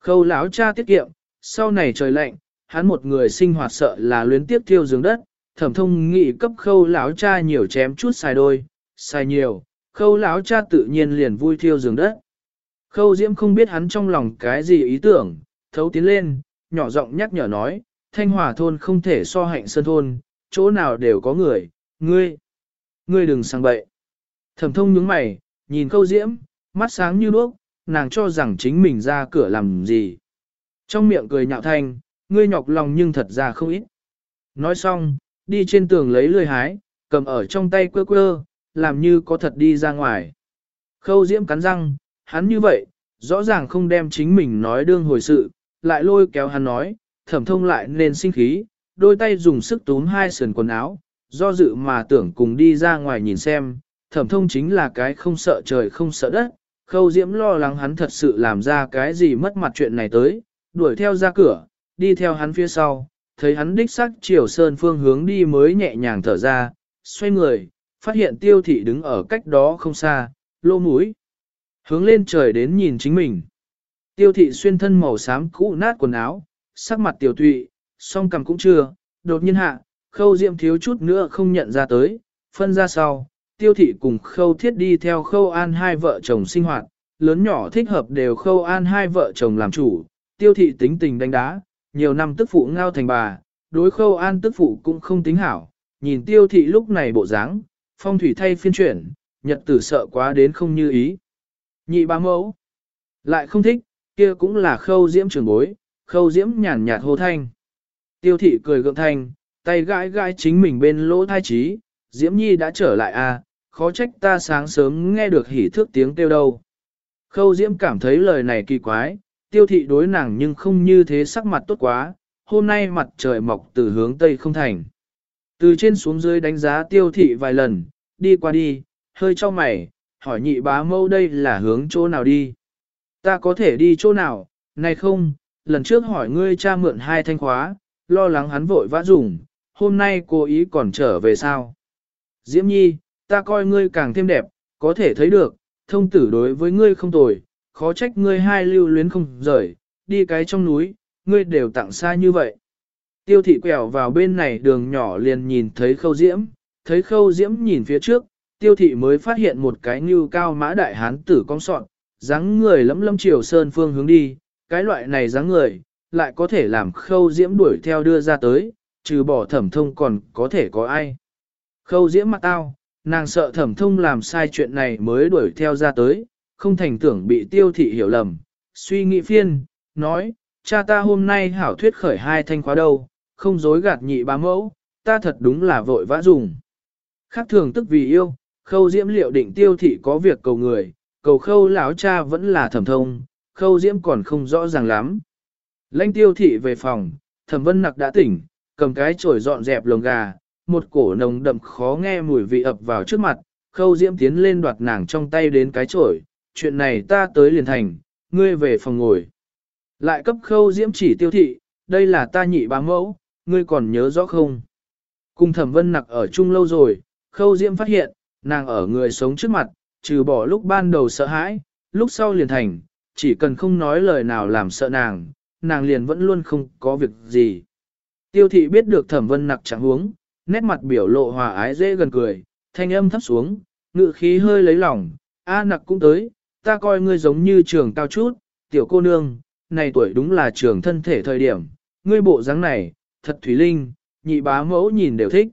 Khâu lão cha tiết kiệm, sau này trời lạnh, hắn một người sinh hoạt sợ là luyến tiếp thiêu giường đất, thẩm thông nghị cấp khâu lão cha nhiều chém chút xài đôi, xài nhiều, khâu lão cha tự nhiên liền vui thiêu giường đất. Khâu diễm không biết hắn trong lòng cái gì ý tưởng, thấu tiến lên, nhỏ giọng nhắc nhở nói, thanh hòa thôn không thể so hạnh sơn thôn, chỗ nào đều có người, ngươi, ngươi đừng sang bậy. Thẩm thông nhướng mày, nhìn khâu diễm, mắt sáng như đuốc, nàng cho rằng chính mình ra cửa làm gì. Trong miệng cười nhạo thanh, ngươi nhọc lòng nhưng thật ra không ít. Nói xong, đi trên tường lấy lười hái, cầm ở trong tay quơ quơ, làm như có thật đi ra ngoài. Khâu diễm cắn răng, hắn như vậy, rõ ràng không đem chính mình nói đương hồi sự, lại lôi kéo hắn nói, thẩm thông lại nên sinh khí, đôi tay dùng sức túm hai sườn quần áo, do dự mà tưởng cùng đi ra ngoài nhìn xem, thẩm thông chính là cái không sợ trời không sợ đất, khâu diễm lo lắng hắn thật sự làm ra cái gì mất mặt chuyện này tới, đuổi theo ra cửa, đi theo hắn phía sau, thấy hắn đích sắc chiều sơn phương hướng đi mới nhẹ nhàng thở ra, xoay người, phát hiện tiêu thị đứng ở cách đó không xa, lô mũi. Hướng lên trời đến nhìn chính mình. Tiêu thị xuyên thân màu xám cũ nát quần áo, sắc mặt tiểu tụy, song cầm cũng chưa, đột nhiên hạ, khâu diệm thiếu chút nữa không nhận ra tới, phân ra sau, tiêu thị cùng khâu thiết đi theo khâu an hai vợ chồng sinh hoạt, lớn nhỏ thích hợp đều khâu an hai vợ chồng làm chủ, tiêu thị tính tình đánh đá, nhiều năm tức phụ ngao thành bà, đối khâu an tức phụ cũng không tính hảo, nhìn tiêu thị lúc này bộ dáng, phong thủy thay phiên chuyển, nhật tử sợ quá đến không như ý. Nhị ba mẫu, lại không thích, kia cũng là khâu diễm trường bối, khâu diễm nhàn nhạt hô thanh. Tiêu thị cười gượng thanh, tay gãi gãi chính mình bên lỗ thai trí, diễm nhi đã trở lại à, khó trách ta sáng sớm nghe được hỉ thước tiếng kêu đâu. Khâu diễm cảm thấy lời này kỳ quái, tiêu thị đối nàng nhưng không như thế sắc mặt tốt quá, hôm nay mặt trời mọc từ hướng tây không thành. Từ trên xuống dưới đánh giá tiêu thị vài lần, đi qua đi, hơi cho mày, hỏi nhị bá mâu đây là hướng chỗ nào đi. Ta có thể đi chỗ nào, này không, lần trước hỏi ngươi cha mượn hai thanh khóa, lo lắng hắn vội vã dùng, hôm nay cô ý còn trở về sao. Diễm Nhi, ta coi ngươi càng thêm đẹp, có thể thấy được, thông tử đối với ngươi không tồi, khó trách ngươi hai lưu luyến không rời, đi cái trong núi, ngươi đều tặng xa như vậy. Tiêu thị quẹo vào bên này đường nhỏ liền nhìn thấy khâu diễm, thấy khâu diễm nhìn phía trước, tiêu thị mới phát hiện một cái như cao mã đại hán tử cong sọn, dáng người lẫm lâm chiều sơn phương hướng đi, cái loại này dáng người, lại có thể làm khâu diễm đuổi theo đưa ra tới, trừ bỏ thẩm thông còn có thể có ai. Khâu diễm mặt tao, nàng sợ thẩm thông làm sai chuyện này mới đuổi theo ra tới, không thành tưởng bị tiêu thị hiểu lầm, suy nghĩ phiên, nói, cha ta hôm nay hảo thuyết khởi hai thanh khóa đâu, không dối gạt nhị bá mẫu, ta thật đúng là vội vã dùng. Khác thường tức vì yêu, khâu diễm liệu định tiêu thị có việc cầu người, cầu khâu lão cha vẫn là thẩm thông, khâu diễm còn không rõ ràng lắm. Lanh tiêu thị về phòng, thẩm vân nặc đã tỉnh, cầm cái chổi dọn dẹp lồng gà, một cổ nồng đậm khó nghe mùi vị ập vào trước mặt, khâu diễm tiến lên đoạt nàng trong tay đến cái chổi, chuyện này ta tới liền thành, ngươi về phòng ngồi. Lại cấp khâu diễm chỉ tiêu thị, đây là ta nhị bá mẫu, ngươi còn nhớ rõ không? Cùng thẩm vân nặc ở chung lâu rồi, khâu diễm phát hiện, nàng ở người sống trước mặt, trừ bỏ lúc ban đầu sợ hãi, lúc sau liền thành, chỉ cần không nói lời nào làm sợ nàng, nàng liền vẫn luôn không có việc gì. Tiêu thị biết được thẩm vân nặc chẳng huống, nét mặt biểu lộ hòa ái dễ gần cười, thanh âm thấp xuống, ngự khí hơi lấy lòng, a nặc cũng tới, ta coi ngươi giống như trường cao chút, tiểu cô nương, này tuổi đúng là trường thân thể thời điểm, ngươi bộ dáng này, thật thủy linh, nhị bá mẫu nhìn đều thích.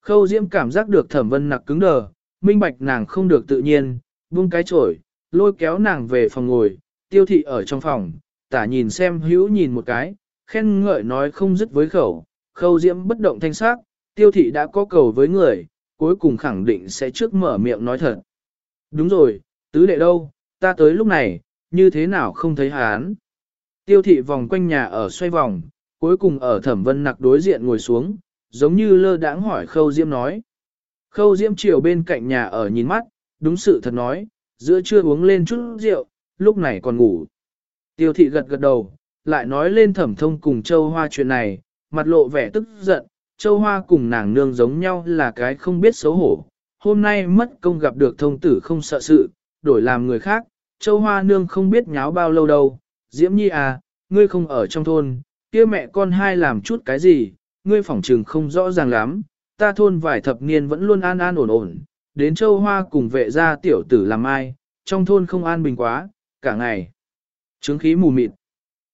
Khâu diễm cảm giác được thẩm vân nặc cứng đờ, minh bạch nàng không được tự nhiên, buông cái chổi, lôi kéo nàng về phòng ngồi, tiêu thị ở trong phòng, tả nhìn xem hữu nhìn một cái, khen ngợi nói không dứt với khẩu, khâu diễm bất động thanh sắc, tiêu thị đã có cầu với người, cuối cùng khẳng định sẽ trước mở miệng nói thật. Đúng rồi, tứ đệ đâu, ta tới lúc này, như thế nào không thấy hán. Tiêu thị vòng quanh nhà ở xoay vòng, cuối cùng ở thẩm vân nặc đối diện ngồi xuống, giống như lơ đãng hỏi khâu diễm nói. Khâu diễm chiều bên cạnh nhà ở nhìn mắt, đúng sự thật nói, giữa trưa uống lên chút rượu, lúc này còn ngủ. Tiêu thị gật gật đầu, lại nói lên thẩm thông cùng châu hoa chuyện này, mặt lộ vẻ tức giận, châu hoa cùng nàng nương giống nhau là cái không biết xấu hổ. Hôm nay mất công gặp được thông tử không sợ sự, đổi làm người khác, châu hoa nương không biết nháo bao lâu đâu. Diễm nhi à, ngươi không ở trong thôn, kia mẹ con hai làm chút cái gì, ngươi phỏng trừng không rõ ràng lắm, ta thôn vài thập niên vẫn luôn an an ổn ổn, đến châu hoa cùng vệ gia tiểu tử làm ai, trong thôn không an bình quá, cả ngày. Trướng khí mù mịt.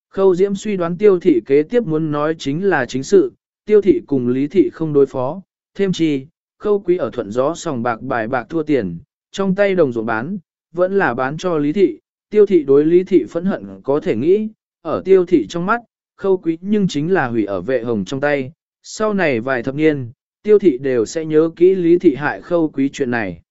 Khâu Diễm suy đoán tiêu thị kế tiếp muốn nói chính là chính sự, tiêu thị cùng lý thị không đối phó, thêm chi, khâu quý ở thuận gió sòng bạc bài bạc thua tiền, trong tay đồng ruộng bán, vẫn là bán cho lý thị, tiêu thị đối lý thị phẫn hận có thể nghĩ, ở tiêu thị trong mắt, khâu quý nhưng chính là hủy ở vệ hồng trong tay, sau này vài thập niên, tiêu thị đều sẽ nhớ kỹ lý thị hại khâu quý chuyện này.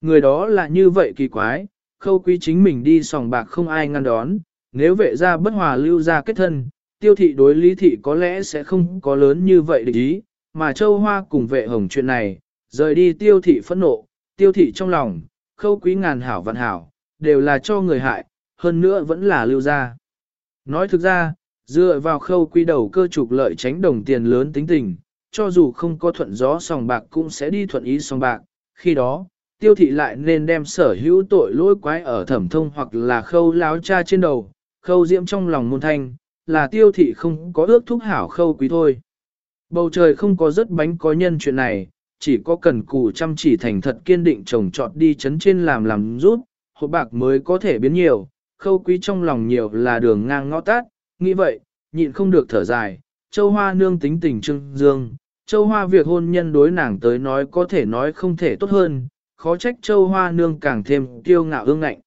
Người đó là như vậy kỳ quái, khâu quý chính mình đi sòng bạc không ai ngăn đón, nếu vệ ra bất hòa lưu ra kết thân, tiêu thị đối lý thị có lẽ sẽ không có lớn như vậy để ý, mà châu hoa cùng vệ hồng chuyện này, rời đi tiêu thị phẫn nộ, tiêu thị trong lòng, khâu quý ngàn hảo vạn hảo, đều là cho người hại, hơn nữa vẫn là lưu ra. Nói thực ra, dựa vào khâu quý đầu cơ trục lợi tránh đồng tiền lớn tính tình, cho dù không có thuận gió sòng bạc cũng sẽ đi thuận ý sòng bạc, khi đó, tiêu thị lại nên đem sở hữu tội lỗi quái ở thẩm thông hoặc là khâu láo cha trên đầu, khâu diễm trong lòng môn thanh, là tiêu thị không có ước thúc hảo khâu quý thôi. Bầu trời không có rất bánh có nhân chuyện này, chỉ có cần cù chăm chỉ thành thật kiên định trồng trọt đi chấn trên làm làm rút, hộp bạc mới có thể biến nhiều, khâu quý trong lòng nhiều là đường ngang ngõ tát, nghĩ vậy, nhịn không được thở dài, châu hoa nương tính tình trưng dương, châu hoa việc hôn nhân đối nàng tới nói có thể nói không thể tốt hơn, khó trách châu hoa nương càng thêm kiêu ngạo ương ngạnh.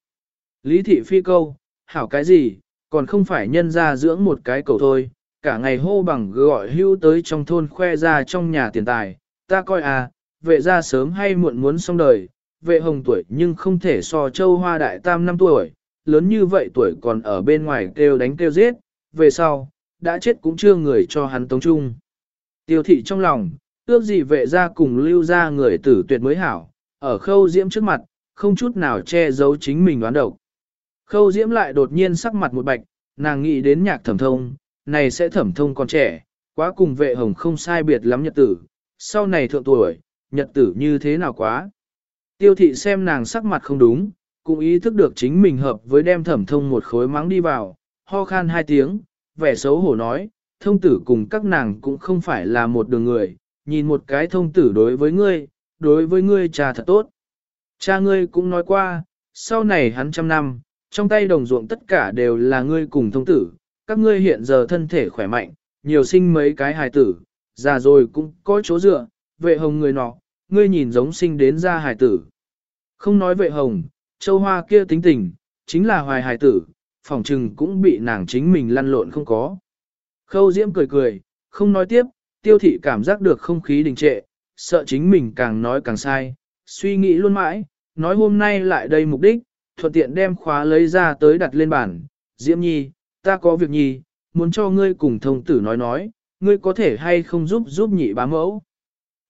Lý thị phi câu, hảo cái gì, còn không phải nhân ra dưỡng một cái cầu thôi, cả ngày hô bằng gọi hưu tới trong thôn khoe ra trong nhà tiền tài, ta coi à, vệ ra sớm hay muộn muốn xong đời, vệ hồng tuổi nhưng không thể so châu hoa đại tam năm tuổi, lớn như vậy tuổi còn ở bên ngoài kêu đánh kêu giết, về sau, đã chết cũng chưa người cho hắn tống trung. Tiêu thị trong lòng, ước gì vệ ra cùng lưu ra người tử tuyệt mới hảo, ở khâu diễm trước mặt, không chút nào che giấu chính mình đoán độc. Khâu diễm lại đột nhiên sắc mặt một bạch, nàng nghĩ đến nhạc thẩm thông, này sẽ thẩm thông còn trẻ, quá cùng vệ hồng không sai biệt lắm nhật tử, sau này thượng tuổi, nhật tử như thế nào quá. Tiêu thị xem nàng sắc mặt không đúng, cũng ý thức được chính mình hợp với đem thẩm thông một khối mắng đi vào, ho khan hai tiếng, vẻ xấu hổ nói, thông tử cùng các nàng cũng không phải là một đường người, nhìn một cái thông tử đối với ngươi, đối với ngươi cha thật tốt. Cha ngươi cũng nói qua, sau này hắn trăm năm, trong tay đồng ruộng tất cả đều là ngươi cùng thông tử, các ngươi hiện giờ thân thể khỏe mạnh, nhiều sinh mấy cái hài tử, già rồi cũng có chỗ dựa, vệ hồng người nọ, ngươi nhìn giống sinh đến ra hài tử. Không nói vệ hồng, châu hoa kia tính tình, chính là hoài hài tử, phỏng trừng cũng bị nàng chính mình lăn lộn không có. Khâu diễm cười cười, không nói tiếp, tiêu thị cảm giác được không khí đình trệ, sợ chính mình càng nói càng sai, suy nghĩ luôn mãi, nói hôm nay lại đây mục đích, thuận tiện đem khóa lấy ra tới đặt lên bàn. Diễm nhi, ta có việc nhi, muốn cho ngươi cùng thông tử nói nói, ngươi có thể hay không giúp giúp nhị bá mẫu.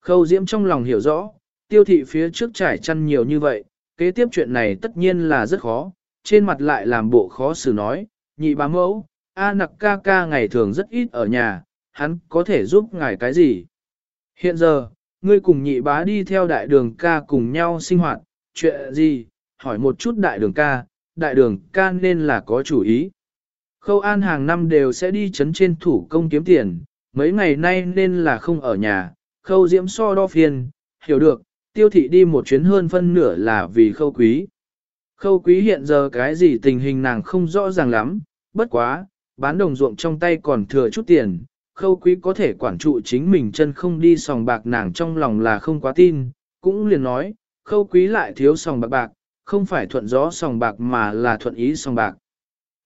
Khâu diễm trong lòng hiểu rõ, tiêu thị phía trước trải chăn nhiều như vậy, kế tiếp chuyện này tất nhiên là rất khó, trên mặt lại làm bộ khó xử nói, nhị bá mẫu, A nặc ca ca ngày thường rất ít ở nhà, hắn có thể giúp ngài cái gì? Hiện giờ, ngươi cùng nhị bá đi theo đại đường ca cùng nhau sinh hoạt, chuyện gì? Hỏi một chút đại đường ca, đại đường ca nên là có chủ ý. Khâu An hàng năm đều sẽ đi chấn trên thủ công kiếm tiền, mấy ngày nay nên là không ở nhà, khâu diễm so đo phiền, hiểu được, tiêu thị đi một chuyến hơn phân nửa là vì khâu quý. Khâu quý hiện giờ cái gì tình hình nàng không rõ ràng lắm, bất quá, bán đồng ruộng trong tay còn thừa chút tiền, khâu quý có thể quản trụ chính mình chân không đi sòng bạc nàng trong lòng là không quá tin, cũng liền nói, khâu quý lại thiếu sòng bạc bạc, không phải thuận gió sòng bạc mà là thuận ý sòng bạc.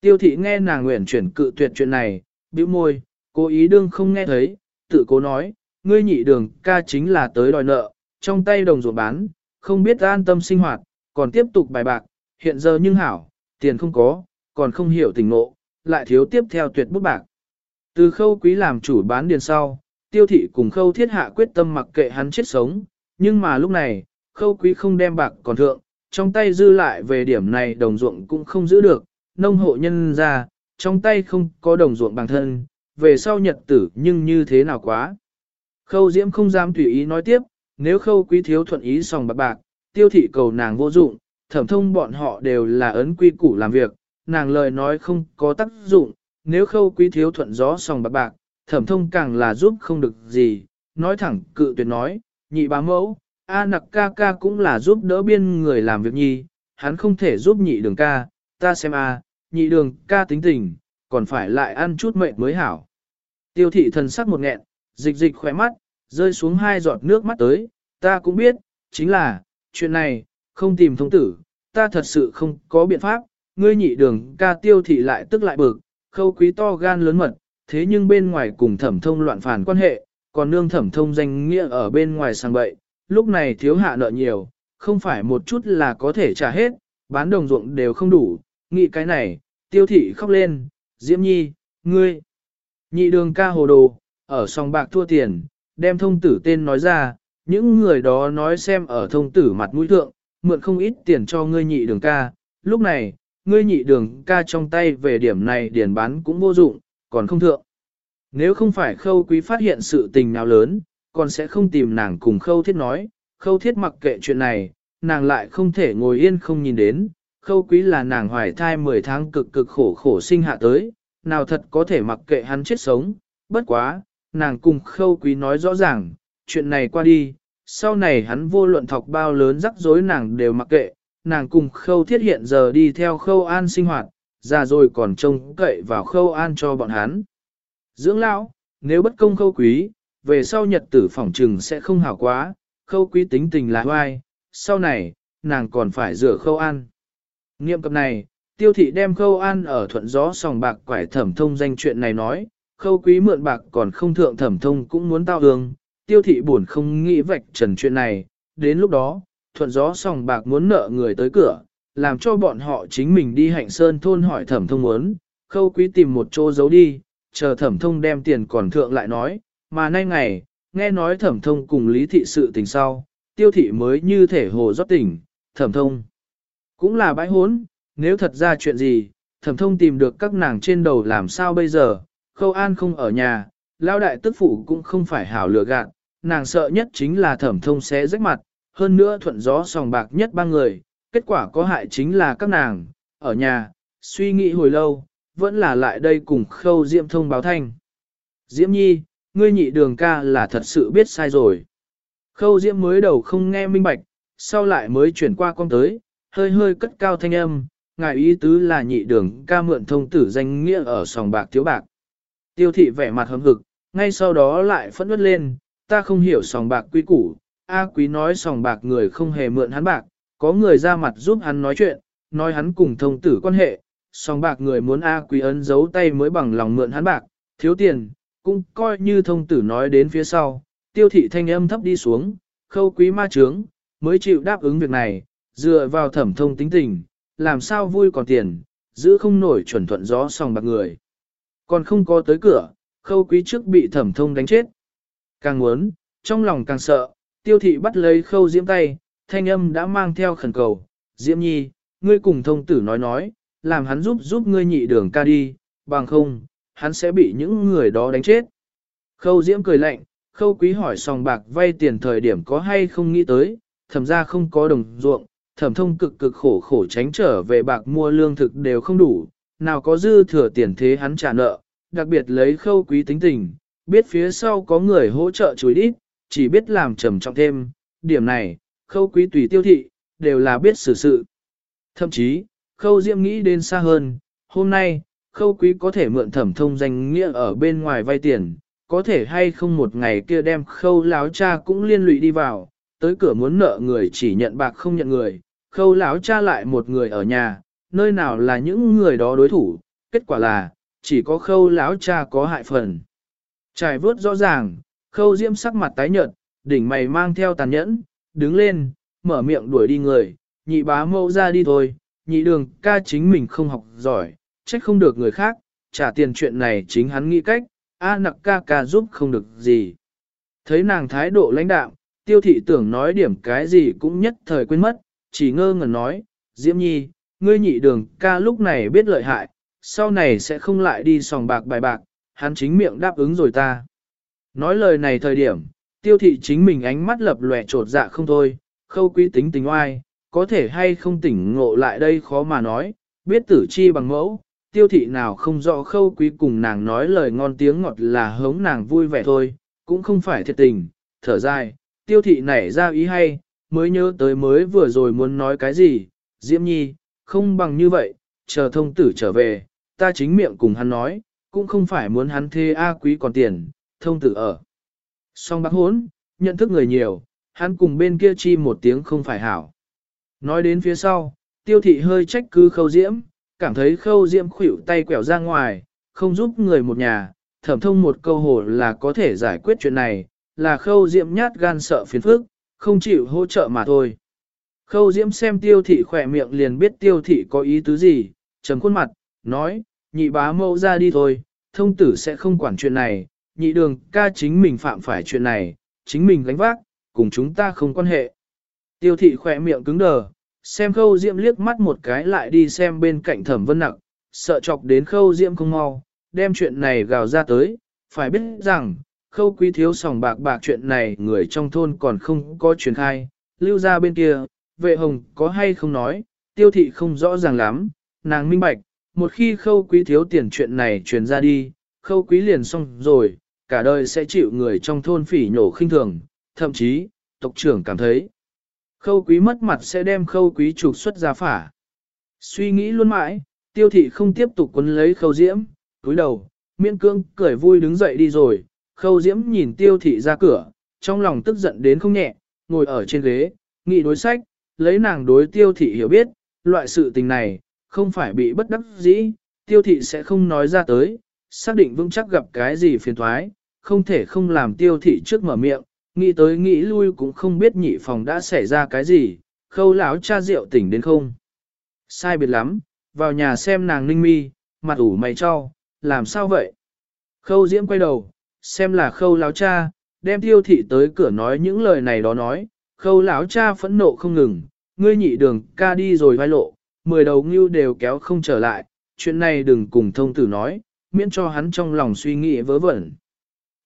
Tiêu thị nghe nàng nguyện chuyển cự tuyệt chuyện này, bĩu môi, cố ý đương không nghe thấy, tự cố nói, ngươi nhị đường ca chính là tới đòi nợ, trong tay đồng ruộng bán, không biết an tâm sinh hoạt, còn tiếp tục bài bạc, hiện giờ nhưng hảo, tiền không có, còn không hiểu tình ngộ, lại thiếu tiếp theo tuyệt bút bạc. Từ khâu quý làm chủ bán điền sau, tiêu thị cùng khâu thiết hạ quyết tâm mặc kệ hắn chết sống, nhưng mà lúc này, khâu quý không đem bạc còn thượng, trong tay dư lại về điểm này đồng ruộng cũng không giữ được, nông hộ nhân ra, trong tay không có đồng ruộng bằng thân, về sau nhật tử nhưng như thế nào quá. Khâu diễm không dám tùy ý nói tiếp, nếu khâu quý thiếu thuận ý sòng bạc bạc, tiêu thị cầu nàng vô dụng, thẩm thông bọn họ đều là ấn quy củ làm việc, nàng lời nói không có tác dụng, nếu khâu quý thiếu thuận gió sòng bạc bạc, thẩm thông càng là giúp không được gì, nói thẳng cự tuyệt nói, nhị bá mẫu, A nặc ca ca cũng là giúp đỡ biên người làm việc nhi, hắn không thể giúp nhị đường ca, ta xem a, nhị đường ca tính tình, còn phải lại ăn chút mệt mới hảo. Tiêu thị thần sắc một nghẹn, dịch dịch khỏe mắt, rơi xuống hai giọt nước mắt tới, ta cũng biết, chính là, chuyện này, không tìm thông tử, ta thật sự không có biện pháp, ngươi nhị đường ca tiêu thị lại tức lại bực, khâu quý to gan lớn mật, thế nhưng bên ngoài cùng thẩm thông loạn phản quan hệ, còn nương thẩm thông danh nghĩa ở bên ngoài sang bậy, lúc này thiếu hạ nợ nhiều, không phải một chút là có thể trả hết, bán đồng ruộng đều không đủ, nghĩ cái này, tiêu thị khóc lên, Diễm Nhi, ngươi, nhị đường ca hồ đồ, ở song bạc thua tiền, đem thông tử tên nói ra, những người đó nói xem ở thông tử mặt mũi thượng, mượn không ít tiền cho ngươi nhị đường ca, lúc này, ngươi nhị đường ca trong tay về điểm này điền bán cũng vô dụng, còn không thượng. Nếu không phải khâu quý phát hiện sự tình nào lớn, còn sẽ không tìm nàng cùng khâu thiết nói, khâu thiết mặc kệ chuyện này, nàng lại không thể ngồi yên không nhìn đến, khâu quý là nàng hoài thai 10 tháng cực cực khổ khổ sinh hạ tới, nào thật có thể mặc kệ hắn chết sống, bất quá, nàng cùng khâu quý nói rõ ràng, chuyện này qua đi, sau này hắn vô luận thọc bao lớn rắc rối nàng đều mặc kệ, nàng cùng khâu thiết hiện giờ đi theo khâu an sinh hoạt, già rồi còn trông cậy vào khâu an cho bọn hắn. Dưỡng lão, nếu bất công khâu quý, về sau nhật tử phỏng trừng sẽ không hảo quá, khâu quý tính tình là hoai, sau này, nàng còn phải rửa khâu an. Nghiệm cập này, tiêu thị đem khâu an ở thuận gió sòng bạc quải thẩm thông danh chuyện này nói, khâu quý mượn bạc còn không thượng thẩm thông cũng muốn tao hương, tiêu thị buồn không nghĩ vạch trần chuyện này, đến lúc đó, thuận gió sòng bạc muốn nợ người tới cửa, làm cho bọn họ chính mình đi hạnh sơn thôn hỏi thẩm thông muốn, khâu quý tìm một chỗ giấu đi, chờ thẩm thông đem tiền còn thượng lại nói, mà nay ngày, nghe nói thẩm thông cùng lý thị sự tình sau, tiêu thị mới như thể hồ rót tỉnh, thẩm thông. Cũng là bãi hốn, nếu thật ra chuyện gì, thẩm thông tìm được các nàng trên đầu làm sao bây giờ, khâu an không ở nhà, lao đại tức phụ cũng không phải hảo lừa gạt, nàng sợ nhất chính là thẩm thông sẽ rách mặt, hơn nữa thuận gió sòng bạc nhất ba người, kết quả có hại chính là các nàng, ở nhà, suy nghĩ hồi lâu, vẫn là lại đây cùng khâu diễm thông báo thanh. Diễm nhi, ngươi nhị đường ca là thật sự biết sai rồi. Khâu diễm mới đầu không nghe minh bạch, sau lại mới chuyển qua con tới, hơi hơi cất cao thanh âm, ngài ý tứ là nhị đường ca mượn thông tử danh nghĩa ở sòng bạc thiếu bạc. Tiêu thị vẻ mặt hâm hực, ngay sau đó lại phẫn nứt lên, ta không hiểu sòng bạc quy củ, A quý nói sòng bạc người không hề mượn hắn bạc, có người ra mặt giúp hắn nói chuyện, nói hắn cùng thông tử quan hệ, sòng bạc người muốn A quý ấn giấu tay mới bằng lòng mượn hắn bạc, thiếu tiền, cũng coi như thông tử nói đến phía sau, tiêu thị thanh âm thấp đi xuống, khâu quý ma trướng, mới chịu đáp ứng việc này, dựa vào thẩm thông tính tình, làm sao vui còn tiền, giữ không nổi chuẩn thuận gió sòng bạc người. Còn không có tới cửa, khâu quý trước bị thẩm thông đánh chết. Càng muốn, trong lòng càng sợ, tiêu thị bắt lấy khâu diễm tay, thanh âm đã mang theo khẩn cầu, diễm nhi, ngươi cùng thông tử nói nói, làm hắn giúp giúp ngươi nhị đường ca đi, bằng không, hắn sẽ bị những người đó đánh chết. Khâu diễm cười lạnh, khâu quý hỏi sòng bạc vay tiền thời điểm có hay không nghĩ tới, thẩm ra không có đồng ruộng, thẩm thông cực cực khổ khổ tránh trở về bạc mua lương thực đều không đủ, nào có dư thừa tiền thế hắn trả nợ, đặc biệt lấy khâu quý tính tình, biết phía sau có người hỗ trợ chối đít, chỉ biết làm trầm trọng thêm, điểm này, khâu quý tùy tiêu thị, đều là biết xử sự. Thậm chí, khâu diễm nghĩ đến xa hơn, hôm nay, khâu quý có thể mượn thẩm thông danh nghĩa ở bên ngoài vay tiền, có thể hay không một ngày kia đem khâu láo cha cũng liên lụy đi vào, tới cửa muốn nợ người chỉ nhận bạc không nhận người, khâu lão cha lại một người ở nhà, nơi nào là những người đó đối thủ, kết quả là, chỉ có khâu lão cha có hại phần. Trải vớt rõ ràng, khâu diễm sắc mặt tái nhợt, đỉnh mày mang theo tàn nhẫn, đứng lên, mở miệng đuổi đi người, nhị bá mâu ra đi thôi, nhị đường ca chính mình không học giỏi, trách không được người khác, trả tiền chuyện này chính hắn nghĩ cách, a nặc ca ca giúp không được gì. Thấy nàng thái độ lãnh đạo, tiêu thị tưởng nói điểm cái gì cũng nhất thời quên mất, chỉ ngơ ngẩn nói, Diễm Nhi, ngươi nhị đường ca lúc này biết lợi hại, sau này sẽ không lại đi sòng bạc bài bạc, hắn chính miệng đáp ứng rồi ta. Nói lời này thời điểm, tiêu thị chính mình ánh mắt lập lòe trột dạ không thôi, khâu quý tính tình oai, có thể hay không tỉnh ngộ lại đây khó mà nói, biết tử chi bằng mẫu, tiêu thị nào không rõ khâu quý cùng nàng nói lời ngon tiếng ngọt là hống nàng vui vẻ thôi, cũng không phải thiệt tình, thở dài, tiêu thị nảy ra ý hay, mới nhớ tới mới vừa rồi muốn nói cái gì, Diễm Nhi, không bằng như vậy, chờ thông tử trở về, ta chính miệng cùng hắn nói, cũng không phải muốn hắn thê A quý còn tiền, thông tử ở. Song bác hốn, nhận thức người nhiều, hắn cùng bên kia chi một tiếng không phải hảo. Nói đến phía sau, tiêu thị hơi trách cứ khâu diễm, cảm thấy khâu diễm khuỷu tay quẹo ra ngoài, không giúp người một nhà, thẩm thông một câu hồ là có thể giải quyết chuyện này, là khâu diễm nhát gan sợ phiền phức, không chịu hỗ trợ mà thôi. Khâu diễm xem tiêu thị khỏe miệng liền biết tiêu thị có ý tứ gì, trầm khuôn mặt, nói, nhị bá mẫu ra đi thôi, thông tử sẽ không quản chuyện này, nhị đường ca chính mình phạm phải chuyện này, chính mình gánh vác, cùng chúng ta không quan hệ. Tiêu thị khỏe miệng cứng đờ, xem khâu diễm liếc mắt một cái lại đi xem bên cạnh thẩm vân nặng, sợ chọc đến khâu diễm không mau, đem chuyện này gào ra tới, phải biết rằng, khâu quý thiếu sòng bạc bạc chuyện này người trong thôn còn không có truyền khai, lưu ra bên kia, vệ hồng có hay không nói, tiêu thị không rõ ràng lắm, nàng minh bạch, một khi khâu quý thiếu tiền chuyện này truyền ra đi, khâu quý liền xong rồi, cả đời sẽ chịu người trong thôn phỉ nhổ khinh thường, thậm chí, tộc trưởng cảm thấy, khâu quý mất mặt sẽ đem khâu quý trục xuất ra phả. Suy nghĩ luôn mãi, tiêu thị không tiếp tục quấn lấy khâu diễm, túi đầu, miễn cương cười vui đứng dậy đi rồi, khâu diễm nhìn tiêu thị ra cửa, trong lòng tức giận đến không nhẹ, ngồi ở trên ghế, nghị đối sách, lấy nàng đối tiêu thị hiểu biết, loại sự tình này, không phải bị bất đắc dĩ, tiêu thị sẽ không nói ra tới, xác định vững chắc gặp cái gì phiền thoái, không thể không làm tiêu thị trước mở miệng, nghĩ tới nghĩ lui cũng không biết nhị phòng đã xảy ra cái gì, khâu lão cha rượu tỉnh đến không. Sai biệt lắm, vào nhà xem nàng ninh mi, mặt ủ mày cho, làm sao vậy? Khâu diễm quay đầu, xem là khâu lão cha, đem tiêu thị tới cửa nói những lời này đó nói, khâu lão cha phẫn nộ không ngừng, ngươi nhị đường ca đi rồi vai lộ, mười đầu ngưu đều kéo không trở lại, chuyện này đừng cùng thông tử nói, miễn cho hắn trong lòng suy nghĩ vớ vẩn.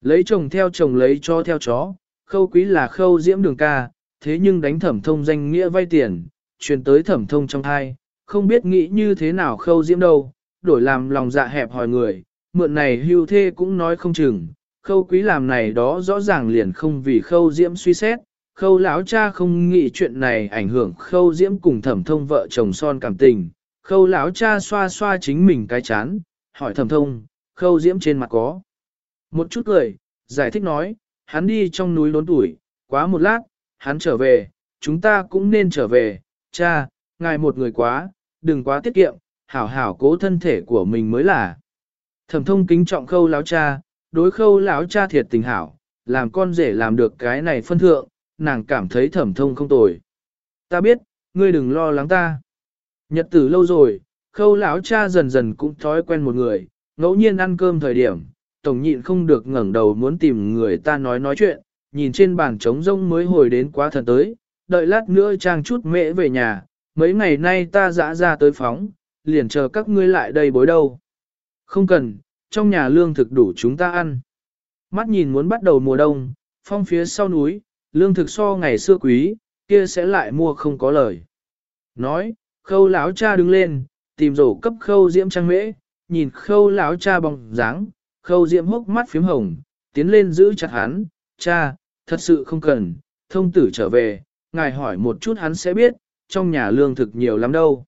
Lấy chồng theo chồng lấy cho theo chó, khâu quý là khâu diễm đường ca, thế nhưng đánh thẩm thông danh nghĩa vay tiền, truyền tới thẩm thông trong thai, không biết nghĩ như thế nào khâu diễm đâu, đổi làm lòng dạ hẹp hỏi người, mượn này hưu thê cũng nói không chừng, khâu quý làm này đó rõ ràng liền không vì khâu diễm suy xét, khâu lão cha không nghĩ chuyện này ảnh hưởng khâu diễm cùng thẩm thông vợ chồng son cảm tình, khâu lão cha xoa xoa chính mình cái chán, hỏi thẩm thông, khâu diễm trên mặt có. Một chút cười, giải thích nói, hắn đi trong núi lốn tuổi, quá một lát, hắn trở về, chúng ta cũng nên trở về, cha, ngài một người quá, đừng quá tiết kiệm, hảo hảo cố thân thể của mình mới là. Thẩm thông kính trọng khâu lão cha, đối khâu lão cha thiệt tình hảo, làm con rể làm được cái này phân thượng, nàng cảm thấy thẩm thông không tồi. Ta biết, ngươi đừng lo lắng ta. Nhật tử lâu rồi, khâu lão cha dần dần cũng thói quen một người, ngẫu nhiên ăn cơm thời điểm, tổng nhịn không được ngẩng đầu muốn tìm người ta nói nói chuyện, nhìn trên bàn trống rông mới hồi đến quá thần tới, đợi lát nữa trang chút mễ về nhà, mấy ngày nay ta dã ra tới phóng, liền chờ các ngươi lại đây bối đâu. Không cần, trong nhà lương thực đủ chúng ta ăn. Mắt nhìn muốn bắt đầu mùa đông, phong phía sau núi, lương thực so ngày xưa quý, kia sẽ lại mua không có lời. Nói, khâu lão cha đứng lên, tìm rổ cấp khâu diễm trang mễ, nhìn khâu lão cha bóng dáng, khâu diễm hốc mắt phím hồng, tiến lên giữ chặt hắn, cha, thật sự không cần, thông tử trở về, ngài hỏi một chút hắn sẽ biết, trong nhà lương thực nhiều lắm đâu.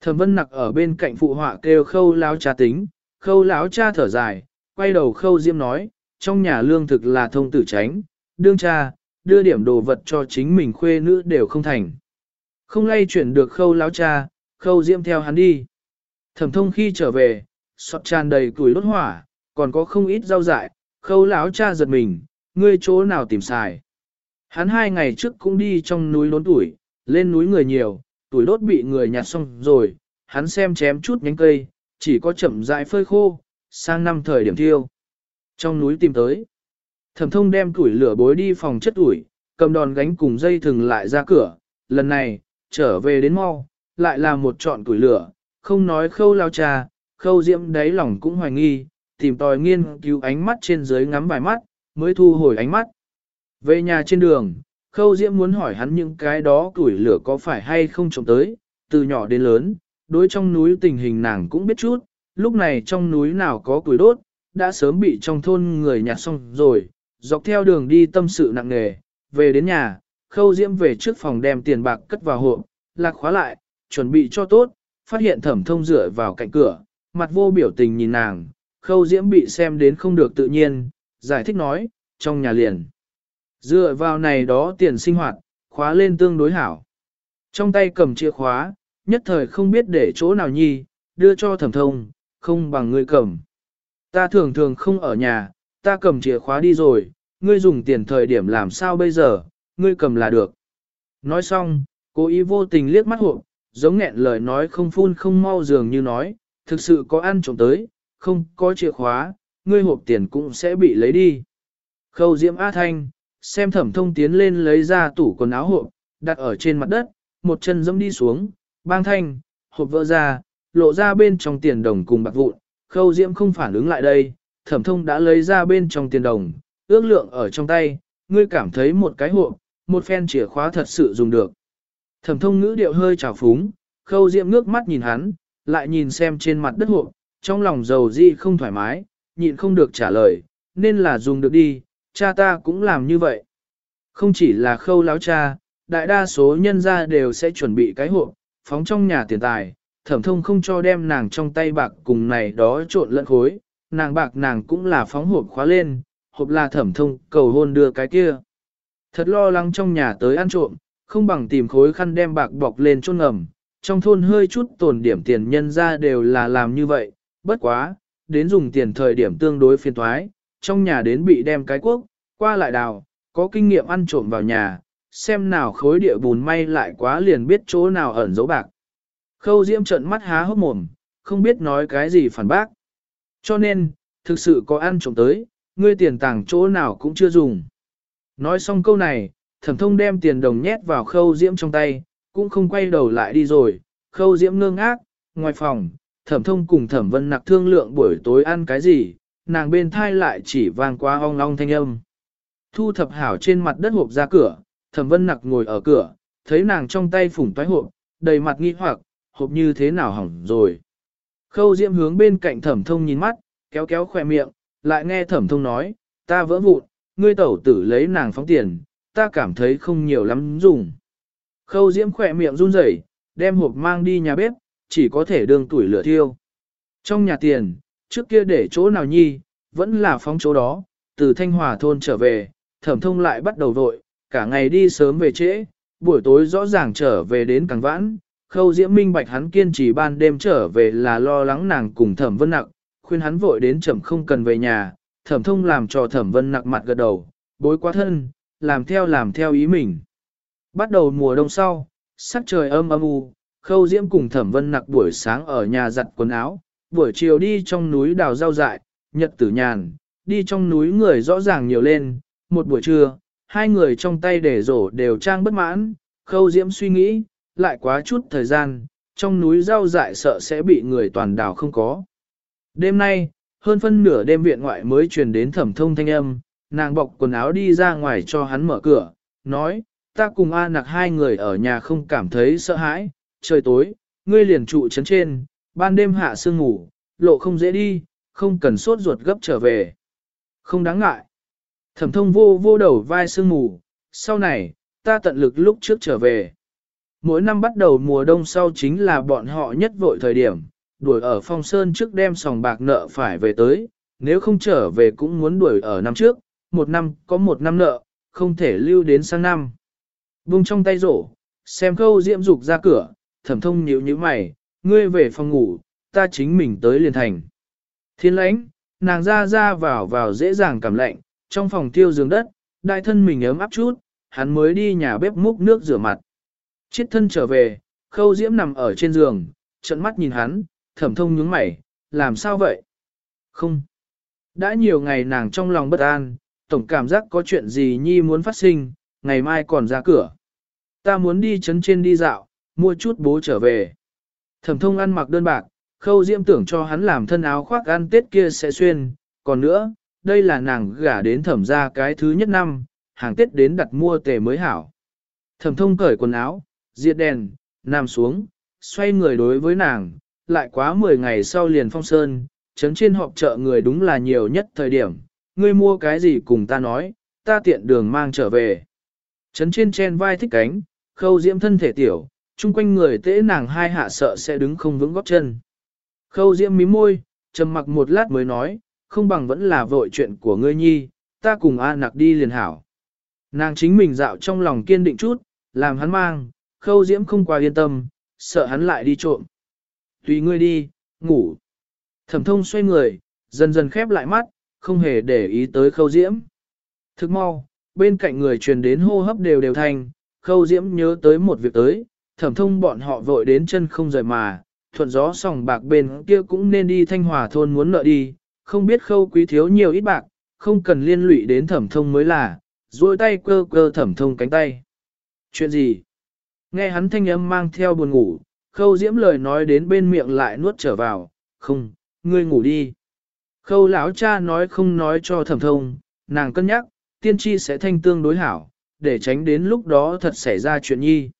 Thẩm vân nặc ở bên cạnh phụ họa kêu khâu lão cha tính, khâu lão cha thở dài, quay đầu khâu Diêm nói, trong nhà lương thực là thông tử tránh, đương cha, đưa điểm đồ vật cho chính mình khuê nữ đều không thành. Không lay chuyển được khâu lão cha, khâu Diêm theo hắn đi. Thẩm thông khi trở về, sọt tràn đầy củi đốt hỏa, còn có không ít rau dại, khâu lão cha giật mình, ngươi chỗ nào tìm xài. Hắn hai ngày trước cũng đi trong núi đốn tuổi, lên núi người nhiều, tuổi đốt bị người nhặt xong rồi, hắn xem chém chút nhánh cây, chỉ có chậm rãi phơi khô, sang năm thời điểm thiêu. Trong núi tìm tới, thẩm thông đem củi lửa bối đi phòng chất ủi, cầm đòn gánh cùng dây thừng lại ra cửa, lần này, trở về đến mau, lại là một trọn củi lửa, không nói khâu lao trà, khâu diễm đáy lòng cũng hoài nghi, tìm tòi nghiên cứu ánh mắt trên dưới ngắm vài mắt, mới thu hồi ánh mắt. Về nhà trên đường, khâu diễm muốn hỏi hắn những cái đó củi lửa có phải hay không trộm tới, từ nhỏ đến lớn, đối trong núi tình hình nàng cũng biết chút, lúc này trong núi nào có củi đốt, đã sớm bị trong thôn người nhặt xong rồi, dọc theo đường đi tâm sự nặng nề, về đến nhà, khâu diễm về trước phòng đem tiền bạc cất vào hộp, lạc khóa lại, chuẩn bị cho tốt, phát hiện thẩm thông dựa vào cạnh cửa, mặt vô biểu tình nhìn nàng, khâu diễm bị xem đến không được tự nhiên, giải thích nói, trong nhà liền. Dựa vào này đó tiền sinh hoạt, khóa lên tương đối hảo. Trong tay cầm chìa khóa, nhất thời không biết để chỗ nào nhi, đưa cho thẩm thông, không bằng ngươi cầm. Ta thường thường không ở nhà, ta cầm chìa khóa đi rồi, ngươi dùng tiền thời điểm làm sao bây giờ, ngươi cầm là được. Nói xong, cố ý vô tình liếc mắt hộp, giống nghẹn lời nói không phun không mau dường như nói, thực sự có ăn trộm tới, không có chìa khóa, ngươi hộp tiền cũng sẽ bị lấy đi. Khâu diễm A Thanh, xem thẩm thông tiến lên lấy ra tủ quần áo hộp, đặt ở trên mặt đất, một chân dẫm đi xuống, bang thanh, hộp vỡ ra, lộ ra bên trong tiền đồng cùng bạc vụn, khâu diễm không phản ứng lại đây, thẩm thông đã lấy ra bên trong tiền đồng, ước lượng ở trong tay, ngươi cảm thấy một cái hộp, một phen chìa khóa thật sự dùng được. Thẩm thông ngữ điệu hơi trào phúng, khâu diễm ngước mắt nhìn hắn, lại nhìn xem trên mặt đất hộp, trong lòng dầu di không thoải mái, nhịn không được trả lời, nên là dùng được đi, cha ta cũng làm như vậy. Không chỉ là khâu láo cha, đại đa số nhân gia đều sẽ chuẩn bị cái hộp, phóng trong nhà tiền tài, thẩm thông không cho đem nàng trong tay bạc cùng này đó trộn lẫn khối, nàng bạc nàng cũng là phóng hộp khóa lên, hộp là thẩm thông cầu hôn đưa cái kia. Thật lo lắng trong nhà tới ăn trộm, không bằng tìm khối khăn đem bạc bọc lên chôn ngầm, trong thôn hơi chút tồn điểm tiền nhân ra đều là làm như vậy, bất quá, đến dùng tiền thời điểm tương đối phiền thoái, trong nhà đến bị đem cái quốc, qua lại đào, có kinh nghiệm ăn trộm vào nhà, xem nào khối địa bùn may lại quá liền biết chỗ nào ẩn dấu bạc. Khâu Diễm trợn mắt há hốc mồm, không biết nói cái gì phản bác. Cho nên, thực sự có ăn trộm tới, ngươi tiền tàng chỗ nào cũng chưa dùng. Nói xong câu này, thẩm thông đem tiền đồng nhét vào khâu diễm trong tay, cũng không quay đầu lại đi rồi, khâu diễm ngơ ngác, ngoài phòng, thẩm thông cùng thẩm vân nặc thương lượng buổi tối ăn cái gì, nàng bên thai lại chỉ vang qua ong long thanh âm. Thu thập hảo trên mặt đất hộp ra cửa, thẩm vân nặc ngồi ở cửa, thấy nàng trong tay phủng toái hộp, đầy mặt nghi hoặc, hộp như thế nào hỏng rồi. Khâu diễm hướng bên cạnh thẩm thông nhìn mắt, kéo kéo khỏe miệng, lại nghe thẩm thông nói, ta vỡ vụn, ngươi tẩu tử lấy nàng phóng tiền, ta cảm thấy không nhiều lắm dùng. Khâu diễm khỏe miệng run rẩy, đem hộp mang đi nhà bếp, chỉ có thể đương tuổi lửa thiêu. Trong nhà tiền, trước kia để chỗ nào nhi, vẫn là phóng chỗ đó, từ Thanh Hòa thôn trở về, thẩm thông lại bắt đầu vội, cả ngày đi sớm về trễ, buổi tối rõ ràng trở về đến càng vãn, khâu diễm minh bạch hắn kiên trì ban đêm trở về là lo lắng nàng cùng thẩm vân nặng, khuyên hắn vội đến chậm không cần về nhà, thẩm thông làm cho thẩm vân nặng mặt gật đầu, bối quá thân, làm theo làm theo ý mình. Bắt đầu mùa đông sau, sắc trời âm âm u, khâu diễm cùng thẩm vân nặc buổi sáng ở nhà giặt quần áo, buổi chiều đi trong núi đào rau dại, nhật tử nhàn, đi trong núi người rõ ràng nhiều lên, một buổi trưa, hai người trong tay để rổ đều trang bất mãn, khâu diễm suy nghĩ, lại quá chút thời gian, trong núi rau dại sợ sẽ bị người toàn đảo không có. Đêm nay, hơn phân nửa đêm viện ngoại mới truyền đến thẩm thông thanh âm, nàng bọc quần áo đi ra ngoài cho hắn mở cửa, nói, ta cùng A nặc hai người ở nhà không cảm thấy sợ hãi, trời tối, ngươi liền trụ chấn trên, ban đêm hạ sương ngủ, lộ không dễ đi, không cần sốt ruột gấp trở về. Không đáng ngại. Thẩm thông vô vô đầu vai sương mù. sau này, ta tận lực lúc trước trở về. Mỗi năm bắt đầu mùa đông sau chính là bọn họ nhất vội thời điểm, đuổi ở phong sơn trước đem sòng bạc nợ phải về tới, nếu không trở về cũng muốn đuổi ở năm trước, một năm có một năm nợ, không thể lưu đến sang năm. Vung trong tay rổ, xem khâu diễm dục ra cửa, thẩm thông nhíu nhíu mày, ngươi về phòng ngủ, ta chính mình tới liền thành. Thiên lãnh, nàng ra ra vào vào dễ dàng cảm lạnh, trong phòng tiêu giường đất, đại thân mình ấm áp chút, hắn mới đi nhà bếp múc nước rửa mặt. Chiết thân trở về, khâu diễm nằm ở trên giường, trận mắt nhìn hắn, thẩm thông nhướng mày, làm sao vậy? Không. Đã nhiều ngày nàng trong lòng bất an, tổng cảm giác có chuyện gì nhi muốn phát sinh, ngày mai còn ra cửa. Ta muốn đi chấn trên đi dạo, mua chút bố trở về. Thẩm thông ăn mặc đơn bạc, khâu diễm tưởng cho hắn làm thân áo khoác ăn tết kia sẽ xuyên, còn nữa, đây là nàng gả đến thẩm ra cái thứ nhất năm, hàng tết đến đặt mua tề mới hảo. Thẩm thông cởi quần áo, diệt đèn, nằm xuống, xoay người đối với nàng, lại quá 10 ngày sau liền phong sơn, chấn trên họp chợ người đúng là nhiều nhất thời điểm, ngươi mua cái gì cùng ta nói, ta tiện đường mang trở về. Chấn trên chen vai thích cánh, khâu diễm thân thể tiểu, chung quanh người tễ nàng hai hạ sợ sẽ đứng không vững góp chân. Khâu diễm mím môi, trầm mặc một lát mới nói, không bằng vẫn là vội chuyện của ngươi nhi, ta cùng A nặc đi liền hảo. Nàng chính mình dạo trong lòng kiên định chút, làm hắn mang, khâu diễm không quá yên tâm, sợ hắn lại đi trộm. Tùy ngươi đi, ngủ. Thẩm thông xoay người, dần dần khép lại mắt, không hề để ý tới khâu diễm. Thức mau, bên cạnh người truyền đến hô hấp đều đều thành, khâu diễm nhớ tới một việc tới, thẩm thông bọn họ vội đến chân không rời mà, thuận gió sòng bạc bên kia cũng nên đi thanh hòa thôn muốn nợ đi, không biết khâu quý thiếu nhiều ít bạc, không cần liên lụy đến thẩm thông mới là, duỗi tay cơ cơ thẩm thông cánh tay. Chuyện gì? Nghe hắn thanh âm mang theo buồn ngủ, khâu diễm lời nói đến bên miệng lại nuốt trở vào, không, ngươi ngủ đi. Khâu lão cha nói không nói cho thẩm thông, nàng cân nhắc, tiên tri sẽ thanh tương đối hảo, để tránh đến lúc đó thật xảy ra chuyện nhi.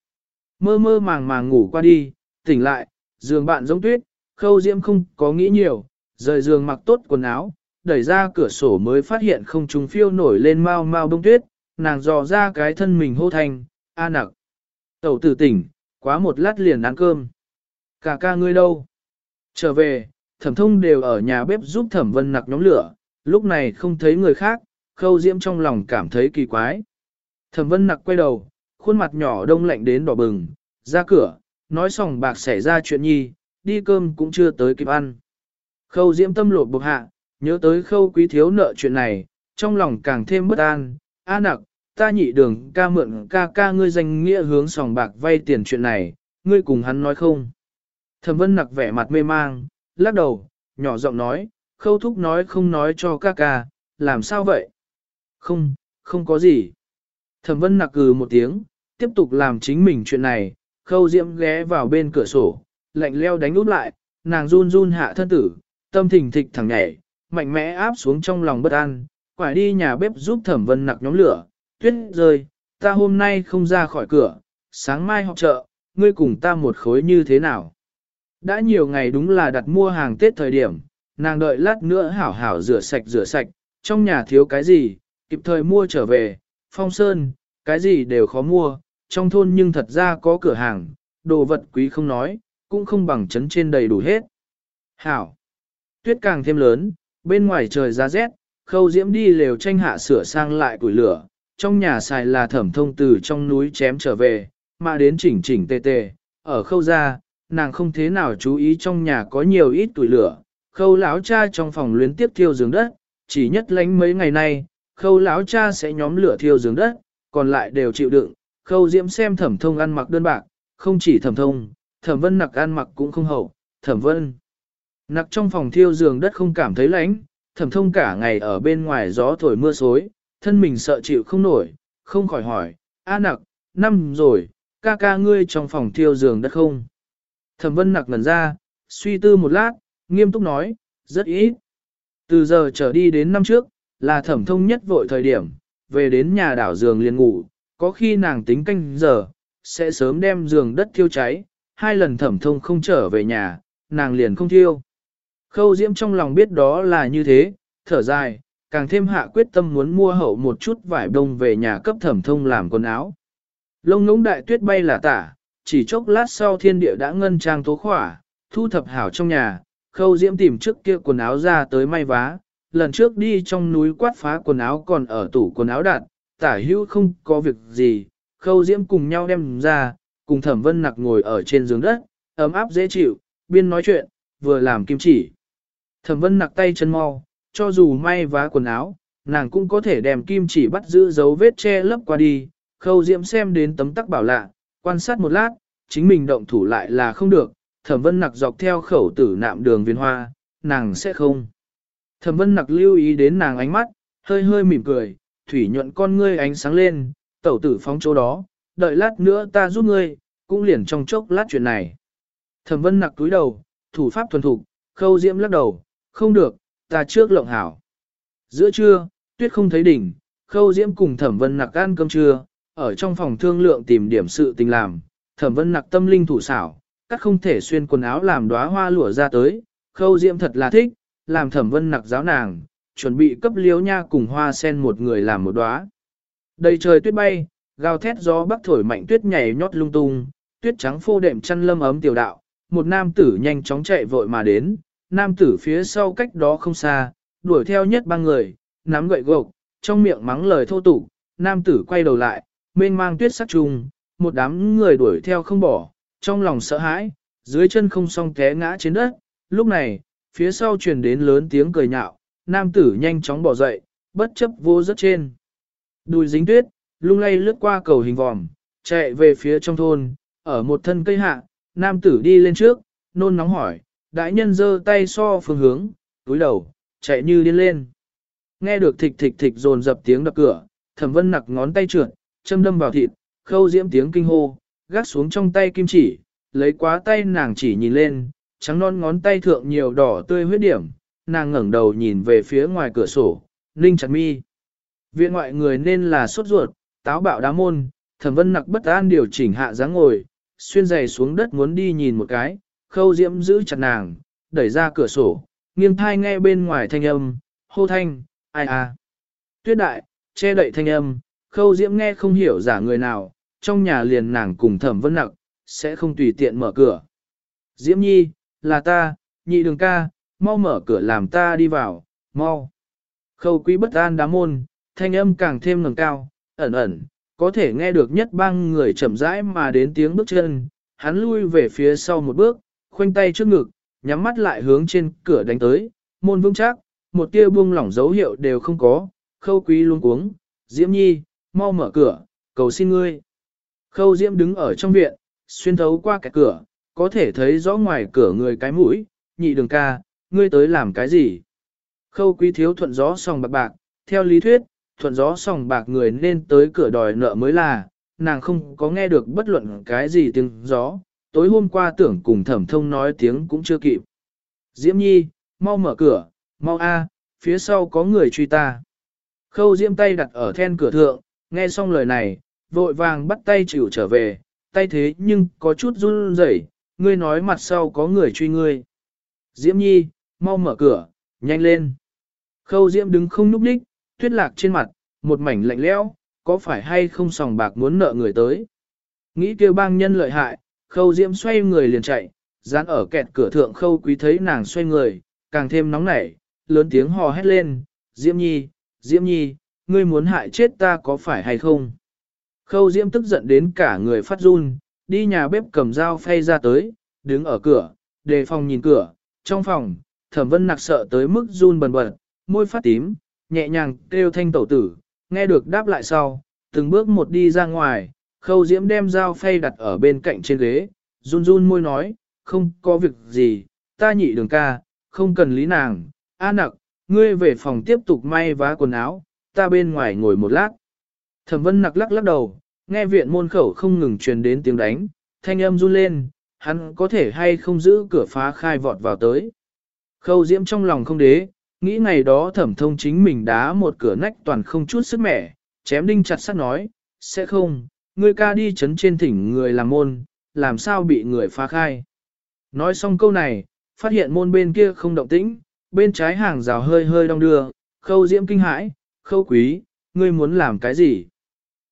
Mơ mơ màng màng ngủ qua đi, tỉnh lại, giường bạn giống tuyết, khâu diễm không có nghĩ nhiều, rời giường mặc tốt quần áo, đẩy ra cửa sổ mới phát hiện không trùng phiêu nổi lên mau mau bông tuyết, nàng dò ra cái thân mình hô thành, a nặc. Tẩu tử tỉnh, quá một lát liền ăn cơm. Cả ca ngươi đâu? Trở về, thẩm thông đều ở nhà bếp giúp thẩm vân nặc nhóm lửa, lúc này không thấy người khác, khâu diễm trong lòng cảm thấy kỳ quái. Thẩm vân nặc quay đầu, khuôn mặt nhỏ đông lạnh đến đỏ bừng, ra cửa, nói sòng bạc xảy ra chuyện nhi, đi cơm cũng chưa tới kịp ăn. Khâu diễm tâm lột bộc hạ, nhớ tới khâu quý thiếu nợ chuyện này, trong lòng càng thêm bất an, a nặc, ta nhị đường ca mượn ca ca ngươi danh nghĩa hướng sòng bạc vay tiền chuyện này, ngươi cùng hắn nói không. Thẩm vân nặc vẻ mặt mê mang, lắc đầu, nhỏ giọng nói, khâu thúc nói không nói cho ca ca, làm sao vậy? Không, không có gì. Thẩm vân nặc cừ một tiếng, tiếp tục làm chính mình chuyện này, khâu diễm ghé vào bên cửa sổ, lạnh leo đánh úp lại, nàng run run hạ thân tử, tâm thình thịch thẳng nhảy, mạnh mẽ áp xuống trong lòng bất an, quải đi nhà bếp giúp thẩm vân nặc nhóm lửa, tuyết rơi, ta hôm nay không ra khỏi cửa, sáng mai học chợ, ngươi cùng ta một khối như thế nào? Đã nhiều ngày đúng là đặt mua hàng Tết thời điểm, nàng đợi lát nữa hảo hảo rửa sạch rửa sạch, trong nhà thiếu cái gì, kịp thời mua trở về, phong sơn, cái gì đều khó mua, trong thôn nhưng thật ra có cửa hàng, đồ vật quý không nói, cũng không bằng chấn trên đầy đủ hết. Hảo! Tuyết càng thêm lớn, bên ngoài trời giá rét, khâu diễm đi lều tranh hạ sửa sang lại củi lửa, trong nhà xài là thẩm thông từ trong núi chém trở về, mà đến chỉnh chỉnh tề tề, ở khâu ra, nàng không thế nào chú ý trong nhà có nhiều ít tuổi lửa, khâu lão cha trong phòng luyến tiếp thiêu giường đất, chỉ nhất lánh mấy ngày nay, khâu lão cha sẽ nhóm lửa thiêu giường đất, còn lại đều chịu đựng, khâu diễm xem thẩm thông ăn mặc đơn bạc, không chỉ thẩm thông, thẩm vân nặc ăn mặc cũng không hậu, thẩm vân. Nặc trong phòng thiêu giường đất không cảm thấy lạnh, thẩm thông cả ngày ở bên ngoài gió thổi mưa xối, thân mình sợ chịu không nổi, không khỏi hỏi, a nặc, năm rồi, ca ca ngươi trong phòng thiêu giường đất không? Thẩm vân nặc ngần ra, suy tư một lát, nghiêm túc nói, rất ít. Từ giờ trở đi đến năm trước, là thẩm thông nhất vội thời điểm, về đến nhà đảo giường liền ngủ, có khi nàng tính canh giờ, sẽ sớm đem giường đất thiêu cháy, hai lần thẩm thông không trở về nhà, nàng liền không thiêu. Khâu diễm trong lòng biết đó là như thế, thở dài, càng thêm hạ quyết tâm muốn mua hậu một chút vải đông về nhà cấp thẩm thông làm quần áo. Lông ngỗng đại tuyết bay là tả, chỉ chốc lát sau thiên địa đã ngân trang tố khỏa, thu thập hảo trong nhà, khâu diễm tìm trước kia quần áo ra tới may vá, lần trước đi trong núi quát phá quần áo còn ở tủ quần áo đạt, tả hữu không có việc gì, khâu diễm cùng nhau đem ra, cùng thẩm vân nặc ngồi ở trên giường đất, ấm áp dễ chịu, biên nói chuyện, vừa làm kim chỉ. Thẩm vân nặc tay chân mau, cho dù may vá quần áo, nàng cũng có thể đem kim chỉ bắt giữ dấu vết che lấp qua đi, khâu diễm xem đến tấm tắc bảo lạ, quan sát một lát, chính mình động thủ lại là không được, thẩm vân nặc dọc theo khẩu tử nạm đường viên hoa, nàng sẽ không. Thẩm vân nặc lưu ý đến nàng ánh mắt, hơi hơi mỉm cười, thủy nhuận con ngươi ánh sáng lên, tẩu tử phóng chỗ đó, đợi lát nữa ta giúp ngươi, cũng liền trong chốc lát chuyện này. Thẩm vân nặc túi đầu, thủ pháp thuần thục, khâu diễm lắc đầu, không được, ta trước lộng hảo. Giữa trưa, tuyết không thấy đỉnh, khâu diễm cùng thẩm vân nặc ăn cơm trưa, ở trong phòng thương lượng tìm điểm sự tình làm, thẩm vân nặc tâm linh thủ xảo, các không thể xuyên quần áo làm đóa hoa lụa ra tới, khâu diễm thật là thích, làm thẩm vân nặc giáo nàng, chuẩn bị cấp liếu nha cùng hoa sen một người làm một đóa. Đầy trời tuyết bay, gào thét gió bắc thổi mạnh tuyết nhảy nhót lung tung, tuyết trắng phô đệm chăn lâm ấm tiểu đạo, một nam tử nhanh chóng chạy vội mà đến, nam tử phía sau cách đó không xa, đuổi theo nhất ba người, nắm gậy gộc, trong miệng mắng lời thô tục, nam tử quay đầu lại, mênh mang tuyết sắc trùng, một đám người đuổi theo không bỏ, trong lòng sợ hãi, dưới chân không song té ngã trên đất, lúc này, phía sau truyền đến lớn tiếng cười nhạo, nam tử nhanh chóng bỏ dậy, bất chấp vô rất trên. Đùi dính tuyết, lung lay lướt qua cầu hình vòm, chạy về phía trong thôn, ở một thân cây hạ, nam tử đi lên trước, nôn nóng hỏi, đại nhân giơ tay so phương hướng, túi đầu, chạy như điên lên. Nghe được thịch thịch thịch dồn dập tiếng đập cửa, thẩm vân nặc ngón tay trượt, châm đâm vào thịt, khâu diễm tiếng kinh hô, gác xuống trong tay kim chỉ, lấy quá tay nàng chỉ nhìn lên, trắng non ngón tay thượng nhiều đỏ tươi huyết điểm, nàng ngẩng đầu nhìn về phía ngoài cửa sổ, ninh chặt mi. Viện ngoại người nên là sốt ruột, táo bạo đá môn, thẩm vân nặc bất an điều chỉnh hạ dáng ngồi, xuyên giày xuống đất muốn đi nhìn một cái, khâu diễm giữ chặt nàng, đẩy ra cửa sổ, nghiêng thai nghe bên ngoài thanh âm, hô thanh, ai à. Tuyết đại, che đậy thanh âm, khâu diễm nghe không hiểu giả người nào, trong nhà liền nàng cùng thẩm vân nặc, sẽ không tùy tiện mở cửa. Diễm nhi, là ta, nhị đường ca, mau mở cửa làm ta đi vào, mau. Khâu quý bất an đá môn, thanh âm càng thêm ngẩng cao, ẩn ẩn, có thể nghe được nhất bang người chậm rãi mà đến tiếng bước chân, hắn lui về phía sau một bước, khoanh tay trước ngực, nhắm mắt lại hướng trên cửa đánh tới, môn vững chắc, một tia buông lỏng dấu hiệu đều không có, khâu quý luôn cuống, Diễm Nhi, mau mở cửa, cầu xin ngươi. Khâu Diễm đứng ở trong viện, xuyên thấu qua cái cửa, có thể thấy rõ ngoài cửa người cái mũi, nhị đường ca, ngươi tới làm cái gì? Khâu quý thiếu thuận gió sòng bạc bạc, theo lý thuyết, thuận gió sòng bạc người nên tới cửa đòi nợ mới là, nàng không có nghe được bất luận cái gì tiếng gió, tối hôm qua tưởng cùng thẩm thông nói tiếng cũng chưa kịp. Diễm Nhi, mau mở cửa, mau a, phía sau có người truy ta. Khâu Diễm tay đặt ở then cửa thượng, nghe xong lời này, vội vàng bắt tay chịu trở về, tay thế nhưng có chút run rẩy, ngươi nói mặt sau có người truy ngươi. Diễm Nhi, mau mở cửa, nhanh lên. Khâu Diễm đứng không núp đích, tuyết lạc trên mặt, một mảnh lạnh lẽo, có phải hay không sòng bạc muốn nợ người tới. Nghĩ kêu bang nhân lợi hại, khâu Diễm xoay người liền chạy, dán ở kẹt cửa thượng khâu quý thấy nàng xoay người, càng thêm nóng nảy, lớn tiếng hò hét lên, Diễm Nhi, Diễm Nhi, ngươi muốn hại chết ta có phải hay không? Khâu Diễm tức giận đến cả người phát run, đi nhà bếp cầm dao phay ra tới, đứng ở cửa, đề phòng nhìn cửa, trong phòng, thẩm vân nặc sợ tới mức run bần bật, môi phát tím, nhẹ nhàng kêu thanh tẩu tử, nghe được đáp lại sau, từng bước một đi ra ngoài, khâu diễm đem dao phay đặt ở bên cạnh trên ghế, run run môi nói, không có việc gì, ta nhị đường ca, không cần lý nàng, a nặc, ngươi về phòng tiếp tục may vá quần áo, ta bên ngoài ngồi một lát. Thẩm vân nặc lắc lắc đầu, nghe viện môn khẩu không ngừng truyền đến tiếng đánh, thanh âm run lên, hắn có thể hay không giữ cửa phá khai vọt vào tới. Khâu diễm trong lòng không đế, nghĩ ngày đó thẩm thông chính mình đá một cửa nách toàn không chút sức mẻ, chém đinh chặt sắt nói, sẽ không, ngươi ca đi chấn trên thỉnh người làm môn, làm sao bị người phá khai. Nói xong câu này, phát hiện môn bên kia không động tĩnh, bên trái hàng rào hơi hơi đong đưa, khâu diễm kinh hãi, khâu quý, ngươi muốn làm cái gì?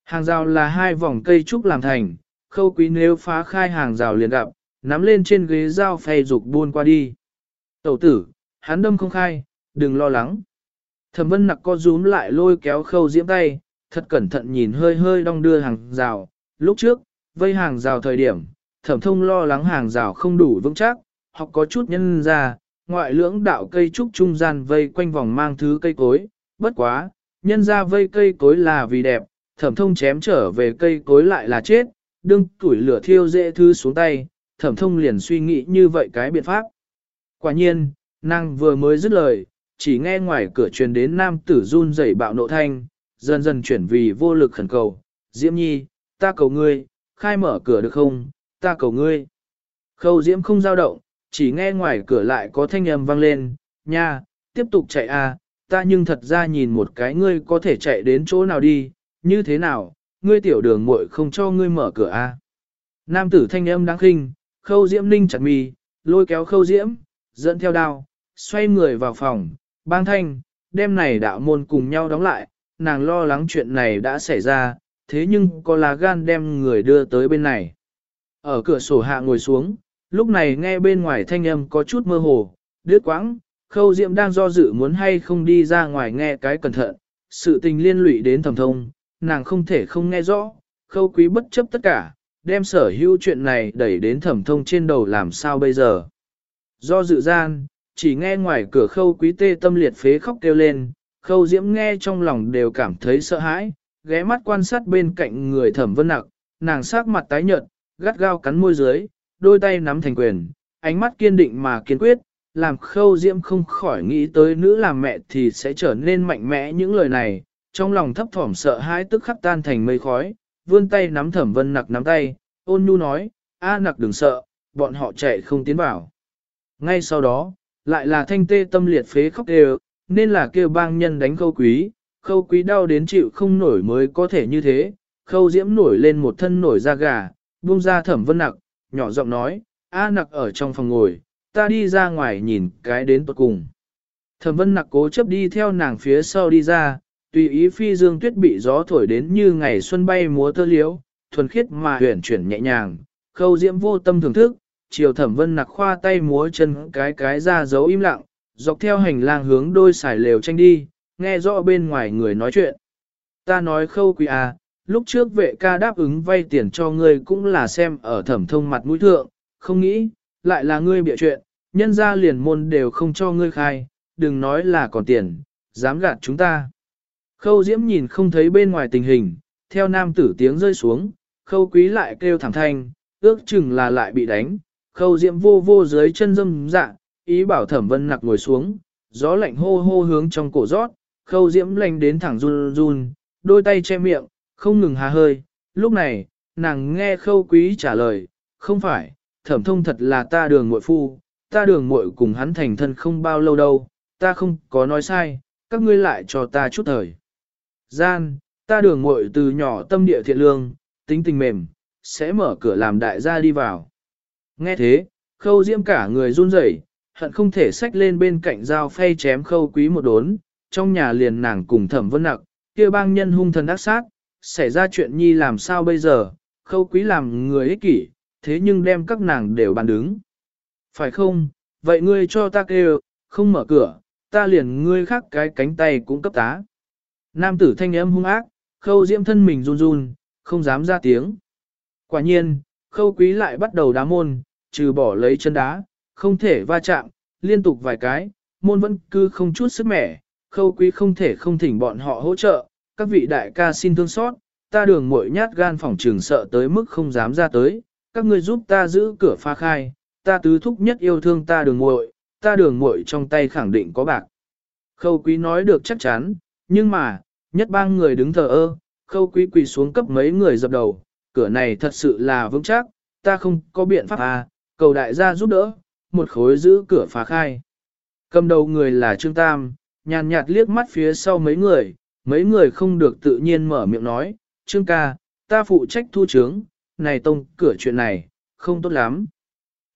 Hàng rào là hai vòng cây trúc làm thành, khâu quý nếu phá khai hàng rào liền gặp, nắm lên trên ghế dao phay dục buôn qua đi. Tẩu tử, hắn đâm không khai, đừng lo lắng. Thẩm vân nặc co rúm lại lôi kéo khâu diễm tay, thật cẩn thận nhìn hơi hơi đong đưa hàng rào. Lúc trước, vây hàng rào thời điểm, thẩm thông lo lắng hàng rào không đủ vững chắc, hoặc có chút nhân ra, ngoại lưỡng đạo cây trúc trung gian vây quanh vòng mang thứ cây cối, bất quá, nhân ra vây cây cối là vì đẹp, thẩm thông chém trở về cây cối lại là chết, đương tuổi lửa thiêu dễ thư xuống tay, thẩm thông liền suy nghĩ như vậy cái biện pháp. Quả nhiên, nàng vừa mới dứt lời, chỉ nghe ngoài cửa truyền đến nam tử run rẩy bạo nộ thanh, dần dần chuyển vì vô lực khẩn cầu, Diễm Nhi, ta cầu ngươi, khai mở cửa được không, ta cầu ngươi. Khâu Diễm không giao động, chỉ nghe ngoài cửa lại có thanh âm vang lên, nha, tiếp tục chạy à, ta nhưng thật ra nhìn một cái ngươi có thể chạy đến chỗ nào đi, như thế nào, ngươi tiểu đường muội không cho ngươi mở cửa à. Nam tử thanh âm đáng khinh, khâu diễm ninh chặt mì, lôi kéo khâu diễm, dẫn theo đao, xoay người vào phòng, bang thanh, đêm này đạo môn cùng nhau đóng lại, nàng lo lắng chuyện này đã xảy ra, thế nhưng có lá gan đem người đưa tới bên này. Ở cửa sổ hạ ngồi xuống, lúc này nghe bên ngoài thanh âm có chút mơ hồ, đứt quãng, khâu Diệm đang do dự muốn hay không đi ra ngoài nghe cái cẩn thận, sự tình liên lụy đến thẩm thông, nàng không thể không nghe rõ, khâu quý bất chấp tất cả, đem sở hữu chuyện này đẩy đến thẩm thông trên đầu làm sao bây giờ. Do dự gian, chỉ nghe ngoài cửa khâu quý tê tâm liệt phế khóc kêu lên, khâu diễm nghe trong lòng đều cảm thấy sợ hãi, ghé mắt quan sát bên cạnh người thẩm vân nặc, nàng sắc mặt tái nhợt, gắt gao cắn môi dưới, đôi tay nắm thành quyền, ánh mắt kiên định mà kiên quyết, làm khâu diễm không khỏi nghĩ tới nữ làm mẹ thì sẽ trở nên mạnh mẽ những lời này, trong lòng thấp thỏm sợ hãi tức khắc tan thành mây khói, vươn tay nắm thẩm vân nặc nắm tay, ôn nhu nói, a nặc đừng sợ, bọn họ chạy không tiến vào. Ngay sau đó, lại là thanh tê tâm liệt phế khóc đều, nên là kêu bang nhân đánh khâu quý, khâu quý đau đến chịu không nổi mới có thể như thế, khâu diễm nổi lên một thân nổi da gà, buông ra thẩm vân nặc, nhỏ giọng nói, a nặc ở trong phòng ngồi, ta đi ra ngoài nhìn cái đến tuật cùng. Thẩm vân nặc cố chấp đi theo nàng phía sau đi ra, tùy ý phi dương tuyết bị gió thổi đến như ngày xuân bay múa tơ liễu, thuần khiết mà huyển chuyển nhẹ nhàng, khâu diễm vô tâm thưởng thức, chiều thẩm vân nặc khoa tay múa chân cái cái ra dấu im lặng, dọc theo hành lang hướng đôi xài lều tranh đi, nghe rõ bên ngoài người nói chuyện. Ta nói khâu quý à, lúc trước vệ ca đáp ứng vay tiền cho ngươi cũng là xem ở thẩm thông mặt mũi thượng, không nghĩ, lại là ngươi bịa chuyện, nhân ra liền môn đều không cho ngươi khai, đừng nói là còn tiền, dám gạt chúng ta. Khâu diễm nhìn không thấy bên ngoài tình hình, theo nam tử tiếng rơi xuống, khâu quý lại kêu thẳng thanh, ước chừng là lại bị đánh, khâu diễm vô vô dưới chân dâm dạ, ý bảo thẩm vân nặc ngồi xuống, gió lạnh hô hô hướng trong cổ rót, Khâu diễm lanh đến thẳng run run, đôi tay che miệng, không ngừng hà hơi. Lúc này, nàng nghe khâu quý trả lời, không phải, thẩm thông thật là ta đường muội phu, ta đường muội cùng hắn thành thân không bao lâu đâu, ta không có nói sai, các ngươi lại cho ta chút thời. Gian, ta đường muội từ nhỏ tâm địa thiện lương, tính tình mềm, sẽ mở cửa làm đại gia đi vào. Nghe thế, khâu diễm cả người run rẩy, hận không thể xách lên bên cạnh dao phay chém khâu quý một đốn, trong nhà liền nàng cùng thẩm vân nặc, kia bang nhân hung thần ác sát, xảy ra chuyện nhi làm sao bây giờ, khâu quý làm người ích kỷ, thế nhưng đem các nàng đều bàn đứng. Phải không, vậy ngươi cho ta kêu, không mở cửa, ta liền ngươi khác cái cánh tay cũng cấp tá. Nam tử thanh âm hung ác, khâu diễm thân mình run run, không dám ra tiếng. Quả nhiên, khâu quý lại bắt đầu đá môn, trừ bỏ lấy chân đá, không thể va chạm, liên tục vài cái, môn vẫn cứ không chút sức mẻ, khâu quý không thể không thỉnh bọn họ hỗ trợ, các vị đại ca xin thương xót, ta đường muội nhát gan phòng trường sợ tới mức không dám ra tới, các ngươi giúp ta giữ cửa pha khai, ta tứ thúc nhất yêu thương ta đường muội, ta đường muội trong tay khẳng định có bạc. Khâu quý nói được chắc chắn, nhưng mà, nhất bang người đứng thờ ơ, khâu quý quỳ xuống cấp mấy người dập đầu, cửa này thật sự là vững chắc, ta không có biện pháp à, cầu đại gia giúp đỡ, một khối giữ cửa phá khai. Cầm đầu người là Trương Tam, nhàn nhạt liếc mắt phía sau mấy người, mấy người không được tự nhiên mở miệng nói, Trương ca, ta phụ trách thu trướng, này tông cửa chuyện này, không tốt lắm.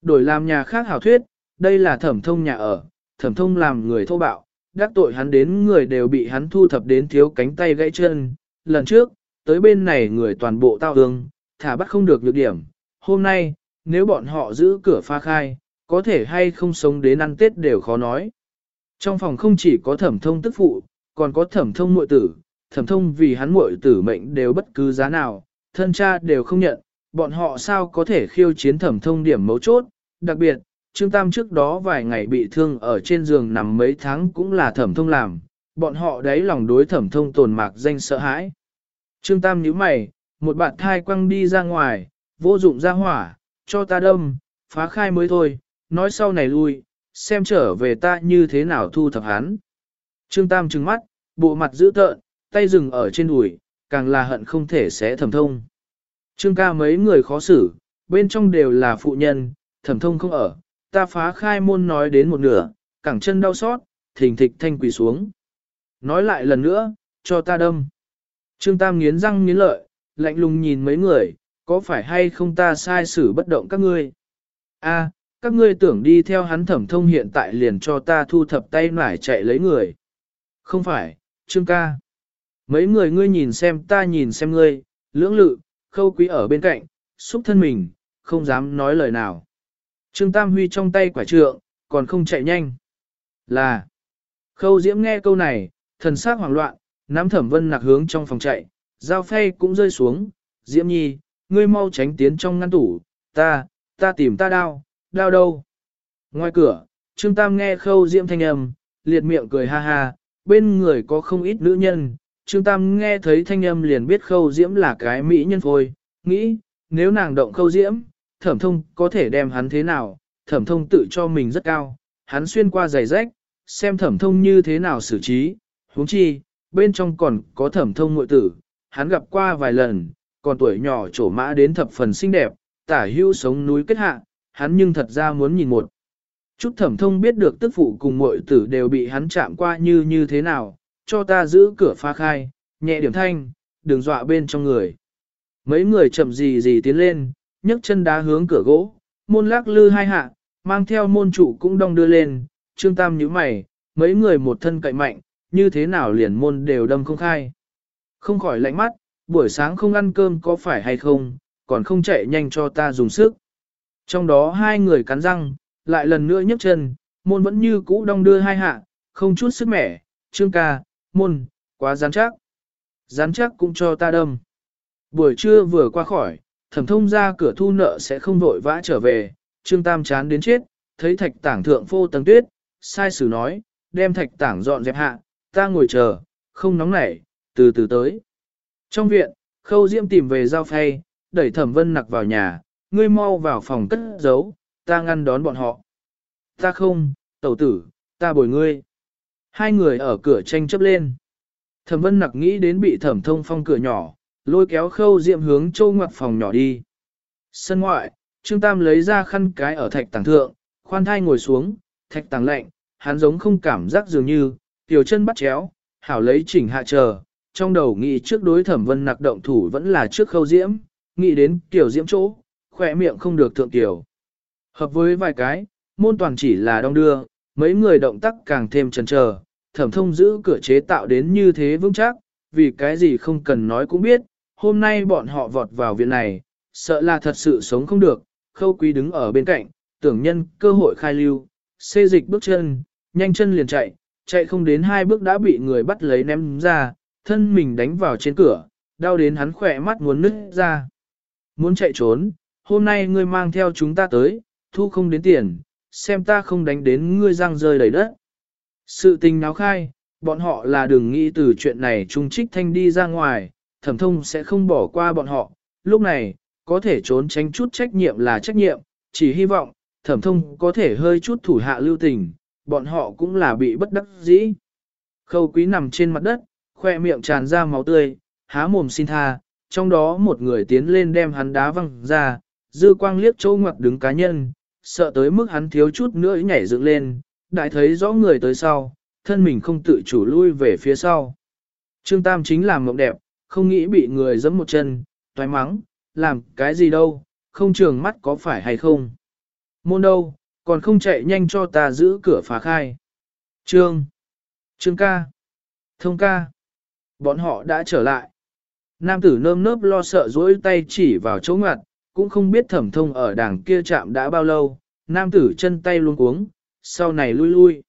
Đổi làm nhà khác hảo thuyết, đây là thẩm thông nhà ở, thẩm thông làm người thô bạo, đắc tội hắn đến người đều bị hắn thu thập đến thiếu cánh tay gãy chân. Lần trước, tới bên này người toàn bộ tao hương, thả bắt không được nhược điểm. Hôm nay, nếu bọn họ giữ cửa pha khai, có thể hay không sống đến ăn tết đều khó nói. Trong phòng không chỉ có thẩm thông tức phụ, còn có thẩm thông muội tử, thẩm thông vì hắn muội tử mệnh đều bất cứ giá nào, thân cha đều không nhận, bọn họ sao có thể khiêu chiến thẩm thông điểm mấu chốt, đặc biệt, Trương Tam trước đó vài ngày bị thương ở trên giường nằm mấy tháng cũng là thẩm thông làm, bọn họ đấy lòng đối thẩm thông tồn mạc danh sợ hãi. Trương Tam nhíu mày, một bạn thai quăng đi ra ngoài, vô dụng ra hỏa, cho ta đâm, phá khai mới thôi, nói sau này lui, xem trở về ta như thế nào thu thập hắn. Trương Tam trừng mắt, bộ mặt dữ tợn, tay dừng ở trên đùi, càng là hận không thể sẽ thẩm thông. Trương ca mấy người khó xử, bên trong đều là phụ nhân, thẩm thông không ở, ta phá khai môn nói đến một nửa, cẳng chân đau xót, thình thịch thanh quỳ xuống. Nói lại lần nữa, cho ta đâm. Trương Tam nghiến răng nghiến lợi, lạnh lùng nhìn mấy người, có phải hay không ta sai xử bất động các ngươi? A, các ngươi tưởng đi theo hắn thẩm thông hiện tại liền cho ta thu thập tay nải chạy lấy người. Không phải, Trương ca. Mấy người ngươi nhìn xem ta nhìn xem ngươi, lưỡng lự, khâu quý ở bên cạnh, xúc thân mình, không dám nói lời nào. Trương Tam Huy trong tay quả trượng, còn không chạy nhanh. Là, khâu diễm nghe câu này, thần sắc hoảng loạn, nắm thẩm vân nạc hướng trong phòng chạy, dao phay cũng rơi xuống, diễm nhi, ngươi mau tránh tiến trong ngăn tủ, ta, ta tìm ta đao, đau đâu. Ngoài cửa, Trương Tam nghe khâu diễm thanh âm, liệt miệng cười ha ha, bên người có không ít nữ nhân, Trương Tam nghe thấy thanh âm liền biết khâu diễm là cái mỹ nhân phôi, nghĩ, nếu nàng động khâu diễm, thẩm thông có thể đem hắn thế nào, thẩm thông tự cho mình rất cao, hắn xuyên qua giày rách, xem thẩm thông như thế nào xử trí, huống chi, bên trong còn có thẩm thông ngội tử, hắn gặp qua vài lần, còn tuổi nhỏ trổ mã đến thập phần xinh đẹp, tả hưu sống núi kết hạ, hắn nhưng thật ra muốn nhìn một. Chút thẩm thông biết được tức phụ cùng muội tử đều bị hắn chạm qua như như thế nào, cho ta giữ cửa pha khai, nhẹ điểm thanh, đừng dọa bên trong người. Mấy người chậm gì gì tiến lên, nhấc chân đá hướng cửa gỗ, môn lắc lư hai hạ, mang theo môn trụ cũng đong đưa lên, trương tam nhíu mày, mấy người một thân cậy mạnh, như thế nào liền môn đều đâm không khai. Không khỏi lạnh mắt, buổi sáng không ăn cơm có phải hay không, còn không chạy nhanh cho ta dùng sức. Trong đó hai người cắn răng, lại lần nữa nhấc chân, môn vẫn như cũ đong đưa hai hạ, không chút sức mẻ, trương ca, môn, quá rắn chắc. Rắn chắc cũng cho ta đâm. Buổi trưa vừa qua khỏi, thẩm thông ra cửa thu nợ sẽ không vội vã trở về, trương tam chán đến chết, thấy thạch tảng thượng phô tầng tuyết, sai sử nói, đem thạch tảng dọn dẹp hạ, ta ngồi chờ, không nóng nảy, từ từ tới. Trong viện, khâu diễm tìm về giao phay, đẩy thẩm vân nặc vào nhà, ngươi mau vào phòng cất giấu, ta ngăn đón bọn họ. Ta không, tẩu tử, ta bồi ngươi. Hai người ở cửa tranh chấp lên. Thẩm vân nặc nghĩ đến bị thẩm thông phong cửa nhỏ, lôi kéo khâu diệm hướng châu ngoặt phòng nhỏ đi. Sân ngoại, Trương Tam lấy ra khăn cái ở thạch tàng thượng, khoan thai ngồi xuống, thạch tàng lạnh, hắn giống không cảm giác dường như, tiểu chân bắt chéo, hảo lấy chỉnh hạ chờ, trong đầu nghĩ trước đối thẩm vân nặc động thủ vẫn là trước khâu diễm, nghĩ đến tiểu diễm chỗ, khỏe miệng không được thượng tiểu. Hợp với vài cái, môn toàn chỉ là đong đưa, mấy người động tác càng thêm chần chờ, thẩm thông giữ cửa chế tạo đến như thế vững chắc, vì cái gì không cần nói cũng biết, hôm nay bọn họ vọt vào viện này, sợ là thật sự sống không được, khâu quý đứng ở bên cạnh, tưởng nhân cơ hội khai lưu, xê dịch bước chân, nhanh chân liền chạy, chạy không đến hai bước đã bị người bắt lấy ném ra, thân mình đánh vào trên cửa, đau đến hắn khỏe mắt muốn nứt ra. Muốn chạy trốn, hôm nay ngươi mang theo chúng ta tới, thu không đến tiền, xem ta không đánh đến ngươi răng rơi đầy đất. Sự tình náo khai, bọn họ là đừng nghĩ từ chuyện này trung trích thanh đi ra ngoài, thẩm thông sẽ không bỏ qua bọn họ. Lúc này, có thể trốn tránh chút trách nhiệm là trách nhiệm, chỉ hy vọng, thẩm thông có thể hơi chút thủ hạ lưu tình, bọn họ cũng là bị bất đắc dĩ. Khâu quý nằm trên mặt đất, khoe miệng tràn ra máu tươi, há mồm xin tha, trong đó một người tiến lên đem hắn đá văng ra, dư quang liếc chỗ ngoặc đứng cá nhân, sợ tới mức hắn thiếu chút nữa nhảy dựng lên, đại thấy rõ người tới sau, thân mình không tự chủ lui về phía sau. Trương Tam chính làm mộng đẹp, không nghĩ bị người giẫm một chân, toái mắng, làm cái gì đâu, không trường mắt có phải hay không. Môn đâu, còn không chạy nhanh cho ta giữ cửa phá khai. Trương, Trương ca, Thông ca, bọn họ đã trở lại. Nam tử nơm nớp lo sợ dối tay chỉ vào chỗ ngoặt, cũng không biết thẩm thông ở đảng kia chạm đã bao lâu, nam tử chân tay luôn cuống, sau này lui lui.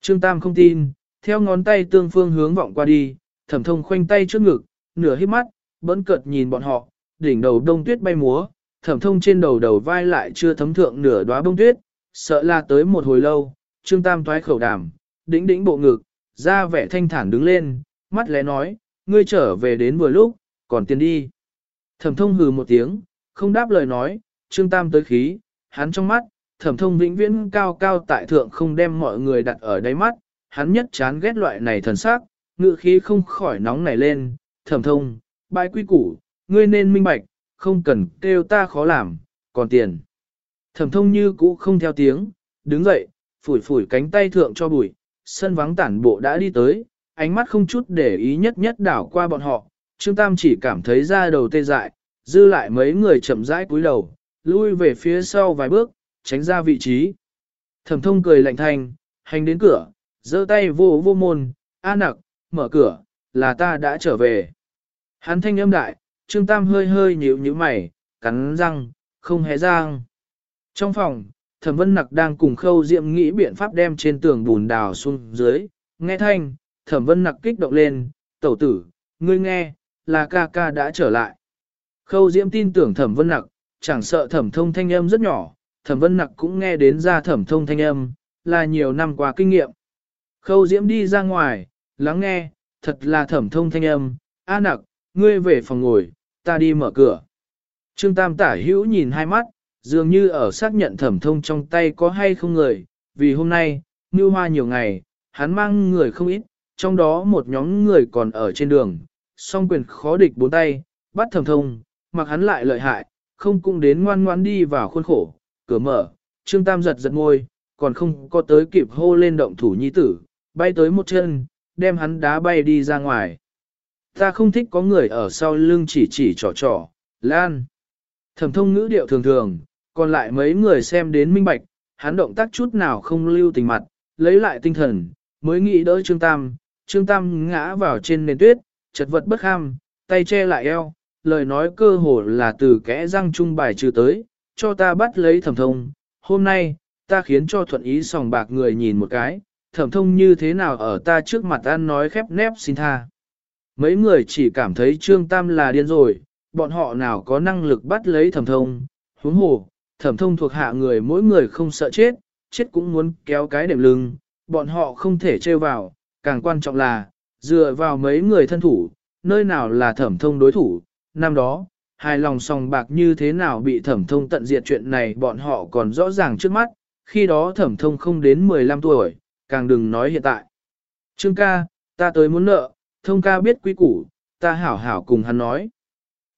Trương Tam không tin, theo ngón tay tương phương hướng vọng qua đi, thẩm thông khoanh tay trước ngực, nửa hít mắt, bẫn cợt nhìn bọn họ, đỉnh đầu đông tuyết bay múa, thẩm thông trên đầu đầu vai lại chưa thấm thượng nửa đóa bông tuyết, sợ là tới một hồi lâu, Trương Tam thoái khẩu đàm, đĩnh đĩnh bộ ngực, ra vẻ thanh thản đứng lên, mắt lẽ nói, ngươi trở về đến vừa lúc, còn tiền đi. Thẩm thông hừ một tiếng, không đáp lời nói, Trương Tam tới khí, hắn trong mắt, thẩm thông vĩnh viễn cao cao tại thượng không đem mọi người đặt ở đáy mắt, hắn nhất chán ghét loại này thần sắc, ngự khí không khỏi nóng nảy lên, thẩm thông, bãi quy củ, ngươi nên minh bạch, không cần kêu ta khó làm, còn tiền. Thẩm thông như cũ không theo tiếng, đứng dậy, phủi phủi cánh tay thượng cho bụi, sân vắng tản bộ đã đi tới, ánh mắt không chút để ý nhất nhất đảo qua bọn họ, Trương Tam chỉ cảm thấy da đầu tê dại, dư lại mấy người chậm rãi cúi đầu, lui về phía sau vài bước, tránh ra vị trí. Thẩm thông cười lạnh thanh, hành đến cửa, giơ tay vô vô môn, a nặc, mở cửa, là ta đã trở về. Hắn thanh âm đại, Trương Tam hơi hơi nhíu nhíu mày, cắn răng, không hé răng. Trong phòng, Thẩm Vân Nặc đang cùng Khâu Diệm nghĩ biện pháp đem trên tường bùn đào xuống dưới, nghe thanh, Thẩm Vân Nặc kích động lên, tẩu tử, ngươi nghe, là ca ca đã trở lại. Khâu Diễm tin tưởng Thẩm Vân Nặc, chẳng sợ Thẩm Thông thanh âm rất nhỏ, Thẩm Vân Nặc cũng nghe đến ra Thẩm Thông thanh âm, là nhiều năm qua kinh nghiệm. Khâu Diễm đi ra ngoài, lắng nghe, thật là Thẩm Thông thanh âm, A Nặc, ngươi về phòng ngồi, ta đi mở cửa. Trương Tam tả hữu nhìn hai mắt, dường như ở xác nhận Thẩm Thông trong tay có hay không người, vì hôm nay, như hoa nhiều ngày, hắn mang người không ít, trong đó một nhóm người còn ở trên đường, song quyền khó địch bốn tay, bắt Thẩm Thông, mặc hắn lại lợi hại, không cũng đến ngoan ngoan đi vào khuôn khổ, cửa mở, Trương Tam giật giật ngôi, còn không có tới kịp hô lên động thủ nhi tử, bay tới một chân, đem hắn đá bay đi ra ngoài. Ta không thích có người ở sau lưng chỉ chỉ trò trò, lan. Thẩm thông ngữ điệu thường thường, còn lại mấy người xem đến minh bạch, hắn động tác chút nào không lưu tình mặt, lấy lại tinh thần, mới nghĩ đỡ Trương Tam. Trương Tam ngã vào trên nền tuyết, chật vật bất ham, tay che lại eo, lời nói cơ hồ là từ kẽ răng trung bài trừ tới, cho ta bắt lấy thẩm thông. Hôm nay, ta khiến cho thuận ý sòng bạc người nhìn một cái, thẩm thông như thế nào ở ta trước mặt ăn nói khép nép xin tha. Mấy người chỉ cảm thấy Trương Tam là điên rồi, bọn họ nào có năng lực bắt lấy thẩm thông, huống hồ, thẩm thông thuộc hạ người mỗi người không sợ chết, chết cũng muốn kéo cái đệm lưng, bọn họ không thể trêu vào, càng quan trọng là, dựa vào mấy người thân thủ, nơi nào là thẩm thông đối thủ, năm đó, hài lòng sòng bạc như thế nào bị thẩm thông tận diệt chuyện này bọn họ còn rõ ràng trước mắt, khi đó thẩm thông không đến 15 tuổi, càng đừng nói hiện tại. Trương ca, ta tới muốn nợ, thông ca biết quý củ, ta hảo hảo cùng hắn nói.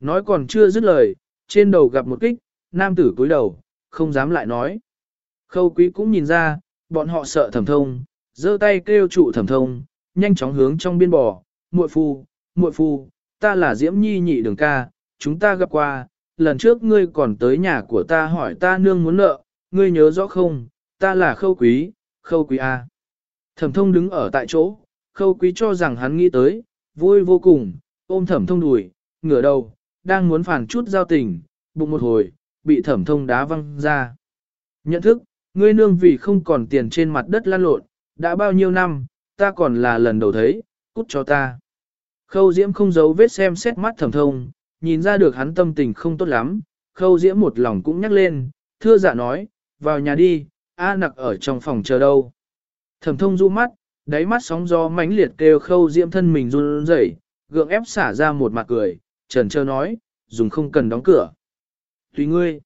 Nói còn chưa dứt lời, trên đầu gặp một kích, nam tử cúi đầu, không dám lại nói. Khâu quý cũng nhìn ra, bọn họ sợ thẩm thông, giơ tay kêu trụ thẩm thông, nhanh chóng hướng trong biên bò, muội phu, muội phu, ta là Diễm Nhi nhị đường ca, chúng ta gặp qua, lần trước ngươi còn tới nhà của ta hỏi ta nương muốn nợ, ngươi nhớ rõ không, ta là khâu quý, khâu quý A. Thẩm thông đứng ở tại chỗ, khâu quý cho rằng hắn nghĩ tới, vui vô cùng, ôm thẩm thông đùi, ngửa đầu, đang muốn phản chút giao tình, bụng một hồi, bị thẩm thông đá văng ra. Nhận thức, ngươi nương vì không còn tiền trên mặt đất lan lộn, đã bao nhiêu năm, ta còn là lần đầu thấy, cút cho ta. Khâu diễm không giấu vết xem xét mắt thẩm thông, nhìn ra được hắn tâm tình không tốt lắm, khâu diễm một lòng cũng nhắc lên, thưa dạ nói, vào nhà đi, A nặc ở trong phòng chờ đâu. Thẩm thông du mắt, đáy mắt sóng gió mãnh liệt kêu khâu diễm thân mình run rẩy, gượng ép xả ra một mặt cười, trần trơ nói, dùng không cần đóng cửa. Tùy ngươi.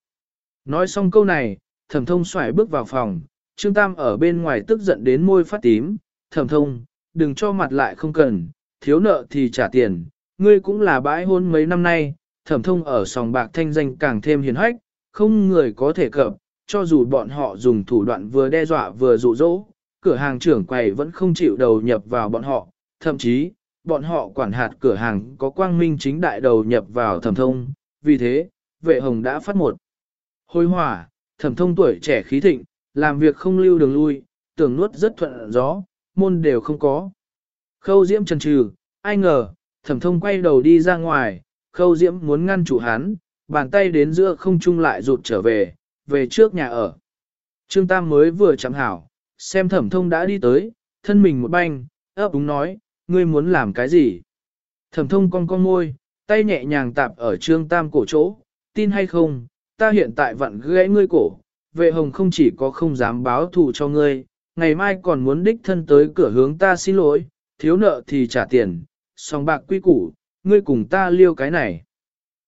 Nói xong câu này, thẩm thông xoài bước vào phòng, Trương Tam ở bên ngoài tức giận đến môi phát tím, thẩm thông, đừng cho mặt lại không cần, thiếu nợ thì trả tiền, ngươi cũng là bãi hôn mấy năm nay, thẩm thông ở sòng bạc thanh danh càng thêm hiền hách, không người có thể cập, cho dù bọn họ dùng thủ đoạn vừa đe dọa vừa dụ dỗ, cửa hàng trưởng quầy vẫn không chịu đầu nhập vào bọn họ, thậm chí, bọn họ quản hạt cửa hàng có quang minh chính đại đầu nhập vào thẩm thông, vì thế, vệ hồng đã phát một. Hôi hỏa, thẩm thông tuổi trẻ khí thịnh, làm việc không lưu đường lui, tưởng nuốt rất thuận gió, môn đều không có. Khâu diễm trần trừ, ai ngờ, thẩm thông quay đầu đi ra ngoài, khâu diễm muốn ngăn chủ hắn, bàn tay đến giữa không trung lại rụt trở về, về trước nhà ở. Trương Tam mới vừa chẳng hảo, xem thẩm thông đã đi tới, thân mình một banh, ấp úng nói, ngươi muốn làm cái gì? Thẩm thông con con môi, tay nhẹ nhàng tạp ở Trương Tam cổ chỗ, tin hay không, ta hiện tại vặn gãy ngươi cổ, vệ hồng không chỉ có không dám báo thù cho ngươi, ngày mai còn muốn đích thân tới cửa hướng ta xin lỗi, thiếu nợ thì trả tiền, song bạc quy củ, ngươi cùng ta liêu cái này.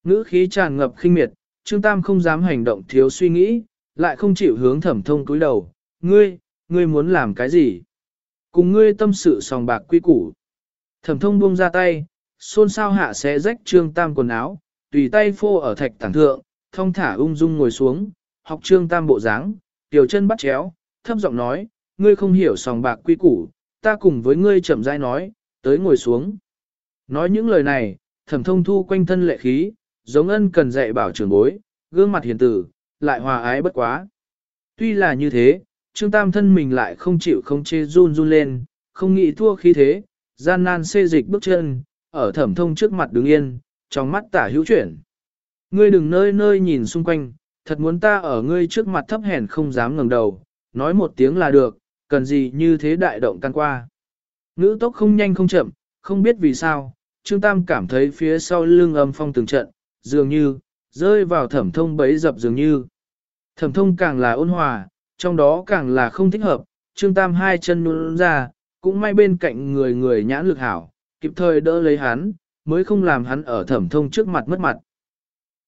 Ngữ khí tràn ngập khinh miệt, Trương Tam không dám hành động thiếu suy nghĩ, lại không chịu hướng thẩm thông túi đầu, ngươi, ngươi muốn làm cái gì? Cùng ngươi tâm sự song bạc quy củ. Thẩm thông buông ra tay, xôn xao hạ sẽ rách Trương Tam quần áo, tùy tay phô ở thạch tảng thượng, thông thả ung dung ngồi xuống, học Trương Tam bộ dáng, tiểu chân bắt chéo, thấp giọng nói, ngươi không hiểu sòng bạc quy củ, ta cùng với ngươi chậm rãi nói, tới ngồi xuống. Nói những lời này, thẩm thông thu quanh thân lệ khí, giống ân cần dạy bảo trưởng bối, gương mặt hiền tử, lại hòa ái bất quá. Tuy là như thế, Trương Tam thân mình lại không chịu không chê run run lên, không nghĩ thua khí thế, gian nan xê dịch bước chân, ở thẩm thông trước mặt đứng yên, trong mắt tả hữu chuyển. Ngươi đừng nơi nơi nhìn xung quanh, thật muốn ta ở ngươi trước mặt thấp hèn không dám ngẩng đầu, nói một tiếng là được, cần gì như thế đại động căn qua. Ngữ tốc không nhanh không chậm, không biết vì sao, Trương Tam cảm thấy phía sau lưng âm phong từng trận, dường như, rơi vào thẩm thông bấy dập dường như. Thẩm thông càng là ôn hòa, trong đó càng là không thích hợp, Trương Tam hai chân nôn ra, cũng may bên cạnh người người nhãn lực hảo, kịp thời đỡ lấy hắn, mới không làm hắn ở thẩm thông trước mặt mất mặt.